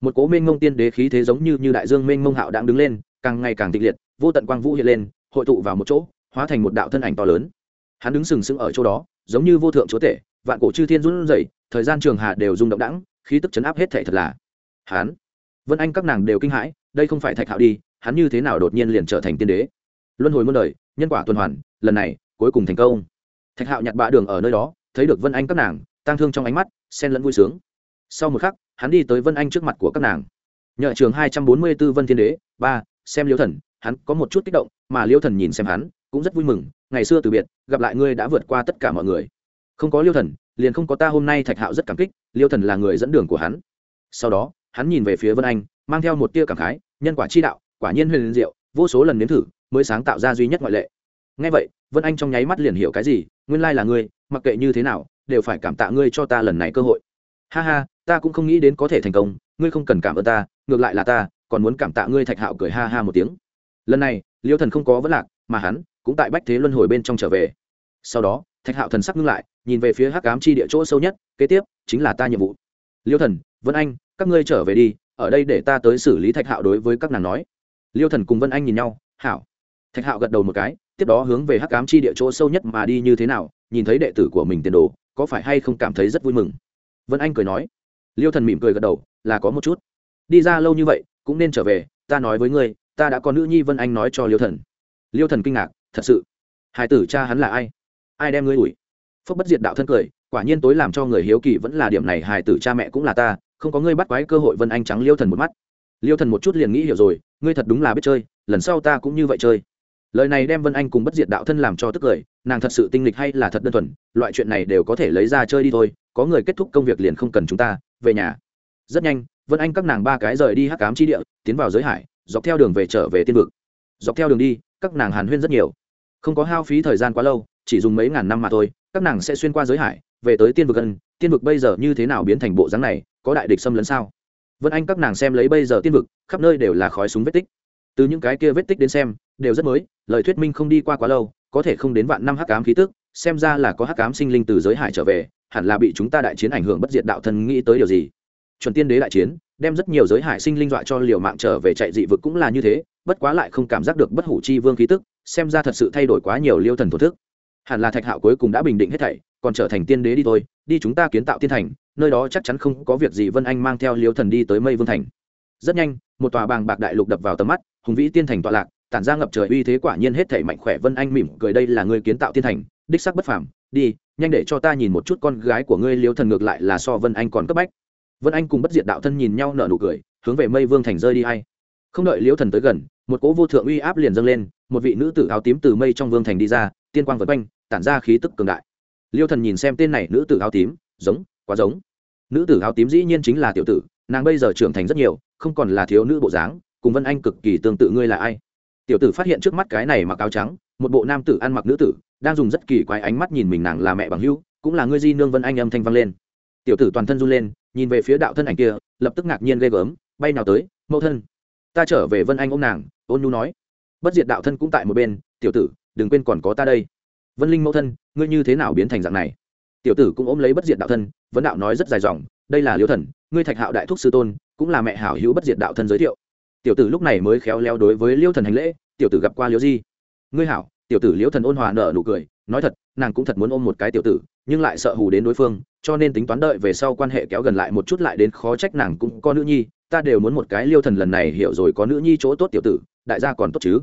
Một cố mênh mông tiên đế khí thế giống như như đại dương mênh mông hạo đang đứng lên, càng ngày càng kịch liệt, vô tận quang vũ hiện lên hội tụ vào một chỗ, hóa thành một đạo thân ảnh to lớn. Hắn đứng sừng sững ở chỗ đó, giống như vô thượng chúa tể, vạn cổ chư thiên run rẩy, thời gian trường hà đều rung động đẳng khí tức chấn áp hết thể thật là. Hắn, vân anh các nàng đều kinh hãi, đây không phải thạch hạo đi, hắn như thế nào đột nhiên liền trở thành tiên đế? Luân hồi muôn đời, nhân quả tuần hoàn, lần này, cuối cùng thành công. Thạch hạo nhặt bạ đường ở nơi đó, thấy được vân anh các nàng, tang thương trong ánh mắt, xen lẫn vui sướng. Sau một khắc, hắn đi tới vân anh trước mặt của các nàng. Nhờ trường hai trăm bốn mươi b ố vân thiên đế, ba, xem liêu thần hắn có một chút kích động, mà liêu thần nhìn xem hắn, cũng rất vui mừng, ngày xưa từ biệt, gặp lại ngươi đã vượt qua tất cả mọi người. Không có liêu thần, liền không có ta hôm nay thạch hạo rất cảm kích, liêu thần là người dẫn đường của hắn. Sau đó, hắn nhìn về phía vân anh, mang theo một tia cảm khái, nhân quả chi đạo, quả nhiên huyền diệu, vô số lần nếm thử, mới sáng tạo ra duy nhất ngoại lệ. Ngay vậy, vân anh trong nháy mắt liền hiểu cái gì, nguyên lai là ngươi, mặc kệ như thế nào, đều phải cảm tạ ngươi cho ta lần này cơ hội. Ha ha, ta cũng không nghĩ đến có thể thành công, ngươi không cần cảm ơn ta, ngược lại là ta, còn muốn cảm tạ ngươi thạch hạo cười ha ha một tiếng lần này, liêu thần không có vấn lạc, mà hắn cũng tại bách thế luân hồi bên trong trở về. Sau đó, thạch hạo thần sắc ngưng lại, nhìn về phía hắc cám chi địa chỗ sâu nhất, kế tiếp chính là ta nhiệm vụ. Liêu thần, vân anh, các ngươi trở về đi, ở đây để ta tới xử lý thạch hạo đối với các nàng nói. Liêu thần cùng vân anh nhìn nhau, hảo. Thạch hạo gật đầu một cái, tiếp đó hướng về hắc cám chi địa chỗ sâu nhất mà đi như thế nào, nhìn thấy đệ tử của mình tiền đồ, có phải hay không cảm thấy rất vui mừng? Vân anh cười nói. Liêu thần mỉm cười gật đầu, là có một chút. Đi ra lâu như vậy, cũng nên trở về, ta nói với ngươi ta đã có nữ nhi vân anh nói cho liêu thần. Liêu thần kinh ngạc, thật sự. Hải tử cha hắn là ai? Ai đem ngươi ủi? Phúc bất diệt đạo thân cười, quả nhiên tối làm cho người hiếu kỳ vẫn là điểm này hài tử cha mẹ cũng là ta, không có ngươi bắt quái cơ hội vân anh trắng liêu thần một mắt. Liêu thần một chút liền nghĩ hiểu rồi, ngươi thật đúng là biết chơi, lần sau ta cũng như vậy chơi. Lời này đem vân anh cùng bất diệt đạo thân làm cho tức cười, nàng thật sự tinh lịch hay là thật đơn thuần, loại chuyện này đều có thể lấy ra chơi đi thôi, có người kết thúc công việc liền không cần chúng ta, về nhà. Rất nhanh, vân anh các nàng ba cái rời đi hắc cám chi địa, tiến vào giới hải dọc theo đường về trở về tiên vực. Dọc theo đường đi, các nàng hàn huyên rất nhiều. Không có hao phí thời gian quá lâu, chỉ dùng mấy ngàn năm mà thôi, các nàng sẽ xuyên qua giới hải, về tới tiên vực gần tiên vực bây giờ như thế nào biến thành bộ dáng này, có đại địch xâm lấn sao? Vân anh các nàng xem lấy bây giờ tiên vực, khắp nơi đều là khói súng vết tích. Từ những cái kia vết tích đến xem, đều rất mới, lời thuyết minh không đi qua quá lâu, có thể không đến vạn năm hắc ám khí tức, xem ra là có hắc ám sinh linh từ giới hải trở về, hẳn là bị chúng ta đại chiến ảnh hưởng bất diệt đạo thân nghĩ tới điều gì? Chuẩn tiên đế đại chiến đem rất nhiều giới hải sinh linh dọa cho liều mạng trở về chạy dị vực cũng là như thế, bất quá lại không cảm giác được bất hủ chi vương khí tức, xem ra thật sự thay đổi quá nhiều liêu thần thổ thức. Hẳn là thạch hạo cuối cùng đã bình định hết thảy, còn trở thành tiên đế đi thôi, đi chúng ta kiến tạo tiên thành, nơi đó chắc chắn không có việc gì vân anh mang theo liêu thần đi tới mây vương thành. Rất nhanh, một tòa bàng bạc đại lục đập vào tầm mắt, hùng vĩ tiên thành tọa lạc, tản ra ngập trời uy thế quả nhiên hết thảy mạnh khỏe vân anh mỉm cười đây là người kiến tạo tiên thành, đích sắc bất phàm, đi, nhanh để cho ta nhìn một chút con gái của ngươi liêu thần ngược lại là so vân anh còn cấp bách vân anh cùng bất diệt đạo thân nhìn nhau nở nụ cười, hướng về mây vương thành rơi đi hay không đợi liêu thần tới gần, một cỗ vô thượng uy áp liền dâng lên, một vị nữ tử áo tím từ mây trong vương thành đi ra, tiên quang vật quanh, tản ra khí tức cường đại. Liêu thần nhìn xem tên này nữ tử áo tím, giống, quá giống. Nữ tử áo tím dĩ nhiên chính là tiểu tử, nàng bây giờ trưởng thành rất nhiều, không còn là thiếu nữ bộ dáng, cùng vân anh cực kỳ tương tự ngươi là ai. Tiểu tử phát hiện trước mắt cái này mặc áo trắng, một bộ nam tử ăn mặc nữ tử, đang dùng rất kỳ quái ánh mắt nhìn mình nàng là mẹ bằng hữu, cũng là ngươi di nương vân anh âm thanh vang lên. Tiểu tử toàn thân run lên nhìn về phía đạo thân ảnh kia, lập tức ngạc nhiên ghê gớm, bay nào tới, mẫu thân, ta trở về vân anh ôm nàng. Ôn nhu nói. Bất diệt đạo thân cũng tại một bên, tiểu tử, đừng quên còn có ta đây. Vân linh mẫu thân, ngươi như thế nào biến thành dạng này? Tiểu tử cũng ôm lấy bất diệt đạo thân, vấn đạo nói rất dài dòng, đây là liêu thần, ngươi thạch hạo đại thúc sư tôn, cũng là mẹ hảo hữu bất diệt đạo thân giới thiệu. Tiểu tử lúc này mới khéo léo đối với liêu thần hành lễ, tiểu tử gặp qua liêu di. Ngươi hảo. Tiểu tử liêu thần ôn hòa nở nụ cười, nói thật, nàng cũng thật muốn ôm một cái tiểu tử, nhưng lại sợ hù đến đối phương cho nên tính toán đợi về sau quan hệ kéo gần lại một chút lại đến khó trách nàng cũng có nữ nhi, ta đều muốn một cái liêu thần lần này hiểu rồi có nữ nhi chỗ tốt tiểu tử, đại gia còn tốt chứ?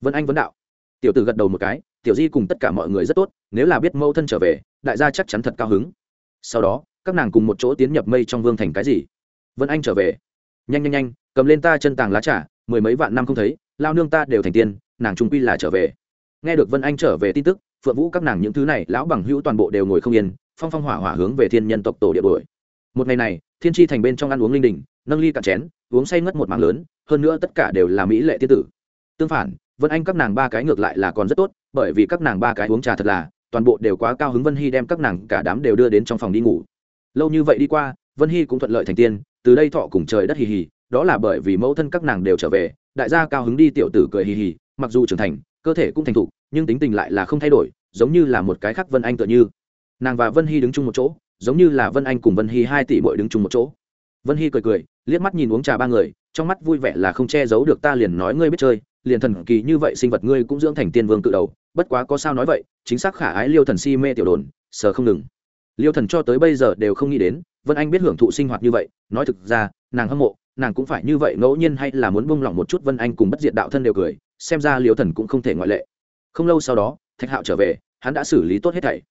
Vân anh vấn đạo. Tiểu tử gật đầu một cái, tiểu di cùng tất cả mọi người rất tốt, nếu là biết mâu thân trở về, đại gia chắc chắn thật cao hứng. Sau đó, các nàng cùng một chỗ tiến nhập mây trong vương thành cái gì? Vân anh trở về. Nhanh nhanh nhanh, cầm lên ta chân tàng lá trà, mười mấy vạn năm không thấy, lao nương ta đều thành tiên, nàng trung quy là trở về. Nghe được vân anh trở về tin tức, phượng vũ các nàng những thứ này, lão bằng hữu toàn bộ đều ngồi không yên phong phong hỏa hỏa hướng về thiên nhân tộc tổ địa đuổi. Một ngày này, thiên tri thành bên trong ăn uống linh đình, nâng ly cạn chén, uống say ngất một mảng lớn, hơn nữa tất cả đều là mỹ lệ tiên tử. Tương phản, vân anh các nàng ba cái ngược lại là còn rất tốt, bởi vì các nàng ba cái uống trà thật là, toàn bộ đều quá cao hứng vân hy đem các nàng cả đám đều đưa đến trong phòng đi ngủ. Lâu như vậy đi qua, vân hy cũng thuận lợi thành tiên, từ đây thọ cùng trời đất hì hì, đó là bởi vì mẫu thân các nàng đều trở về, đại gia cao hứng đi tiểu tử cười hì hì, mặc dù trưởng thành, cơ thể cũng thành thục, nhưng tính tình lại là không thay đổi, giống như là một cái khác vân anh tựa như nàng và vân hy đứng chung một chỗ, giống như là vân anh cùng vân hy hai tỷ bội đứng chung một chỗ. vân hy cười cười, liếc mắt nhìn uống trà ba người, trong mắt vui vẻ là không che giấu được ta liền nói ngươi biết chơi, liền thần kỳ như vậy sinh vật ngươi cũng dưỡng thành tiên vương cự đầu, bất quá có sao nói vậy, chính xác khả ái liêu thần si mê tiểu đồn, sờ không ngừng. liêu thần cho tới bây giờ đều không nghĩ đến, vân anh biết hưởng thụ sinh hoạt như vậy, nói thực ra, nàng hâm mộ, nàng cũng phải như vậy ngẫu nhiên hay là muốn buông lỏng một chút vân anh cùng bất diệt đạo thân đều cười, xem ra liêu thần cũng không thể ngoại lệ. không lâu sau đó, thạch hạo trở về, hắn đã xử lý tốt hết thảy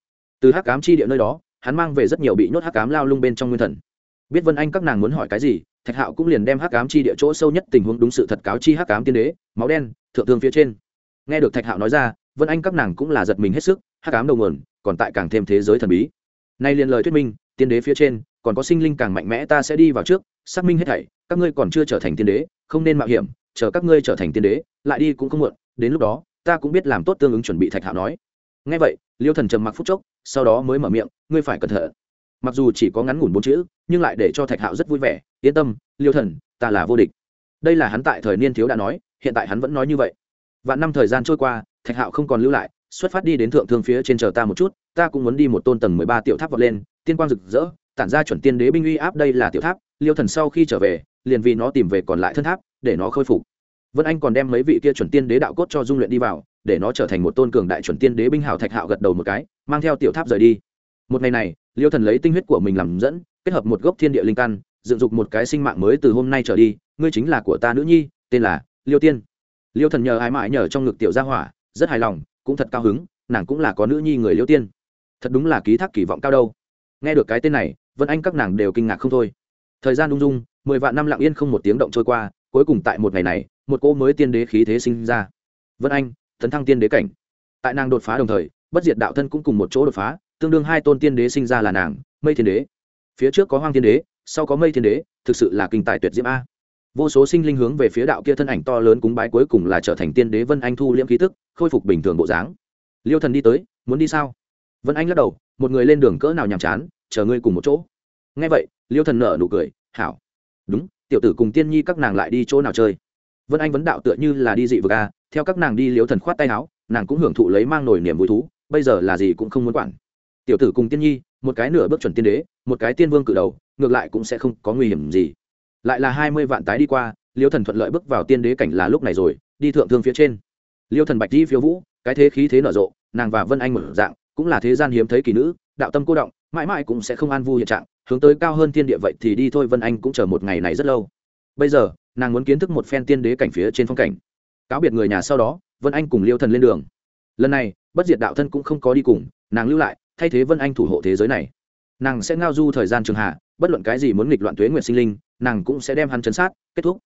từ hắc cám chi địa nơi đó, hắn mang về rất nhiều bị nhốt hắc cám lao lung bên trong nguyên thần. Biết vân anh các nàng muốn hỏi cái gì, thạch hạo cũng liền đem hắc cám chi địa chỗ sâu nhất tình huống đúng sự thật cáo chi hắc cám tiên đế, máu đen, thượng thương phía trên. Nghe được thạch hạo nói ra, vân anh các nàng cũng là giật mình hết sức, hắc cám đầu nguồn, còn tại càng thêm thế giới thần bí. Nay liền lời thuyết minh, tiên đế phía trên, còn có sinh linh càng mạnh mẽ ta sẽ đi vào trước, xác minh hết thảy, các ngươi còn chưa trở thành tiên đế, không nên mạo hiểm, chờ các ngươi trở thành tiên đế, lại đi cũng không muộn, đến lúc đó, ta cũng biết làm tốt tương ứng chuẩn bị thạch hạo nói. Ngay vậy, liêu thần trầm mặc phút chốc sau đó mới mở miệng, ngươi phải cẩn thận. Mặc dù chỉ có ngắn ngủn bốn chữ, nhưng lại để cho thạch hạo rất vui vẻ, yên tâm, liêu thần, ta là vô địch. Đây là hắn tại thời niên thiếu đã nói, hiện tại hắn vẫn nói như vậy. Vạn năm thời gian trôi qua, thạch hạo không còn lưu lại, xuất phát đi đến thượng thương phía trên chờ ta một chút, ta cũng muốn đi một tôn tầng mười ba tiểu tháp vọt lên, tiên quang rực rỡ, tản ra chuẩn tiên đế binh uy áp, đây là tiểu tháp, liêu thần sau khi trở về, liền vì nó tìm về còn lại thân tháp, để nó khôi phục. Vân anh còn đem mấy vị kia chuẩn tiên đế đạo cốt cho dung luyện đi vào để nó trở thành một tôn cường đại chuẩn tiên đế binh hào thạch hạo gật đầu một cái, mang theo tiểu tháp rời đi. Một ngày này, liêu thần lấy tinh huyết của mình làm dẫn, kết hợp một gốc thiên địa linh căn, dựng dục một cái sinh mạng mới từ hôm nay trở đi, ngươi chính là của ta nữ nhi, tên là liêu tiên. Liêu thần nhờ ai mãi nhờ trong ngực tiểu gia hỏa, rất hài lòng, cũng thật cao hứng, nàng cũng là có nữ nhi người liêu tiên. Thật đúng là ký thác kỳ vọng cao đâu. Nghe được cái tên này, vân anh các nàng đều kinh ngạc không thôi. Thời gian ung dung, mười vạn năm lặng yên không một tiếng động trôi qua, cuối cùng tại một ngày này, một cô mới tiên đế khí thế sinh ra. Vân anh tấn thăng tiên đế cảnh. Tại nàng đột phá đồng thời, bất diệt đạo thân cũng cùng một chỗ đột phá, tương đương hai tôn tiên đế sinh ra là nàng, mây thiên đế. Phía trước có hoang thiên đế, sau có mây thiên đế, thực sự là kinh tài tuyệt diễm a. Vô số sinh linh hướng về phía đạo kia thân ảnh to lớn cúng bái cuối cùng là trở thành tiên đế vân anh thu liễm khí tức, khôi phục bình thường bộ dáng. Liêu thần đi tới, muốn đi sao? Vân anh lắc đầu, một người lên đường cỡ nào nhàm chán, chờ ngươi cùng một chỗ. Ngay vậy, liêu thần nở nụ cười, hảo. Đúng, tiểu tử cùng tiên nhi các nàng lại đi chỗ nào chơi? Vân anh vấn đạo tựa như là đi dị vực a theo các nàng đi liêu thần khoát tay áo, nàng cũng hưởng thụ lấy mang nổi niềm vui thú, bây giờ là gì cũng không muốn quản. Tiểu tử cùng tiên nhi, một cái nửa bước chuẩn tiên đế, một cái tiên vương cự đầu, ngược lại cũng sẽ không có nguy hiểm gì. Lại là hai mươi vạn tái đi qua liêu thần thuận lợi bước vào tiên đế cảnh là lúc này rồi, đi thượng thương phía trên. Liêu thần bạch di phiếu vũ, cái thế khí thế nở rộ, nàng và vân anh một dạng, cũng là thế gian hiếm thấy kỳ nữ, đạo tâm cô động, mãi mãi cũng sẽ không an vui hiện trạng, hướng tới cao hơn thiên địa vậy thì đi thôi, vân anh cũng chờ một ngày này rất lâu. Bây giờ, nàng muốn kiến thức một phen tiên đế cảnh phía trên phong cảnh cáo biệt người nhà sau đó, vân anh cùng liêu thần lên đường. Lần này, bất diệt đạo thân cũng không có đi cùng, nàng lưu lại, thay thế vân anh thủ hộ thế giới này. Nàng sẽ ngao du thời gian trường hạ, bất luận cái gì muốn nghịch loạn tuế nguyện sinh linh, nàng cũng sẽ đem hắn chấn sát, kết thúc.